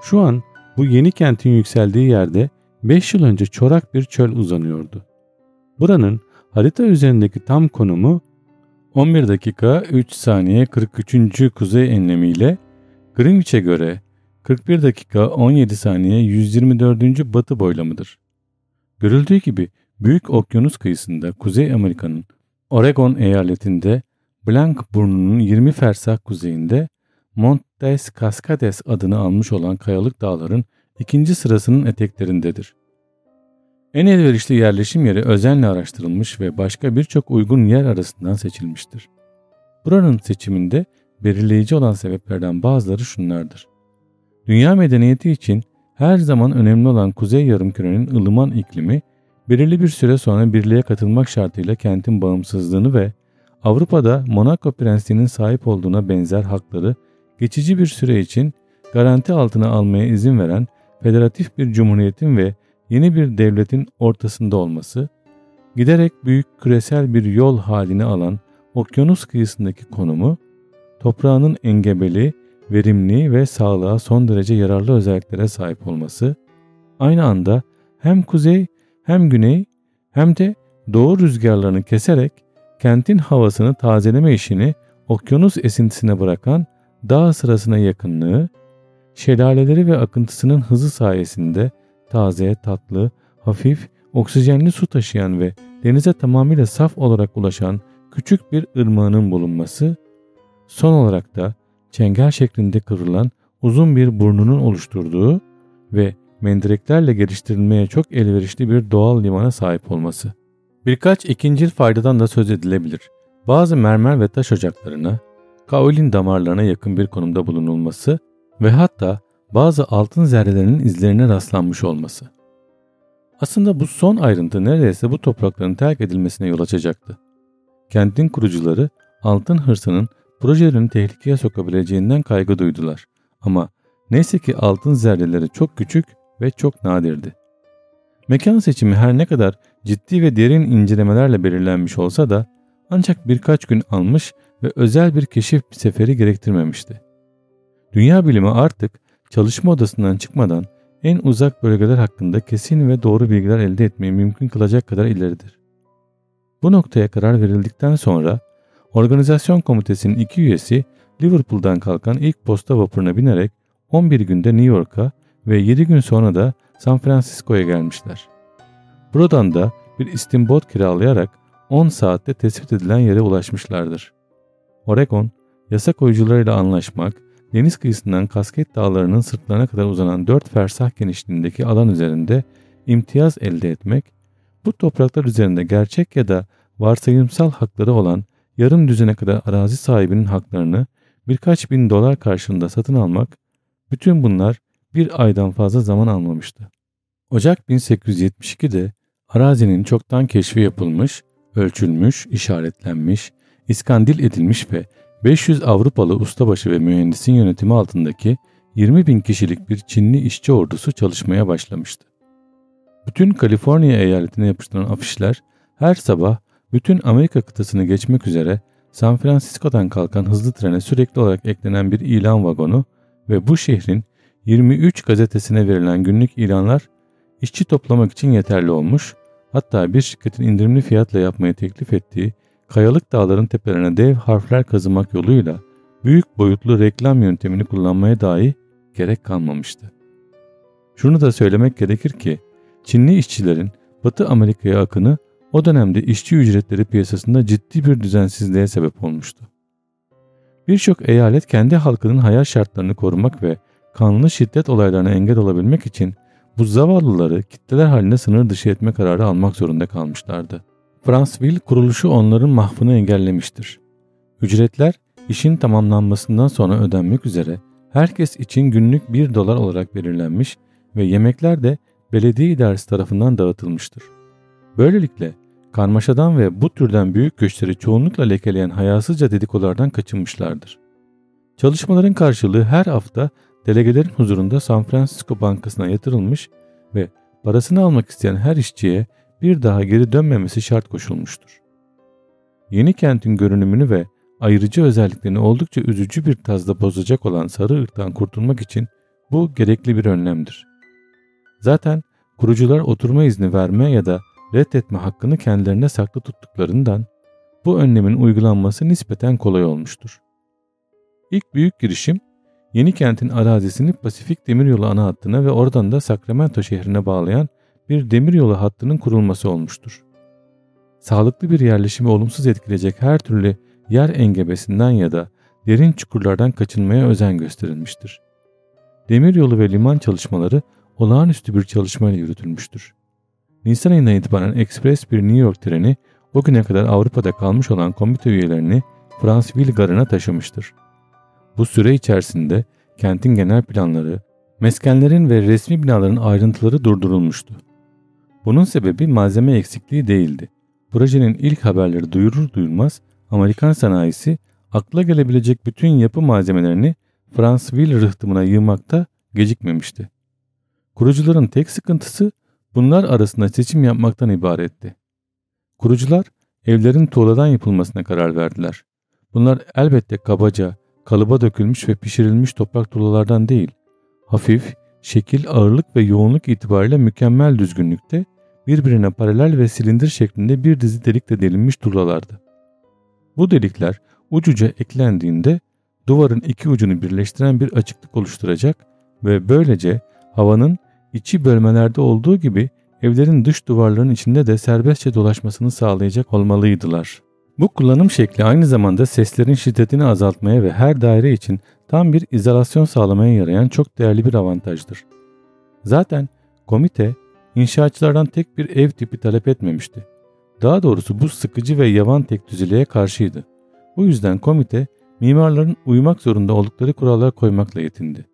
Şu an bu yeni kentin yükseldiği yerde 5 yıl önce çorak bir çöl uzanıyordu. Buranın harita üzerindeki tam konumu 11 dakika 3 saniye 43. kuzey enlemiyle Greenwich'e göre 41 dakika 17 saniye 124. batı boylamıdır. Görüldüğü gibi Büyük Okyanus kıyısında Kuzey Amerika'nın Oregon eyaletinde Blank burnunun 20 fersah kuzeyinde Montes Cascades adını almış olan kayalık dağların ikinci sırasının eteklerindedir. En elverişli yerleşim yeri özenle araştırılmış ve başka birçok uygun yer arasından seçilmiştir. Buranın seçiminde belirleyici olan sebeplerden bazıları şunlardır. Dünya medeniyeti için her zaman önemli olan Kuzey Yarımküre'nin ılıman iklimi belirli bir süre sonra birliğe katılmak şartıyla kentin bağımsızlığını ve Avrupa'da Monaco Prensliği'nin sahip olduğuna benzer hakları geçici bir süre için garanti altına almaya izin veren federatif bir cumhuriyetin ve yeni bir devletin ortasında olması, giderek büyük küresel bir yol halini alan okyanus kıyısındaki konumu, toprağının engebeli, verimli ve sağlığa son derece yararlı özelliklere sahip olması, aynı anda hem kuzey hem güney hem de doğu rüzgarlarını keserek kentin havasını tazeleme işini okyanus esintisine bırakan dağ sırasına yakınlığı, şelaleleri ve akıntısının hızı sayesinde taze, tatlı, hafif, oksijenli su taşıyan ve denize tamamıyla saf olarak ulaşan küçük bir ırmağının bulunması, son olarak da çengel şeklinde kıvrılan uzun bir burnunun oluşturduğu ve mendireklerle geliştirilmeye çok elverişli bir doğal limana sahip olması. Birkaç ikincil faydadan da söz edilebilir. Bazı mermer ve taş ocaklarına, kaolin damarlarına yakın bir konumda bulunulması ve hatta bazı altın zerrelerinin izlerine rastlanmış olması. Aslında bu son ayrıntı neredeyse bu toprakların terk edilmesine yol açacaktı. Kentin kurucuları altın hırsının projelerini tehlikeye sokabileceğinden kaygı duydular. Ama neyse ki altın zerreleri çok küçük ve çok nadirdi. Mekan seçimi her ne kadar ciddi ve derin incelemelerle belirlenmiş olsa da ancak birkaç gün almış ve özel bir keşif seferi gerektirmemişti. Dünya bilimi artık çalışma odasından çıkmadan en uzak bölgeler hakkında kesin ve doğru bilgiler elde etmeyi mümkün kılacak kadar ileridir. Bu noktaya karar verildikten sonra organizasyon komitesinin iki üyesi Liverpool'dan kalkan ilk posta vapuruna binerek 11 günde New York'a ve 7 gün sonra da San Francisco'ya gelmişler. Buradan da bir istimbot kiralayarak 10 saatte tespit edilen yere ulaşmışlardır. Oregon, yasa koyucularıyla anlaşmak, deniz kıyısından Kasket dağlarının sırtlarına kadar uzanan 4 fersah genişliğindeki alan üzerinde imtiyaz elde etmek, bu topraklar üzerinde gerçek ya da varsayımsal hakları olan yarım düzene kadar arazi sahibinin haklarını birkaç bin dolar karşılığında satın almak, bütün bunlar bir aydan fazla zaman almamıştı. Ocak 1872'de arazinin çoktan keşfi yapılmış, ölçülmüş, işaretlenmiş, iskandil edilmiş ve 500 Avrupalı ustabaşı ve mühendisin yönetimi altındaki 20 bin kişilik bir Çinli işçi ordusu çalışmaya başlamıştı. Bütün Kaliforniya eyaletine yapıştırılan afişler her sabah bütün Amerika kıtasını geçmek üzere San Francisco'dan kalkan hızlı trene sürekli olarak eklenen bir ilan vagonu ve bu şehrin 23 gazetesine verilen günlük ilanlar işçi toplamak için yeterli olmuş, hatta bir şirketin indirimli fiyatla yapmayı teklif ettiği kayalık dağların tepelerine dev harfler kazımak yoluyla büyük boyutlu reklam yöntemini kullanmaya dahi gerek kalmamıştı. Şunu da söylemek gerekir ki Çinli işçilerin Batı Amerika'ya akını o dönemde işçi ücretleri piyasasında ciddi bir düzensizliğe sebep olmuştu. Birçok eyalet kendi halkının hayat şartlarını korumak ve kanlı şiddet olaylarına engel olabilmek için bu zavallıları kitleler halinde sınır dışı etme kararı almak zorunda kalmışlardı. Fransville kuruluşu onların mahvını engellemiştir. Ücretler işin tamamlanmasından sonra ödenmek üzere herkes için günlük 1 dolar olarak belirlenmiş ve yemekler de belediye idaresi tarafından dağıtılmıştır. Böylelikle karmaşadan ve bu türden büyük göçleri çoğunlukla lekeleyen hayasızca dedikolardan kaçınmışlardır. Çalışmaların karşılığı her hafta delegelerin huzurunda San Francisco Bankası'na yatırılmış ve parasını almak isteyen her işçiye bir daha geri dönmemesi şart koşulmuştur. Yeni kentin görünümünü ve ayrıcı özelliklerini oldukça üzücü bir tazda bozacak olan sarı ırktan kurtulmak için bu gerekli bir önlemdir. Zaten kurucular oturma izni verme ya da reddetme hakkını kendilerine saklı tuttuklarından bu önlemin uygulanması nispeten kolay olmuştur. İlk büyük girişim Yeni kentin arazisini Pasifik Demiryolu ana hattına ve oradan da Sacramento şehrine bağlayan bir demiryolu hattının kurulması olmuştur. Sağlıklı bir yerleşimi olumsuz etkileyecek her türlü yer engebesinden ya da derin çukurlardan kaçınmaya özen gösterilmiştir. Demiryolu ve liman çalışmaları olağanüstü bir çalışmayla yürütülmüştür. Nisan ayından itibaren ekspres bir New York treni o güne kadar Avrupa'da kalmış olan komite üyelerini Fransville garına taşımıştır. Bu süre içerisinde kentin genel planları, meskenlerin ve resmi binaların ayrıntıları durdurulmuştu. Bunun sebebi malzeme eksikliği değildi. Projenin ilk haberleri duyurur duyurmaz Amerikan sanayisi akla gelebilecek bütün yapı malzemelerini Fransville rıhtımına yığmakta gecikmemişti. Kurucuların tek sıkıntısı bunlar arasında seçim yapmaktan ibaretti. Kurucular evlerin tuğladan yapılmasına karar verdiler. Bunlar elbette kabaca, kalıba dökülmüş ve pişirilmiş toprak tuğlalardan değil, hafif, şekil, ağırlık ve yoğunluk itibariyle mükemmel düzgünlükte birbirine paralel ve silindir şeklinde bir dizi delikle delinmiş tuğlalardı. Bu delikler ucuca eklendiğinde duvarın iki ucunu birleştiren bir açıklık oluşturacak ve böylece havanın içi bölmelerde olduğu gibi evlerin dış duvarlarının içinde de serbestçe dolaşmasını sağlayacak olmalıydılar. Bu kullanım şekli aynı zamanda seslerin şiddetini azaltmaya ve her daire için tam bir izolasyon sağlamaya yarayan çok değerli bir avantajdır. Zaten komite inşaatçılardan tek bir ev tipi talep etmemişti. Daha doğrusu bu sıkıcı ve yavan tek düzeliğe karşıydı. Bu yüzden komite mimarların uymak zorunda oldukları kurallar koymakla yetindi.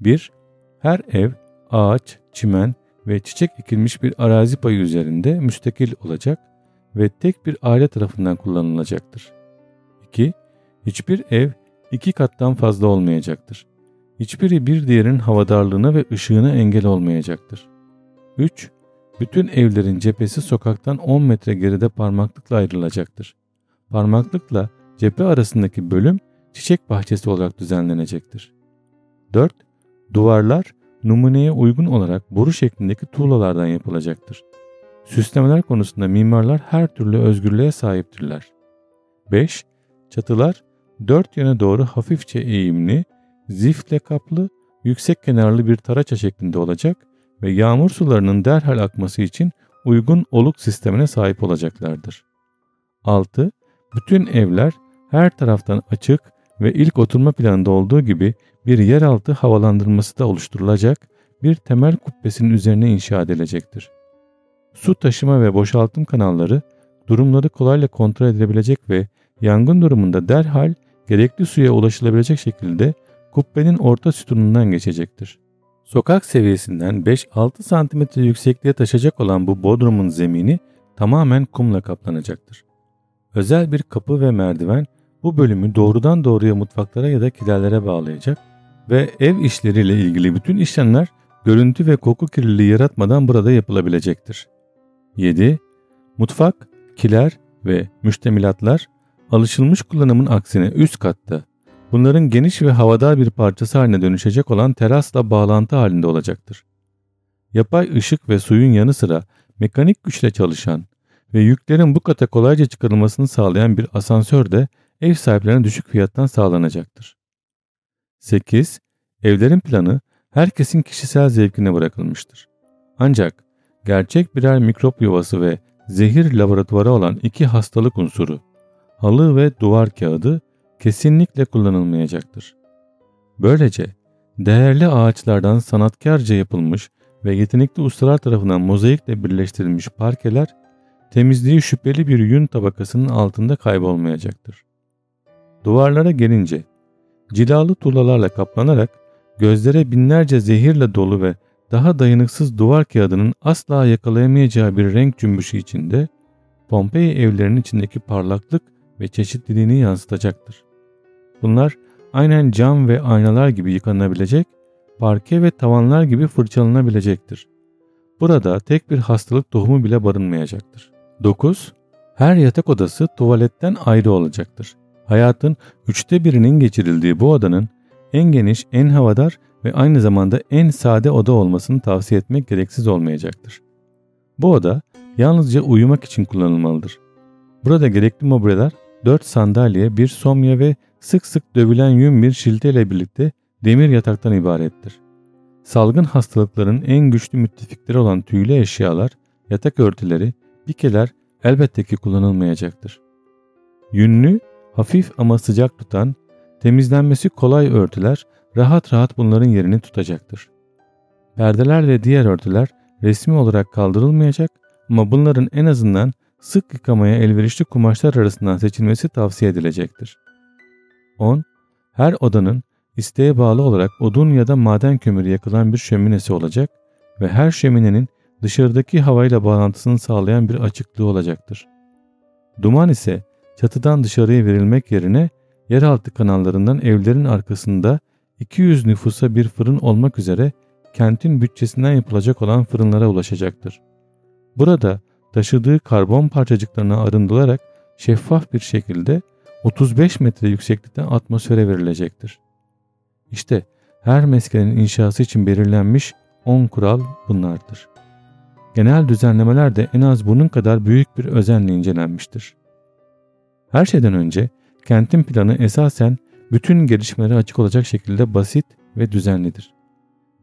1. Her ev, ağaç, çimen ve çiçek ekilmiş bir arazi payı üzerinde müstakil olacak ve tek bir aile tarafından kullanılacaktır. 2. Hiçbir ev iki kattan fazla olmayacaktır. Hiçbiri bir diğerinin havadarlığına ve ışığına engel olmayacaktır. 3. Bütün evlerin cephesi sokaktan 10 metre geride parmaklıkla ayrılacaktır. Parmaklıkla cephe arasındaki bölüm çiçek bahçesi olarak düzenlenecektir. 4. Duvarlar numuneye uygun olarak boru şeklindeki tuğlalardan yapılacaktır. Süslemeler konusunda mimarlar her türlü özgürlüğe sahiptirler. 5. Çatılar dört yöne doğru hafifçe eğimli, zifle kaplı, yüksek kenarlı bir taraça şeklinde olacak ve yağmur sularının derhal akması için uygun oluk sistemine sahip olacaklardır. 6. Bütün evler her taraftan açık ve ilk oturma planında olduğu gibi bir yeraltı havalandırması da oluşturulacak bir temel kubbesinin üzerine inşa edilecektir. Su taşıma ve boşaltım kanalları durumları kolayla kontrol edilebilecek ve yangın durumunda derhal gerekli suya ulaşılabilecek şekilde kubbenin orta sütunundan geçecektir. Sokak seviyesinden 5-6 cm yüksekliğe taşacak olan bu bodrumun zemini tamamen kumla kaplanacaktır. Özel bir kapı ve merdiven bu bölümü doğrudan doğruya mutfaklara ya da kilerlere bağlayacak ve ev işleriyle ilgili bütün işlemler görüntü ve koku kirliliği yaratmadan burada yapılabilecektir. 7. Mutfak, kiler ve müştemilatlar alışılmış kullanımın aksine üst katta bunların geniş ve havadar bir parçası haline dönüşecek olan terasla bağlantı halinde olacaktır. Yapay ışık ve suyun yanı sıra mekanik güçle çalışan ve yüklerin bu kata kolayca çıkarılmasını sağlayan bir asansör de ev sahiplerine düşük fiyattan sağlanacaktır. 8. Evlerin planı herkesin kişisel zevkine bırakılmıştır. Ancak gerçek birer mikrop yuvası ve zehir laboratuvarı olan iki hastalık unsuru, halı ve duvar kağıdı kesinlikle kullanılmayacaktır. Böylece değerli ağaçlardan sanatkarca yapılmış ve yetenekli ustalar tarafından mozaikle birleştirilmiş parkeler temizliği şüpheli bir yün tabakasının altında kaybolmayacaktır. Duvarlara gelince cilalı tuğlalarla kaplanarak gözlere binlerce zehirle dolu ve daha dayanıksız duvar kağıdının asla yakalayamayacağı bir renk cümbüşü içinde Pompei evlerinin içindeki parlaklık ve çeşitliliğini yansıtacaktır. Bunlar aynen cam ve aynalar gibi yıkanabilecek, parke ve tavanlar gibi fırçalanabilecektir. Burada tek bir hastalık tohumu bile barınmayacaktır. 9. Her yatak odası tuvaletten ayrı olacaktır. Hayatın üçte birinin geçirildiği bu odanın en geniş, en havadar ve aynı zamanda en sade oda olmasını tavsiye etmek gereksiz olmayacaktır. Bu oda yalnızca uyumak için kullanılmalıdır. Burada gerekli mobilyalar 4 sandalye, bir somya ve sık sık dövülen yün bir şilte ile birlikte demir yataktan ibarettir. Salgın hastalıkların en güçlü müttefikleri olan tüylü eşyalar, yatak örtüleri, pikeler elbette ki kullanılmayacaktır. Yünlü, hafif ama sıcak tutan, temizlenmesi kolay örtüler rahat rahat bunların yerini tutacaktır. Perdeler ve diğer örtüler resmi olarak kaldırılmayacak ama bunların en azından sık yıkamaya elverişli kumaşlar arasından seçilmesi tavsiye edilecektir. 10. Her odanın isteğe bağlı olarak odun ya da maden kömürü yakılan bir şöminesi olacak ve her şöminenin dışarıdaki havayla bağlantısını sağlayan bir açıklığı olacaktır. Duman ise çatıdan dışarıya verilmek yerine yeraltı kanallarından evlerin arkasında 200 nüfusa bir fırın olmak üzere kentin bütçesinden yapılacak olan fırınlara ulaşacaktır. Burada taşıdığı karbon parçacıklarına arındırılarak şeffaf bir şekilde 35 metre yükseklikten atmosfere verilecektir. İşte her meskenin inşası için belirlenmiş 10 kural bunlardır. Genel düzenlemeler de en az bunun kadar büyük bir özenle incelenmiştir. Her şeyden önce kentin planı esasen bütün gelişmelere açık olacak şekilde basit ve düzenlidir.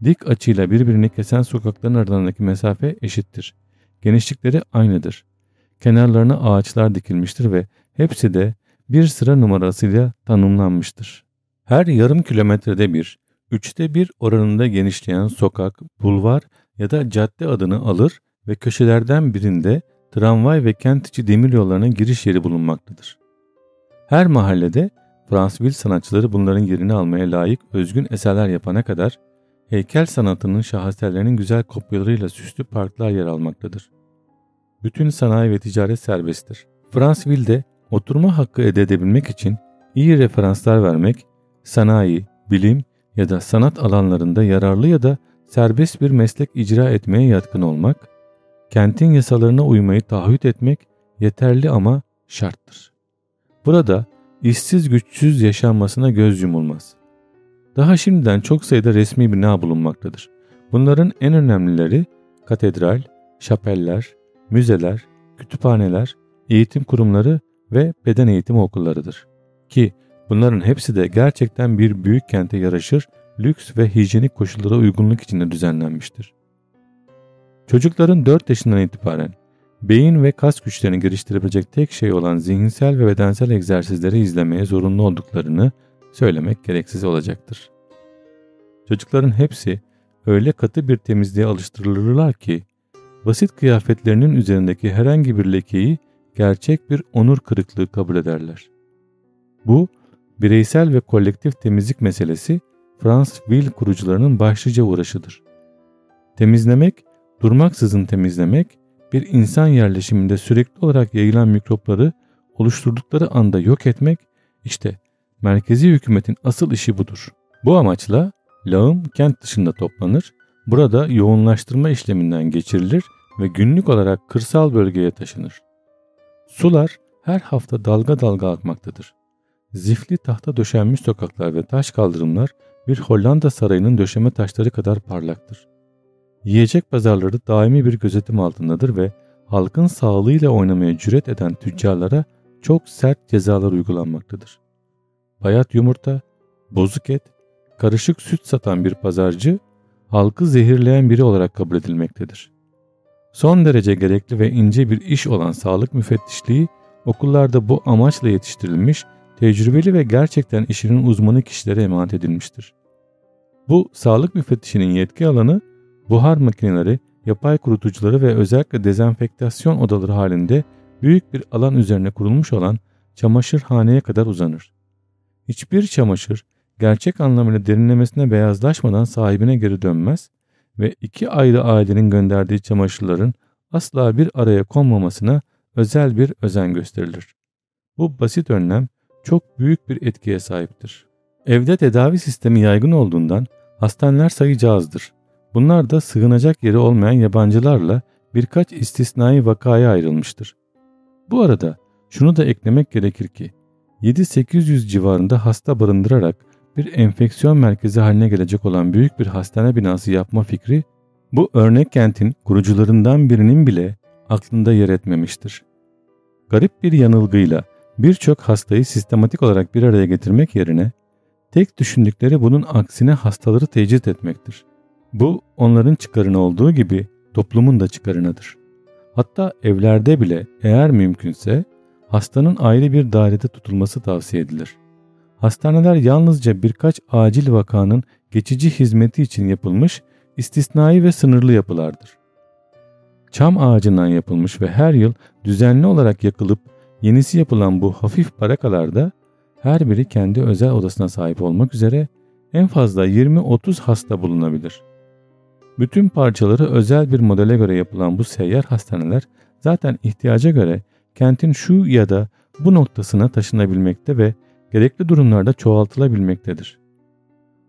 Dik açıyla birbirini kesen sokakların aralarındaki mesafe eşittir. Genişlikleri aynıdır. Kenarlarına ağaçlar dikilmiştir ve hepsi de bir sıra numarasıyla tanımlanmıştır. Her yarım kilometrede bir, üçte bir oranında genişleyen sokak, bulvar ya da cadde adını alır ve köşelerden birinde tramvay ve kent içi demiryollarına giriş yeri bulunmaktadır. Her mahallede Fransville sanatçıları bunların yerini almaya layık özgün eserler yapana kadar heykel sanatının şaheserlerinin güzel kopyalarıyla süslü parklar yer almaktadır. Bütün sanayi ve ticaret serbesttir. Fransville'de oturma hakkı elde edebilmek için iyi referanslar vermek, sanayi, bilim ya da sanat alanlarında yararlı ya da serbest bir meslek icra etmeye yatkın olmak, kentin yasalarına uymayı taahhüt etmek yeterli ama şarttır. Burada işsiz güçsüz yaşanmasına göz yumulmaz. Daha şimdiden çok sayıda resmi bina bulunmaktadır. Bunların en önemlileri katedral, şapeller, müzeler, kütüphaneler, eğitim kurumları ve beden eğitimi okullarıdır. Ki bunların hepsi de gerçekten bir büyük kente yaraşır, lüks ve hijyenik koşullara uygunluk içinde düzenlenmiştir. Çocukların 4 yaşından itibaren beyin ve kas güçlerini geliştirebilecek tek şey olan zihinsel ve bedensel egzersizleri izlemeye zorunlu olduklarını söylemek gereksiz olacaktır. Çocukların hepsi öyle katı bir temizliğe alıştırılırlar ki basit kıyafetlerinin üzerindeki herhangi bir lekeyi gerçek bir onur kırıklığı kabul ederler. Bu bireysel ve kolektif temizlik meselesi Fransville kurucularının başlıca uğraşıdır. Temizlemek, durmaksızın temizlemek bir insan yerleşiminde sürekli olarak yayılan mikropları oluşturdukları anda yok etmek işte merkezi hükümetin asıl işi budur. Bu amaçla lağım kent dışında toplanır, burada yoğunlaştırma işleminden geçirilir ve günlük olarak kırsal bölgeye taşınır. Sular her hafta dalga dalga akmaktadır. Zifli tahta döşenmiş sokaklar ve taş kaldırımlar bir Hollanda sarayının döşeme taşları kadar parlaktır. Yiyecek pazarları daimi bir gözetim altındadır ve halkın sağlığıyla oynamaya cüret eden tüccarlara çok sert cezalar uygulanmaktadır. Bayat yumurta, bozuk et, karışık süt satan bir pazarcı halkı zehirleyen biri olarak kabul edilmektedir. Son derece gerekli ve ince bir iş olan sağlık müfettişliği okullarda bu amaçla yetiştirilmiş, tecrübeli ve gerçekten işinin uzmanı kişilere emanet edilmiştir. Bu sağlık müfettişinin yetki alanı buhar makineleri, yapay kurutucuları ve özellikle dezenfektasyon odaları halinde büyük bir alan üzerine kurulmuş olan çamaşırhaneye kadar uzanır. Hiçbir çamaşır gerçek anlamıyla derinlemesine beyazlaşmadan sahibine geri dönmez ve iki ayrı ailenin gönderdiği çamaşırların asla bir araya konmamasına özel bir özen gösterilir. Bu basit önlem çok büyük bir etkiye sahiptir. Evde tedavi sistemi yaygın olduğundan hastaneler sayıcı azdır. Bunlar da sığınacak yeri olmayan yabancılarla birkaç istisnai vakaya ayrılmıştır. Bu arada şunu da eklemek gerekir ki 7-800 civarında hasta barındırarak bir enfeksiyon merkezi haline gelecek olan büyük bir hastane binası yapma fikri bu örnek kentin kurucularından birinin bile aklında yer etmemiştir. Garip bir yanılgıyla birçok hastayı sistematik olarak bir araya getirmek yerine tek düşündükleri bunun aksine hastaları tecrit etmektir. Bu onların çıkarına olduğu gibi toplumun da çıkarınadır. Hatta evlerde bile eğer mümkünse hastanın ayrı bir dairede tutulması tavsiye edilir. Hastaneler yalnızca birkaç acil vakanın geçici hizmeti için yapılmış istisnai ve sınırlı yapılardır. Çam ağacından yapılmış ve her yıl düzenli olarak yakılıp yenisi yapılan bu hafif barakalarda her biri kendi özel odasına sahip olmak üzere en fazla 20-30 hasta bulunabilir. Bütün parçaları özel bir modele göre yapılan bu seyyar hastaneler zaten ihtiyaca göre kentin şu ya da bu noktasına taşınabilmekte ve gerekli durumlarda çoğaltılabilmektedir.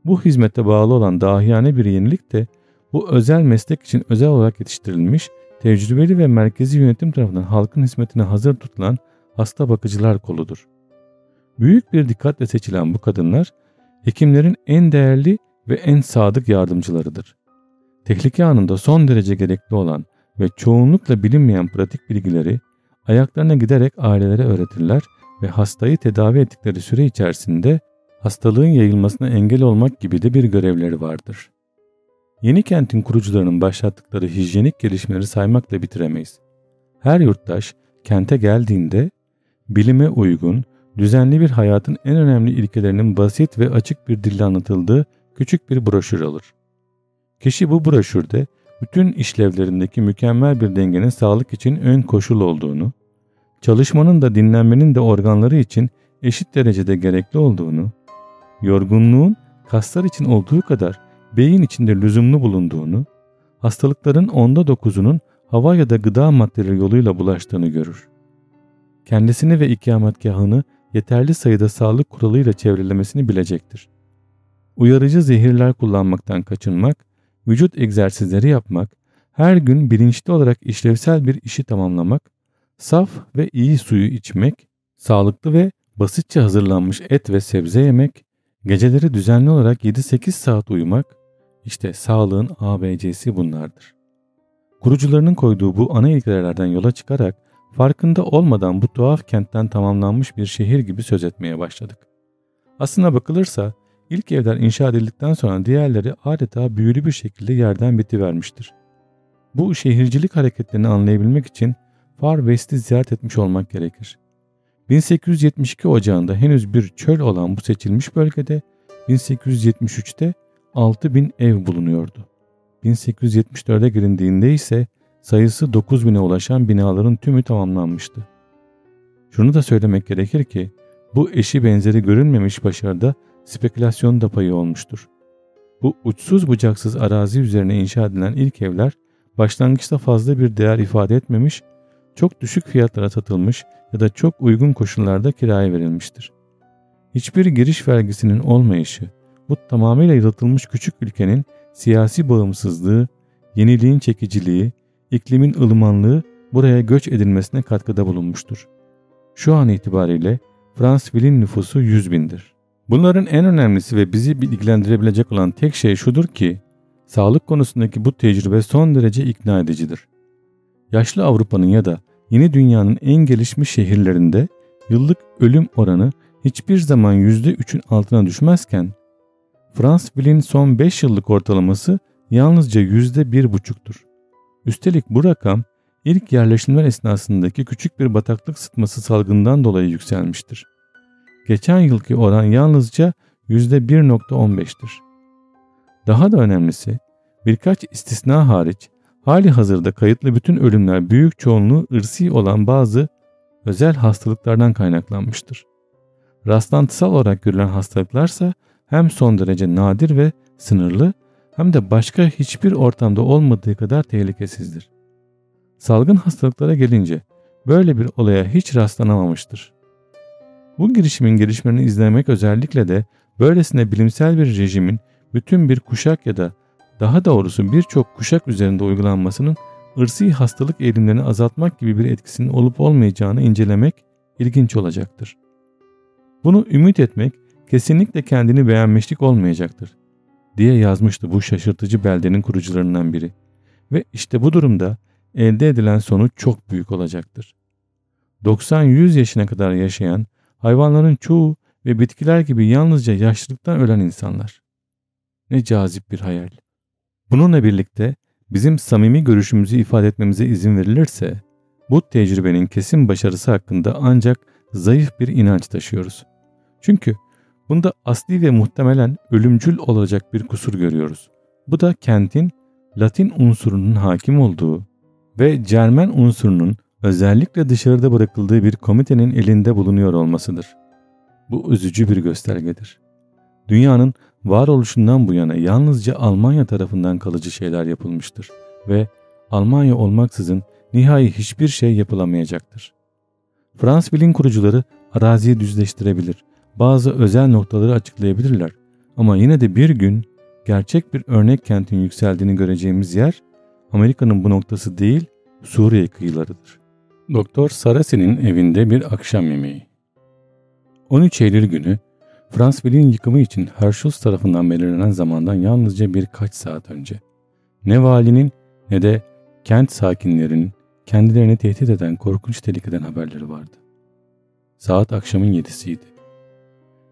Bu hizmete bağlı olan dahiyane bir yenilik de bu özel meslek için özel olarak yetiştirilmiş, tecrübeli ve merkezi yönetim tarafından halkın hizmetine hazır tutulan hasta bakıcılar koludur. Büyük bir dikkatle seçilen bu kadınlar, hekimlerin en değerli ve en sadık yardımcılarıdır. Tehlike anında son derece gerekli olan ve çoğunlukla bilinmeyen pratik bilgileri ayaklarına giderek ailelere öğretirler ve hastayı tedavi ettikleri süre içerisinde hastalığın yayılmasına engel olmak gibi de bir görevleri vardır. Yeni kentin kurucularının başlattıkları hijyenik gelişmeleri saymakla bitiremeyiz. Her yurttaş kente geldiğinde bilime uygun, düzenli bir hayatın en önemli ilkelerinin basit ve açık bir dille anlatıldığı küçük bir broşür alır. Kişi bu broşürde bütün işlevlerindeki mükemmel bir dengenin sağlık için ön koşul olduğunu, çalışmanın da dinlenmenin de organları için eşit derecede gerekli olduğunu, yorgunluğun kaslar için olduğu kadar beyin içinde lüzumlu bulunduğunu, hastalıkların onda dokuzunun hava ya da gıda maddeleri yoluyla bulaştığını görür. Kendisini ve ikametgahını yeterli sayıda sağlık kuralıyla çevrelemesini bilecektir. Uyarıcı zehirler kullanmaktan kaçınmak, vücut egzersizleri yapmak, her gün bilinçli olarak işlevsel bir işi tamamlamak, saf ve iyi suyu içmek, sağlıklı ve basitçe hazırlanmış et ve sebze yemek, geceleri düzenli olarak 7-8 saat uyumak, işte sağlığın ABC'si bunlardır. Kurucularının koyduğu bu ana ilkelerden yola çıkarak farkında olmadan bu tuhaf kentten tamamlanmış bir şehir gibi söz etmeye başladık. Aslına bakılırsa ilk evler inşa edildikten sonra diğerleri adeta büyülü bir şekilde yerden bitivermiştir. Bu şehircilik hareketlerini anlayabilmek için Far West'i ziyaret etmiş olmak gerekir. 1872 Ocağı'nda henüz bir çöl olan bu seçilmiş bölgede 1873'te 6000 ev bulunuyordu. 1874'e girindiğinde ise sayısı 9000'e ulaşan binaların tümü tamamlanmıştı. Şunu da söylemek gerekir ki bu eşi benzeri görünmemiş başarıda spekülasyon da payı olmuştur. Bu uçsuz bucaksız arazi üzerine inşa edilen ilk evler başlangıçta fazla bir değer ifade etmemiş, çok düşük fiyatlara satılmış ya da çok uygun koşullarda kiraya verilmiştir. Hiçbir giriş vergisinin olmayışı, bu tamamıyla yaratılmış küçük ülkenin siyasi bağımsızlığı, yeniliğin çekiciliği, iklimin ılımanlığı buraya göç edilmesine katkıda bulunmuştur. Şu an itibariyle Fransville'in nüfusu 100 bindir. Bunların en önemlisi ve bizi bilgilendirebilecek olan tek şey şudur ki, sağlık konusundaki bu tecrübe son derece ikna edicidir. Yaşlı Avrupa'nın ya da yeni dünyanın en gelişmiş şehirlerinde yıllık ölüm oranı hiçbir zaman %3'ün altına düşmezken, Fransville'in son 5 yıllık ortalaması yalnızca %1,5'tur. Üstelik bu rakam ilk yerleşimler esnasındaki küçük bir bataklık sıtması salgından dolayı yükselmiştir. Geçen yılki oran yalnızca %1.15'tir. Daha da önemlisi birkaç istisna hariç hali hazırda kayıtlı bütün ölümler büyük çoğunluğu ırsi olan bazı özel hastalıklardan kaynaklanmıştır. Rastlantısal olarak görülen hastalıklarsa hem son derece nadir ve sınırlı hem de başka hiçbir ortamda olmadığı kadar tehlikesizdir. Salgın hastalıklara gelince böyle bir olaya hiç rastlanamamıştır. Bu girişimin gelişmelerini izlemek özellikle de böylesine bilimsel bir rejimin bütün bir kuşak ya da daha doğrusu birçok kuşak üzerinde uygulanmasının ırsi hastalık eğilimlerini azaltmak gibi bir etkisinin olup olmayacağını incelemek ilginç olacaktır. Bunu ümit etmek kesinlikle kendini beğenmişlik olmayacaktır diye yazmıştı bu şaşırtıcı beldenin kurucularından biri. Ve işte bu durumda elde edilen sonuç çok büyük olacaktır. 90-100 yaşına kadar yaşayan hayvanların çoğu ve bitkiler gibi yalnızca yaşlılıktan ölen insanlar. Ne cazip bir hayal. Bununla birlikte bizim samimi görüşümüzü ifade etmemize izin verilirse bu tecrübenin kesin başarısı hakkında ancak zayıf bir inanç taşıyoruz. Çünkü bunda asli ve muhtemelen ölümcül olacak bir kusur görüyoruz. Bu da kentin Latin unsurunun hakim olduğu ve Cermen unsurunun özellikle dışarıda bırakıldığı bir komitenin elinde bulunuyor olmasıdır. Bu üzücü bir göstergedir. Dünyanın varoluşundan bu yana yalnızca Almanya tarafından kalıcı şeyler yapılmıştır ve Almanya olmaksızın nihai hiçbir şey yapılamayacaktır. Fransville'in kurucuları araziyi düzleştirebilir, bazı özel noktaları açıklayabilirler ama yine de bir gün gerçek bir örnek kentin yükseldiğini göreceğimiz yer Amerika'nın bu noktası değil Suriye kıyılarıdır. Doktor Sarasi'nin evinde bir akşam yemeği. 13 Eylül günü Fransville'in yıkımı için Herschel tarafından belirlenen zamandan yalnızca birkaç saat önce. Ne valinin ne de kent sakinlerinin kendilerini tehdit eden korkunç tehlikeden haberleri vardı. Saat akşamın yedisiydi.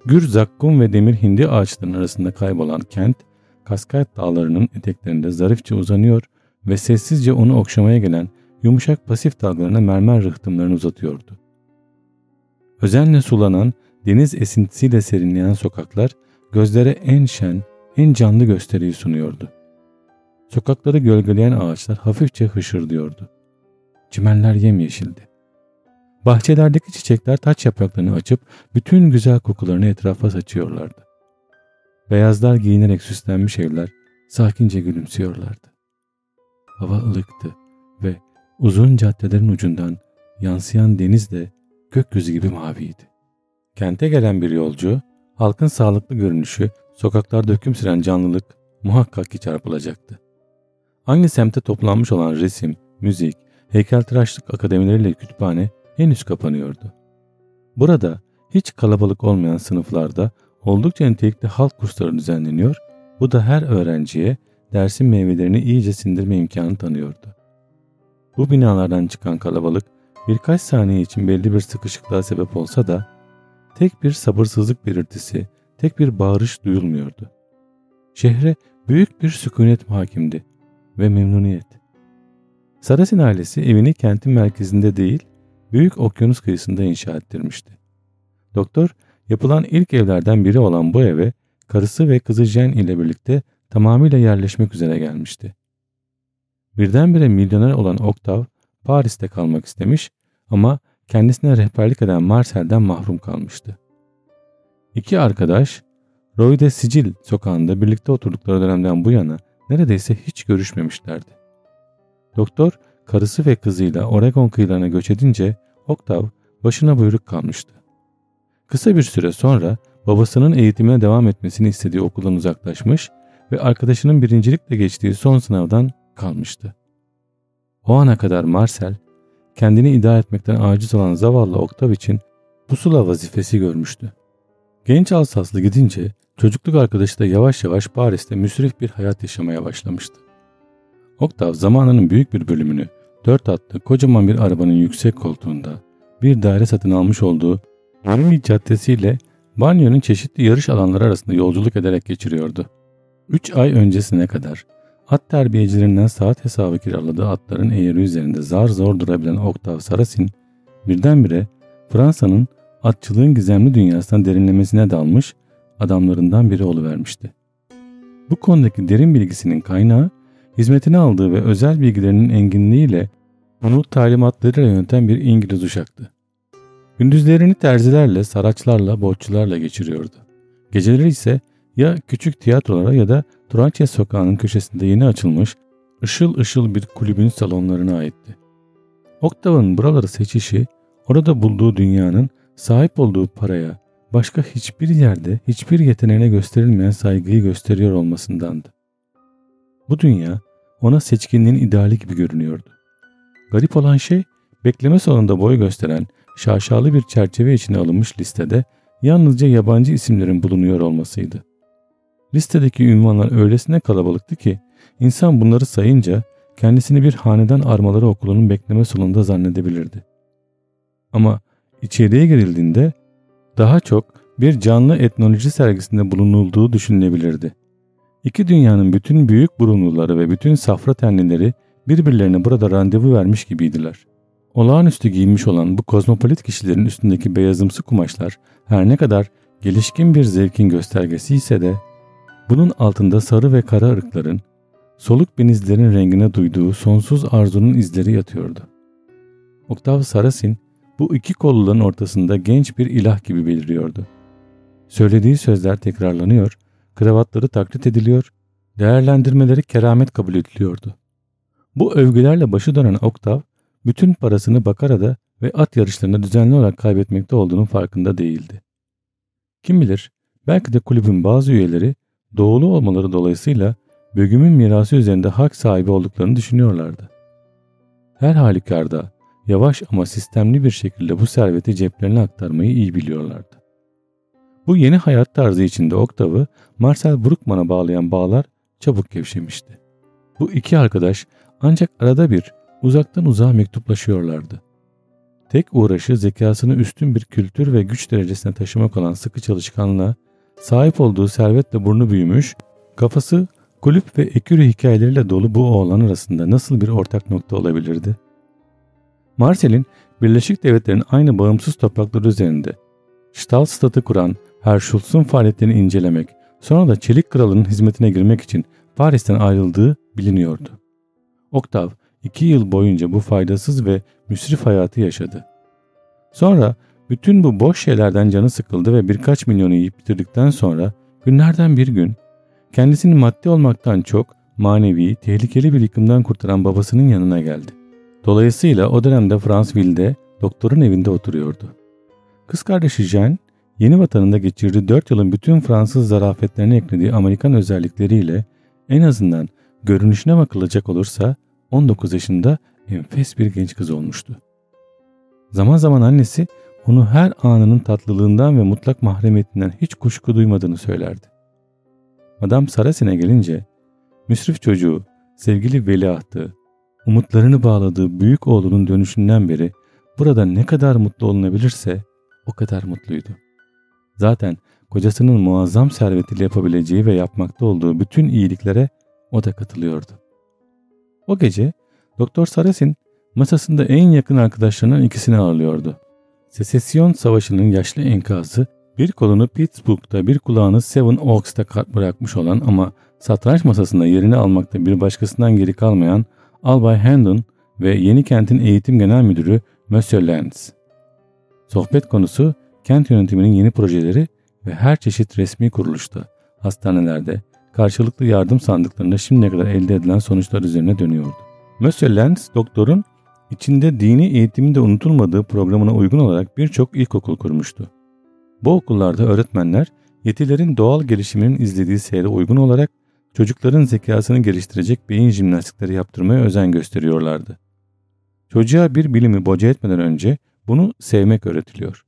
Gür zakkum ve demir hindi ağaçlarının arasında kaybolan kent, Kaskayt dağlarının eteklerinde zarifçe uzanıyor ve sessizce onu okşamaya gelen yumuşak pasif dalgalarına mermer rıhtımlarını uzatıyordu. Özenle sulanan, deniz esintisiyle serinleyen sokaklar gözlere en şen, en canlı gösteriyi sunuyordu. Sokakları gölgeleyen ağaçlar hafifçe hışırdıyordu. Çimenler yemyeşildi. Bahçelerdeki çiçekler taç yapraklarını açıp bütün güzel kokularını etrafa saçıyorlardı. Beyazlar giyinerek süslenmiş evler sakince gülümsüyorlardı. Hava ılıktı ve uzun caddelerin ucundan yansıyan deniz de gökyüzü gibi maviydi. Kente gelen bir yolcu, halkın sağlıklı görünüşü, sokaklarda hüküm süren canlılık muhakkak ki çarpılacaktı. Aynı semte toplanmış olan resim, müzik, heykeltıraşlık akademileriyle kütüphane henüz kapanıyordu. Burada hiç kalabalık olmayan sınıflarda oldukça nitelikli halk kursları düzenleniyor, bu da her öğrenciye dersin meyvelerini iyice sindirme imkanı tanıyordu. Bu binalardan çıkan kalabalık birkaç saniye için belli bir sıkışıklığa sebep olsa da tek bir sabırsızlık belirtisi, tek bir bağırış duyulmuyordu. Şehre büyük bir sükunet hakimdi ve memnuniyet. Sarasin ailesi evini kentin merkezinde değil, büyük okyanus kıyısında inşa ettirmişti. Doktor, yapılan ilk evlerden biri olan bu eve karısı ve kızı Jen ile birlikte tamamıyla yerleşmek üzere gelmişti. Birdenbire milyoner olan Octav Paris'te kalmak istemiş ama kendisine rehberlik eden Marcel'den mahrum kalmıştı. İki arkadaş Roy de Sicil sokağında birlikte oturdukları dönemden bu yana neredeyse hiç görüşmemişlerdi. Doktor karısı ve kızıyla Oregon kıyılarına göç edince Octav başına buyruk kalmıştı. Kısa bir süre sonra babasının eğitimine devam etmesini istediği okuldan uzaklaşmış ve arkadaşının birincilikle geçtiği son sınavdan kalmıştı. O ana kadar Marcel kendini idare etmekten aciz olan zavallı Oktav için pusula vazifesi görmüştü. Genç Alsaslı gidince çocukluk arkadaşı da yavaş yavaş Paris'te müsrif bir hayat yaşamaya başlamıştı. Oktav zamanının büyük bir bölümünü dört atlı kocaman bir arabanın yüksek koltuğunda bir daire satın almış olduğu Army caddesiyle banyonun çeşitli yarış alanları arasında yolculuk ederek geçiriyordu. Üç ay öncesine kadar at terbiyecilerinden saat hesabı kiraladığı atların eğri üzerinde zar zor durabilen Oktav Sarasin birdenbire Fransa'nın atçılığın gizemli dünyasından derinlemesine dalmış adamlarından biri oluvermişti. Bu konudaki derin bilgisinin kaynağı hizmetine aldığı ve özel bilgilerinin enginliğiyle onu talimatlarıyla yöneten bir İngiliz uşaktı. Gündüzlerini terzilerle, saraçlarla, borçlularla geçiriyordu. Geceleri ise ya küçük tiyatrolara ya da Turançya sokağının köşesinde yeni açılmış ışıl ışıl bir kulübün salonlarına aitti. Oktav'ın buraları seçişi, orada bulduğu dünyanın sahip olduğu paraya, başka hiçbir yerde hiçbir yeteneğine gösterilmeyen saygıyı gösteriyor olmasındandı. Bu dünya ona seçkinliğin ideali gibi görünüyordu. Garip olan şey bekleme salonunda boy gösteren şaşalı bir çerçeve içine alınmış listede yalnızca yabancı isimlerin bulunuyor olmasıydı. Listedeki ünvanlar öylesine kalabalıktı ki insan bunları sayınca kendisini bir hanedan armaları okulunun bekleme salonunda zannedebilirdi. Ama içeriye girildiğinde daha çok bir canlı etnoloji sergisinde bulunulduğu düşünülebilirdi. İki dünyanın bütün büyük burunluları ve bütün safra tenlileri birbirlerine burada randevu vermiş gibiydiler. Olağanüstü giyinmiş olan bu kozmopolit kişilerin üstündeki beyazımsı kumaşlar her ne kadar gelişkin bir zevkin göstergesi ise de bunun altında sarı ve kara ırkların, soluk benizlerin rengine duyduğu sonsuz arzunun izleri yatıyordu. Oktav Sarasin bu iki kolluların ortasında genç bir ilah gibi beliriyordu. Söylediği sözler tekrarlanıyor, kravatları taklit ediliyor, değerlendirmeleri keramet kabul ediliyordu. Bu övgülerle başı dönen Oktav, bütün parasını Bakara'da ve at yarışlarında düzenli olarak kaybetmekte olduğunun farkında değildi. Kim bilir, belki de kulübün bazı üyeleri doğulu olmaları dolayısıyla bölümün mirası üzerinde hak sahibi olduklarını düşünüyorlardı. Her halükarda yavaş ama sistemli bir şekilde bu serveti ceplerine aktarmayı iyi biliyorlardı. Bu yeni hayat tarzı içinde Oktav'ı Marcel Bruckmann'a bağlayan bağlar çabuk gevşemişti. Bu iki arkadaş ancak arada bir uzaktan uzağa mektuplaşıyorlardı. Tek uğraşı zekasını üstün bir kültür ve güç derecesine taşımak olan sıkı çalışkanlığa, sahip olduğu servetle burnu büyümüş, kafası kulüp ve ekürü hikayeleriyle dolu bu oğlan arasında nasıl bir ortak nokta olabilirdi? Marcel'in Birleşik Devletler'in aynı bağımsız toprakları üzerinde Stahlstadt'ı kuran Herschulz'un faaliyetlerini incelemek, sonra da Çelik Kralı'nın hizmetine girmek için Paris'ten ayrıldığı biliniyordu. Oktav iki yıl boyunca bu faydasız ve müsrif hayatı yaşadı. Sonra bütün bu boş şeylerden canı sıkıldı ve birkaç milyonu yiyip bitirdikten sonra günlerden bir gün kendisini maddi olmaktan çok manevi, tehlikeli bir yıkımdan kurtaran babasının yanına geldi. Dolayısıyla o dönemde Fransville'de doktorun evinde oturuyordu. Kız kardeşi Jean, yeni vatanında geçirdiği 4 yılın bütün Fransız zarafetlerini eklediği Amerikan özellikleriyle en azından görünüşüne bakılacak olursa 19 yaşında enfes bir genç kız olmuştu. Zaman zaman annesi onu her anının tatlılığından ve mutlak mahremiyetinden hiç kuşku duymadığını söylerdi. Madame Sarasin'e gelince müsrif çocuğu, sevgili veliahtı, umutlarını bağladığı büyük oğlunun dönüşünden beri burada ne kadar mutlu olunabilirse o kadar mutluydu. Zaten kocasının muazzam servetiyle yapabileceği ve yapmakta olduğu bütün iyiliklere o da katılıyordu. O gece Doktor Sarasin masasında en yakın arkadaşlarından ikisini ağırlıyordu. Secesyon Savaşı'nın yaşlı enkazı bir kolunu Pittsburgh'da bir kulağını Seven Oaks'ta bırakmış olan ama satranç masasında yerini almakta bir başkasından geri kalmayan Albay Hendon ve Yeni Kent'in eğitim genel müdürü Monsieur Lenz. Sohbet konusu kent yönetiminin yeni projeleri ve her çeşit resmi kuruluşta, hastanelerde, karşılıklı yardım sandıklarında şimdiye kadar elde edilen sonuçlar üzerine dönüyordu. Monsieur Lenz doktorun içinde dini eğitimin de unutulmadığı programına uygun olarak birçok ilkokul kurmuştu. Bu okullarda öğretmenler yetilerin doğal gelişiminin izlediği seyre uygun olarak çocukların zekasını geliştirecek beyin jimnastikleri yaptırmaya özen gösteriyorlardı. Çocuğa bir bilimi boca etmeden önce bunu sevmek öğretiliyor.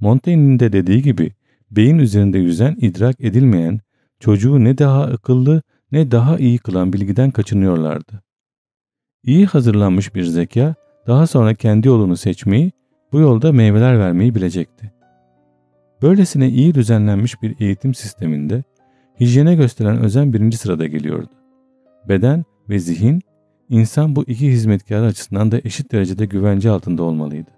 Montaigne'in de dediği gibi beyin üzerinde yüzen idrak edilmeyen, çocuğu ne daha akıllı ne daha iyi kılan bilgiden kaçınıyorlardı. İyi hazırlanmış bir zeka daha sonra kendi yolunu seçmeyi, bu yolda meyveler vermeyi bilecekti. Böylesine iyi düzenlenmiş bir eğitim sisteminde hijyene gösteren özen birinci sırada geliyordu. Beden ve zihin, insan bu iki hizmetkar açısından da eşit derecede güvence altında olmalıydı.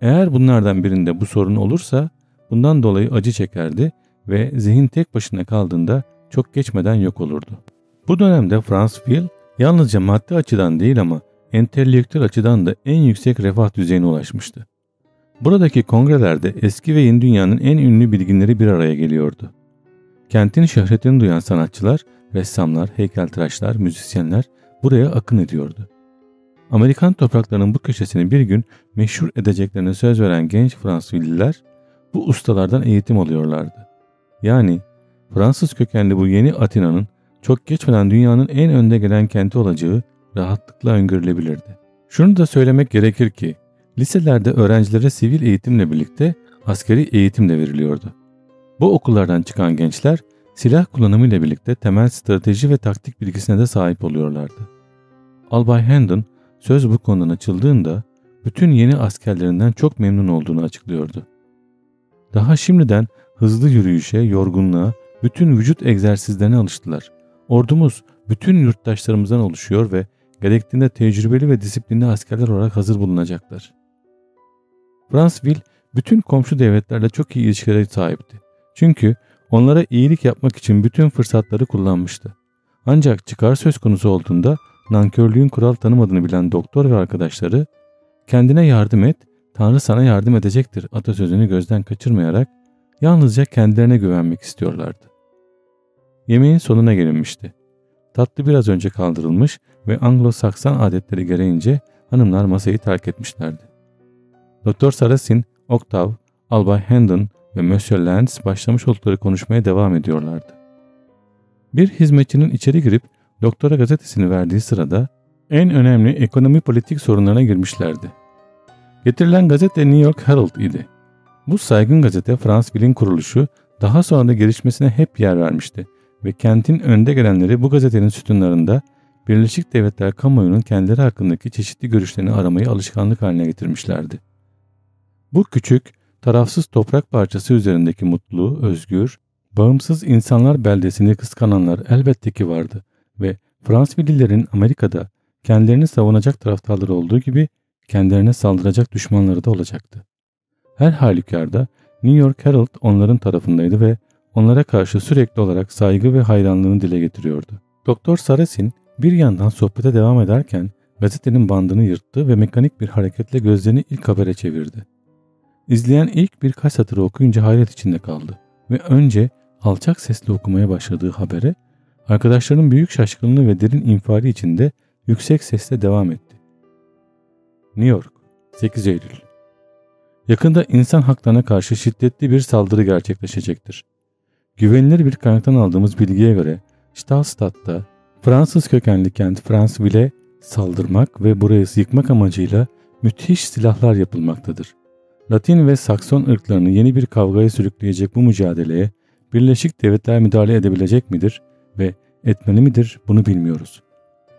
Eğer bunlardan birinde bu sorun olursa bundan dolayı acı çekerdi ve zihin tek başına kaldığında çok geçmeden yok olurdu. Bu dönemde Franz Fiel yalnızca maddi açıdan değil ama entelektüel açıdan da en yüksek refah düzeyine ulaşmıştı. Buradaki kongrelerde eski ve yeni dünyanın en ünlü bilginleri bir araya geliyordu. Kentin şöhretini duyan sanatçılar, ressamlar, heykeltıraşlar, müzisyenler buraya akın ediyordu. Amerikan topraklarının bu köşesini bir gün meşhur edeceklerine söz veren genç Fransızliler bu ustalardan eğitim alıyorlardı. Yani Fransız kökenli bu yeni Atina'nın çok geçmeden dünyanın en önde gelen kenti olacağı rahatlıkla öngörülebilirdi. Şunu da söylemek gerekir ki liselerde öğrencilere sivil eğitimle birlikte askeri eğitim de veriliyordu. Bu okullardan çıkan gençler silah kullanımı ile birlikte temel strateji ve taktik bilgisine de sahip oluyorlardı. Albay Hendon söz bu konudan açıldığında bütün yeni askerlerinden çok memnun olduğunu açıklıyordu. Daha şimdiden hızlı yürüyüşe, yorgunluğa, bütün vücut egzersizlerine alıştılar. Ordumuz bütün yurttaşlarımızdan oluşuyor ve gerektiğinde tecrübeli ve disiplinli askerler olarak hazır bulunacaklar. Fransville bütün komşu devletlerle çok iyi ilişkilere sahipti. Çünkü onlara iyilik yapmak için bütün fırsatları kullanmıştı. Ancak çıkar söz konusu olduğunda nankörlüğün kural tanımadığını bilen doktor ve arkadaşları kendine yardım et, Tanrı sana yardım edecektir atasözünü gözden kaçırmayarak yalnızca kendilerine güvenmek istiyorlardı. Yemeğin sonuna gelinmişti. Tatlı biraz önce kaldırılmış ve Anglo-Saksan adetleri gereğince hanımlar masayı terk etmişlerdi. Doktor Sarasin, Octav, Albay Hendon ve Monsieur Lenz başlamış oldukları konuşmaya devam ediyorlardı. Bir hizmetçinin içeri girip doktora gazetesini verdiği sırada en önemli ekonomi politik sorunlarına girmişlerdi. Getirilen gazete New York Herald idi. Bu saygın gazete Fransville'in kuruluşu daha sonra da gelişmesine hep yer vermişti ve kentin önde gelenleri bu gazetenin sütunlarında Birleşik Devletler kamuoyunun kendileri hakkındaki çeşitli görüşlerini aramayı alışkanlık haline getirmişlerdi. Bu küçük, tarafsız toprak parçası üzerindeki mutlu, özgür, bağımsız insanlar beldesini kıskananlar elbette ki vardı ve Fransvililerin Amerika'da kendilerini savunacak taraftarları olduğu gibi kendilerine saldıracak düşmanları da olacaktı. Her halükarda New York Herald onların tarafındaydı ve onlara karşı sürekli olarak saygı ve hayranlığını dile getiriyordu. Doktor Sarasin bir yandan sohbete devam ederken gazetenin bandını yırttı ve mekanik bir hareketle gözlerini ilk habere çevirdi. İzleyen ilk birkaç satırı okuyunca hayret içinde kaldı ve önce alçak sesle okumaya başladığı habere arkadaşlarının büyük şaşkınlığı ve derin infiali içinde yüksek sesle devam etti. New York 8 Eylül Yakında insan haklarına karşı şiddetli bir saldırı gerçekleşecektir. Güvenilir bir kaynaktan aldığımız bilgiye göre Stahlstadt'ta Fransız kökenli kent Fransville'e saldırmak ve burayı yıkmak amacıyla müthiş silahlar yapılmaktadır. Latin ve Sakson ırklarını yeni bir kavgaya sürükleyecek bu mücadeleye Birleşik Devletler müdahale edebilecek midir ve etmeli midir bunu bilmiyoruz.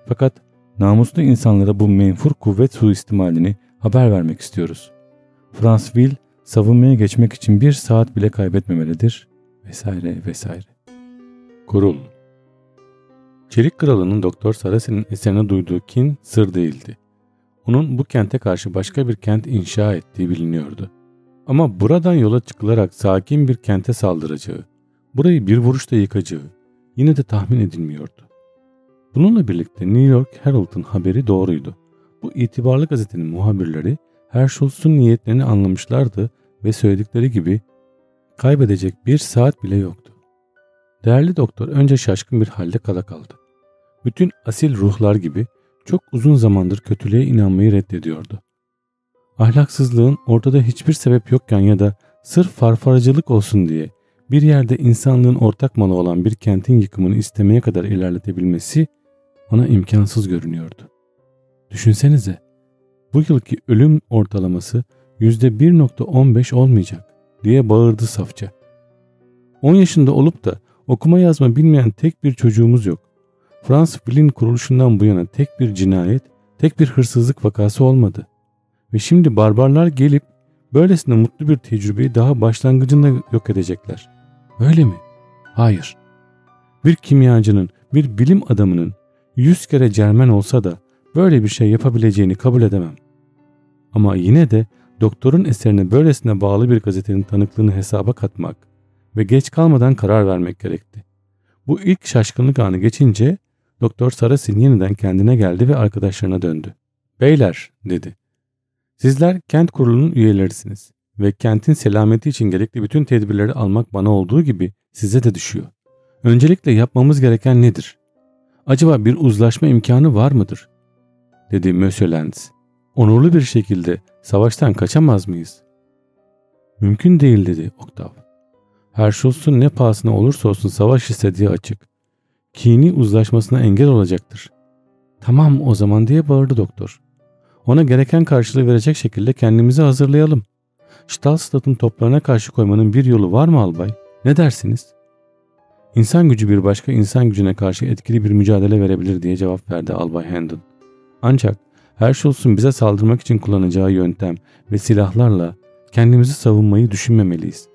Fakat namuslu insanlara bu menfur kuvvet suistimalini haber vermek istiyoruz. Fransville savunmaya geçmek için bir saat bile kaybetmemelidir vesaire vesaire. Kurul Çelik Kralı'nın Doktor Sarasi'nin eserine duyduğu kin sır değildi. Onun bu kente karşı başka bir kent inşa ettiği biliniyordu. Ama buradan yola çıkılarak sakin bir kente saldıracağı, burayı bir vuruşta yıkacağı yine de tahmin edilmiyordu. Bununla birlikte New York Herald'ın haberi doğruydu. Bu itibarlı gazetenin muhabirleri Herschel'sun niyetlerini anlamışlardı ve söyledikleri gibi kaybedecek bir saat bile yoktu. Değerli doktor önce şaşkın bir halde kala kaldı. Bütün asil ruhlar gibi çok uzun zamandır kötülüğe inanmayı reddediyordu. Ahlaksızlığın ortada hiçbir sebep yokken ya da sırf farfaracılık olsun diye bir yerde insanlığın ortak malı olan bir kentin yıkımını istemeye kadar ilerletebilmesi ona imkansız görünüyordu. Düşünsenize, bu yılki ölüm ortalaması %1.15 olmayacak diye bağırdı safça. 10 yaşında olup da okuma yazma bilmeyen tek bir çocuğumuz yok. Fransız Bill'in kuruluşundan bu yana tek bir cinayet, tek bir hırsızlık vakası olmadı. Ve şimdi barbarlar gelip böylesine mutlu bir tecrübeyi daha başlangıcında yok edecekler. Öyle mi? Hayır. Bir kimyacının, bir bilim adamının yüz kere cermen olsa da böyle bir şey yapabileceğini kabul edemem. Ama yine de doktorun eserine böylesine bağlı bir gazetenin tanıklığını hesaba katmak ve geç kalmadan karar vermek gerekti. Bu ilk şaşkınlık anı geçince Doktor Sarasin yeniden kendine geldi ve arkadaşlarına döndü. Beyler dedi. Sizler kent kurulunun üyelerisiniz ve kentin selameti için gerekli bütün tedbirleri almak bana olduğu gibi size de düşüyor. Öncelikle yapmamız gereken nedir? Acaba bir uzlaşma imkanı var mıdır? dedi Monsieur Lenz. Onurlu bir şekilde savaştan kaçamaz mıyız? Mümkün değil dedi Oktav. Herschuls'un ne pahasına olursa olsun savaş istediği açık. Kini uzlaşmasına engel olacaktır. Tamam o zaman diye bağırdı doktor. Ona gereken karşılığı verecek şekilde kendimizi hazırlayalım. Stahlstadt'ın toplarına karşı koymanın bir yolu var mı albay? Ne dersiniz? İnsan gücü bir başka insan gücüne karşı etkili bir mücadele verebilir diye cevap verdi Albay Hendon. Ancak Herschel'sun bize saldırmak için kullanacağı yöntem ve silahlarla kendimizi savunmayı düşünmemeliyiz.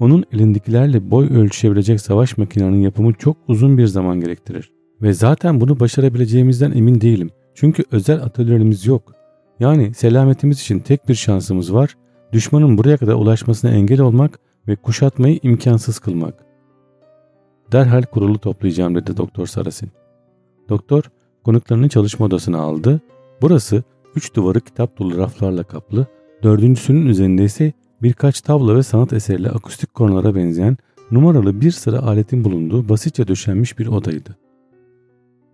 Onun elindekilerle boy ölçüşebilecek savaş makinelerinin yapımı çok uzun bir zaman gerektirir. Ve zaten bunu başarabileceğimizden emin değilim. Çünkü özel atölyelerimiz yok. Yani selametimiz için tek bir şansımız var. Düşmanın buraya kadar ulaşmasına engel olmak ve kuşatmayı imkansız kılmak. Derhal kurulu toplayacağım dedi Doktor Sarasin. Doktor konuklarını çalışma odasına aldı. Burası üç duvarı kitap dolu raflarla kaplı, dördüncüsünün üzerinde ise birkaç tablo ve sanat eseriyle akustik kornalara benzeyen numaralı bir sıra aletin bulunduğu basitçe döşenmiş bir odaydı.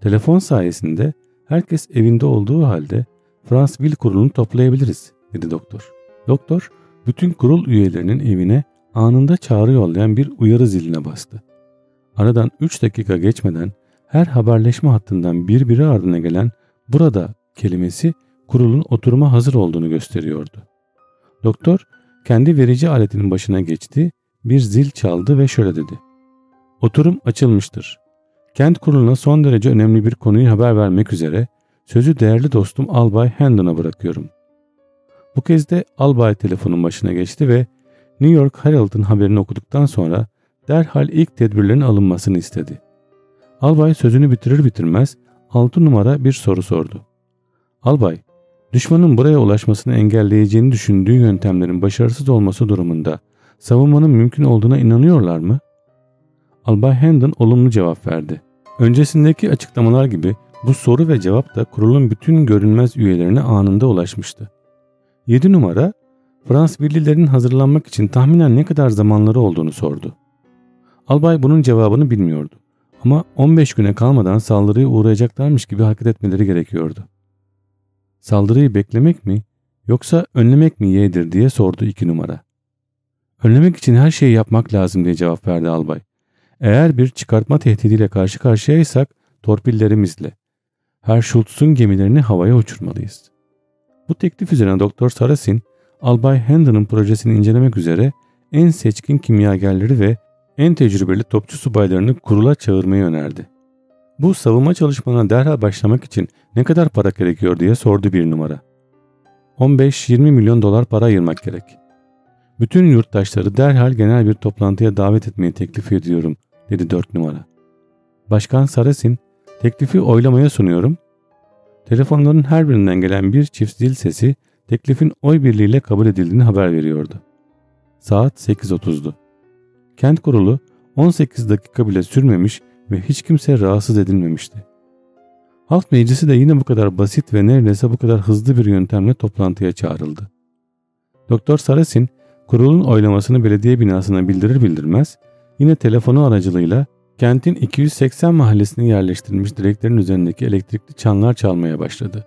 Telefon sayesinde herkes evinde olduğu halde Frans Will kurulunu toplayabiliriz dedi doktor. Doktor bütün kurul üyelerinin evine anında çağrı yollayan bir uyarı ziline bastı. Aradan 3 dakika geçmeden her haberleşme hattından birbiri ardına gelen burada kelimesi kurulun oturuma hazır olduğunu gösteriyordu. Doktor kendi verici aletinin başına geçti, bir zil çaldı ve şöyle dedi. Oturum açılmıştır. Kent kuruluna son derece önemli bir konuyu haber vermek üzere sözü değerli dostum Albay Hendon'a bırakıyorum. Bu kez de Albay telefonun başına geçti ve New York Herald'ın haberini okuduktan sonra derhal ilk tedbirlerin alınmasını istedi. Albay sözünü bitirir bitirmez 6 numara bir soru sordu. Albay, düşmanın buraya ulaşmasını engelleyeceğini düşündüğü yöntemlerin başarısız olması durumunda savunmanın mümkün olduğuna inanıyorlar mı? Albay Hendon olumlu cevap verdi. Öncesindeki açıklamalar gibi bu soru ve cevap da kurulun bütün görünmez üyelerine anında ulaşmıştı. 7 numara Frans birlilerin hazırlanmak için tahminen ne kadar zamanları olduğunu sordu. Albay bunun cevabını bilmiyordu. Ama 15 güne kalmadan saldırıya uğrayacaklarmış gibi hareket etmeleri gerekiyordu. Saldırıyı beklemek mi yoksa önlemek mi yeğdir diye sordu iki numara. Önlemek için her şeyi yapmak lazım diye cevap verdi albay. Eğer bir çıkartma tehdidiyle karşı karşıyaysak torpillerimizle. Her Schultz'un gemilerini havaya uçurmalıyız. Bu teklif üzerine Doktor Sarasin, Albay Hendon'ın projesini incelemek üzere en seçkin kimyagerleri ve en tecrübeli topçu subaylarını kurula çağırmayı önerdi. Bu savunma çalışmalarına derhal başlamak için ne kadar para gerekiyor diye sordu bir numara. 15-20 milyon dolar para ayırmak gerek. Bütün yurttaşları derhal genel bir toplantıya davet etmeyi teklif ediyorum dedi dört numara. Başkan Sarasin teklifi oylamaya sunuyorum. Telefonların her birinden gelen bir çift zil sesi teklifin oy birliğiyle kabul edildiğini haber veriyordu. Saat 8.30'du. Kent kurulu 18 dakika bile sürmemiş ve hiç kimse rahatsız edilmemişti. Halk meclisi de yine bu kadar basit ve neredeyse bu kadar hızlı bir yöntemle toplantıya çağrıldı. Doktor Sarasin kurulun oylamasını belediye binasına bildirir bildirmez yine telefonu aracılığıyla kentin 280 mahallesine yerleştirilmiş direklerin üzerindeki elektrikli çanlar çalmaya başladı.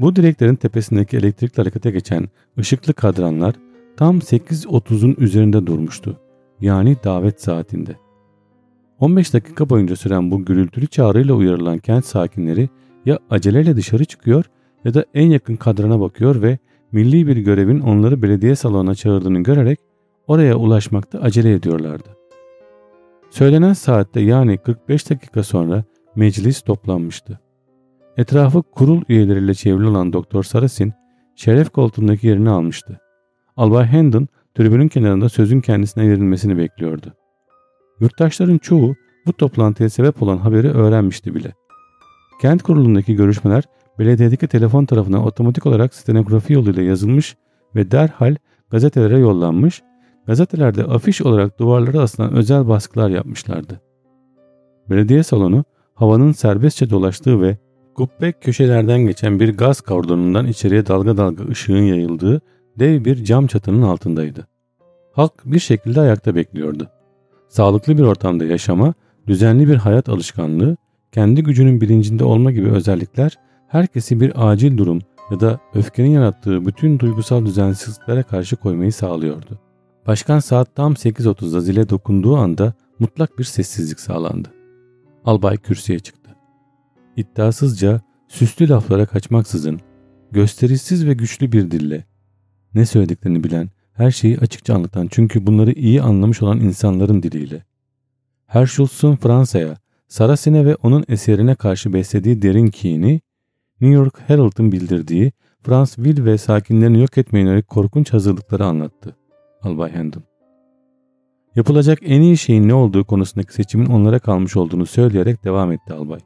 Bu direklerin tepesindeki elektrikli harekete geçen ışıklı kadranlar tam 8.30'un üzerinde durmuştu yani davet saatinde. 15 dakika boyunca süren bu gürültülü çağrıyla uyarılan kent sakinleri ya aceleyle dışarı çıkıyor ya da en yakın kadrana bakıyor ve milli bir görevin onları belediye salonuna çağırdığını görerek oraya ulaşmakta acele ediyorlardı. Söylenen saatte yani 45 dakika sonra meclis toplanmıştı. Etrafı kurul üyeleriyle çevrili olan Doktor Sarasin şeref koltuğundaki yerini almıştı. Albay Hendon tribünün kenarında sözün kendisine verilmesini bekliyordu. Yurttaşların çoğu bu toplantıya sebep olan haberi öğrenmişti bile. Kent kurulundaki görüşmeler belediyedeki telefon tarafına otomatik olarak stenografi yoluyla yazılmış ve derhal gazetelere yollanmış, gazetelerde afiş olarak duvarlara asılan özel baskılar yapmışlardı. Belediye salonu havanın serbestçe dolaştığı ve kubbe köşelerden geçen bir gaz kordonundan içeriye dalga dalga ışığın yayıldığı dev bir cam çatının altındaydı. Halk bir şekilde ayakta bekliyordu. Sağlıklı bir ortamda yaşama, düzenli bir hayat alışkanlığı, kendi gücünün bilincinde olma gibi özellikler herkesi bir acil durum ya da öfkenin yarattığı bütün duygusal düzensizliklere karşı koymayı sağlıyordu. Başkan saat tam 8.30'da zile dokunduğu anda mutlak bir sessizlik sağlandı. Albay kürsüye çıktı. İddiasızca, süslü laflara kaçmaksızın, gösterişsiz ve güçlü bir dille, ne söylediklerini bilen, her şeyi açıkça anlatan çünkü bunları iyi anlamış olan insanların diliyle. Herschulz'un Fransa'ya, Saracine ve onun eserine karşı beslediği derin kini, New York Herald'ın bildirdiği Fransville ve sakinlerini yok etmeye yönelik korkunç hazırlıkları anlattı. Albay Hendon. Yapılacak en iyi şeyin ne olduğu konusundaki seçimin onlara kalmış olduğunu söyleyerek devam etti albay.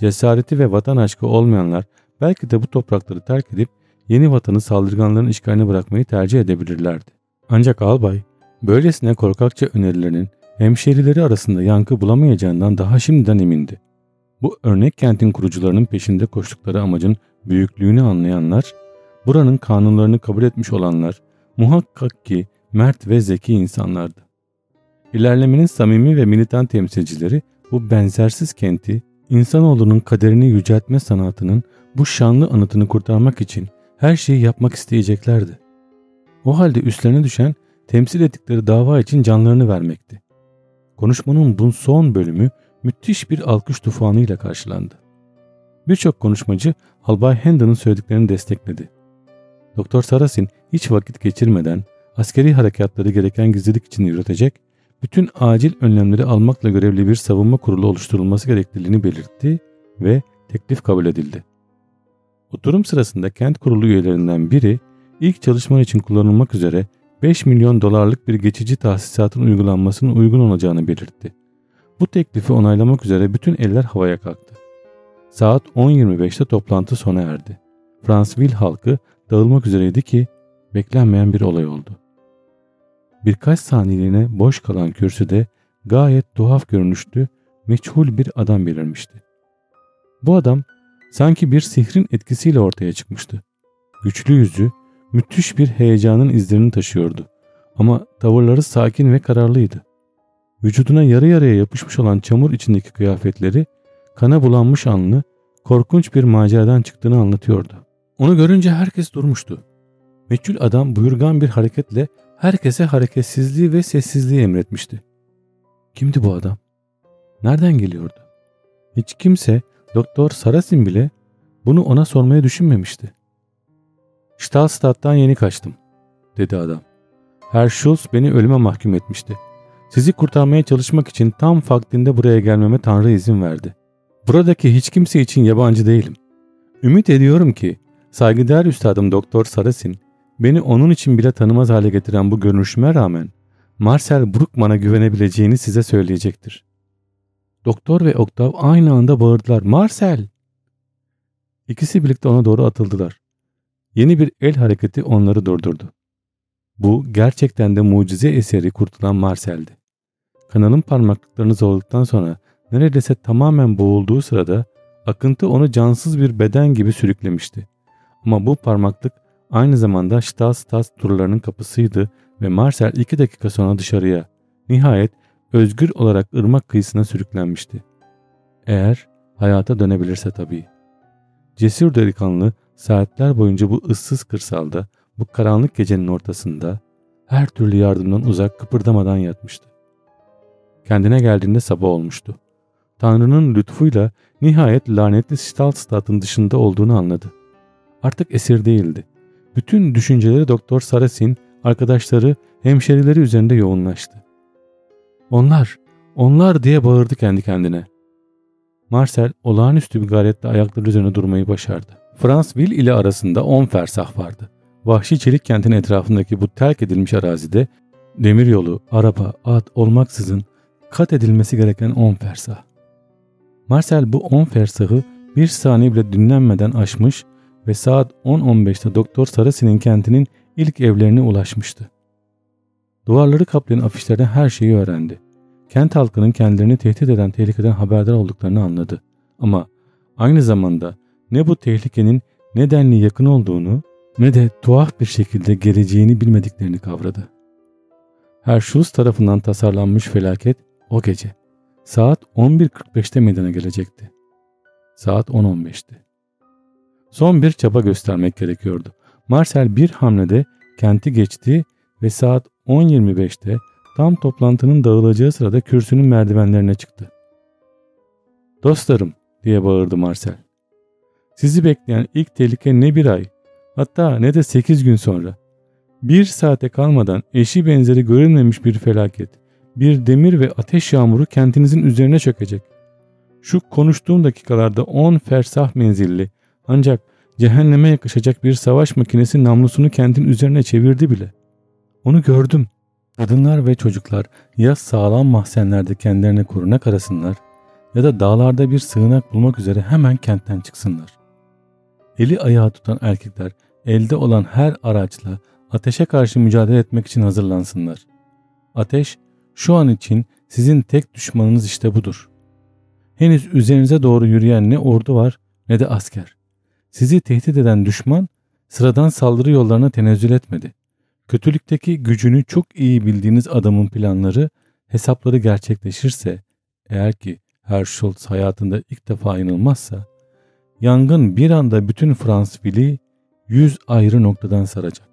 Cesareti ve vatan aşkı olmayanlar belki de bu toprakları terk edip yeni vatanı saldırganların işgaline bırakmayı tercih edebilirlerdi. Ancak albay böylesine korkakça önerilerinin hemşerileri arasında yankı bulamayacağından daha şimdiden emindi. Bu örnek kentin kurucularının peşinde koştukları amacın büyüklüğünü anlayanlar, buranın kanunlarını kabul etmiş olanlar muhakkak ki mert ve zeki insanlardı. İlerlemenin samimi ve militan temsilcileri bu benzersiz kenti insanoğlunun kaderini yüceltme sanatının bu şanlı anıtını kurtarmak için her şeyi yapmak isteyeceklerdi. O halde üstlerine düşen temsil ettikleri dava için canlarını vermekti. Konuşmanın bu son bölümü müthiş bir alkış tufanıyla karşılandı. Birçok konuşmacı Albay Hendon'ın söylediklerini destekledi. Doktor Sarasin hiç vakit geçirmeden askeri harekatları gereken gizlilik için yürütecek, bütün acil önlemleri almakla görevli bir savunma kurulu oluşturulması gerekliliğini belirtti ve teklif kabul edildi. Oturum sırasında kent kurulu üyelerinden biri ilk çalışma için kullanılmak üzere 5 milyon dolarlık bir geçici tahsisatın uygulanmasının uygun olacağını belirtti. Bu teklifi onaylamak üzere bütün eller havaya kalktı. Saat 10.25'te toplantı sona erdi. Fransville halkı dağılmak üzereydi ki beklenmeyen bir olay oldu. Birkaç saniyeliğine boş kalan kürsüde gayet tuhaf görünüşlü, meçhul bir adam belirmişti. Bu adam sanki bir sihrin etkisiyle ortaya çıkmıştı. Güçlü yüzü, müthiş bir heyecanın izlerini taşıyordu. Ama tavırları sakin ve kararlıydı. Vücuduna yarı yarıya yapışmış olan çamur içindeki kıyafetleri, kana bulanmış alnı, korkunç bir maceradan çıktığını anlatıyordu. Onu görünce herkes durmuştu. Meçhul adam buyurgan bir hareketle herkese hareketsizliği ve sessizliği emretmişti. Kimdi bu adam? Nereden geliyordu? Hiç kimse Doktor Sarasin bile bunu ona sormaya düşünmemişti. Stahlstadt'tan yeni kaçtım, dedi adam. Herr Schulz beni ölüme mahkum etmişti. Sizi kurtarmaya çalışmak için tam vaktinde buraya gelmeme Tanrı izin verdi. Buradaki hiç kimse için yabancı değilim. Ümit ediyorum ki saygıdeğer üstadım Doktor Sarasin beni onun için bile tanımaz hale getiren bu görünüşüme rağmen Marcel Bruckmann'a güvenebileceğini size söyleyecektir. Doktor ve Oktav aynı anda bağırdılar. Marcel! İkisi birlikte ona doğru atıldılar. Yeni bir el hareketi onları durdurdu. Bu gerçekten de mucize eseri kurtulan Marcel'di. Kanalın parmaklıklarını zorladıktan sonra neredeyse tamamen boğulduğu sırada akıntı onu cansız bir beden gibi sürüklemişti. Ama bu parmaklık aynı zamanda Stas turlarının kapısıydı ve Marcel iki dakika sonra dışarıya, nihayet özgür olarak ırmak kıyısına sürüklenmişti. Eğer hayata dönebilirse tabii. Cesur delikanlı saatler boyunca bu ıssız kırsalda, bu karanlık gecenin ortasında her türlü yardımdan uzak kıpırdamadan yatmıştı. Kendine geldiğinde sabah olmuştu. Tanrı'nın lütfuyla nihayet lanetli Stalstad'ın dışında olduğunu anladı. Artık esir değildi. Bütün düşünceleri Doktor Sarasin, arkadaşları, hemşerileri üzerinde yoğunlaştı. Onlar, onlar diye bağırdı kendi kendine. Marcel olağanüstü bir gayretle ayakları üzerine durmayı başardı. Fransville ile arasında 10 fersah vardı. Vahşi çelik kentin etrafındaki bu terk edilmiş arazide demiryolu, araba, at olmaksızın kat edilmesi gereken 10 fersah. Marcel bu 10 fersahı bir saniye bile dinlenmeden aşmış ve saat 10.15'te Doktor Sarasi'nin kentinin ilk evlerine ulaşmıştı. Duvarları kaplayan afişlerden her şeyi öğrendi. Kent halkının kendilerini tehdit eden tehlikeden haberdar olduklarını anladı. Ama aynı zamanda ne bu tehlikenin nedenli yakın olduğunu ne de tuhaf bir şekilde geleceğini bilmediklerini kavradı. Herschulz tarafından tasarlanmış felaket o gece saat 11.45'te meydana gelecekti. Saat 10.15'ti. Son bir çaba göstermek gerekiyordu. Marcel bir hamlede kenti geçti ve saat 10.25'te tam toplantının dağılacağı sırada kürsünün merdivenlerine çıktı. Dostlarım diye bağırdı Marcel. Sizi bekleyen ilk tehlike ne bir ay hatta ne de sekiz gün sonra. Bir saate kalmadan eşi benzeri görülmemiş bir felaket, bir demir ve ateş yağmuru kentinizin üzerine çökecek. Şu konuştuğum dakikalarda on fersah menzilli ancak cehenneme yakışacak bir savaş makinesi namlusunu kentin üzerine çevirdi bile. Onu gördüm. Kadınlar ve çocuklar ya sağlam mahzenlerde kendilerine korunak arasınlar ya da dağlarda bir sığınak bulmak üzere hemen kentten çıksınlar. Eli ayağı tutan erkekler elde olan her araçla ateşe karşı mücadele etmek için hazırlansınlar. Ateş şu an için sizin tek düşmanınız işte budur. Henüz üzerinize doğru yürüyen ne ordu var ne de asker. Sizi tehdit eden düşman sıradan saldırı yollarına tenezzül etmedi. Kötülükteki gücünü çok iyi bildiğiniz adamın planları, hesapları gerçekleşirse, eğer ki Herschulz hayatında ilk defa inılmazsa, yangın bir anda bütün Fransville'i yüz ayrı noktadan saracak.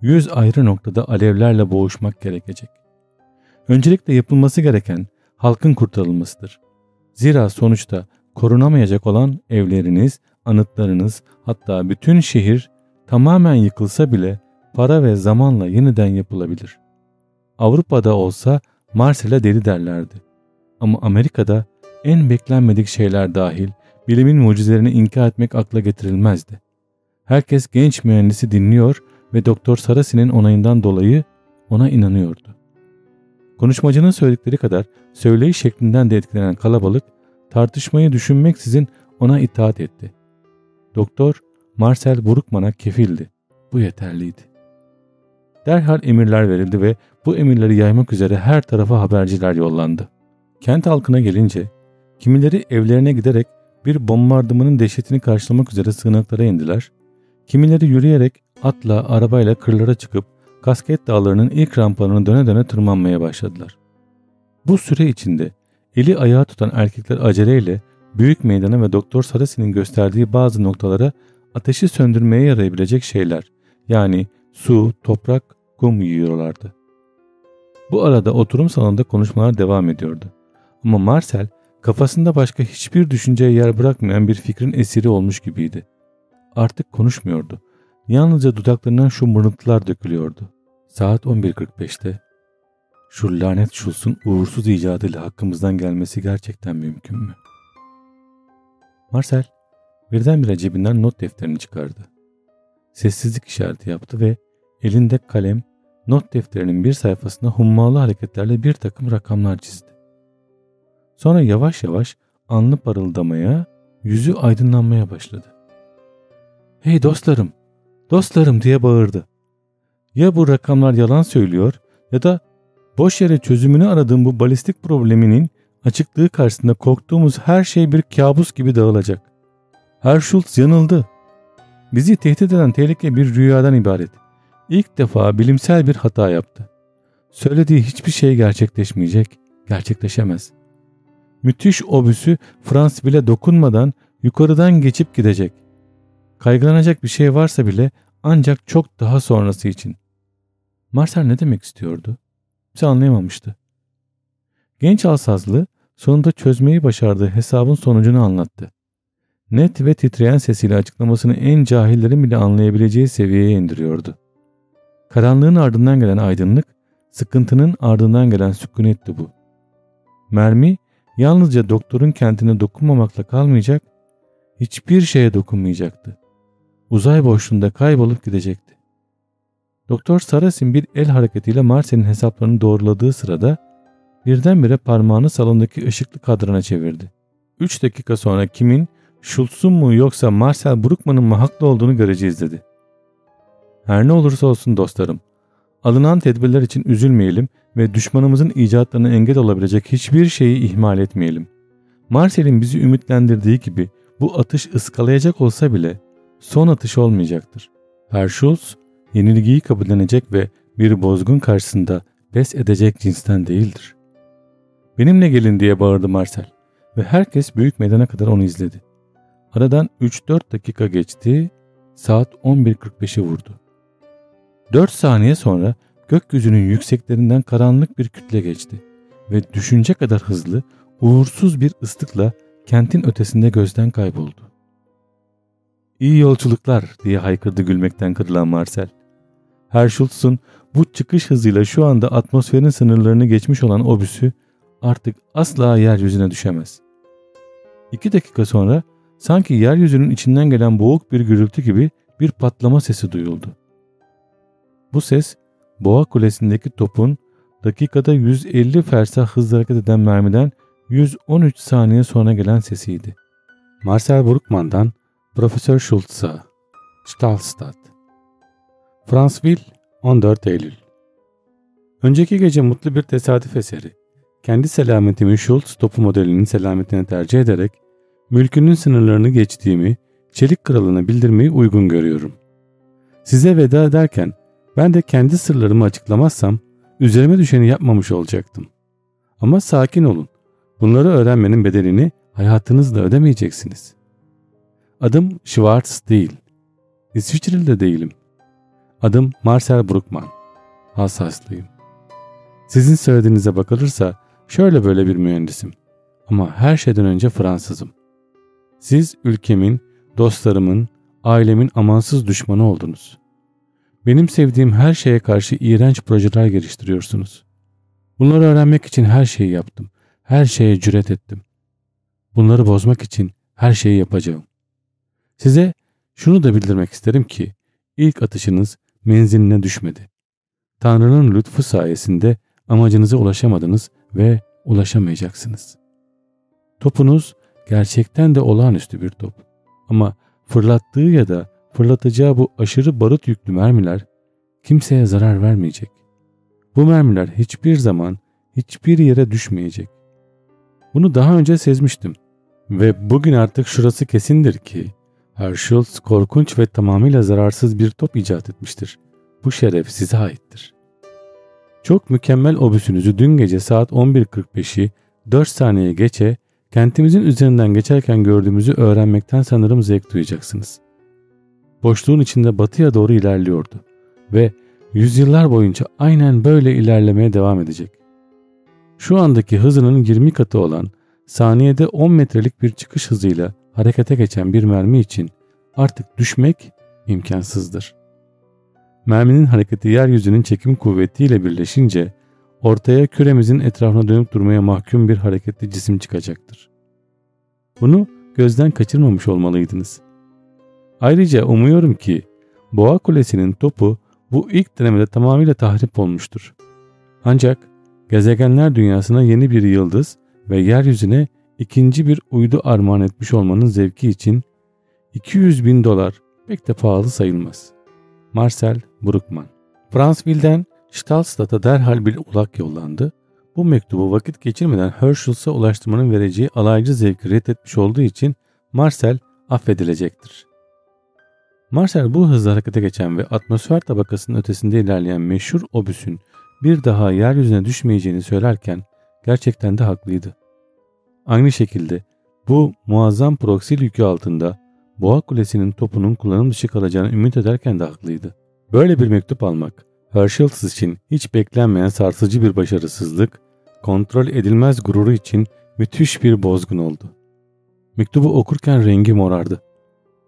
Yüz ayrı noktada alevlerle boğuşmak gerekecek. Öncelikle yapılması gereken halkın kurtarılmasıdır. Zira sonuçta korunamayacak olan evleriniz, anıtlarınız hatta bütün şehir tamamen yıkılsa bile para ve zamanla yeniden yapılabilir. Avrupa'da olsa Marsel'e deli derlerdi. Ama Amerika'da en beklenmedik şeyler dahil bilimin mucizelerini inkar etmek akla getirilmezdi. Herkes genç mühendisi dinliyor ve Doktor Sarasi'nin onayından dolayı ona inanıyordu. Konuşmacının söyledikleri kadar söyleyiş şeklinden de etkilenen kalabalık tartışmayı düşünmeksizin ona itaat etti. Doktor Marcel Burukman'a kefildi. Bu yeterliydi. Derhal emirler verildi ve bu emirleri yaymak üzere her tarafa haberciler yollandı. Kent halkına gelince kimileri evlerine giderek bir bombardımanın dehşetini karşılamak üzere sığınaklara indiler. Kimileri yürüyerek atla, arabayla kırlara çıkıp kasket dağlarının ilk rampalarını döne döne tırmanmaya başladılar. Bu süre içinde eli ayağı tutan erkekler aceleyle büyük meydana ve Doktor Sarasi'nin gösterdiği bazı noktalara ateşi söndürmeye yarayabilecek şeyler yani su, toprak, kum yiyorlardı. Bu arada oturum salonunda konuşmalar devam ediyordu. Ama Marcel kafasında başka hiçbir düşünceye yer bırakmayan bir fikrin esiri olmuş gibiydi. Artık konuşmuyordu. Yalnızca dudaklarından şu mırıltılar dökülüyordu. Saat 11.45'te şu lanet Schultz'un uğursuz icadıyla hakkımızdan gelmesi gerçekten mümkün mü? Marcel birdenbire cebinden not defterini çıkardı. Sessizlik işareti yaptı ve elinde kalem not defterinin bir sayfasına hummalı hareketlerle bir takım rakamlar çizdi. Sonra yavaş yavaş anlı parıldamaya, yüzü aydınlanmaya başladı. ''Hey dostlarım, dostlarım!'' diye bağırdı. Ya bu rakamlar yalan söylüyor ya da boş yere çözümünü aradığım bu balistik probleminin açıklığı karşısında korktuğumuz her şey bir kabus gibi dağılacak. Herschulz yanıldı. Bizi tehdit eden tehlike bir rüyadan ibaret. İlk defa bilimsel bir hata yaptı. Söylediği hiçbir şey gerçekleşmeyecek, gerçekleşemez. Müthiş obüsü Frans bile dokunmadan yukarıdan geçip gidecek. Kaygılanacak bir şey varsa bile ancak çok daha sonrası için. Marcel ne demek istiyordu? Kimse anlayamamıştı. Genç alsazlı sonunda çözmeyi başardığı hesabın sonucunu anlattı. net ve titreyen sesiyle açıklamasını en cahillerin bile anlayabileceği seviyeye indiriyordu. Karanlığın ardından gelen aydınlık, sıkıntının ardından gelen sükunetti bu. Mermi yalnızca doktorun kentine dokunmamakla kalmayacak, hiçbir şeye dokunmayacaktı. Uzay boşluğunda kaybolup gidecekti. Doktor Sarasin bir el hareketiyle Marcel'in hesaplarını doğruladığı sırada birdenbire parmağını salondaki ışıklı kadrana çevirdi. Üç dakika sonra kimin Schultz'un mu yoksa Marcel Bruckmann'ın mı haklı olduğunu göreceğiz dedi. Her ne olursa olsun dostlarım, alınan tedbirler için üzülmeyelim ve düşmanımızın icatlarına engel olabilecek hiçbir şeyi ihmal etmeyelim. Marcel'in bizi ümitlendirdiği gibi bu atış ıskalayacak olsa bile son atış olmayacaktır. Herr Schultz yenilgiyi kabullenecek ve bir bozgun karşısında pes edecek cinsten değildir. Benimle gelin diye bağırdı Marcel ve herkes büyük meydana kadar onu izledi. Aradan 3-4 dakika geçti, saat 11.45'i vurdu. 4 saniye sonra gökyüzünün yükseklerinden karanlık bir kütle geçti ve düşünce kadar hızlı, uğursuz bir ıslıkla kentin ötesinde gözden kayboldu. İyi yolculuklar diye haykırdı gülmekten kırılan Marcel. Herschultz'un bu çıkış hızıyla şu anda atmosferin sınırlarını geçmiş olan obüsü artık asla yeryüzüne düşemez. İki dakika sonra sanki yeryüzünün içinden gelen boğuk bir gürültü gibi bir patlama sesi duyuldu. Bu ses Boğa Kulesi'ndeki topun dakikada 150 fersah hızla hareket eden mermiden 113 saniye sonra gelen sesiydi. Marcel Bruckmann'dan Profesör Schultz'a Stahlstadt Fransville 14 Eylül Önceki gece mutlu bir tesadüf eseri. Kendi selametimi Schultz topu modelinin selametine tercih ederek mülkünün sınırlarını geçtiğimi Çelik Kralı'na bildirmeyi uygun görüyorum. Size veda ederken ben de kendi sırlarımı açıklamazsam üzerime düşeni yapmamış olacaktım. Ama sakin olun. Bunları öğrenmenin bedelini hayatınızla ödemeyeceksiniz. Adım Schwartz değil. İsviçreli de değilim. Adım Marcel Bruckmann. Hassaslıyım. Sizin söylediğinize bakılırsa şöyle böyle bir mühendisim. Ama her şeyden önce Fransızım. Siz ülkemin, dostlarımın, ailemin amansız düşmanı oldunuz. Benim sevdiğim her şeye karşı iğrenç projeler geliştiriyorsunuz. Bunları öğrenmek için her şeyi yaptım. Her şeye cüret ettim. Bunları bozmak için her şeyi yapacağım. Size şunu da bildirmek isterim ki ilk atışınız menziline düşmedi. Tanrı'nın lütfu sayesinde amacınıza ulaşamadınız ve ulaşamayacaksınız. Topunuz gerçekten de olağanüstü bir top. Ama fırlattığı ya da fırlatacağı bu aşırı barut yüklü mermiler kimseye zarar vermeyecek. Bu mermiler hiçbir zaman hiçbir yere düşmeyecek. Bunu daha önce sezmiştim. Ve bugün artık şurası kesindir ki Herschel korkunç ve tamamıyla zararsız bir top icat etmiştir. Bu şeref size aittir. Çok mükemmel obüsünüzü dün gece saat 11.45'i 4 saniye geçe kentimizin üzerinden geçerken gördüğümüzü öğrenmekten sanırım zevk duyacaksınız. Boşluğun içinde batıya doğru ilerliyordu ve yüzyıllar boyunca aynen böyle ilerlemeye devam edecek. Şu andaki hızının 20 katı olan saniyede 10 metrelik bir çıkış hızıyla harekete geçen bir mermi için artık düşmek imkansızdır. Merminin hareketi yeryüzünün çekim kuvvetiyle birleşince ortaya küremizin etrafına dönüp durmaya mahkum bir hareketli cisim çıkacaktır. Bunu gözden kaçırmamış olmalıydınız. Ayrıca umuyorum ki Boğa Kulesi'nin topu bu ilk denemede tamamıyla tahrip olmuştur. Ancak gezegenler dünyasına yeni bir yıldız ve yeryüzüne ikinci bir uydu armağan etmiş olmanın zevki için 200 bin dolar pek de pahalı sayılmaz. Marcel Bruckmann Fransville'den Stahlstadt'a derhal bir ulak yollandı. Bu mektubu vakit geçirmeden Herschel'sa ulaştırmanın vereceği alaycı zevki reddetmiş olduğu için Marcel affedilecektir. Marcel bu hızla harekete geçen ve atmosfer tabakasının ötesinde ilerleyen meşhur obüsün bir daha yeryüzüne düşmeyeceğini söylerken gerçekten de haklıydı. Aynı şekilde bu muazzam proksil yükü altında Boğa Kulesi'nin topunun kullanım dışı kalacağını ümit ederken de haklıydı. Böyle bir mektup almak Herschel için hiç beklenmeyen sarsıcı bir başarısızlık, kontrol edilmez gururu için müthiş bir bozgun oldu. Mektubu okurken rengi morardı.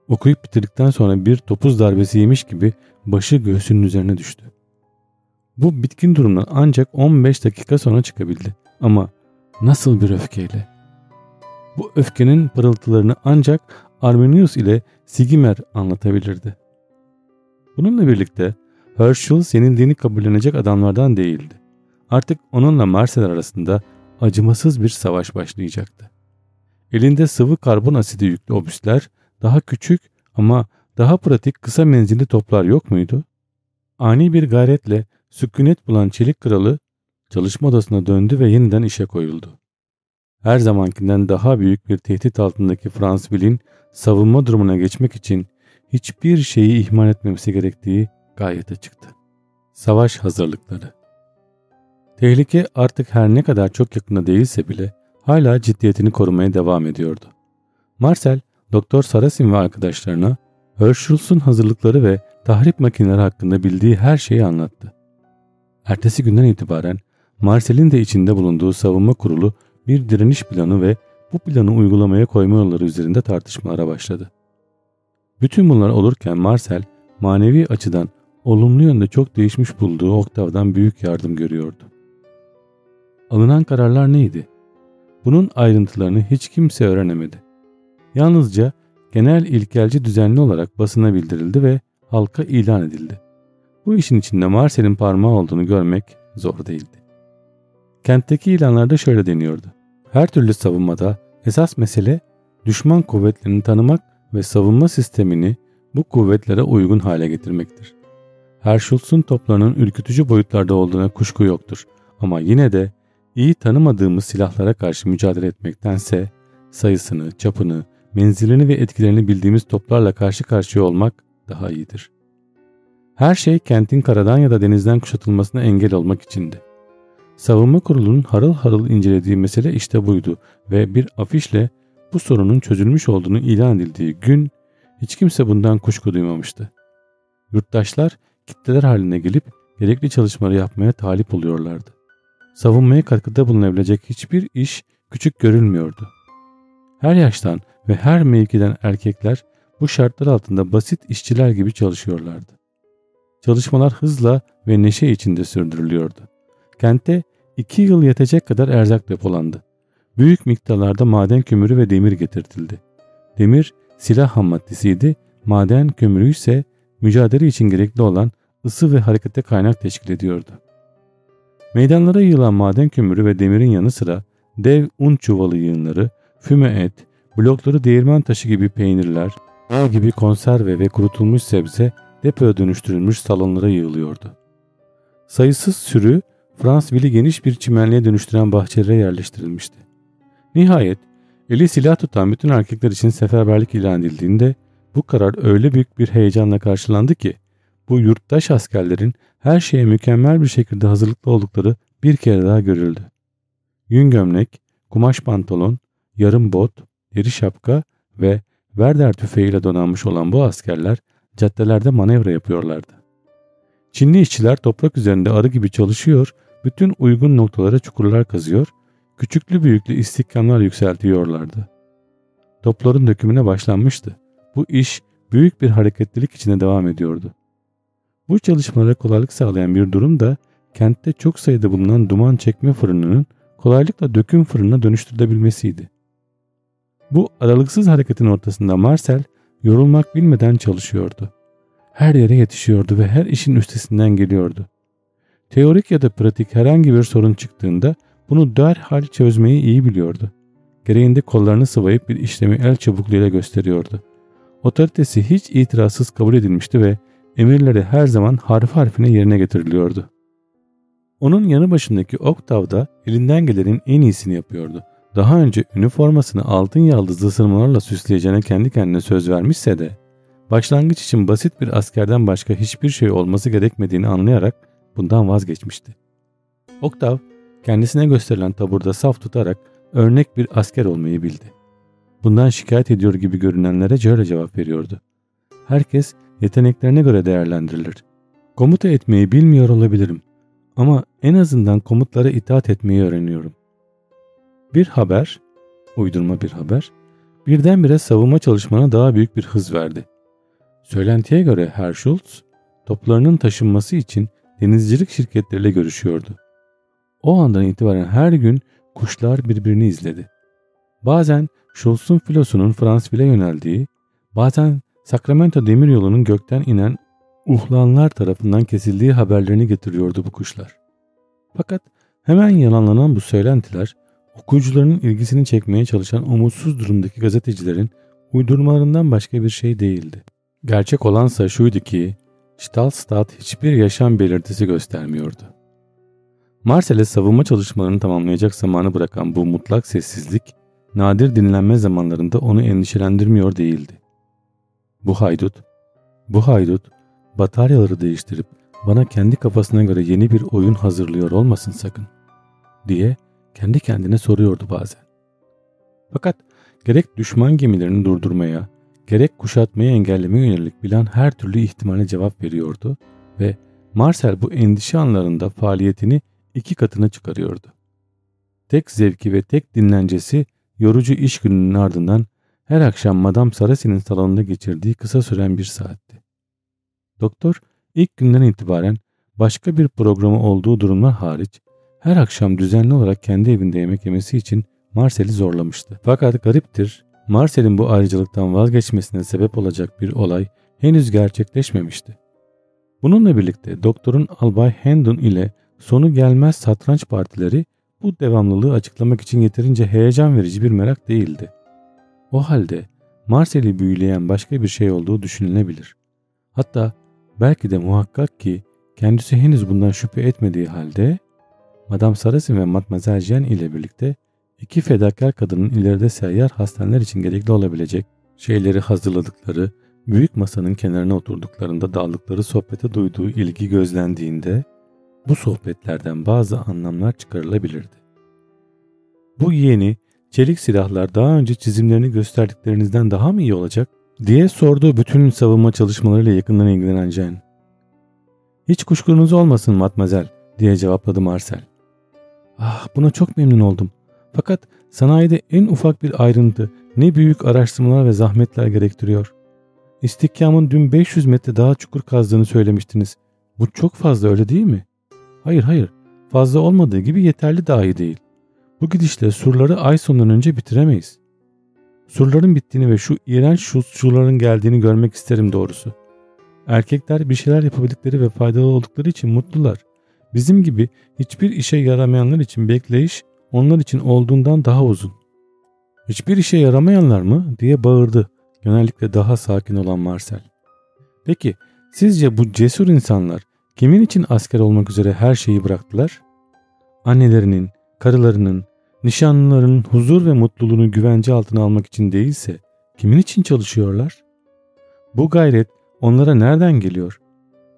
Okuyup bitirdikten sonra bir topuz darbesi yemiş gibi başı göğsünün üzerine düştü. Bu bitkin durumdan ancak 15 dakika sonra çıkabildi. Ama nasıl bir öfkeyle. Bu öfkenin pırıltılarını ancak Arminius ile Sigimer anlatabilirdi. Bununla birlikte Herschel yenildiğini kabullenecek adamlardan değildi. Artık onunla Marseller arasında acımasız bir savaş başlayacaktı. Elinde sıvı karbon asidi yüklü obüsler, daha küçük ama daha pratik kısa menzilli toplar yok muydu? Ani bir gayretle sükunet bulan çelik kralı çalışma odasına döndü ve yeniden işe koyuldu. Her zamankinden daha büyük bir tehdit altındaki Fransville'in savunma durumuna geçmek için hiçbir şeyi ihmal etmemesi gerektiği gayete çıktı. Savaş hazırlıkları Tehlike artık her ne kadar çok yakında değilse bile hala ciddiyetini korumaya devam ediyordu. Marcel, Doktor Sarasin ve arkadaşlarına Herschel'sun hazırlıkları ve tahrip makineleri hakkında bildiği her şeyi anlattı. Ertesi günden itibaren Marcel'in de içinde bulunduğu savunma kurulu bir direniş planı ve bu planı uygulamaya koyma yolları üzerinde tartışmalara başladı. Bütün bunlar olurken Marcel manevi açıdan olumlu yönde çok değişmiş bulduğu Oktav'dan büyük yardım görüyordu. Alınan kararlar neydi? Bunun ayrıntılarını hiç kimse öğrenemedi. Yalnızca genel ilkelci düzenli olarak basına bildirildi ve halka ilan edildi. Bu işin içinde Marcel'in parmağı olduğunu görmek zor değildi. Kentteki ilanlarda şöyle deniyordu. Her türlü savunmada esas mesele düşman kuvvetlerini tanımak ve savunma sistemini bu kuvvetlere uygun hale getirmektir. Herschulz'un toplarının ürkütücü boyutlarda olduğuna kuşku yoktur ama yine de iyi tanımadığımız silahlara karşı mücadele etmektense sayısını, çapını, menzilini ve etkilerini bildiğimiz toplarla karşı karşıya olmak daha iyidir. Her şey kentin karadan ya da denizden kuşatılmasına engel olmak içindi. Savunma kurulunun harıl harıl incelediği mesele işte buydu ve bir afişle bu sorunun çözülmüş olduğunu ilan edildiği gün hiç kimse bundan kuşku duymamıştı. Yurttaşlar kitleler haline gelip gerekli çalışmaları yapmaya talip oluyorlardı. Savunmaya katkıda bulunabilecek hiçbir iş küçük görülmüyordu. Her yaştan ve her mevkiden erkekler bu şartlar altında basit işçiler gibi çalışıyorlardı. Çalışmalar hızla ve neşe içinde sürdürülüyordu. Kentte iki yıl yetecek kadar erzak depolandı. Büyük miktarlarda maden kömürü ve demir getirtildi. Demir silah ham maddesiydi, maden kömürü ise mücadele için gerekli olan ısı ve harekete kaynak teşkil ediyordu. Meydanlara yığılan maden kömürü ve demirin yanı sıra dev un çuvalı yığınları, füme et, blokları değirmen taşı gibi peynirler, ağ gibi konserve ve kurutulmuş sebze depoya dönüştürülmüş salonlara yığılıyordu. Sayısız sürü Fransville'i geniş bir çimenliğe dönüştüren bahçelere yerleştirilmişti. Nihayet eli silah tutan bütün erkekler için seferberlik ilan edildiğinde bu karar öyle büyük bir heyecanla karşılandı ki bu yurttaş askerlerin her şeye mükemmel bir şekilde hazırlıklı oldukları bir kere daha görüldü. Yün gömlek, kumaş pantolon, yarım bot, deri şapka ve Werder tüfeğiyle donanmış olan bu askerler caddelerde manevra yapıyorlardı. Çinli işçiler toprak üzerinde arı gibi çalışıyor, bütün uygun noktalara çukurlar kazıyor, küçüklü büyüklü istihkamlar yükseltiyorlardı. Topların dökümüne başlanmıştı. Bu iş büyük bir hareketlilik içinde devam ediyordu. Bu çalışmalara kolaylık sağlayan bir durum da kentte çok sayıda bulunan duman çekme fırınının kolaylıkla döküm fırınına dönüştürülebilmesiydi. Bu aralıksız hareketin ortasında Marcel yorulmak bilmeden çalışıyordu. Her yere yetişiyordu ve her işin üstesinden geliyordu. Teorik ya da pratik herhangi bir sorun çıktığında bunu derhal çözmeyi iyi biliyordu. Gereğinde kollarını sıvayıp bir işlemi el çabukluğuyla gösteriyordu. Otoritesi hiç itirazsız kabul edilmişti ve emirleri her zaman harf harfine yerine getiriliyordu. Onun yanı başındaki Oktav da elinden gelenin en iyisini yapıyordu. Daha önce üniformasını altın yaldızlı sırmalarla süsleyeceğine kendi kendine söz vermişse de başlangıç için basit bir askerden başka hiçbir şey olması gerekmediğini anlayarak bundan vazgeçmişti. Oktav kendisine gösterilen taburda saf tutarak örnek bir asker olmayı bildi. Bundan şikayet ediyor gibi görünenlere şöyle cevap veriyordu. Herkes yeteneklerine göre değerlendirilir. Komuta etmeyi bilmiyor olabilirim ama en azından komutlara itaat etmeyi öğreniyorum. Bir haber, uydurma bir haber, birdenbire savunma çalışmana daha büyük bir hız verdi. Söylentiye göre Herr Schultz, toplarının taşınması için denizcilik şirketleriyle görüşüyordu. O andan itibaren her gün kuşlar birbirini izledi. Bazen Schultz'un filosunun Fransville'e yöneldiği, bazen Sacramento demiryolunun gökten inen uhlanlar tarafından kesildiği haberlerini getiriyordu bu kuşlar. Fakat hemen yalanlanan bu söylentiler okuyucularının ilgisini çekmeye çalışan umutsuz durumdaki gazetecilerin uydurmalarından başka bir şey değildi. Gerçek olansa şuydu ki Stahlstadt hiçbir yaşam belirtisi göstermiyordu. Marsel'e savunma çalışmalarını tamamlayacak zamanı bırakan bu mutlak sessizlik nadir dinlenme zamanlarında onu endişelendirmiyor değildi. Bu haydut, bu haydut bataryaları değiştirip bana kendi kafasına göre yeni bir oyun hazırlıyor olmasın sakın diye kendi kendine soruyordu bazen. Fakat gerek düşman gemilerini durdurmaya, gerek kuşatmayı engellemeye yönelik bilen her türlü ihtimale cevap veriyordu ve Marcel bu endişe anlarında faaliyetini iki katına çıkarıyordu. Tek zevki ve tek dinlencesi yorucu iş gününün ardından her akşam Madame Sarasi'nin salonunda geçirdiği kısa süren bir saatti. Doktor ilk günden itibaren başka bir programı olduğu durumlar hariç her akşam düzenli olarak kendi evinde yemek yemesi için Marcel'i zorlamıştı. Fakat gariptir, Marcel'in bu ayrıcalıktan vazgeçmesine sebep olacak bir olay henüz gerçekleşmemişti. Bununla birlikte doktorun Albay Hendon ile sonu gelmez satranç partileri bu devamlılığı açıklamak için yeterince heyecan verici bir merak değildi. O halde Marcel'i büyüleyen başka bir şey olduğu düşünülebilir. Hatta belki de muhakkak ki kendisi henüz bundan şüphe etmediği halde Madame Sarasin ve Mademoiselle Jean ile birlikte iki fedakar kadının ileride seyyar hastaneler için gerekli olabilecek şeyleri hazırladıkları büyük masanın kenarına oturduklarında daldıkları sohbete duyduğu ilgi gözlendiğinde bu sohbetlerden bazı anlamlar çıkarılabilirdi. Bu yeni çelik silahlar daha önce çizimlerini gösterdiklerinizden daha mı iyi olacak diye sordu bütün savunma çalışmalarıyla yakından ilgilenen Jen. Hiç kuşkunuz olmasın matmazel diye cevapladı Marcel. Ah buna çok memnun oldum. Fakat sanayide en ufak bir ayrıntı ne büyük araştırmalar ve zahmetler gerektiriyor. İstihkamın dün 500 metre daha çukur kazdığını söylemiştiniz. Bu çok fazla öyle değil mi? Hayır hayır fazla olmadığı gibi yeterli dahi değil. Bu gidişle surları ay sonundan önce bitiremeyiz. Surların bittiğini ve şu iğrenç şutçuların geldiğini görmek isterim doğrusu. Erkekler bir şeyler yapabildikleri ve faydalı oldukları için mutlular. Bizim gibi hiçbir işe yaramayanlar için bekleyiş onlar için olduğundan daha uzun. Hiçbir işe yaramayanlar mı diye bağırdı genellikle daha sakin olan Marcel. Peki sizce bu cesur insanlar kimin için asker olmak üzere her şeyi bıraktılar? Annelerinin, karılarının, nişanlılarının huzur ve mutluluğunu güvence altına almak için değilse kimin için çalışıyorlar? Bu gayret onlara nereden geliyor?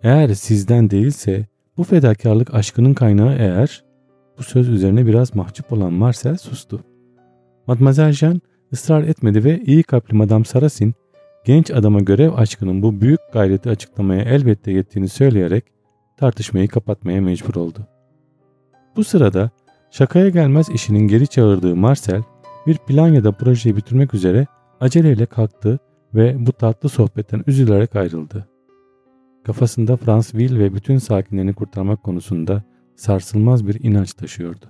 Eğer sizden değilse bu fedakarlık aşkının kaynağı eğer bu söz üzerine biraz mahcup olan Marcel sustu. Mademoiselle Jean ısrar etmedi ve iyi kalpli Madame Sarasin genç adama görev aşkının bu büyük gayreti açıklamaya elbette yettiğini söyleyerek tartışmayı kapatmaya mecbur oldu. Bu sırada şakaya gelmez işinin geri çağırdığı Marcel bir plan ya da projeyi bitirmek üzere aceleyle kalktı ve bu tatlı sohbetten üzülerek ayrıldı. Kafasında Fransville ve bütün sakinlerini kurtarmak konusunda sarsılmaz bir inanç taşıyordu.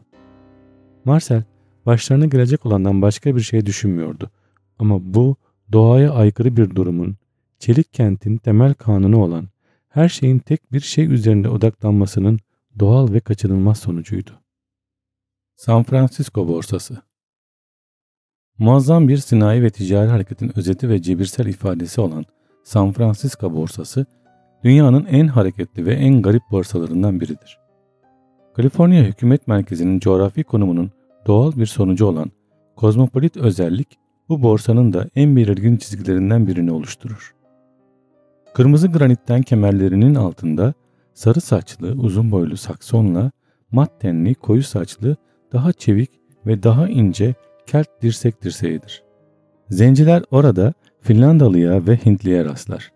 Marcel başlarına gelecek olandan başka bir şey düşünmüyordu. Ama bu doğaya aykırı bir durumun, çelik kentin temel kanunu olan her şeyin tek bir şey üzerinde odaklanmasının doğal ve kaçınılmaz sonucuydu. San Francisco borsası Muazzam bir sinayi ve ticari hareketin özeti ve cebirsel ifadesi olan San Francisco borsası dünyanın en hareketli ve en garip borsalarından biridir. Kaliforniya hükümet merkezinin coğrafi konumunun doğal bir sonucu olan kozmopolit özellik bu borsanın da en belirgin çizgilerinden birini oluşturur. Kırmızı granitten kemerlerinin altında sarı saçlı uzun boylu saksonla mat tenli koyu saçlı daha çevik ve daha ince kelt dirsek dirseğidir. Zenciler orada Finlandalıya ve Hintliye rastlar.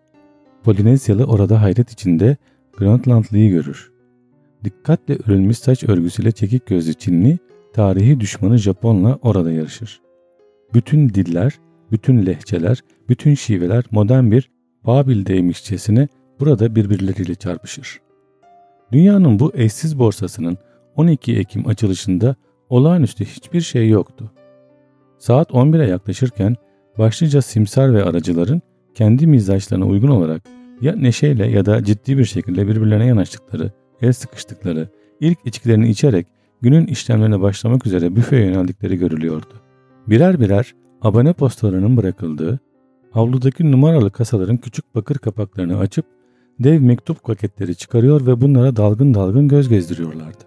Polinezyalı orada hayret içinde Grönlandlıyı görür. Dikkatle örülmüş saç örgüsüyle çekik gözlü Çinli, tarihi düşmanı Japon'la orada yarışır. Bütün diller bütün lehçeler, bütün şiveler modern bir Babil'deymişçesine burada birbirleriyle çarpışır. Dünyanın bu eşsiz borsasının 12 Ekim açılışında olağanüstü hiçbir şey yoktu. Saat 11'e yaklaşırken başlıca simsar ve aracıların kendi mizaçlarına uygun olarak ya neşeyle ya da ciddi bir şekilde birbirlerine yanaştıkları, el sıkıştıkları, ilk içkilerini içerek günün işlemlerine başlamak üzere büfeye yöneldikleri görülüyordu. Birer birer abone postalarının bırakıldığı, avludaki numaralı kasaların küçük bakır kapaklarını açıp dev mektup paketleri çıkarıyor ve bunlara dalgın dalgın göz gezdiriyorlardı.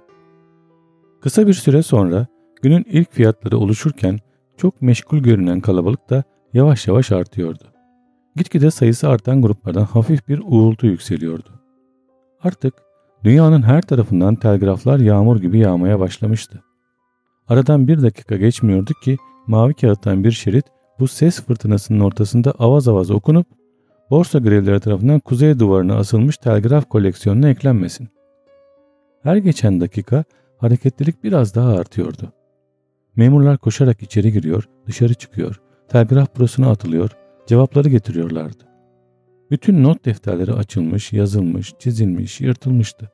Kısa bir süre sonra günün ilk fiyatları oluşurken çok meşgul görünen kalabalık da yavaş yavaş artıyordu. Gitgide sayısı artan gruplardan hafif bir uğultu yükseliyordu. Artık dünyanın her tarafından telgraflar yağmur gibi yağmaya başlamıştı. Aradan bir dakika geçmiyordu ki mavi kağıttan bir şerit bu ses fırtınasının ortasında avaz avaz okunup borsa grevleri tarafından kuzey duvarına asılmış telgraf koleksiyonuna eklenmesin. Her geçen dakika hareketlilik biraz daha artıyordu. Memurlar koşarak içeri giriyor, dışarı çıkıyor, telgraf burasına atılıyor, cevapları getiriyorlardı. Bütün not defterleri açılmış, yazılmış, çizilmiş, yırtılmıştı.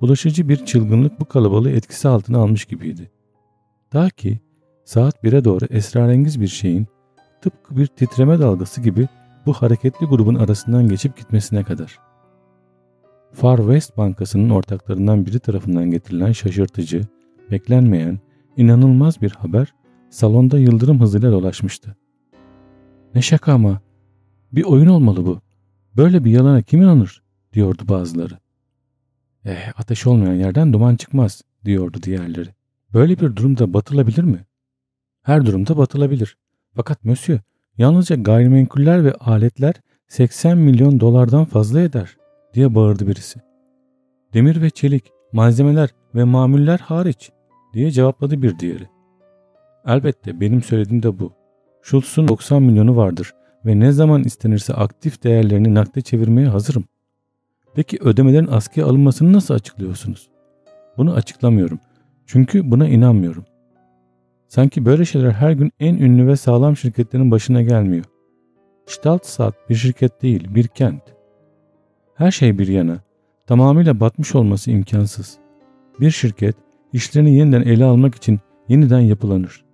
Bulaşıcı bir çılgınlık bu kalabalığı etkisi altına almış gibiydi. Ta ki saat 1'e doğru esrarengiz bir şeyin tıpkı bir titreme dalgası gibi bu hareketli grubun arasından geçip gitmesine kadar. Far West Bankası'nın ortaklarından biri tarafından getirilen şaşırtıcı, beklenmeyen, inanılmaz bir haber salonda yıldırım hızıyla dolaşmıştı. Ne şaka ama. Bir oyun olmalı bu. Böyle bir yalana kim inanır diyordu bazıları. Eh ateş olmayan yerden duman çıkmaz diyordu diğerleri. Böyle bir durumda batılabilir mi? Her durumda batılabilir. Fakat Monsieur yalnızca gayrimenkuller ve aletler 80 milyon dolardan fazla eder diye bağırdı birisi. Demir ve çelik, malzemeler ve mamuller hariç diye cevapladı bir diğeri. Elbette benim söylediğim de bu. Schultz'un 90 milyonu vardır ve ne zaman istenirse aktif değerlerini nakde çevirmeye hazırım. Peki ödemelerin askıya alınmasını nasıl açıklıyorsunuz? Bunu açıklamıyorum. Çünkü buna inanmıyorum. Sanki böyle şeyler her gün en ünlü ve sağlam şirketlerin başına gelmiyor. Staltsat bir şirket değil, bir kent. Her şey bir yana, tamamıyla batmış olması imkansız. Bir şirket işlerini yeniden ele almak için yeniden yapılanır.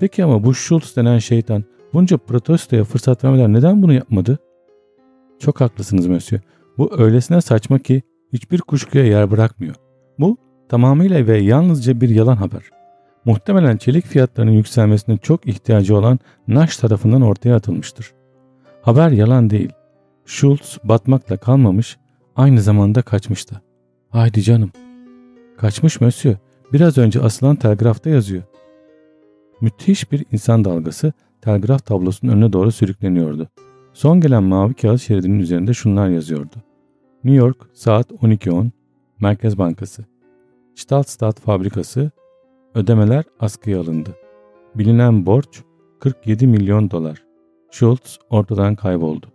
Peki ama bu Schultz denen şeytan bunca protestoya fırsat vermeden neden bunu yapmadı? Çok haklısınız Mösyö. Bu öylesine saçma ki hiçbir kuşkuya yer bırakmıyor. Bu tamamıyla ve yalnızca bir yalan haber. Muhtemelen çelik fiyatlarının yükselmesine çok ihtiyacı olan Nash tarafından ortaya atılmıştır. Haber yalan değil. Schultz batmakla kalmamış, aynı zamanda kaçmıştı. Haydi canım. Kaçmış Mösyö. Biraz önce asılan telgrafta yazıyor. Müthiş bir insan dalgası telgraf tablosunun önüne doğru sürükleniyordu. Son gelen mavi kağıt şeridinin üzerinde şunlar yazıyordu. New York saat 12.10 Merkez Bankası Stahlstadt Fabrikası Ödemeler askıya alındı. Bilinen borç 47 milyon dolar. Schultz ortadan kayboldu.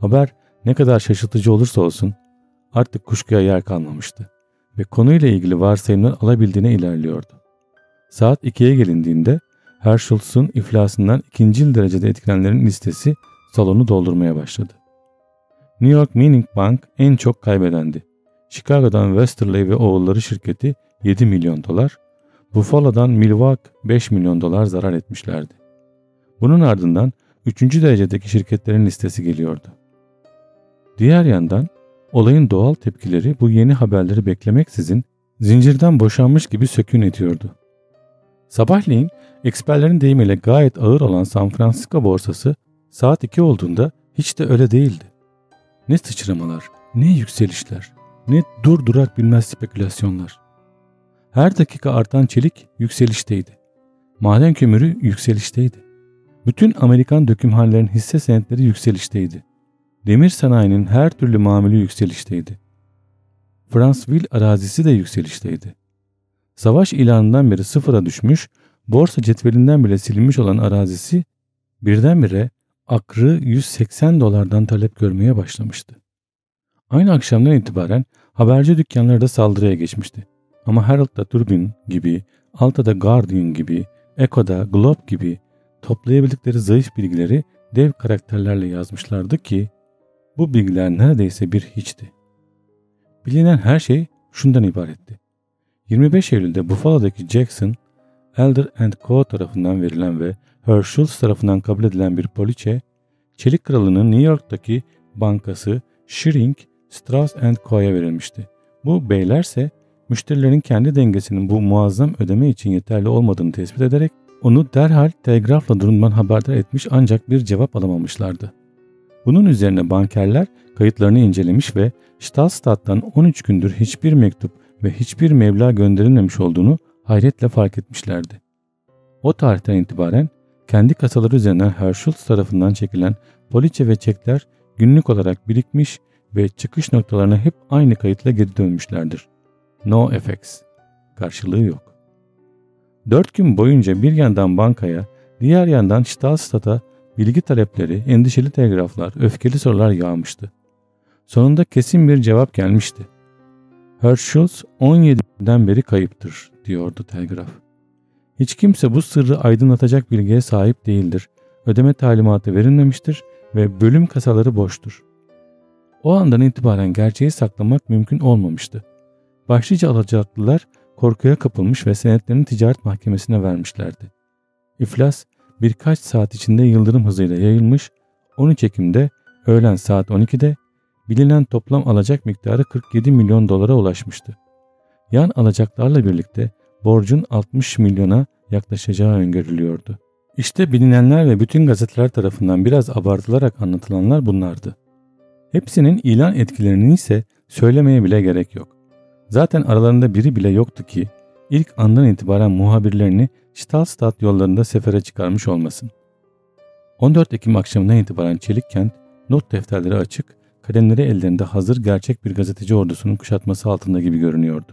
Haber ne kadar şaşırtıcı olursa olsun artık kuşkuya yer kalmamıştı ve konuyla ilgili varsayımlar alabildiğine ilerliyordu. Saat 2'ye gelindiğinde Herschel's'ın iflasından ikinci derecede etkilenenlerin listesi salonu doldurmaya başladı. New York Mining Bank en çok kaybedendi. Chicago'dan Westerly ve oğulları şirketi 7 milyon dolar, Buffalo'dan Milwaukee 5 milyon dolar zarar etmişlerdi. Bunun ardından 3. derecedeki şirketlerin listesi geliyordu. Diğer yandan olayın doğal tepkileri bu yeni haberleri beklemeksizin zincirden boşanmış gibi sökün ediyordu. Sabahleyin eksperlerin deyimiyle gayet ağır olan San Francisco borsası saat 2 olduğunda hiç de öyle değildi. Ne sıçramalar, ne yükselişler, ne dur durak bilmez spekülasyonlar. Her dakika artan çelik yükselişteydi. Maden kömürü yükselişteydi. Bütün Amerikan dökümhanelerin hisse senetleri yükselişteydi. Demir sanayinin her türlü mamülü yükselişteydi. Fransville arazisi de yükselişteydi. Savaş ilanından beri sıfıra düşmüş, borsa cetvelinden bile silinmiş olan arazisi birdenbire akrı 180 dolardan talep görmeye başlamıştı. Aynı akşamdan itibaren haberci dükkanları da saldırıya geçmişti. Ama Herald'da Turbin gibi, Alta'da Guardian gibi, Echo'da Globe gibi, toplayabildikleri zayıf bilgileri dev karakterlerle yazmışlardı ki bu bilgiler neredeyse bir hiçti. Bilinen her şey şundan ibaretti. 25 Eylül'de Buffalo'daki Jackson, Elder and Co. tarafından verilen ve Herschel tarafından kabul edilen bir poliçe, Çelik Kralı'nın New York'taki bankası Schering, Strauss Co.'ya verilmişti. Bu beylerse müşterilerin kendi dengesinin bu muazzam ödeme için yeterli olmadığını tespit ederek onu derhal telgrafla durumdan haberdar etmiş ancak bir cevap alamamışlardı. Bunun üzerine bankerler kayıtlarını incelemiş ve Stahlstadt'tan 13 gündür hiçbir mektup ve hiçbir meblağ gönderilmemiş olduğunu hayretle fark etmişlerdi. O tarihten itibaren kendi kasaları üzerinden Herschel tarafından çekilen poliçe ve çekler günlük olarak birikmiş ve çıkış noktalarına hep aynı kayıtla geri dönmüşlerdir. No effects. Karşılığı yok. Dört gün boyunca bir yandan bankaya, diğer yandan Stahlstadt'a bilgi talepleri, endişeli telgraflar, öfkeli sorular yağmıştı. Sonunda kesin bir cevap gelmişti. Herschel 17'den beri kayıptır diyordu telgraf. Hiç kimse bu sırrı aydınlatacak bilgiye sahip değildir. Ödeme talimatı verilmemiştir ve bölüm kasaları boştur. O andan itibaren gerçeği saklamak mümkün olmamıştı. Başlıca alacaklılar korkuya kapılmış ve senetlerini ticaret mahkemesine vermişlerdi. İflas birkaç saat içinde yıldırım hızıyla yayılmış, 13 Ekim'de öğlen saat 12'de bilinen toplam alacak miktarı 47 milyon dolara ulaşmıştı. Yan alacaklarla birlikte borcun 60 milyona yaklaşacağı öngörülüyordu. İşte bilinenler ve bütün gazeteler tarafından biraz abartılarak anlatılanlar bunlardı. Hepsinin ilan etkilerini ise söylemeye bile gerek yok. Zaten aralarında biri bile yoktu ki ilk andan itibaren muhabirlerini Stahlstadt yollarında sefere çıkarmış olmasın. 14 Ekim akşamından itibaren Çelikkent not defterleri açık, kalemleri ellerinde hazır gerçek bir gazeteci ordusunun kuşatması altında gibi görünüyordu.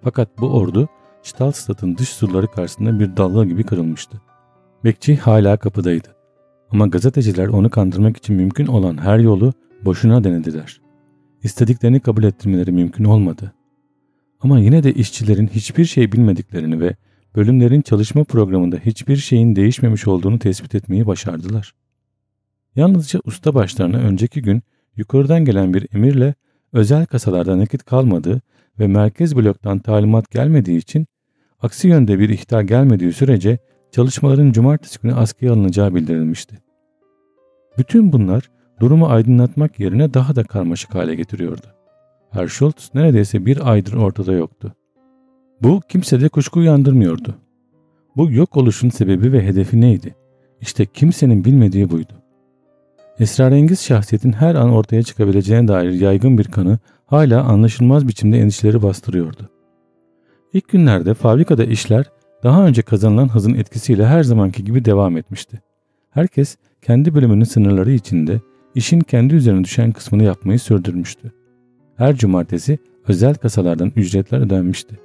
Fakat bu ordu Stahlstadt'ın dış surları karşısında bir dalga gibi kırılmıştı. Bekçi hala kapıdaydı. Ama gazeteciler onu kandırmak için mümkün olan her yolu boşuna denediler. İstediklerini kabul ettirmeleri mümkün olmadı. Ama yine de işçilerin hiçbir şey bilmediklerini ve bölümlerin çalışma programında hiçbir şeyin değişmemiş olduğunu tespit etmeyi başardılar. Yalnızca usta başlarına önceki gün yukarıdan gelen bir emirle özel kasalarda nakit kalmadığı ve merkez bloktan talimat gelmediği için aksi yönde bir ihtar gelmediği sürece çalışmaların cumartesi günü askıya alınacağı bildirilmişti. Bütün bunlar durumu aydınlatmak yerine daha da karmaşık hale getiriyordu. Herr Schultz neredeyse bir aydır ortada yoktu. Bu kimsede kuşku uyandırmıyordu. Bu yok oluşun sebebi ve hedefi neydi? İşte kimsenin bilmediği buydu. Esrarengiz şahsiyetin her an ortaya çıkabileceğine dair yaygın bir kanı hala anlaşılmaz biçimde endişeleri bastırıyordu. İlk günlerde fabrikada işler daha önce kazanılan hızın etkisiyle her zamanki gibi devam etmişti. Herkes kendi bölümünün sınırları içinde işin kendi üzerine düşen kısmını yapmayı sürdürmüştü. Her cumartesi özel kasalardan ücretler ödenmişti.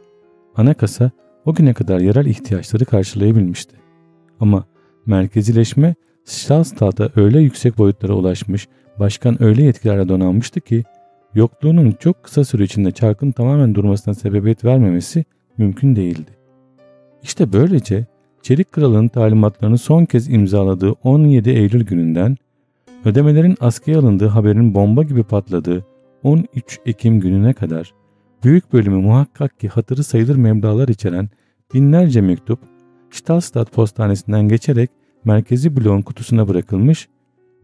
Ana kasa o güne kadar yerel ihtiyaçları karşılayabilmişti. Ama merkezileşme Stahlstadt'a öyle yüksek boyutlara ulaşmış, başkan öyle yetkilerle donanmıştı ki yokluğunun çok kısa süre içinde çarkın tamamen durmasına sebebiyet vermemesi mümkün değildi. İşte böylece Çelik Kralı'nın talimatlarını son kez imzaladığı 17 Eylül gününden ödemelerin askıya alındığı haberin bomba gibi patladığı 13 Ekim gününe kadar büyük bölümü muhakkak ki hatırı sayılır meblağlar içeren binlerce mektup Stahlstadt postanesinden geçerek merkezi bloğun kutusuna bırakılmış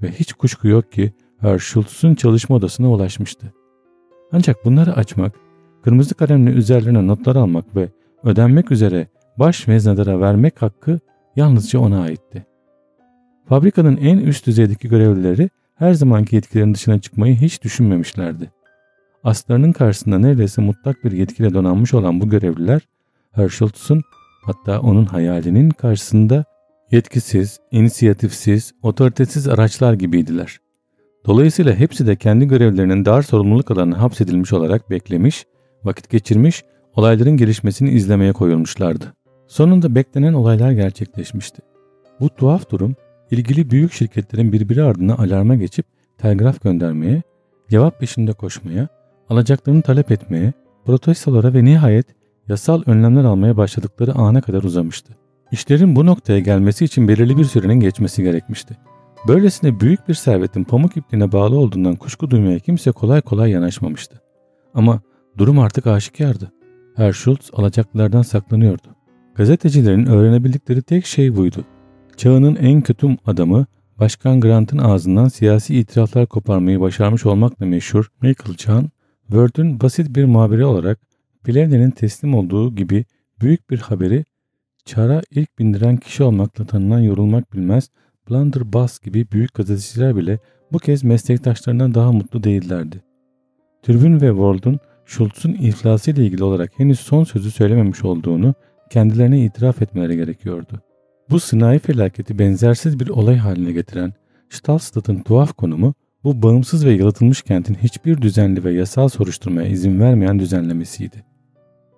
ve hiç kuşku yok ki Herr çalışma odasına ulaşmıştı. Ancak bunları açmak, kırmızı kalemle üzerlerine notlar almak ve ödenmek üzere baş veznedara vermek hakkı yalnızca ona aitti. Fabrikanın en üst düzeydeki görevlileri her zamanki yetkilerin dışına çıkmayı hiç düşünmemişlerdi. Aslarının karşısında neredeyse mutlak bir yetkiyle donanmış olan bu görevliler, Herschelt'un hatta onun hayalinin karşısında yetkisiz, inisiyatifsiz, otoritesiz araçlar gibiydiler. Dolayısıyla hepsi de kendi görevlerinin dar sorumluluk alanına hapsedilmiş olarak beklemiş, vakit geçirmiş, olayların gelişmesini izlemeye koyulmuşlardı. Sonunda beklenen olaylar gerçekleşmişti. Bu tuhaf durum ilgili büyük şirketlerin birbiri ardına alarma geçip telgraf göndermeye, cevap peşinde koşmaya, alacaklarını talep etmeye, protestolara ve nihayet yasal önlemler almaya başladıkları ana kadar uzamıştı. İşlerin bu noktaya gelmesi için belirli bir sürenin geçmesi gerekmişti. Böylesine büyük bir servetin pamuk ipliğine bağlı olduğundan kuşku duymaya kimse kolay kolay yanaşmamıştı. Ama durum artık aşikardı. Herr Schultz alacaklılardan saklanıyordu. Gazetecilerin öğrenebildikleri tek şey buydu. Çağının en kötü adamı Başkan Grant'ın ağzından siyasi itiraflar koparmayı başarmış olmakla meşhur Michael Chan, Word'ün basit bir muhabiri olarak Plevne'nin teslim olduğu gibi büyük bir haberi çara ilk bindiren kişi olmakla tanınan yorulmak bilmez Blunderbuss gibi büyük gazeteciler bile bu kez meslektaşlarından daha mutlu değillerdi. Tribune ve World'un Schultz'un iflası ile ilgili olarak henüz son sözü söylememiş olduğunu kendilerine itiraf etmeleri gerekiyordu. Bu sınai felaketi benzersiz bir olay haline getiren Stahlstadt'ın tuhaf konumu bu bağımsız ve yalıtılmış kentin hiçbir düzenli ve yasal soruşturmaya izin vermeyen düzenlemesiydi.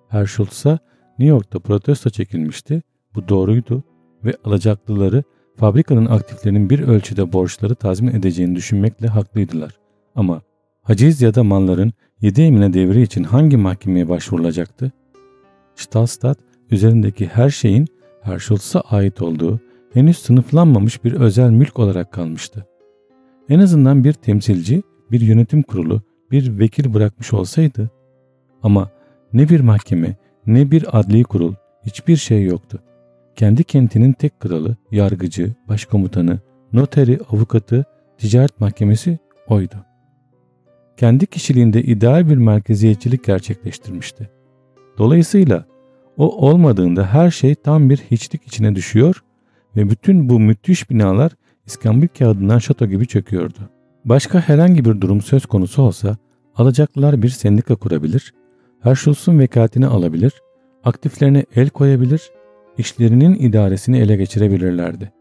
Herr Schultz'a New York'ta protesto çekilmişti, bu doğruydu ve alacaklıları fabrikanın aktiflerinin bir ölçüde borçları tazmin edeceğini düşünmekle haklıydılar. Ama haciz ya da malların yedi emine devri için hangi mahkemeye başvurulacaktı? Stahlstadt üzerindeki her şeyin Herschel's'a ait olduğu henüz sınıflanmamış bir özel mülk olarak kalmıştı. En azından bir temsilci, bir yönetim kurulu, bir vekil bırakmış olsaydı ama ne bir mahkeme ne bir adli kurul hiçbir şey yoktu. Kendi kentinin tek kralı, yargıcı, başkomutanı, noteri, avukatı, ticaret mahkemesi oydu. Kendi kişiliğinde ideal bir merkeziyetçilik gerçekleştirmişti. Dolayısıyla o olmadığında her şey tam bir hiçlik içine düşüyor ve bütün bu müthiş binalar İskambil kağıdından şato gibi çöküyordu. Başka herhangi bir durum söz konusu olsa alacaklılar bir sendika kurabilir, Herschuls'un vekaletini alabilir, aktiflerine el koyabilir, işlerinin idaresini ele geçirebilirlerdi.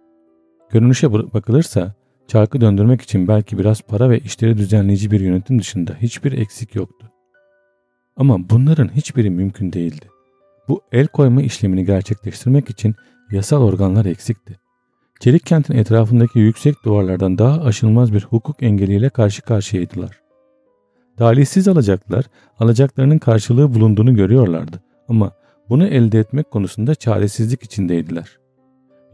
Görünüşe bakılırsa çarkı döndürmek için belki biraz para ve işleri düzenleyici bir yönetim dışında hiçbir eksik yoktu. Ama bunların hiçbiri mümkün değildi. Bu el koyma işlemini gerçekleştirmek için yasal organlar eksikti. Çelik kentin etrafındaki yüksek duvarlardan daha aşılmaz bir hukuk engeliyle karşı karşıyaydılar. Talihsiz alacaklar alacaklarının karşılığı bulunduğunu görüyorlardı ama bunu elde etmek konusunda çaresizlik içindeydiler.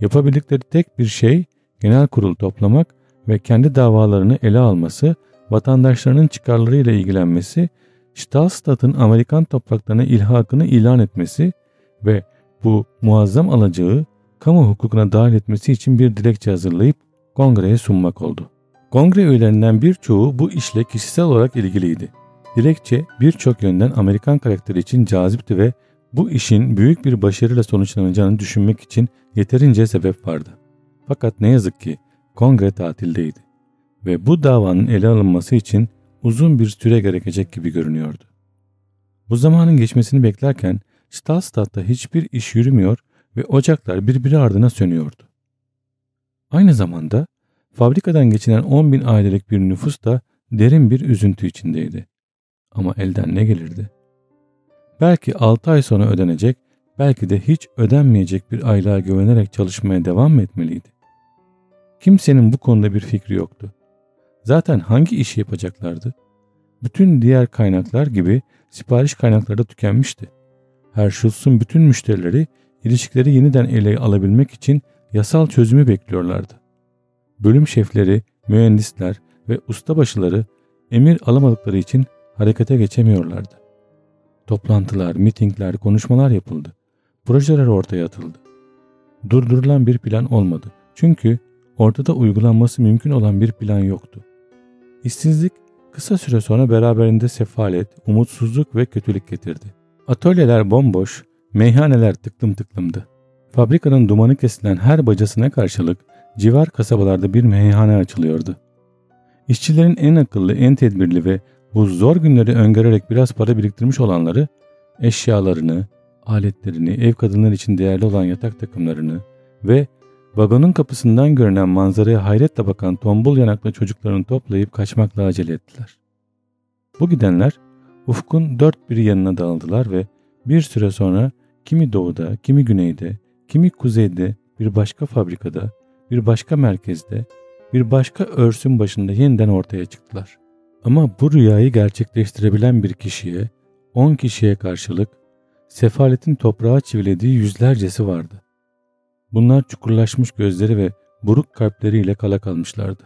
Yapabildikleri tek bir şey genel kurul toplamak ve kendi davalarını ele alması, vatandaşlarının çıkarlarıyla ilgilenmesi Stahlstadt'ın Amerikan topraklarına ilhakını ilan etmesi ve bu muazzam alacağı kamu hukukuna dahil etmesi için bir dilekçe hazırlayıp kongreye sunmak oldu. Kongre üyelerinden birçoğu bu işle kişisel olarak ilgiliydi. Dilekçe birçok yönden Amerikan karakteri için cazipti ve bu işin büyük bir başarıyla sonuçlanacağını düşünmek için yeterince sebep vardı. Fakat ne yazık ki kongre tatildeydi ve bu davanın ele alınması için uzun bir süre gerekecek gibi görünüyordu. Bu zamanın geçmesini beklerken Stahlstadt'ta hiçbir iş yürümüyor ve ocaklar birbiri ardına sönüyordu. Aynı zamanda fabrikadan geçinen 10 bin ailelik bir nüfus da derin bir üzüntü içindeydi. Ama elden ne gelirdi? Belki 6 ay sonra ödenecek, belki de hiç ödenmeyecek bir aylığa güvenerek çalışmaya devam mı etmeliydi? Kimsenin bu konuda bir fikri yoktu. Zaten hangi işi yapacaklardı? Bütün diğer kaynaklar gibi sipariş kaynakları da tükenmişti. Herschuls'un bütün müşterileri ilişkileri yeniden ele alabilmek için yasal çözümü bekliyorlardı. Bölüm şefleri, mühendisler ve ustabaşıları emir alamadıkları için harekete geçemiyorlardı. Toplantılar, mitingler, konuşmalar yapıldı. Projeler ortaya atıldı. Durdurulan bir plan olmadı. Çünkü ortada uygulanması mümkün olan bir plan yoktu. İşsizlik kısa süre sonra beraberinde sefalet, umutsuzluk ve kötülük getirdi. Atölyeler bomboş, meyhaneler tıklım tıklımdı. Fabrikanın dumanı kesilen her bacasına karşılık civar kasabalarda bir meyhane açılıyordu. İşçilerin en akıllı, en tedbirli ve bu zor günleri öngörerek biraz para biriktirmiş olanları eşyalarını, aletlerini, ev kadınları için değerli olan yatak takımlarını ve Vagonun kapısından görünen manzaraya hayretle bakan tombul yanaklı çocuklarını toplayıp kaçmakla acele ettiler. Bu gidenler ufkun dört bir yanına dağıldılar ve bir süre sonra kimi doğuda, kimi güneyde, kimi kuzeyde bir başka fabrikada, bir başka merkezde, bir başka örsün başında yeniden ortaya çıktılar. Ama bu rüyayı gerçekleştirebilen bir kişiye, on kişiye karşılık sefaletin toprağa çivilediği yüzlercesi vardı. Bunlar çukurlaşmış gözleri ve buruk kalpleriyle kala kalmışlardı.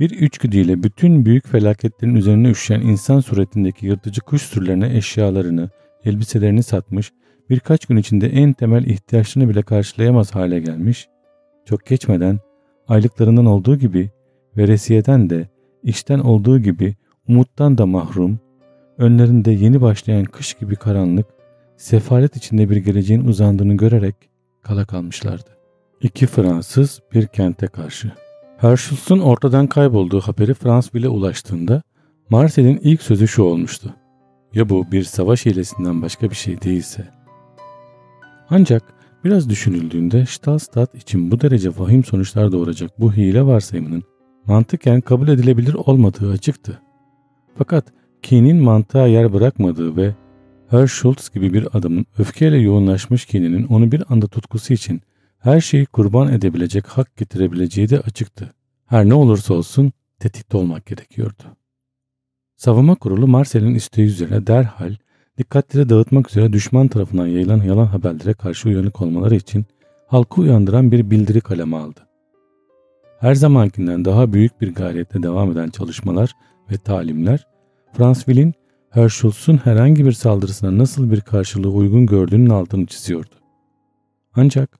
Bir içgüdüyle bütün büyük felaketlerin üzerine üşüyen insan suretindeki yırtıcı kuş türlerine eşyalarını, elbiselerini satmış, birkaç gün içinde en temel ihtiyaçlarını bile karşılayamaz hale gelmiş, çok geçmeden aylıklarından olduğu gibi veresiyeden de işten olduğu gibi umuttan da mahrum, önlerinde yeni başlayan kış gibi karanlık, sefalet içinde bir geleceğin uzandığını görerek kala kalmışlardı. İki Fransız bir kente karşı. Herschel's'un ortadan kaybolduğu haberi Fransville'e ulaştığında Marcel'in ilk sözü şu olmuştu. Ya bu bir savaş hilesinden başka bir şey değilse? Ancak biraz düşünüldüğünde Stahlstadt için bu derece vahim sonuçlar doğuracak bu hile varsayımının mantıken kabul edilebilir olmadığı açıktı. Fakat kinin mantığa yer bırakmadığı ve Herschulz gibi bir adamın öfkeyle yoğunlaşmış kininin onu bir anda tutkusu için her şeyi kurban edebilecek hak getirebileceği de açıktı. Her ne olursa olsun tetikte olmak gerekiyordu. Savunma kurulu Marcel'in isteği üzerine derhal dikkatleri dağıtmak üzere düşman tarafından yayılan yalan haberlere karşı uyanık olmaları için halkı uyandıran bir bildiri kaleme aldı. Her zamankinden daha büyük bir gayretle devam eden çalışmalar ve talimler Fransville'in Herschulz'un herhangi bir saldırısına nasıl bir karşılığı uygun gördüğünün altını çiziyordu. Ancak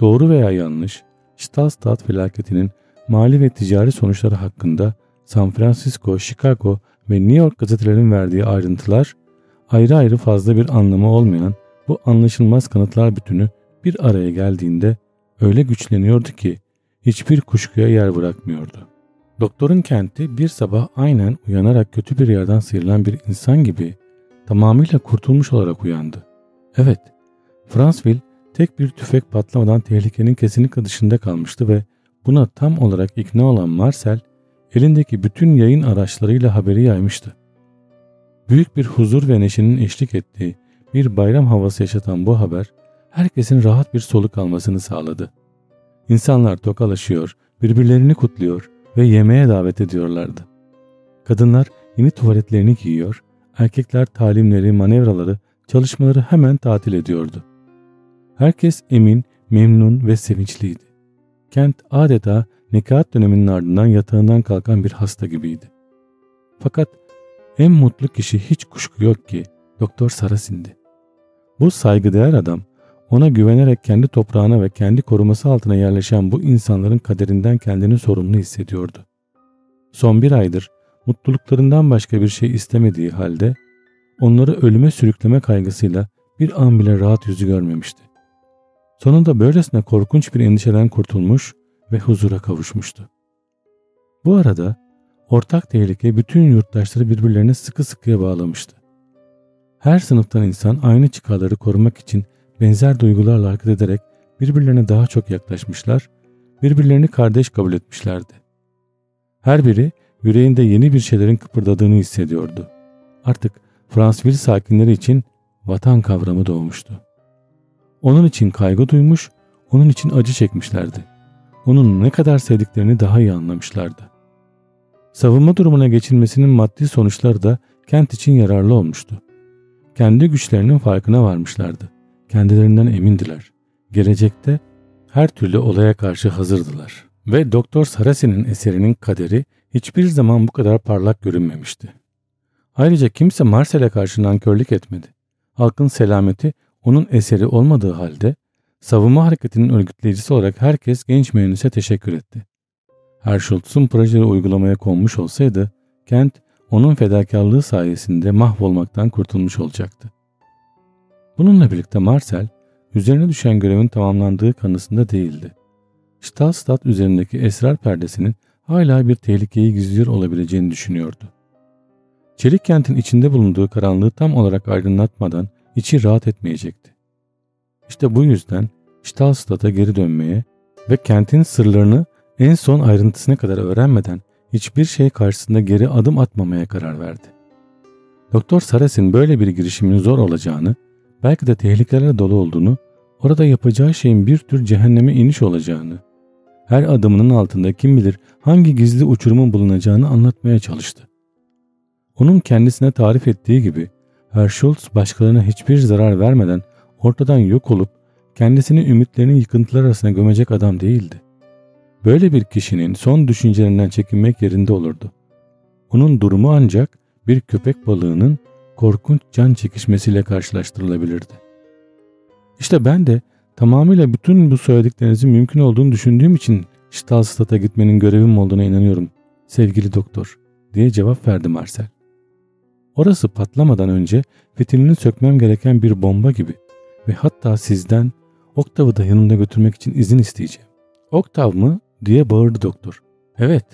doğru veya yanlış Stahlstadt felaketinin mali ve ticari sonuçları hakkında San Francisco, Chicago ve New York gazetelerinin verdiği ayrıntılar ayrı ayrı fazla bir anlamı olmayan bu anlaşılmaz kanıtlar bütünü bir araya geldiğinde öyle güçleniyordu ki hiçbir kuşkuya yer bırakmıyordu. Doktorun kenti bir sabah aynen uyanarak kötü bir yerden sıyrılan bir insan gibi tamamıyla kurtulmuş olarak uyandı. Evet, Fransville tek bir tüfek patlamadan tehlikenin kesinlikle dışında kalmıştı ve buna tam olarak ikna olan Marcel elindeki bütün yayın araçlarıyla haberi yaymıştı. Büyük bir huzur ve neşenin eşlik ettiği bir bayram havası yaşatan bu haber herkesin rahat bir soluk almasını sağladı. İnsanlar tokalaşıyor, birbirlerini kutluyor ve yemeğe davet ediyorlardı. Kadınlar yeni tuvaletlerini giyiyor, erkekler talimleri, manevraları, çalışmaları hemen tatil ediyordu. Herkes emin, memnun ve sevinçliydi. Kent adeta nekaat döneminin ardından yatağından kalkan bir hasta gibiydi. Fakat en mutlu kişi hiç kuşku yok ki Doktor Sarasin'di. Bu saygıdeğer adam ona güvenerek kendi toprağına ve kendi koruması altına yerleşen bu insanların kaderinden kendini sorumlu hissediyordu. Son bir aydır mutluluklarından başka bir şey istemediği halde onları ölüme sürükleme kaygısıyla bir an bile rahat yüzü görmemişti. Sonunda böylesine korkunç bir endişeden kurtulmuş ve huzura kavuşmuştu. Bu arada ortak tehlike bütün yurttaşları birbirlerine sıkı sıkıya bağlamıştı. Her sınıftan insan aynı çıkarları korumak için benzer duygularla hareket ederek birbirlerine daha çok yaklaşmışlar, birbirlerini kardeş kabul etmişlerdi. Her biri yüreğinde yeni bir şeylerin kıpırdadığını hissediyordu. Artık Fransville sakinleri için vatan kavramı doğmuştu. Onun için kaygı duymuş, onun için acı çekmişlerdi. Onun ne kadar sevdiklerini daha iyi anlamışlardı. Savunma durumuna geçilmesinin maddi sonuçları da kent için yararlı olmuştu. Kendi güçlerinin farkına varmışlardı. Kendilerinden emindiler. Gelecekte her türlü olaya karşı hazırdılar. Ve Doktor Sarasi'nin eserinin kaderi hiçbir zaman bu kadar parlak görünmemişti. Ayrıca kimse Marsel'e karşı nankörlük etmedi. Halkın selameti onun eseri olmadığı halde savunma hareketinin örgütleyicisi olarak herkes genç mühendise teşekkür etti. Herschultz'un projeleri uygulamaya konmuş olsaydı kent onun fedakarlığı sayesinde mahvolmaktan kurtulmuş olacaktı. Bununla birlikte Marcel üzerine düşen görevin tamamlandığı kanısında değildi. Stahlstadt üzerindeki esrar perdesinin hala bir tehlikeyi gizliyor olabileceğini düşünüyordu. Çelik kentin içinde bulunduğu karanlığı tam olarak aydınlatmadan içi rahat etmeyecekti. İşte bu yüzden Stahlstadt'a geri dönmeye ve kentin sırlarını en son ayrıntısına kadar öğrenmeden hiçbir şey karşısında geri adım atmamaya karar verdi. Doktor Sarasin böyle bir girişimin zor olacağını, belki de tehlikelerle dolu olduğunu, orada yapacağı şeyin bir tür cehenneme iniş olacağını, her adımının altında kim bilir hangi gizli uçurumun bulunacağını anlatmaya çalıştı. Onun kendisine tarif ettiği gibi Herschulz başkalarına hiçbir zarar vermeden ortadan yok olup kendisini ümitlerinin yıkıntılar arasına gömecek adam değildi. Böyle bir kişinin son düşüncelerinden çekinmek yerinde olurdu. Onun durumu ancak bir köpek balığının korkunç can çekişmesiyle karşılaştırılabilirdi. İşte ben de tamamıyla bütün bu söylediklerinizin mümkün olduğunu düşündüğüm için Stahlstadt'a gitmenin görevim olduğuna inanıyorum sevgili doktor diye cevap verdi Marcel. Orası patlamadan önce fitilini sökmem gereken bir bomba gibi ve hatta sizden Oktav'ı da yanımda götürmek için izin isteyeceğim. Oktav mı diye bağırdı doktor. Evet,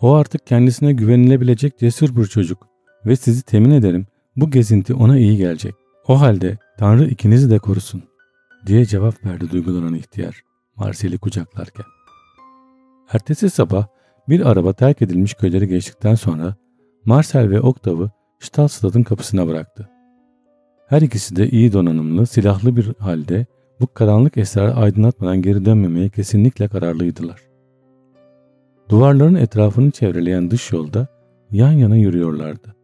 o artık kendisine güvenilebilecek cesur bir çocuk ve sizi temin ederim bu gezinti ona iyi gelecek. O halde Tanrı ikinizi de korusun diye cevap verdi duygulanan ihtiyar Marcel'i kucaklarken. Ertesi sabah bir araba terk edilmiş köyleri geçtikten sonra Marcel ve Oktav'ı Stahlstad'ın kapısına bıraktı. Her ikisi de iyi donanımlı, silahlı bir halde bu karanlık esrarı aydınlatmadan geri dönmemeye kesinlikle kararlıydılar. Duvarların etrafını çevreleyen dış yolda yan yana yürüyorlardı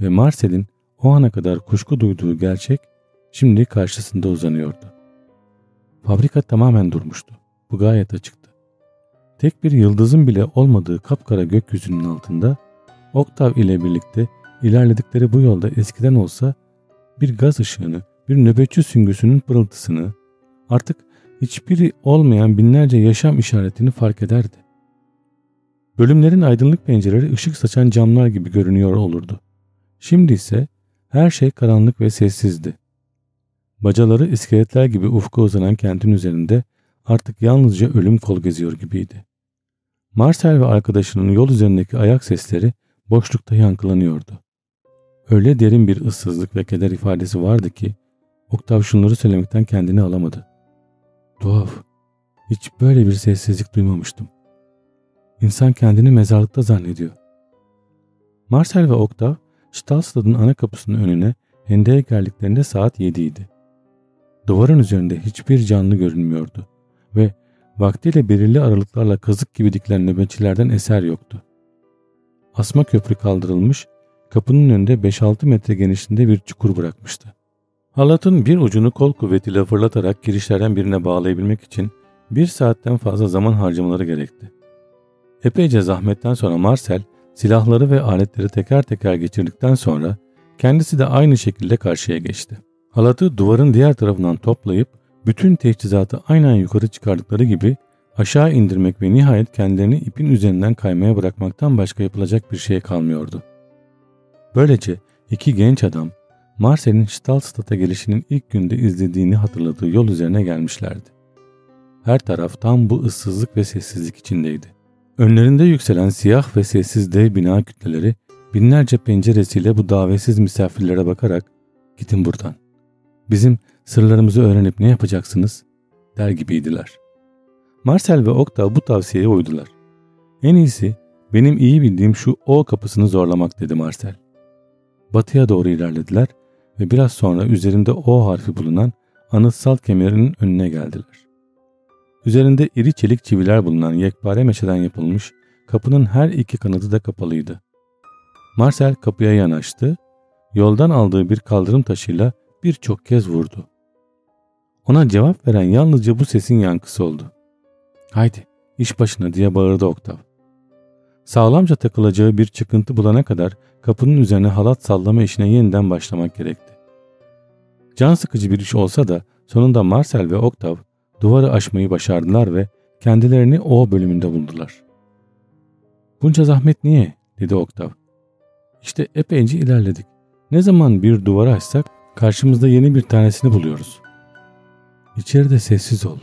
ve Marcel'in o ana kadar kuşku duyduğu gerçek şimdi karşısında uzanıyordu. Fabrika tamamen durmuştu. Bu gayet açıktı. Tek bir yıldızın bile olmadığı kapkara gökyüzünün altında Oktav ile birlikte ilerledikleri bu yolda eskiden olsa bir gaz ışığını, bir nöbetçi süngüsünün pırıltısını, artık hiçbiri olmayan binlerce yaşam işaretini fark ederdi. Bölümlerin aydınlık pencereleri ışık saçan camlar gibi görünüyor olurdu. Şimdi ise her şey karanlık ve sessizdi. Bacaları iskeletler gibi ufka uzanan kentin üzerinde artık yalnızca ölüm kol geziyor gibiydi. Marcel ve arkadaşının yol üzerindeki ayak sesleri boşlukta yankılanıyordu. Öyle derin bir ıssızlık ve keder ifadesi vardı ki Oktav şunları söylemekten kendini alamadı. Tuhaf. Hiç böyle bir sessizlik duymamıştım. İnsan kendini mezarlıkta zannediyor. Marcel ve Oktav Stahlstad'ın ana kapısının önüne hendeğe geldiklerinde saat 7 idi. Duvarın üzerinde hiçbir canlı görünmüyordu ve vaktiyle belirli aralıklarla kazık gibi dikilen nöbetçilerden eser yoktu. Asma köprü kaldırılmış, kapının önünde 5-6 metre genişliğinde bir çukur bırakmıştı. Halatın bir ucunu kol kuvvetiyle fırlatarak girişlerden birine bağlayabilmek için bir saatten fazla zaman harcamaları gerekti. Epeyce zahmetten sonra Marcel silahları ve aletleri teker teker geçirdikten sonra kendisi de aynı şekilde karşıya geçti. Halatı duvarın diğer tarafından toplayıp bütün teçhizatı aynen yukarı çıkardıkları gibi aşağı indirmek ve nihayet kendilerini ipin üzerinden kaymaya bırakmaktan başka yapılacak bir şey kalmıyordu. Böylece iki genç adam Marcel'in Stahlstadt'a gelişinin ilk günde izlediğini hatırladığı yol üzerine gelmişlerdi. Her taraf tam bu ıssızlık ve sessizlik içindeydi. Önlerinde yükselen siyah ve sessiz dev bina kütleleri binlerce penceresiyle bu davetsiz misafirlere bakarak gidin buradan. Bizim sırlarımızı öğrenip ne yapacaksınız der gibiydiler. Marcel ve Okta bu tavsiyeye uydular. En iyisi benim iyi bildiğim şu O kapısını zorlamak dedi Marcel. Batıya doğru ilerlediler ve biraz sonra üzerinde O harfi bulunan anıtsal kemerinin önüne geldiler. Üzerinde iri çelik çiviler bulunan yekpare meşeden yapılmış kapının her iki kanadı da kapalıydı. Marcel kapıya yanaştı, yoldan aldığı bir kaldırım taşıyla birçok kez vurdu. Ona cevap veren yalnızca bu sesin yankısı oldu. Haydi iş başına diye bağırdı Oktav. Sağlamca takılacağı bir çıkıntı bulana kadar kapının üzerine halat sallama işine yeniden başlamak gerekti. Can sıkıcı bir iş olsa da sonunda Marcel ve Oktav duvarı aşmayı başardılar ve kendilerini o bölümünde buldular. Bunca zahmet niye? dedi Oktav. İşte epeyce ilerledik. Ne zaman bir duvarı açsak karşımızda yeni bir tanesini buluyoruz. İçeride sessiz ol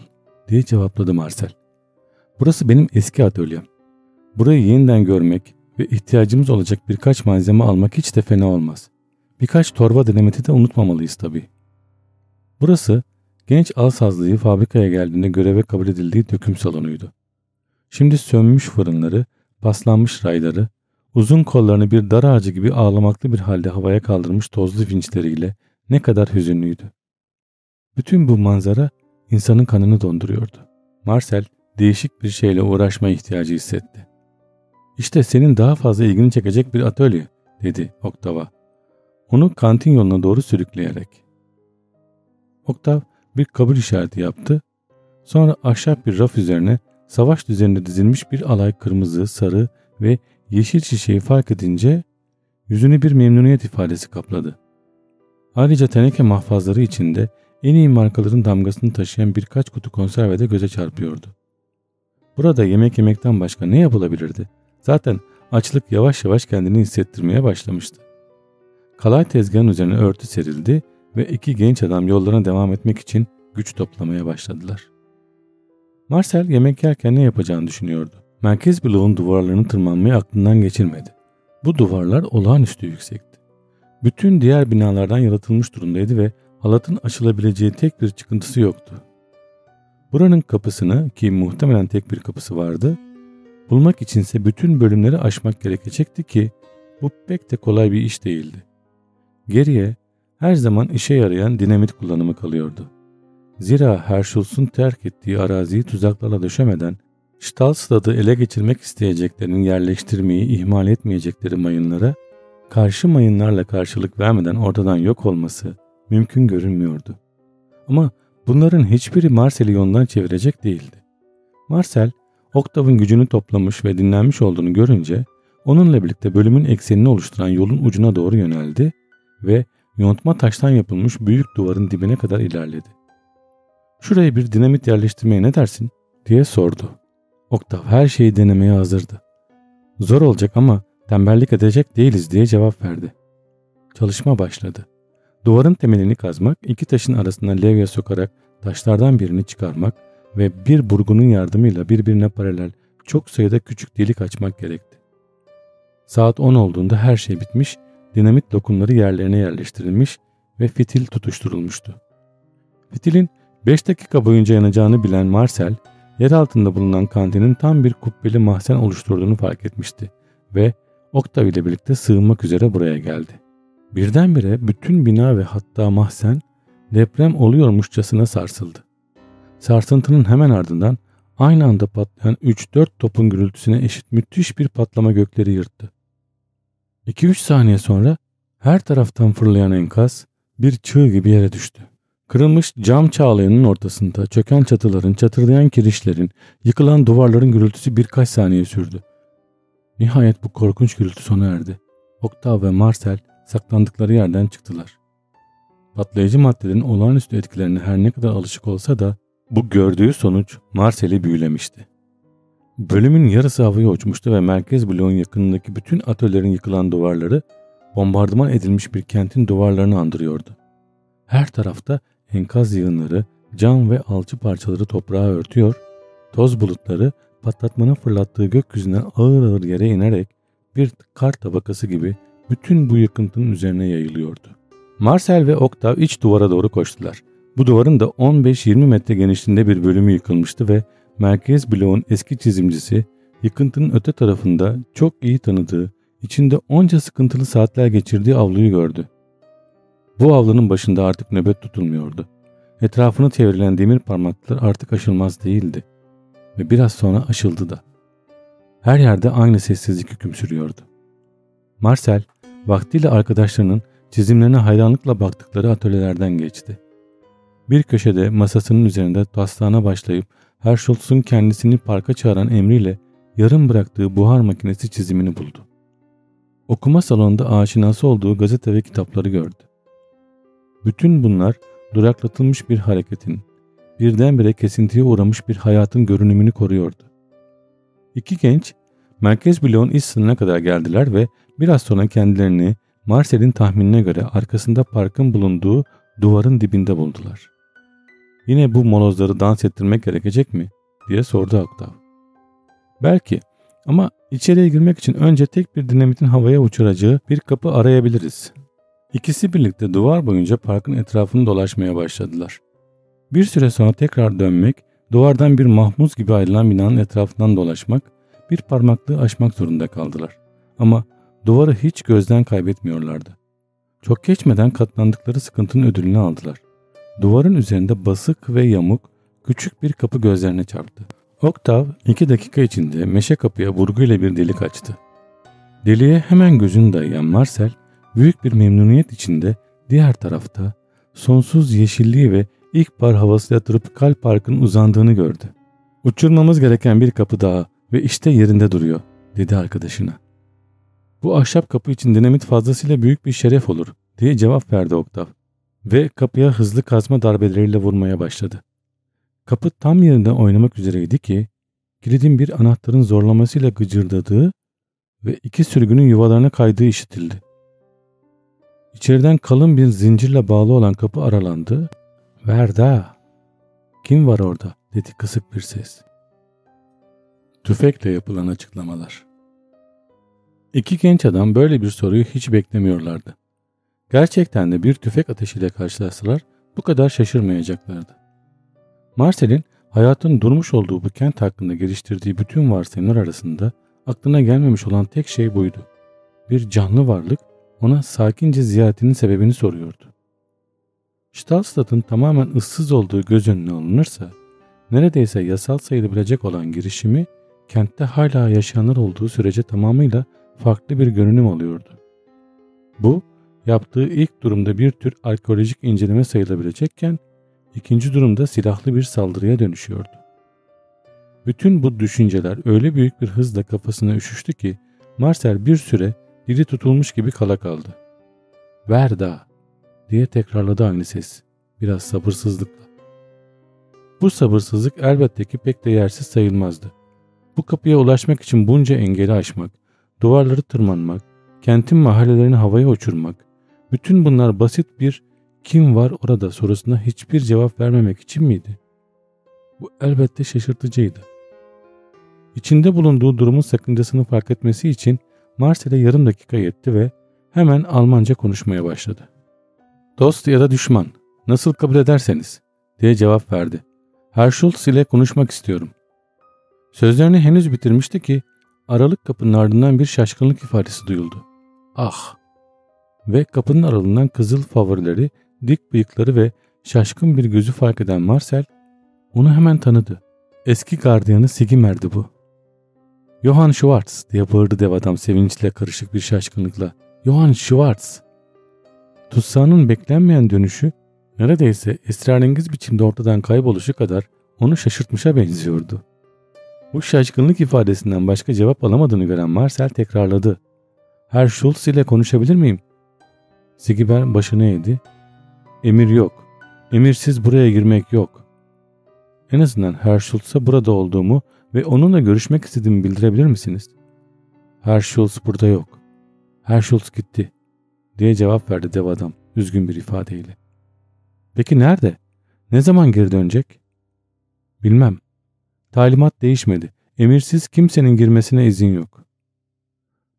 diye cevapladı Marcel. Burası benim eski atölyem. Burayı yeniden görmek ve ihtiyacımız olacak birkaç malzeme almak hiç de fena olmaz. Birkaç torba denemeti de unutmamalıyız tabii. Burası genç Alsazlı'yı fabrikaya geldiğinde göreve kabul edildiği döküm salonuydu. Şimdi sönmüş fırınları, paslanmış rayları, uzun kollarını bir dar ağacı gibi ağlamaklı bir halde havaya kaldırmış tozlu vinçleriyle ne kadar hüzünlüydü. Bütün bu manzara insanın kanını donduruyordu. Marcel değişik bir şeyle uğraşma ihtiyacı hissetti. İşte senin daha fazla ilgini çekecek bir atölye dedi Oktav'a. Onu kantin yoluna doğru sürükleyerek. Oktav bir kabul işareti yaptı. Sonra ahşap bir raf üzerine savaş düzeninde dizilmiş bir alay kırmızı, sarı ve yeşil şişeyi fark edince yüzünü bir memnuniyet ifadesi kapladı. Ayrıca teneke mahfazları içinde en iyi markaların damgasını taşıyan birkaç kutu konserve de göze çarpıyordu. Burada yemek yemekten başka ne yapılabilirdi? Zaten açlık yavaş yavaş kendini hissettirmeye başlamıştı. Kalay tezgahın üzerine örtü serildi ve iki genç adam yollarına devam etmek için güç toplamaya başladılar. Marcel yemek yerken ne yapacağını düşünüyordu. Merkez bloğun duvarlarını tırmanmayı aklından geçirmedi. Bu duvarlar olağanüstü yüksekti. Bütün diğer binalardan yaratılmış durumdaydı ve halatın açılabileceği tek bir çıkıntısı yoktu. Buranın kapısını ki muhtemelen tek bir kapısı vardı, bulmak içinse bütün bölümleri aşmak gerekecekti ki bu pek de kolay bir iş değildi. Geriye her zaman işe yarayan dinamit kullanımı kalıyordu. Zira Herschuls'un terk ettiği araziyi tuzaklarla döşemeden Stahlstad'ı ele geçirmek isteyeceklerin yerleştirmeyi ihmal etmeyecekleri mayınlara karşı mayınlarla karşılık vermeden ortadan yok olması mümkün görünmüyordu. Ama bunların hiçbiri Marcel'i yoldan çevirecek değildi. Marcel, Octav'ın gücünü toplamış ve dinlenmiş olduğunu görünce onunla birlikte bölümün eksenini oluşturan yolun ucuna doğru yöneldi ve yontma taştan yapılmış büyük duvarın dibine kadar ilerledi. Şuraya bir dinamit yerleştirmeye ne dersin? diye sordu. Oktav her şeyi denemeye hazırdı. Zor olacak ama tembellik edecek değiliz diye cevap verdi. Çalışma başladı. Duvarın temelini kazmak, iki taşın arasına levye sokarak taşlardan birini çıkarmak ve bir burgunun yardımıyla birbirine paralel çok sayıda küçük delik açmak gerekti. Saat 10 olduğunda her şey bitmiş, dinamit dokunları yerlerine yerleştirilmiş ve fitil tutuşturulmuştu. Fitilin 5 dakika boyunca yanacağını bilen Marcel, yer altında bulunan kantinin tam bir kubbeli mahzen oluşturduğunu fark etmişti ve Octav ile birlikte sığınmak üzere buraya geldi. Birdenbire bütün bina ve hatta mahzen deprem oluyormuşçasına sarsıldı. Sarsıntının hemen ardından aynı anda patlayan 3-4 topun gürültüsüne eşit müthiş bir patlama gökleri yırttı. 2-3 saniye sonra her taraftan fırlayan enkaz bir çığ gibi yere düştü. Kırılmış cam çağlayanın ortasında çöken çatıların, çatırdayan kirişlerin, yıkılan duvarların gürültüsü birkaç saniye sürdü. Nihayet bu korkunç gürültü sona erdi. Oktav ve Marcel saklandıkları yerden çıktılar. Patlayıcı maddelerin olağanüstü etkilerine her ne kadar alışık olsa da bu gördüğü sonuç Marcel'i büyülemişti. Bölümün yarısı havaya uçmuştu ve merkez bloğun yakınındaki bütün atölyelerin yıkılan duvarları bombardıman edilmiş bir kentin duvarlarını andırıyordu. Her tarafta enkaz yığınları, cam ve alçı parçaları toprağa örtüyor, toz bulutları patlatmanın fırlattığı gökyüzünden ağır ağır yere inerek bir kar tabakası gibi bütün bu yıkıntının üzerine yayılıyordu. Marcel ve Octav iç duvara doğru koştular. Bu duvarın da 15-20 metre genişliğinde bir bölümü yıkılmıştı ve merkez bloğun eski çizimcisi yıkıntının öte tarafında çok iyi tanıdığı, içinde onca sıkıntılı saatler geçirdiği avluyu gördü. Bu avlunun başında artık nöbet tutulmuyordu. Etrafını çevrilen demir parmaklar artık aşılmaz değildi. Ve biraz sonra aşıldı da. Her yerde aynı sessizlik hüküm sürüyordu. Marcel, vaktiyle arkadaşlarının çizimlerine hayranlıkla baktıkları atölyelerden geçti. Bir köşede masasının üzerinde taslağına başlayıp Herschultz'un kendisini parka çağıran emriyle yarım bıraktığı buhar makinesi çizimini buldu. Okuma salonunda aşinası olduğu gazete ve kitapları gördü. Bütün bunlar duraklatılmış bir hareketin, birdenbire kesintiye uğramış bir hayatın görünümünü koruyordu. İki genç merkez bloğun iç sınırına kadar geldiler ve biraz sonra kendilerini Marcel'in tahminine göre arkasında parkın bulunduğu duvarın dibinde buldular. Yine bu molozları dans ettirmek gerekecek mi? diye sordu Octav. Belki ama içeriye girmek için önce tek bir dinamitin havaya uçuracağı bir kapı arayabiliriz. İkisi birlikte duvar boyunca parkın etrafını dolaşmaya başladılar. Bir süre sonra tekrar dönmek, duvardan bir mahmuz gibi ayrılan binanın etrafından dolaşmak, bir parmaklığı aşmak zorunda kaldılar. Ama duvarı hiç gözden kaybetmiyorlardı. Çok geçmeden katlandıkları sıkıntının ödülünü aldılar. Duvarın üzerinde basık ve yamuk küçük bir kapı gözlerine çarptı. Oktav iki dakika içinde meşe kapıya vurguyla bir delik açtı. Deliğe hemen gözünü dayayan Marcel büyük bir memnuniyet içinde diğer tarafta sonsuz yeşilliği ve ilkbahar havasıyla tropikal parkın uzandığını gördü. Uçurmamız gereken bir kapı daha ve işte yerinde duruyor dedi arkadaşına. Bu ahşap kapı için dinamit fazlasıyla büyük bir şeref olur diye cevap verdi Oktav ve kapıya hızlı kazma darbeleriyle vurmaya başladı. Kapı tam yerinde oynamak üzereydi ki kilidin bir anahtarın zorlamasıyla gıcırdadığı ve iki sürgünün yuvalarına kaydığı işitildi. İçeriden kalın bir zincirle bağlı olan kapı aralandı. Verda! Kim var orada? dedi kısık bir ses. Tüfekle yapılan açıklamalar. İki genç adam böyle bir soruyu hiç beklemiyorlardı. Gerçekten de bir tüfek ateşiyle karşılaşsalar bu kadar şaşırmayacaklardı. Marcel'in hayatın durmuş olduğu bu kent hakkında geliştirdiği bütün varsayımlar arasında aklına gelmemiş olan tek şey buydu. Bir canlı varlık ona sakince ziyaretinin sebebini soruyordu. Stahlstadt'ın tamamen ıssız olduğu göz önüne alınırsa, neredeyse yasal sayılabilecek olan girişimi kentte hala yaşayanlar olduğu sürece tamamıyla farklı bir görünüm alıyordu. Bu, yaptığı ilk durumda bir tür arkeolojik inceleme sayılabilecekken, ikinci durumda silahlı bir saldırıya dönüşüyordu. Bütün bu düşünceler öyle büyük bir hızla kafasına üşüştü ki Marcel bir süre dili tutulmuş gibi kala kaldı. Verda diye tekrarladı aynı ses biraz sabırsızlıkla. Bu sabırsızlık elbette ki pek de yersiz sayılmazdı. Bu kapıya ulaşmak için bunca engeli aşmak, duvarları tırmanmak, kentin mahallelerini havaya uçurmak, bütün bunlar basit bir kim var orada sorusuna hiçbir cevap vermemek için miydi? Bu elbette şaşırtıcıydı. İçinde bulunduğu durumun sakıncasını fark etmesi için Marcel'e yarım dakika yetti ve hemen Almanca konuşmaya başladı. Dost ya da düşman, nasıl kabul ederseniz diye cevap verdi. Herr Schultz ile konuşmak istiyorum. Sözlerini henüz bitirmişti ki aralık kapının ardından bir şaşkınlık ifadesi duyuldu. Ah! Ve kapının aralığından kızıl favorileri, dik bıyıkları ve şaşkın bir gözü fark eden Marcel onu hemen tanıdı. Eski gardiyanı Sigimer'di bu. Johann Schwartz diye bağırdı dev adam sevinçle karışık bir şaşkınlıkla. Johann Schwartz! Tutsağının beklenmeyen dönüşü neredeyse esrarengiz biçimde ortadan kayboluşu kadar onu şaşırtmışa benziyordu. Bu şaşkınlık ifadesinden başka cevap alamadığını gören Marcel tekrarladı. Herr Schultz ile konuşabilir miyim? Sigiber başını eğdi. Emir yok. Emirsiz buraya girmek yok. En azından Herr Schultz'a burada olduğumu ve onunla görüşmek istediğimi bildirebilir misiniz? Herr Schultz burada yok. Herr Schultz gitti diye cevap verdi dev adam üzgün bir ifadeyle. Peki nerede? Ne zaman geri dönecek? Bilmem. Talimat değişmedi. Emirsiz kimsenin girmesine izin yok.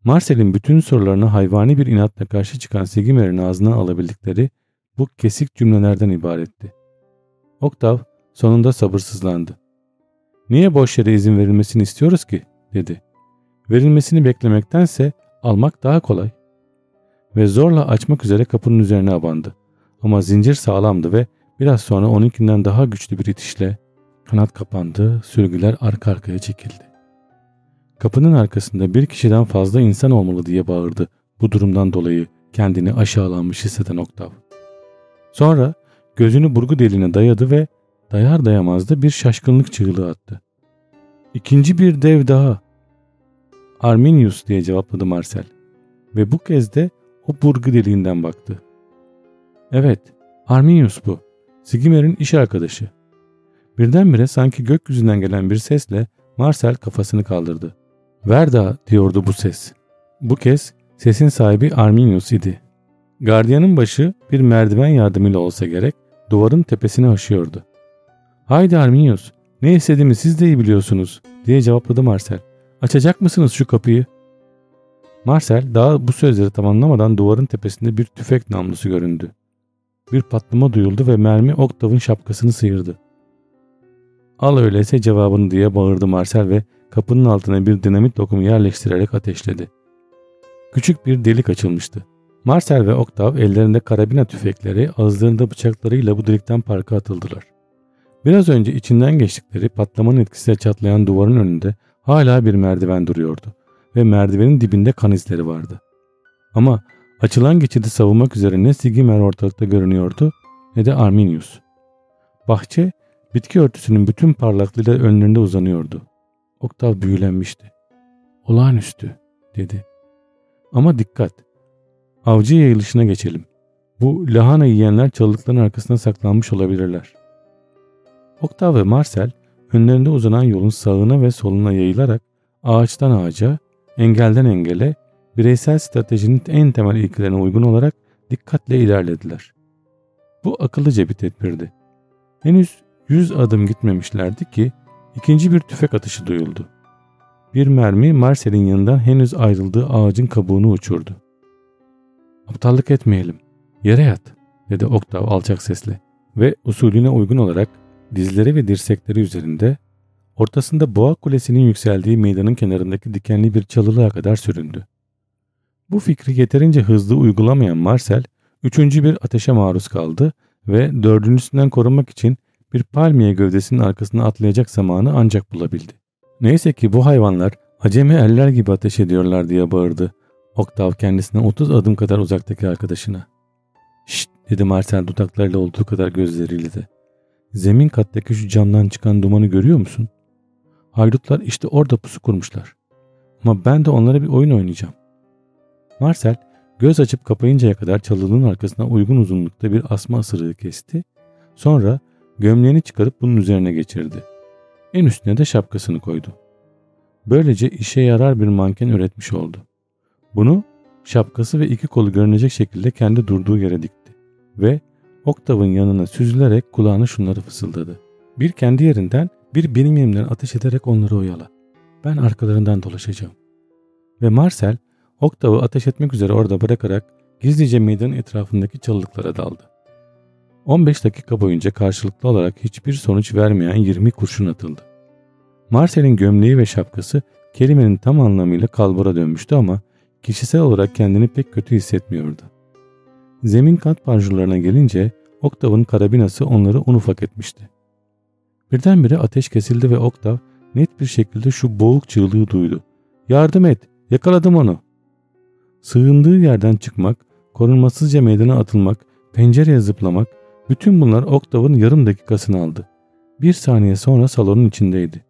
Marcel'in bütün sorularına hayvani bir inatla karşı çıkan Sigimer'in ağzına alabildikleri bu kesik cümlelerden ibaretti. Oktav sonunda sabırsızlandı. Niye boş yere izin verilmesini istiyoruz ki? dedi. Verilmesini beklemektense almak daha kolay. Ve zorla açmak üzere kapının üzerine abandı. Ama zincir sağlamdı ve biraz sonra onunkinden daha güçlü bir itişle kanat kapandı, sürgüler arka arkaya çekildi. Kapının arkasında bir kişiden fazla insan olmalı diye bağırdı bu durumdan dolayı kendini aşağılanmış hisseden Oktav. Sonra gözünü burgu deliğine dayadı ve dayar dayamaz da bir şaşkınlık çığlığı attı. İkinci bir dev daha. Arminius diye cevapladı Marcel. Ve bu kez de o burgu deliğinden baktı. Evet, Arminius bu. Sigimer'in iş arkadaşı. Birdenbire sanki gökyüzünden gelen bir sesle Marcel kafasını kaldırdı. Verda diyordu bu ses. Bu kez sesin sahibi Arminius idi. Gardiyanın başı bir merdiven yardımıyla olsa gerek duvarın tepesine aşıyordu. Haydi Arminius ne istediğimi siz de iyi biliyorsunuz diye cevapladı Marcel. Açacak mısınız şu kapıyı? Marcel daha bu sözleri tamamlamadan duvarın tepesinde bir tüfek namlusu göründü. Bir patlama duyuldu ve mermi Oktav'ın şapkasını sıyırdı. Al öyleyse cevabını diye bağırdı Marcel ve kapının altına bir dinamit dokumu yerleştirerek ateşledi. Küçük bir delik açılmıştı. Marcel ve Oktav ellerinde karabina tüfekleri ağızlarında bıçaklarıyla bu delikten parka atıldılar. Biraz önce içinden geçtikleri patlamanın etkisiyle çatlayan duvarın önünde hala bir merdiven duruyordu ve merdivenin dibinde kan izleri vardı. Ama açılan geçidi savunmak üzere ne Sigimer ortalıkta görünüyordu ne de Arminius. Bahçe bitki örtüsünün bütün parlaklığıyla önlerinde uzanıyordu. Oktav büyülenmişti. Olağanüstü dedi. Ama dikkat. Avcı yayılışına geçelim. Bu lahana yiyenler çalılıkların arkasına saklanmış olabilirler. Oktav ve Marcel önlerinde uzanan yolun sağına ve soluna yayılarak ağaçtan ağaca, engelden engele, bireysel stratejinin en temel ilkelerine uygun olarak dikkatle ilerlediler. Bu akıllıca bir tedbirdi. Henüz yüz adım gitmemişlerdi ki ikinci bir tüfek atışı duyuldu. Bir mermi Marcel'in yanından henüz ayrıldığı ağacın kabuğunu uçurdu. Aptallık etmeyelim. Yere yat dedi Oktav alçak sesle ve usulüne uygun olarak dizleri ve dirsekleri üzerinde ortasında boğa kulesinin yükseldiği meydanın kenarındaki dikenli bir çalılığa kadar süründü. Bu fikri yeterince hızlı uygulamayan Marcel, üçüncü bir ateşe maruz kaldı ve dördüncüsünden korunmak için bir palmiye gövdesinin arkasına atlayacak zamanı ancak bulabildi. Neyse ki bu hayvanlar acemi eller gibi ateş ediyorlar diye bağırdı. Oktav kendisine 30 adım kadar uzaktaki arkadaşına. Şşt dedi Marcel dudaklarıyla olduğu kadar gözleriyle de. Zemin kattaki şu camdan çıkan dumanı görüyor musun? Haydutlar işte orada pusu kurmuşlar. Ama ben de onlara bir oyun oynayacağım. Marcel göz açıp kapayıncaya kadar çalılığın arkasına uygun uzunlukta bir asma ısırığı kesti. Sonra gömleğini çıkarıp bunun üzerine geçirdi. En üstüne de şapkasını koydu. Böylece işe yarar bir manken üretmiş oldu. Bunu şapkası ve iki kolu görünecek şekilde kendi durduğu yere dikti ve Oktav'ın yanına süzülerek kulağına şunları fısıldadı. Bir kendi yerinden bir benim yerimden ateş ederek onları oyala. Ben arkalarından dolaşacağım. Ve Marcel Oktav'ı ateş etmek üzere orada bırakarak gizlice meydanın etrafındaki çalılıklara daldı. 15 dakika boyunca karşılıklı olarak hiçbir sonuç vermeyen 20 kurşun atıldı. Marcel'in gömleği ve şapkası kelimenin tam anlamıyla kalbura dönmüştü ama kişisel olarak kendini pek kötü hissetmiyordu. Zemin kat parjurlarına gelince Oktav'ın karabinası onları un ufak etmişti. Birdenbire ateş kesildi ve Oktav net bir şekilde şu boğuk çığlığı duydu. Yardım et, yakaladım onu. Sığındığı yerden çıkmak, korunmasızca meydana atılmak, pencereye zıplamak, bütün bunlar Oktav'ın yarım dakikasını aldı. Bir saniye sonra salonun içindeydi.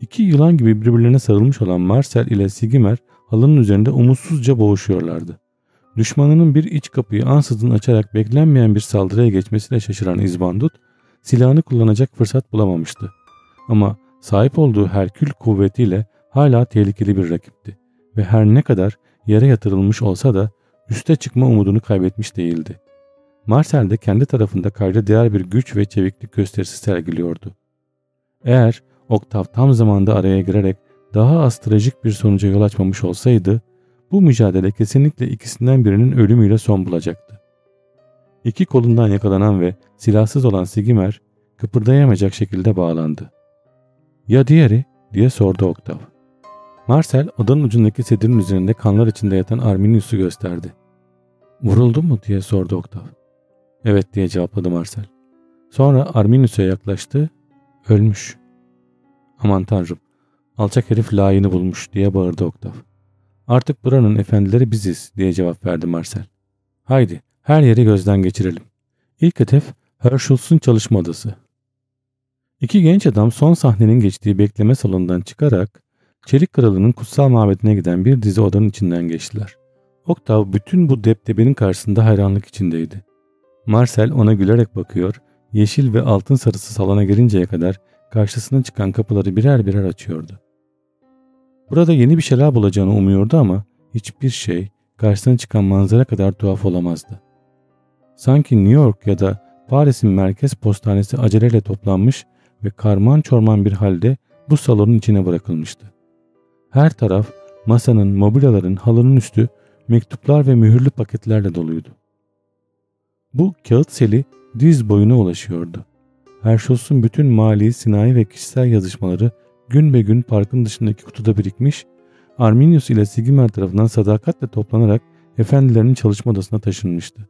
İki yılan gibi birbirlerine sarılmış olan Marcel ile Sigimer halının üzerinde umutsuzca boğuşuyorlardı. Düşmanının bir iç kapıyı ansızın açarak beklenmeyen bir saldırıya geçmesiyle şaşıran İzbandut, silahını kullanacak fırsat bulamamıştı. Ama sahip olduğu Herkül kuvvetiyle hala tehlikeli bir rakipti ve her ne kadar yere yatırılmış olsa da üste çıkma umudunu kaybetmiş değildi. Marcel de kendi tarafında kayda değer bir güç ve çeviklik gösterisi sergiliyordu. Eğer Oktav tam zamanda araya girerek daha az trajik bir sonuca yol açmamış olsaydı, bu mücadele kesinlikle ikisinden birinin ölümüyle son bulacaktı. İki kolundan yakalanan ve silahsız olan Sigimer kıpırdayamayacak şekilde bağlandı. ''Ya diğeri?'' diye sordu Oktav. Marcel odanın ucundaki sedirin üzerinde kanlar içinde yatan Arminius'u gösterdi. ''Vuruldu mu?'' diye sordu Oktav. ''Evet'' diye cevapladı Marcel. Sonra Arminius'a yaklaştı. ''Ölmüş.'' ''Aman tanrım, alçak herif layığını bulmuş.'' diye bağırdı Oktav. ''Artık buranın efendileri biziz.'' diye cevap verdi Marcel. ''Haydi her yeri gözden geçirelim. İlk hedef Herschel's'un çalışma odası. İki genç adam son sahnenin geçtiği bekleme salonundan çıkarak Çelik Kralı'nın kutsal mabedine giden bir dizi odanın içinden geçtiler. Oktav bütün bu deptebenin karşısında hayranlık içindeydi. Marcel ona gülerek bakıyor, yeşil ve altın sarısı salona gelinceye kadar karşısına çıkan kapıları birer birer açıyordu. Burada yeni bir şeyler bulacağını umuyordu ama hiçbir şey karşısına çıkan manzara kadar tuhaf olamazdı. Sanki New York ya da Paris'in merkez postanesi aceleyle toplanmış ve karman çorman bir halde bu salonun içine bırakılmıştı. Her taraf masanın, mobilyaların, halının üstü mektuplar ve mühürlü paketlerle doluydu. Bu kağıt seli diz boyuna ulaşıyordu. Herschel's'un bütün mali, sinayi ve kişisel yazışmaları gün be gün parkın dışındaki kutuda birikmiş, Arminius ile Sigimer tarafından sadakatle toplanarak efendilerinin çalışma odasına taşınmıştı.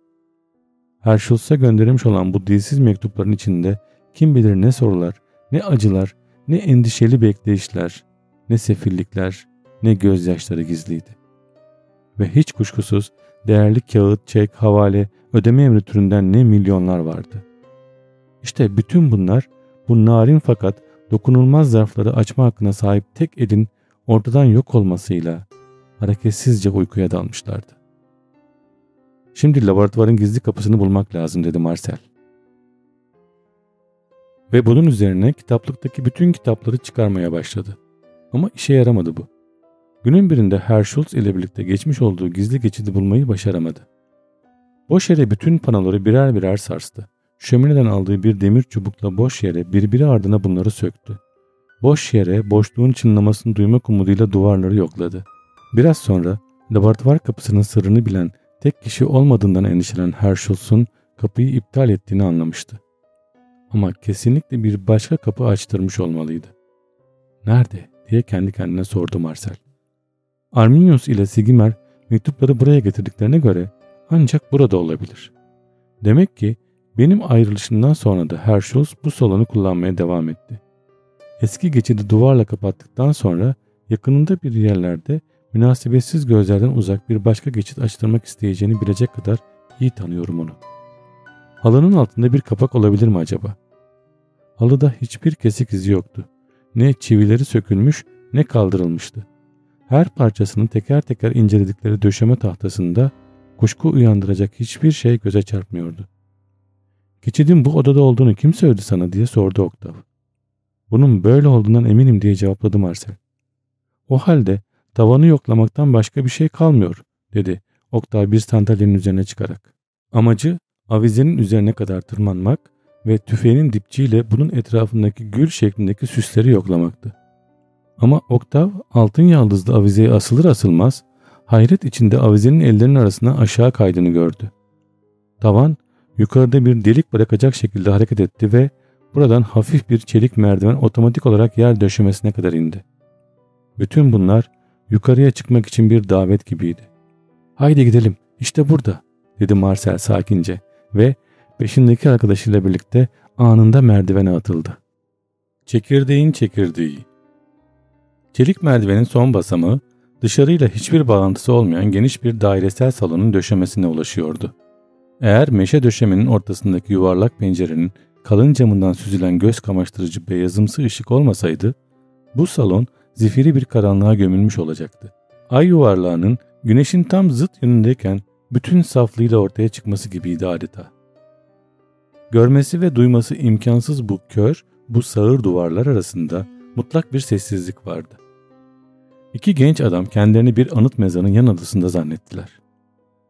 Herschel's'a gönderilmiş olan bu dilsiz mektupların içinde kim bilir ne sorular, ne acılar, ne endişeli bekleyişler, ne sefillikler, ne gözyaşları gizliydi. Ve hiç kuşkusuz değerli kağıt, çek, havale, ödeme emri türünden ne milyonlar vardı. İşte bütün bunlar bu narin fakat dokunulmaz zarfları açma hakkına sahip tek elin ortadan yok olmasıyla hareketsizce uykuya dalmışlardı. Şimdi laboratuvarın gizli kapısını bulmak lazım dedi Marcel. Ve bunun üzerine kitaplıktaki bütün kitapları çıkarmaya başladı. Ama işe yaramadı bu. Günün birinde Herschulz ile birlikte geçmiş olduğu gizli geçidi bulmayı başaramadı. Boş yere bütün panoları birer birer sarstı. Şömineden aldığı bir demir çubukla boş yere birbiri ardına bunları söktü. Boş yere boşluğun çınlamasını duymak umuduyla duvarları yokladı. Biraz sonra laboratuvar kapısının sırrını bilen tek kişi olmadığından endişelenen Herschulz'un kapıyı iptal ettiğini anlamıştı. Ama kesinlikle bir başka kapı açtırmış olmalıydı. Nerede diye kendi kendine sordu Marcel. Arminius ile Sigimer mektupları buraya getirdiklerine göre ancak burada olabilir. Demek ki benim ayrılışımdan sonra da Herschel bu salonu kullanmaya devam etti. Eski geçidi duvarla kapattıktan sonra yakınında bir yerlerde münasebetsiz gözlerden uzak bir başka geçit açtırmak isteyeceğini bilecek kadar iyi tanıyorum onu. Halının altında bir kapak olabilir mi acaba? Halıda hiçbir kesik izi yoktu. Ne çivileri sökülmüş ne kaldırılmıştı. Her parçasını teker teker inceledikleri döşeme tahtasında kuşku uyandıracak hiçbir şey göze çarpmıyordu. Geçidin bu odada olduğunu kim söyledi sana diye sordu Oktav. Bunun böyle olduğundan eminim diye cevapladı Marcel. O halde tavanı yoklamaktan başka bir şey kalmıyor dedi Oktav bir sandalyenin üzerine çıkarak. Amacı avizenin üzerine kadar tırmanmak ve tüfeğinin dipçiyle bunun etrafındaki gül şeklindeki süsleri yoklamaktı. Ama Oktav altın yaldızlı avizeye asılır asılmaz hayret içinde avizenin ellerinin arasına aşağı kaydığını gördü. Tavan yukarıda bir delik bırakacak şekilde hareket etti ve buradan hafif bir çelik merdiven otomatik olarak yer döşemesine kadar indi. Bütün bunlar yukarıya çıkmak için bir davet gibiydi. Haydi gidelim işte burada dedi Marcel sakince ve peşindeki arkadaşıyla birlikte anında merdivene atıldı. Çekirdeğin çekirdeği Çelik merdivenin son basamağı dışarıyla hiçbir bağlantısı olmayan geniş bir dairesel salonun döşemesine ulaşıyordu. Eğer meşe döşemenin ortasındaki yuvarlak pencerenin kalın camından süzülen göz kamaştırıcı beyazımsı ışık olmasaydı, bu salon zifiri bir karanlığa gömülmüş olacaktı. Ay yuvarlağının güneşin tam zıt yönündeyken bütün saflığıyla ortaya çıkması gibiydi adeta. Görmesi ve duyması imkansız bu kör, bu sağır duvarlar arasında mutlak bir sessizlik vardı. İki genç adam kendilerini bir anıt mezarın yan adasında zannettiler.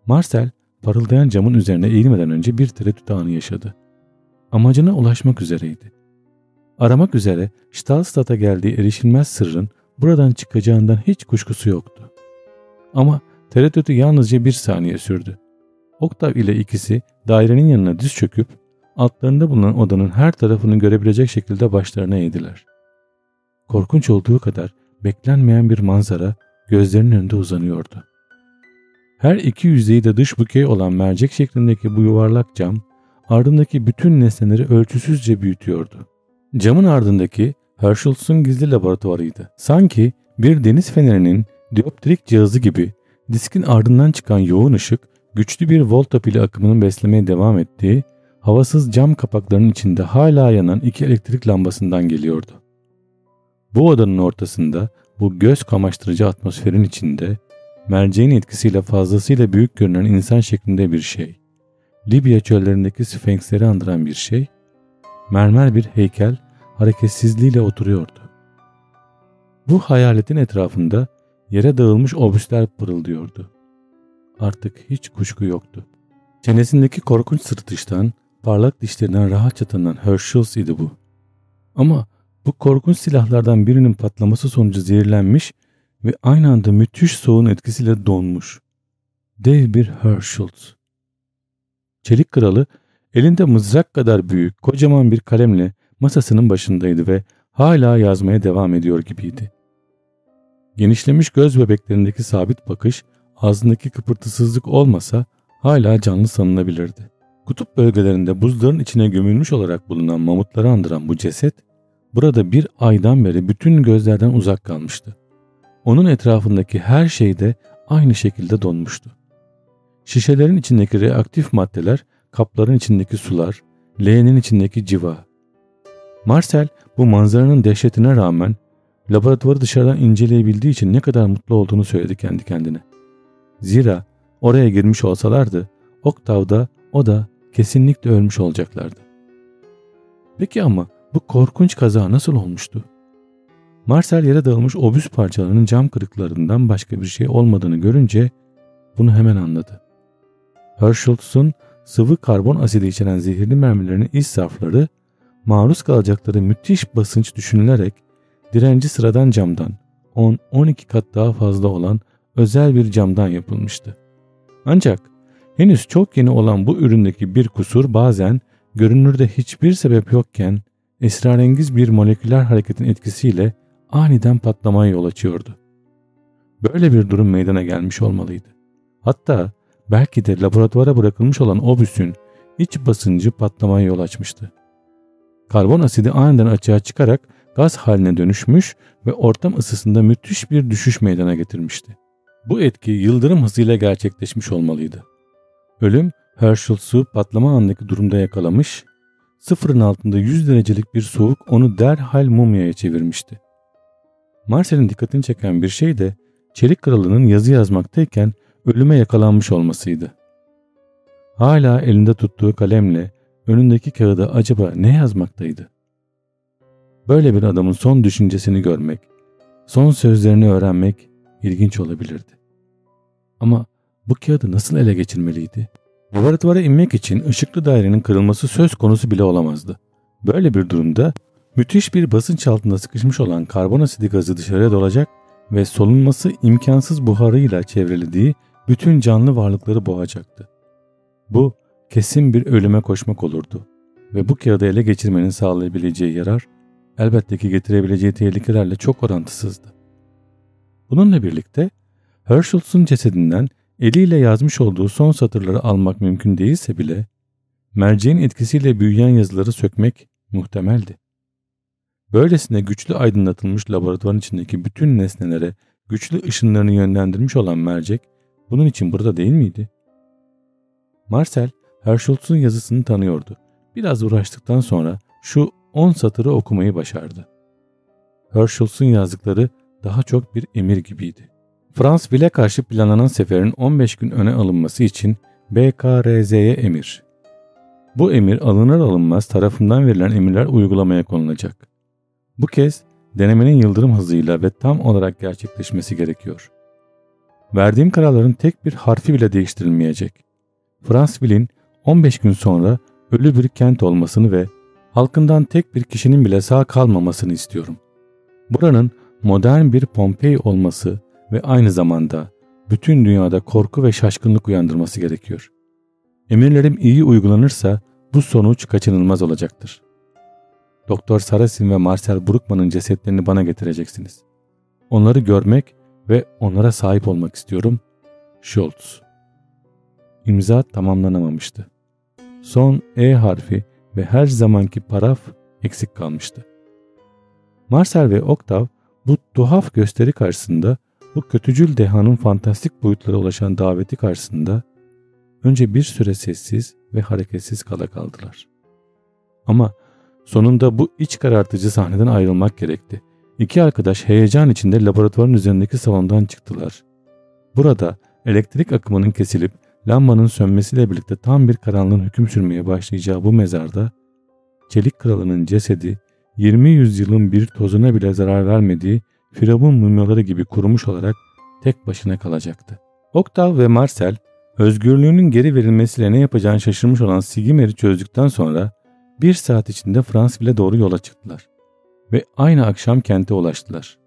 Marcel parıldayan camın üzerine eğilmeden önce bir tereddüt anı yaşadı. Amacına ulaşmak üzereydi. Aramak üzere Stahlstadt'a geldiği erişilmez sırrın buradan çıkacağından hiç kuşkusu yoktu. Ama tereddütü yalnızca bir saniye sürdü. Oktav ile ikisi dairenin yanına düz çöküp altlarında bulunan odanın her tarafını görebilecek şekilde başlarına eğdiler. Korkunç olduğu kadar beklenmeyen bir manzara gözlerinin önünde uzanıyordu. Her iki yüzeyi de dış bükey olan mercek şeklindeki bu yuvarlak cam ardındaki bütün nesneleri ölçüsüzce büyütüyordu. Camın ardındaki Herschel's'un gizli laboratuvarıydı. Sanki bir deniz fenerinin dioptrik cihazı gibi diskin ardından çıkan yoğun ışık güçlü bir volta pili akımının beslemeye devam ettiği havasız cam kapaklarının içinde hala yanan iki elektrik lambasından geliyordu. Bu odanın ortasında bu göz kamaştırıcı atmosferin içinde merceğin etkisiyle fazlasıyla büyük görünen insan şeklinde bir şey. Libya çöllerindeki sfenksleri andıran bir şey. Mermer bir heykel hareketsizliğiyle oturuyordu. Bu hayaletin etrafında yere dağılmış obüsler pırıldıyordu. Artık hiç kuşku yoktu. Çenesindeki korkunç sırtıştan, parlak dişlerinden rahatça tanınan Herschel's idi bu. Ama bu korkunç silahlardan birinin patlaması sonucu zehirlenmiş ve aynı anda müthiş soğuğun etkisiyle donmuş. Dev bir Herschel. Çelik kralı elinde mızrak kadar büyük kocaman bir kalemle masasının başındaydı ve hala yazmaya devam ediyor gibiydi. Genişlemiş göz bebeklerindeki sabit bakış ağzındaki kıpırtısızlık olmasa hala canlı sanılabilirdi. Kutup bölgelerinde buzların içine gömülmüş olarak bulunan mamutları andıran bu ceset burada bir aydan beri bütün gözlerden uzak kalmıştı. Onun etrafındaki her şey de aynı şekilde donmuştu. Şişelerin içindeki reaktif maddeler, kapların içindeki sular, leğenin içindeki civa. Marcel bu manzaranın dehşetine rağmen laboratuvarı dışarıdan inceleyebildiği için ne kadar mutlu olduğunu söyledi kendi kendine. Zira oraya girmiş olsalardı Oktav'da o da kesinlikle ölmüş olacaklardı. Peki ama bu korkunç kaza nasıl olmuştu? Marcel yere dağılmış obüs parçalarının cam kırıklarından başka bir şey olmadığını görünce bunu hemen anladı. Herschel's'un sıvı karbon asidi içeren zehirli mermilerinin iç safları maruz kalacakları müthiş basınç düşünülerek direnci sıradan camdan 10-12 kat daha fazla olan özel bir camdan yapılmıştı. Ancak henüz çok yeni olan bu üründeki bir kusur bazen görünürde hiçbir sebep yokken esrarengiz bir moleküler hareketin etkisiyle aniden patlamaya yol açıyordu. Böyle bir durum meydana gelmiş olmalıydı. Hatta belki de laboratuvara bırakılmış olan obüsün iç basıncı patlamaya yol açmıştı. Karbon asidi aniden açığa çıkarak gaz haline dönüşmüş ve ortam ısısında müthiş bir düşüş meydana getirmişti. Bu etki yıldırım hızıyla gerçekleşmiş olmalıydı. Ölüm Herschel'su patlama anındaki durumda yakalamış, sıfırın altında 100 derecelik bir soğuk onu derhal mumyaya çevirmişti. Marcel'in dikkatini çeken bir şey de Çelik Kralı'nın yazı yazmaktayken ölüme yakalanmış olmasıydı. Hala elinde tuttuğu kalemle önündeki kağıda acaba ne yazmaktaydı? Böyle bir adamın son düşüncesini görmek, son sözlerini öğrenmek ilginç olabilirdi. Ama bu kağıdı nasıl ele geçirmeliydi? Laboratuvara inmek için ışıklı dairenin kırılması söz konusu bile olamazdı. Böyle bir durumda müthiş bir basınç altında sıkışmış olan karbon asidi gazı dışarıya dolacak ve solunması imkansız buharıyla çevrelediği bütün canlı varlıkları boğacaktı. Bu kesin bir ölüme koşmak olurdu ve bu kağıdı ele geçirmenin sağlayabileceği yarar elbette ki getirebileceği tehlikelerle çok orantısızdı. Bununla birlikte Herschel's'un cesedinden eliyle yazmış olduğu son satırları almak mümkün değilse bile merceğin etkisiyle büyüyen yazıları sökmek muhtemeldi. Böylesine güçlü aydınlatılmış laboratuvarın içindeki bütün nesnelere güçlü ışınlarını yönlendirmiş olan mercek bunun için burada değil miydi? Marcel, Herschel's'un yazısını tanıyordu. Biraz uğraştıktan sonra şu 10 satırı okumayı başardı. Herschel's'un yazdıkları daha çok bir emir gibiydi. Fransville'e karşı planlanan seferin 15 gün öne alınması için BKRZ'ye emir. Bu emir alınır alınmaz tarafından verilen emirler uygulamaya konulacak. Bu kez denemenin yıldırım hızıyla ve tam olarak gerçekleşmesi gerekiyor. Verdiğim kararların tek bir harfi bile değiştirilmeyecek. Fransville'in 15 gün sonra ölü bir kent olmasını ve halkından tek bir kişinin bile sağ kalmamasını istiyorum. Buranın modern bir Pompei olması ve aynı zamanda bütün dünyada korku ve şaşkınlık uyandırması gerekiyor. Emirlerim iyi uygulanırsa bu sonuç kaçınılmaz olacaktır. Doktor Sarasin ve Marcel Bruckmann'ın cesetlerini bana getireceksiniz. Onları görmek ve onlara sahip olmak istiyorum. Schultz İmza tamamlanamamıştı. Son E harfi ve her zamanki paraf eksik kalmıştı. Marcel ve Octav bu tuhaf gösteri karşısında bu kötücül dehanın fantastik boyutlara ulaşan daveti karşısında önce bir süre sessiz ve hareketsiz kala kaldılar. Ama sonunda bu iç karartıcı sahneden ayrılmak gerekti. İki arkadaş heyecan içinde laboratuvarın üzerindeki salondan çıktılar. Burada elektrik akımının kesilip lambanın sönmesiyle birlikte tam bir karanlığın hüküm sürmeye başlayacağı bu mezarda Çelik Kralı'nın cesedi 20 yüzyılın bir tozuna bile zarar vermediği firavun mumyaları gibi kurumuş olarak tek başına kalacaktı. Oktav ve Marcel özgürlüğünün geri verilmesiyle ne yapacağını şaşırmış olan Sigimer'i çözdükten sonra bir saat içinde Fransville'e doğru yola çıktılar ve aynı akşam kente ulaştılar.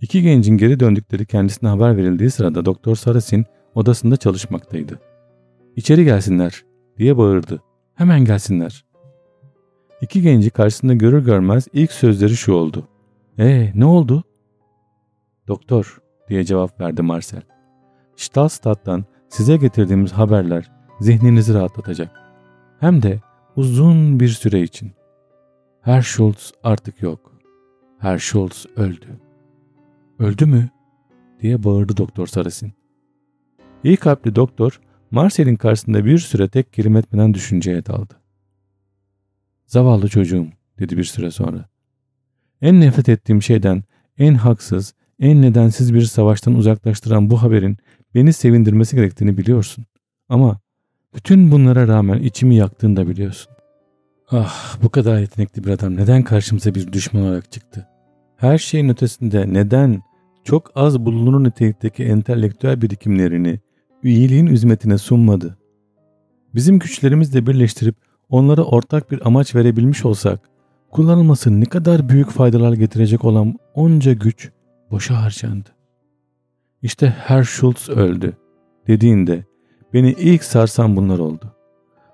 İki gencin geri döndükleri kendisine haber verildiği sırada Doktor Sarasin odasında çalışmaktaydı. İçeri gelsinler diye bağırdı. Hemen gelsinler. İki genci karşısında görür görmez ilk sözleri şu oldu. Ee ne oldu? Doktor diye cevap verdi Marcel. Stahlstadt'tan size getirdiğimiz haberler zihninizi rahatlatacak. Hem de uzun bir süre için. Herr Schultz artık yok. Herr Schultz öldü. Öldü mü? diye bağırdı Doktor Sarasin. İyi kalpli doktor Marcel'in karşısında bir süre tek kelime etmeden düşünceye daldı. Zavallı çocuğum dedi bir süre sonra. En nefret ettiğim şeyden, en haksız, en nedensiz bir savaştan uzaklaştıran bu haberin beni sevindirmesi gerektiğini biliyorsun. Ama bütün bunlara rağmen içimi yaktığını da biliyorsun. Ah bu kadar yetenekli bir adam neden karşımıza bir düşman olarak çıktı? Her şeyin ötesinde neden çok az bulunur nitelikteki entelektüel birikimlerini üyeliğin hizmetine sunmadı? Bizim güçlerimizle birleştirip onlara ortak bir amaç verebilmiş olsak, kullanılması ne kadar büyük faydalar getirecek olan onca güç boşa harcandı. İşte Herr Schultz öldü dediğinde beni ilk sarsan bunlar oldu.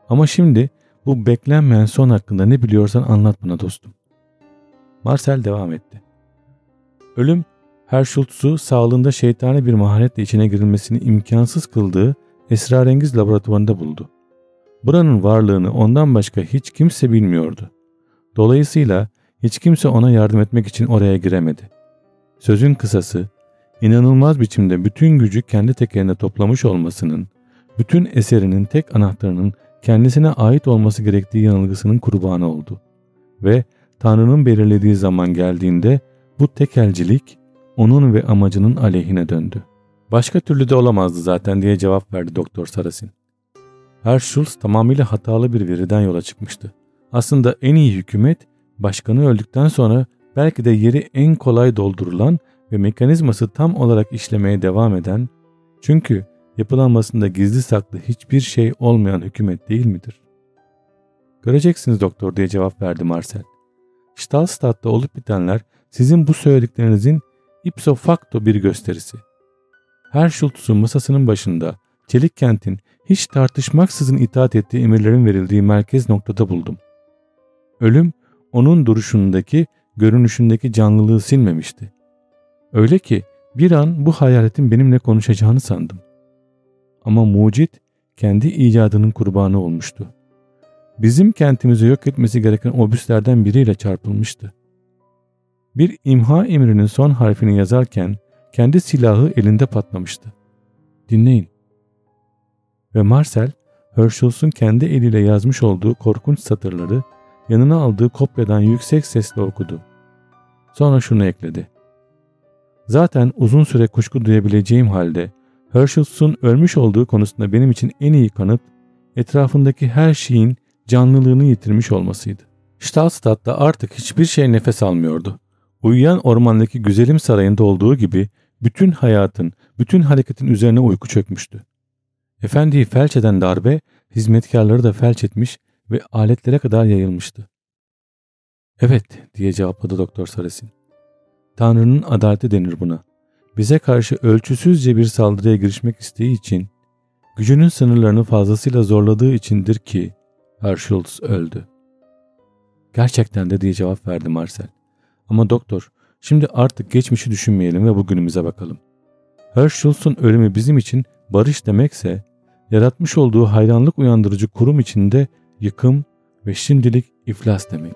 Ama şimdi bu beklenmeyen son hakkında ne biliyorsan anlat bana dostum. Marcel devam etti. Ölüm Herr Schultz'u sağlığında şeytani bir maharetle içine girilmesini imkansız kıldığı esrarengiz laboratuvarında buldu. Buranın varlığını ondan başka hiç kimse bilmiyordu. Dolayısıyla hiç kimse ona yardım etmek için oraya giremedi. Sözün kısası, inanılmaz biçimde bütün gücü kendi tekerine toplamış olmasının, bütün eserinin tek anahtarının kendisine ait olması gerektiği yanılgısının kurbanı oldu. Ve Tanrı'nın belirlediği zaman geldiğinde bu tekelcilik onun ve amacının aleyhine döndü. Başka türlü de olamazdı zaten diye cevap verdi Doktor Sarasin. Herr Schulz tamamıyla hatalı bir veriden yola çıkmıştı. Aslında en iyi hükümet başkanı öldükten sonra belki de yeri en kolay doldurulan ve mekanizması tam olarak işlemeye devam eden çünkü yapılanmasında gizli saklı hiçbir şey olmayan hükümet değil midir? Göreceksiniz doktor diye cevap verdi Marcel. Stahlstadt'ta olup bitenler sizin bu söylediklerinizin ipso facto bir gösterisi. Her Schultz'un masasının başında Çelik kentin hiç tartışmaksızın itaat ettiği emirlerin verildiği merkez noktada buldum. Ölüm onun duruşundaki, görünüşündeki canlılığı silmemişti. Öyle ki bir an bu hayaletin benimle konuşacağını sandım. Ama mucit kendi icadının kurbanı olmuştu. Bizim kentimizi yok etmesi gereken obüslerden biriyle çarpılmıştı. Bir imha emrinin son harfini yazarken kendi silahı elinde patlamıştı. Dinleyin. Ve Marcel, Herschel's'un kendi eliyle yazmış olduğu korkunç satırları yanına aldığı kopyadan yüksek sesle okudu. Sonra şunu ekledi. Zaten uzun süre kuşku duyabileceğim halde Herschel's'un ölmüş olduğu konusunda benim için en iyi kanıt etrafındaki her şeyin canlılığını yitirmiş olmasıydı. Stahlstadt'ta artık hiçbir şey nefes almıyordu. Uyuyan ormandaki güzelim sarayında olduğu gibi bütün hayatın, bütün hareketin üzerine uyku çökmüştü. Efendiyi felç eden darbe hizmetkarları da felç etmiş ve aletlere kadar yayılmıştı. Evet diye cevapladı Doktor Sarasin. Tanrı'nın adaleti denir buna. Bize karşı ölçüsüzce bir saldırıya girişmek isteği için, gücünün sınırlarını fazlasıyla zorladığı içindir ki Herschulz öldü. Gerçekten de diye cevap verdi Marcel. Ama doktor, şimdi artık geçmişi düşünmeyelim ve bugünümüze bakalım. Herschulz'un ölümü bizim için barış demekse, yaratmış olduğu hayranlık uyandırıcı kurum içinde yıkım ve şimdilik iflas demek.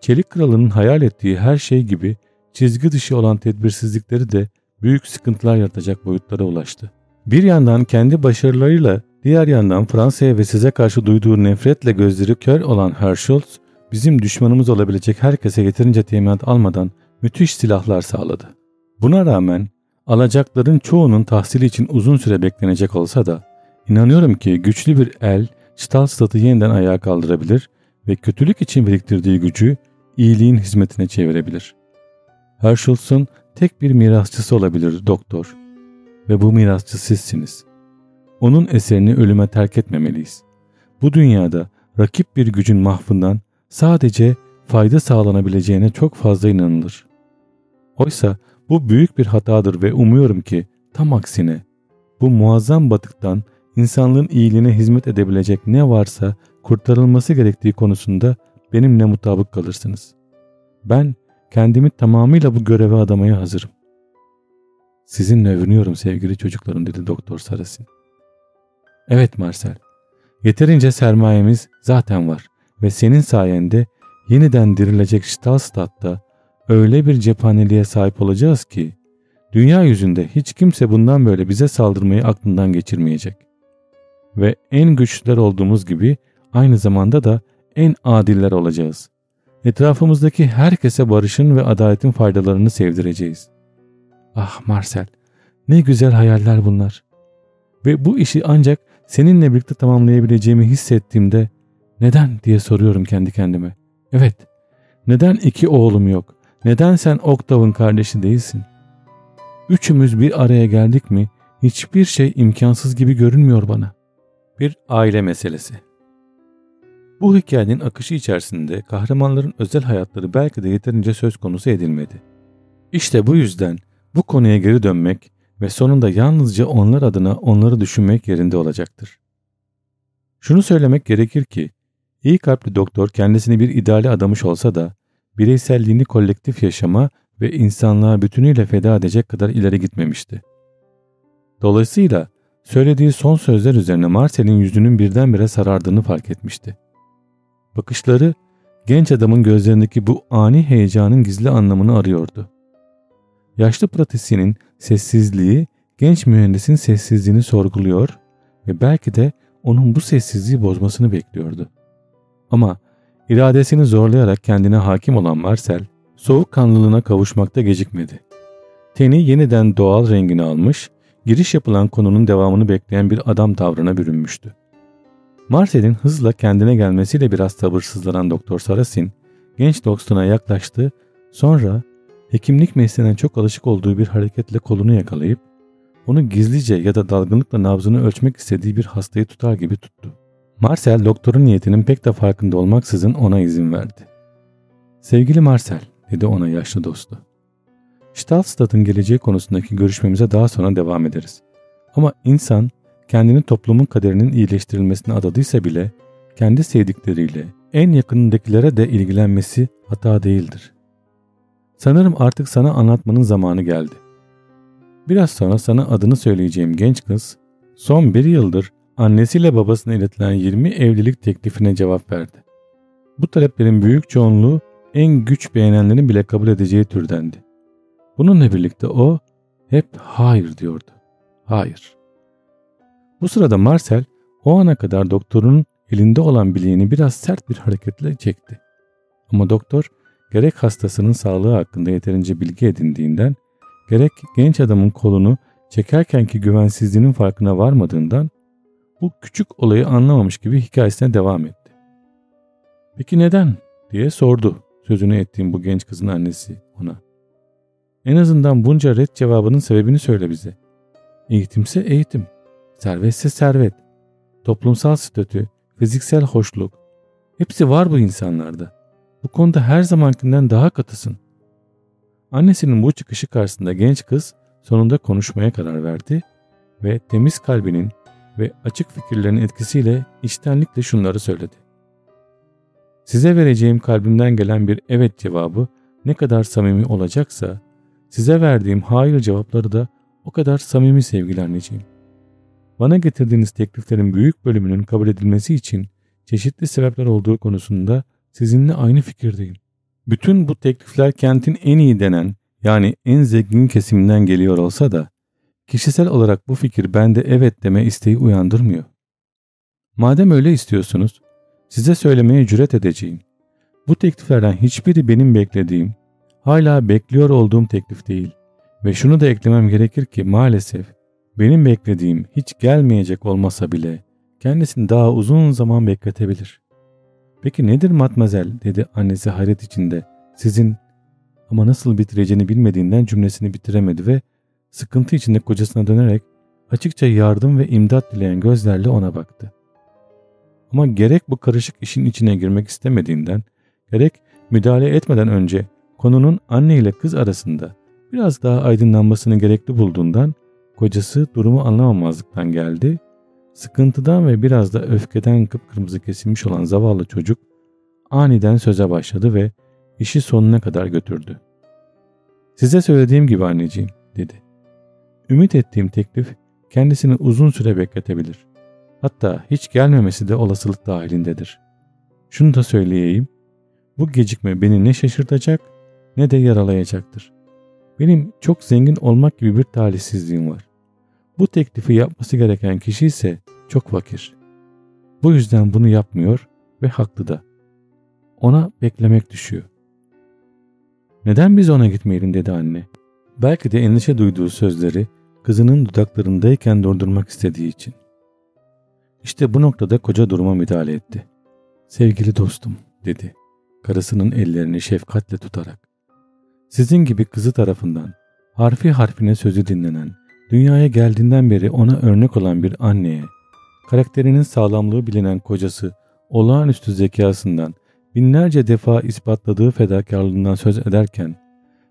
Çelik Kralı'nın hayal ettiği her şey gibi çizgi dışı olan tedbirsizlikleri de büyük sıkıntılar yaratacak boyutlara ulaştı. Bir yandan kendi başarılarıyla diğer yandan Fransa'ya ve size karşı duyduğu nefretle gözleri kör olan Herschulz bizim düşmanımız olabilecek herkese yeterince teminat almadan müthiş silahlar sağladı. Buna rağmen alacakların çoğunun tahsili için uzun süre beklenecek olsa da inanıyorum ki güçlü bir el Stahlstadt'ı yeniden ayağa kaldırabilir ve kötülük için biriktirdiği gücü iyiliğin hizmetine çevirebilir. Herschel'sun tek bir mirasçısı olabilir doktor ve bu mirasçı sizsiniz. Onun eserini ölüme terk etmemeliyiz. Bu dünyada rakip bir gücün mahvından sadece fayda sağlanabileceğine çok fazla inanılır. Oysa bu büyük bir hatadır ve umuyorum ki tam aksine bu muazzam batıktan insanlığın iyiliğine hizmet edebilecek ne varsa kurtarılması gerektiği konusunda benimle mutabık kalırsınız. Ben kendimi tamamıyla bu göreve adamaya hazırım. Sizinle övünüyorum sevgili çocuklarım dedi Doktor Sarasin. Evet Marcel, yeterince sermayemiz zaten var ve senin sayende yeniden dirilecek Stahlstadt'ta öyle bir cephaneliğe sahip olacağız ki dünya yüzünde hiç kimse bundan böyle bize saldırmayı aklından geçirmeyecek. Ve en güçlüler olduğumuz gibi aynı zamanda da en adiller olacağız. Etrafımızdaki herkese barışın ve adaletin faydalarını sevdireceğiz. Ah Marcel, ne güzel hayaller bunlar. Ve bu işi ancak seninle birlikte tamamlayabileceğimi hissettiğimde neden diye soruyorum kendi kendime. Evet, neden iki oğlum yok? Neden sen Octav'ın kardeşi değilsin? Üçümüz bir araya geldik mi hiçbir şey imkansız gibi görünmüyor bana. Bir aile meselesi. Bu hikayenin akışı içerisinde kahramanların özel hayatları belki de yeterince söz konusu edilmedi. İşte bu yüzden bu konuya geri dönmek ve sonunda yalnızca onlar adına onları düşünmek yerinde olacaktır. Şunu söylemek gerekir ki, iyi kalpli doktor kendisini bir ideale adamış olsa da, bireyselliğini kolektif yaşama ve insanlığa bütünüyle feda edecek kadar ileri gitmemişti. Dolayısıyla söylediği son sözler üzerine Marcel'in yüzünün birdenbire sarardığını fark etmişti. Bakışları genç adamın gözlerindeki bu ani heyecanın gizli anlamını arıyordu. Yaşlı pratisyenin sessizliği genç mühendisin sessizliğini sorguluyor ve belki de onun bu sessizliği bozmasını bekliyordu. Ama iradesini zorlayarak kendine hakim olan Marcel, soğukkanlılığına kavuşmakta gecikmedi. Teni yeniden doğal rengini almış, giriş yapılan konunun devamını bekleyen bir adam tavrına bürünmüştü. Marcel'in hızla kendine gelmesiyle biraz sabırsızlanan Doktor Sarasin, genç dostuna yaklaştı, sonra hekimlik mesleğine çok alışık olduğu bir hareketle kolunu yakalayıp, onu gizlice ya da dalgınlıkla nabzını ölçmek istediği bir hastayı tutar gibi tuttu. Marcel doktorun niyetinin pek de farkında olmaksızın ona izin verdi. Sevgili Marcel, dedi ona yaşlı dostu. Stahlstadt'ın geleceği konusundaki görüşmemize daha sonra devam ederiz. Ama insan kendini toplumun kaderinin iyileştirilmesine adadıysa bile kendi sevdikleriyle en yakınındakilere de ilgilenmesi hata değildir. Sanırım artık sana anlatmanın zamanı geldi. Biraz sonra sana adını söyleyeceğim genç kız son bir yıldır annesiyle babasına iletilen 20 evlilik teklifine cevap verdi. Bu taleplerin büyük çoğunluğu en güç beğenenlerin bile kabul edeceği türdendi. Bununla birlikte o hep hayır diyordu. Hayır. Bu sırada Marcel o ana kadar doktorun elinde olan bileğini biraz sert bir hareketle çekti. Ama doktor gerek hastasının sağlığı hakkında yeterince bilgi edindiğinden gerek genç adamın kolunu çekerkenki güvensizliğinin farkına varmadığından bu küçük olayı anlamamış gibi hikayesine devam etti. Peki neden diye sordu sözünü ettiğim bu genç kızın annesi ona. En azından bunca red cevabının sebebini söyle bize. Eğitimse eğitim, servetse servet, toplumsal statü, fiziksel hoşluk. Hepsi var bu insanlarda. Bu konuda her zamankinden daha katısın. Annesinin bu çıkışı karşısında genç kız sonunda konuşmaya karar verdi ve temiz kalbinin ve açık fikirlerin etkisiyle içtenlikle şunları söyledi. Size vereceğim kalbimden gelen bir evet cevabı ne kadar samimi olacaksa size verdiğim hayır cevapları da o kadar samimi sevgili anneciğim. Bana getirdiğiniz tekliflerin büyük bölümünün kabul edilmesi için çeşitli sebepler olduğu konusunda sizinle aynı fikirdeyim. Bütün bu teklifler kentin en iyi denen yani en zengin kesiminden geliyor olsa da kişisel olarak bu fikir bende evet deme isteği uyandırmıyor. Madem öyle istiyorsunuz size söylemeye cüret edeceğim. Bu tekliflerden hiçbiri benim beklediğim, hala bekliyor olduğum teklif değil. Ve şunu da eklemem gerekir ki maalesef benim beklediğim hiç gelmeyecek olmasa bile kendisini daha uzun zaman bekletebilir. Peki nedir matmazel dedi annesi hayret içinde. Sizin ama nasıl bitireceğini bilmediğinden cümlesini bitiremedi ve sıkıntı içinde kocasına dönerek açıkça yardım ve imdat dileyen gözlerle ona baktı. Ama gerek bu karışık işin içine girmek istemediğinden, gerek müdahale etmeden önce konunun anne ile kız arasında biraz daha aydınlanmasını gerekli bulduğundan kocası durumu anlamamazlıktan geldi. Sıkıntıdan ve biraz da öfkeden kıpkırmızı kesilmiş olan zavallı çocuk aniden söze başladı ve işi sonuna kadar götürdü. Size söylediğim gibi anneciğim dedi. Ümit ettiğim teklif kendisini uzun süre bekletebilir. Hatta hiç gelmemesi de olasılık dahilindedir. Şunu da söyleyeyim. Bu gecikme beni ne şaşırtacak ne de yaralayacaktır. Benim çok zengin olmak gibi bir talihsizliğim var. Bu teklifi yapması gereken kişi ise çok fakir. Bu yüzden bunu yapmıyor ve haklı da. ona beklemek düşüyor. Neden biz ona gitmeyelim dedi anne. Belki de endişe duyduğu sözleri kızının dudaklarındayken durdurmak istediği için. İşte bu noktada koca duruma müdahale etti. Sevgili dostum dedi karısının ellerini şefkatle tutarak. Sizin gibi kızı tarafından harfi harfine sözü dinlenen, dünyaya geldiğinden beri ona örnek olan bir anneye, karakterinin sağlamlığı bilinen kocası olağanüstü zekasından binlerce defa ispatladığı fedakarlığından söz ederken,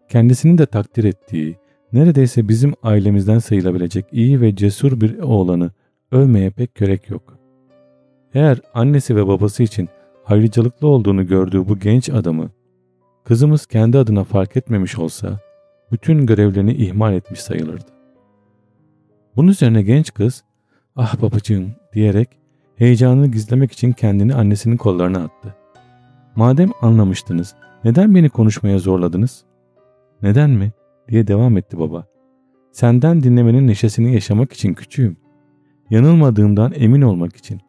kendisinin de takdir ettiği, neredeyse bizim ailemizden sayılabilecek iyi ve cesur bir oğlanı övmeye pek gerek yok. Eğer annesi ve babası için ayrıcalıklı olduğunu gördüğü bu genç adamı, kızımız kendi adına fark etmemiş olsa, bütün görevlerini ihmal etmiş sayılırdı. Bunun üzerine genç kız, ah babacığım diyerek heyecanını gizlemek için kendini annesinin kollarına attı. Madem anlamıştınız, neden beni konuşmaya zorladınız? Neden mi? diye devam etti baba. Senden dinlemenin neşesini yaşamak için küçüğüm. Yanılmadığımdan emin olmak için.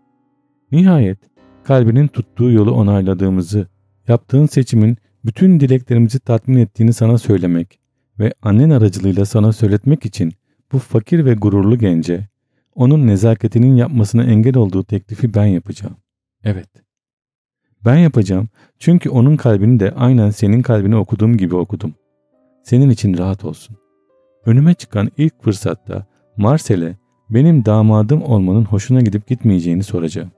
Nihayet kalbinin tuttuğu yolu onayladığımızı, yaptığın seçimin bütün dileklerimizi tatmin ettiğini sana söylemek ve annen aracılığıyla sana söyletmek için bu fakir ve gururlu gence, onun nezaketinin yapmasına engel olduğu teklifi ben yapacağım. Evet. Ben yapacağım çünkü onun kalbini de aynen senin kalbini okuduğum gibi okudum. Senin için rahat olsun. Önüme çıkan ilk fırsatta Marcel'e benim damadım olmanın hoşuna gidip gitmeyeceğini soracağım.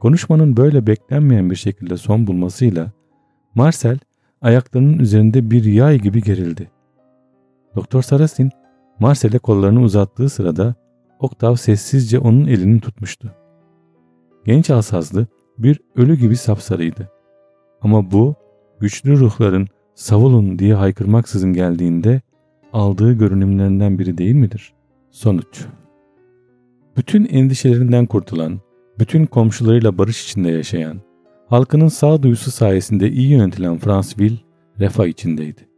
Konuşmanın böyle beklenmeyen bir şekilde son bulmasıyla Marcel ayaklarının üzerinde bir yay gibi gerildi. Doktor Sarasin Marcel'e kollarını uzattığı sırada Oktav sessizce onun elini tutmuştu. Genç alsazlı bir ölü gibi sapsarıydı. Ama bu güçlü ruhların savulun diye haykırmaksızın geldiğinde aldığı görünümlerinden biri değil midir? Sonuç Bütün endişelerinden kurtulan, bütün komşularıyla barış içinde yaşayan, halkının sağduyusu sayesinde iyi yönetilen Fransville refah içindeydi.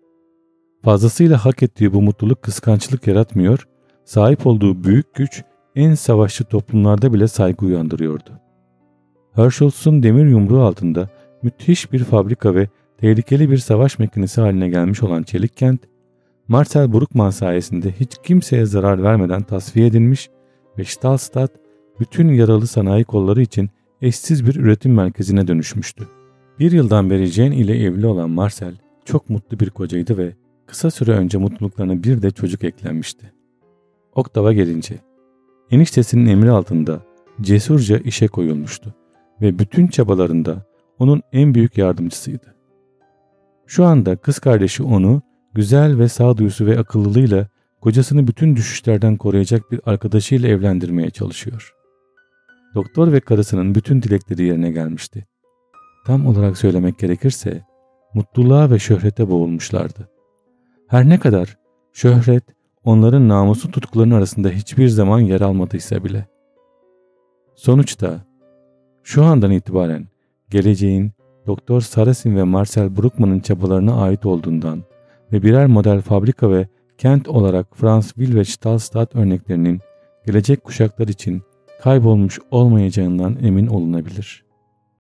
Fazlasıyla hak ettiği bu mutluluk kıskançlık yaratmıyor, sahip olduğu büyük güç en savaşçı toplumlarda bile saygı uyandırıyordu. Herschel's'un demir yumruğu altında müthiş bir fabrika ve tehlikeli bir savaş makinesi haline gelmiş olan çelik kent, Marcel Bruckmann sayesinde hiç kimseye zarar vermeden tasfiye edilmiş ve Stahlstadt bütün yaralı sanayi kolları için eşsiz bir üretim merkezine dönüşmüştü. Bir yıldan beri Jane ile evli olan Marcel çok mutlu bir kocaydı ve kısa süre önce mutluluklarına bir de çocuk eklenmişti. Oktava gelince eniştesinin emri altında cesurca işe koyulmuştu ve bütün çabalarında onun en büyük yardımcısıydı. Şu anda kız kardeşi onu güzel ve sağduyusu ve akıllılığıyla kocasını bütün düşüşlerden koruyacak bir arkadaşıyla evlendirmeye çalışıyor. Doktor ve karısının bütün dilekleri yerine gelmişti. Tam olarak söylemek gerekirse mutluluğa ve şöhrete boğulmuşlardı. Her ne kadar şöhret onların namusu tutkularının arasında hiçbir zaman yer almadıysa bile. Sonuçta şu andan itibaren geleceğin Doktor Sarasin ve Marcel Bruckmann'ın çabalarına ait olduğundan ve birer model fabrika ve kent olarak Fransville ve Stahlstadt örneklerinin gelecek kuşaklar için kaybolmuş olmayacağından emin olunabilir.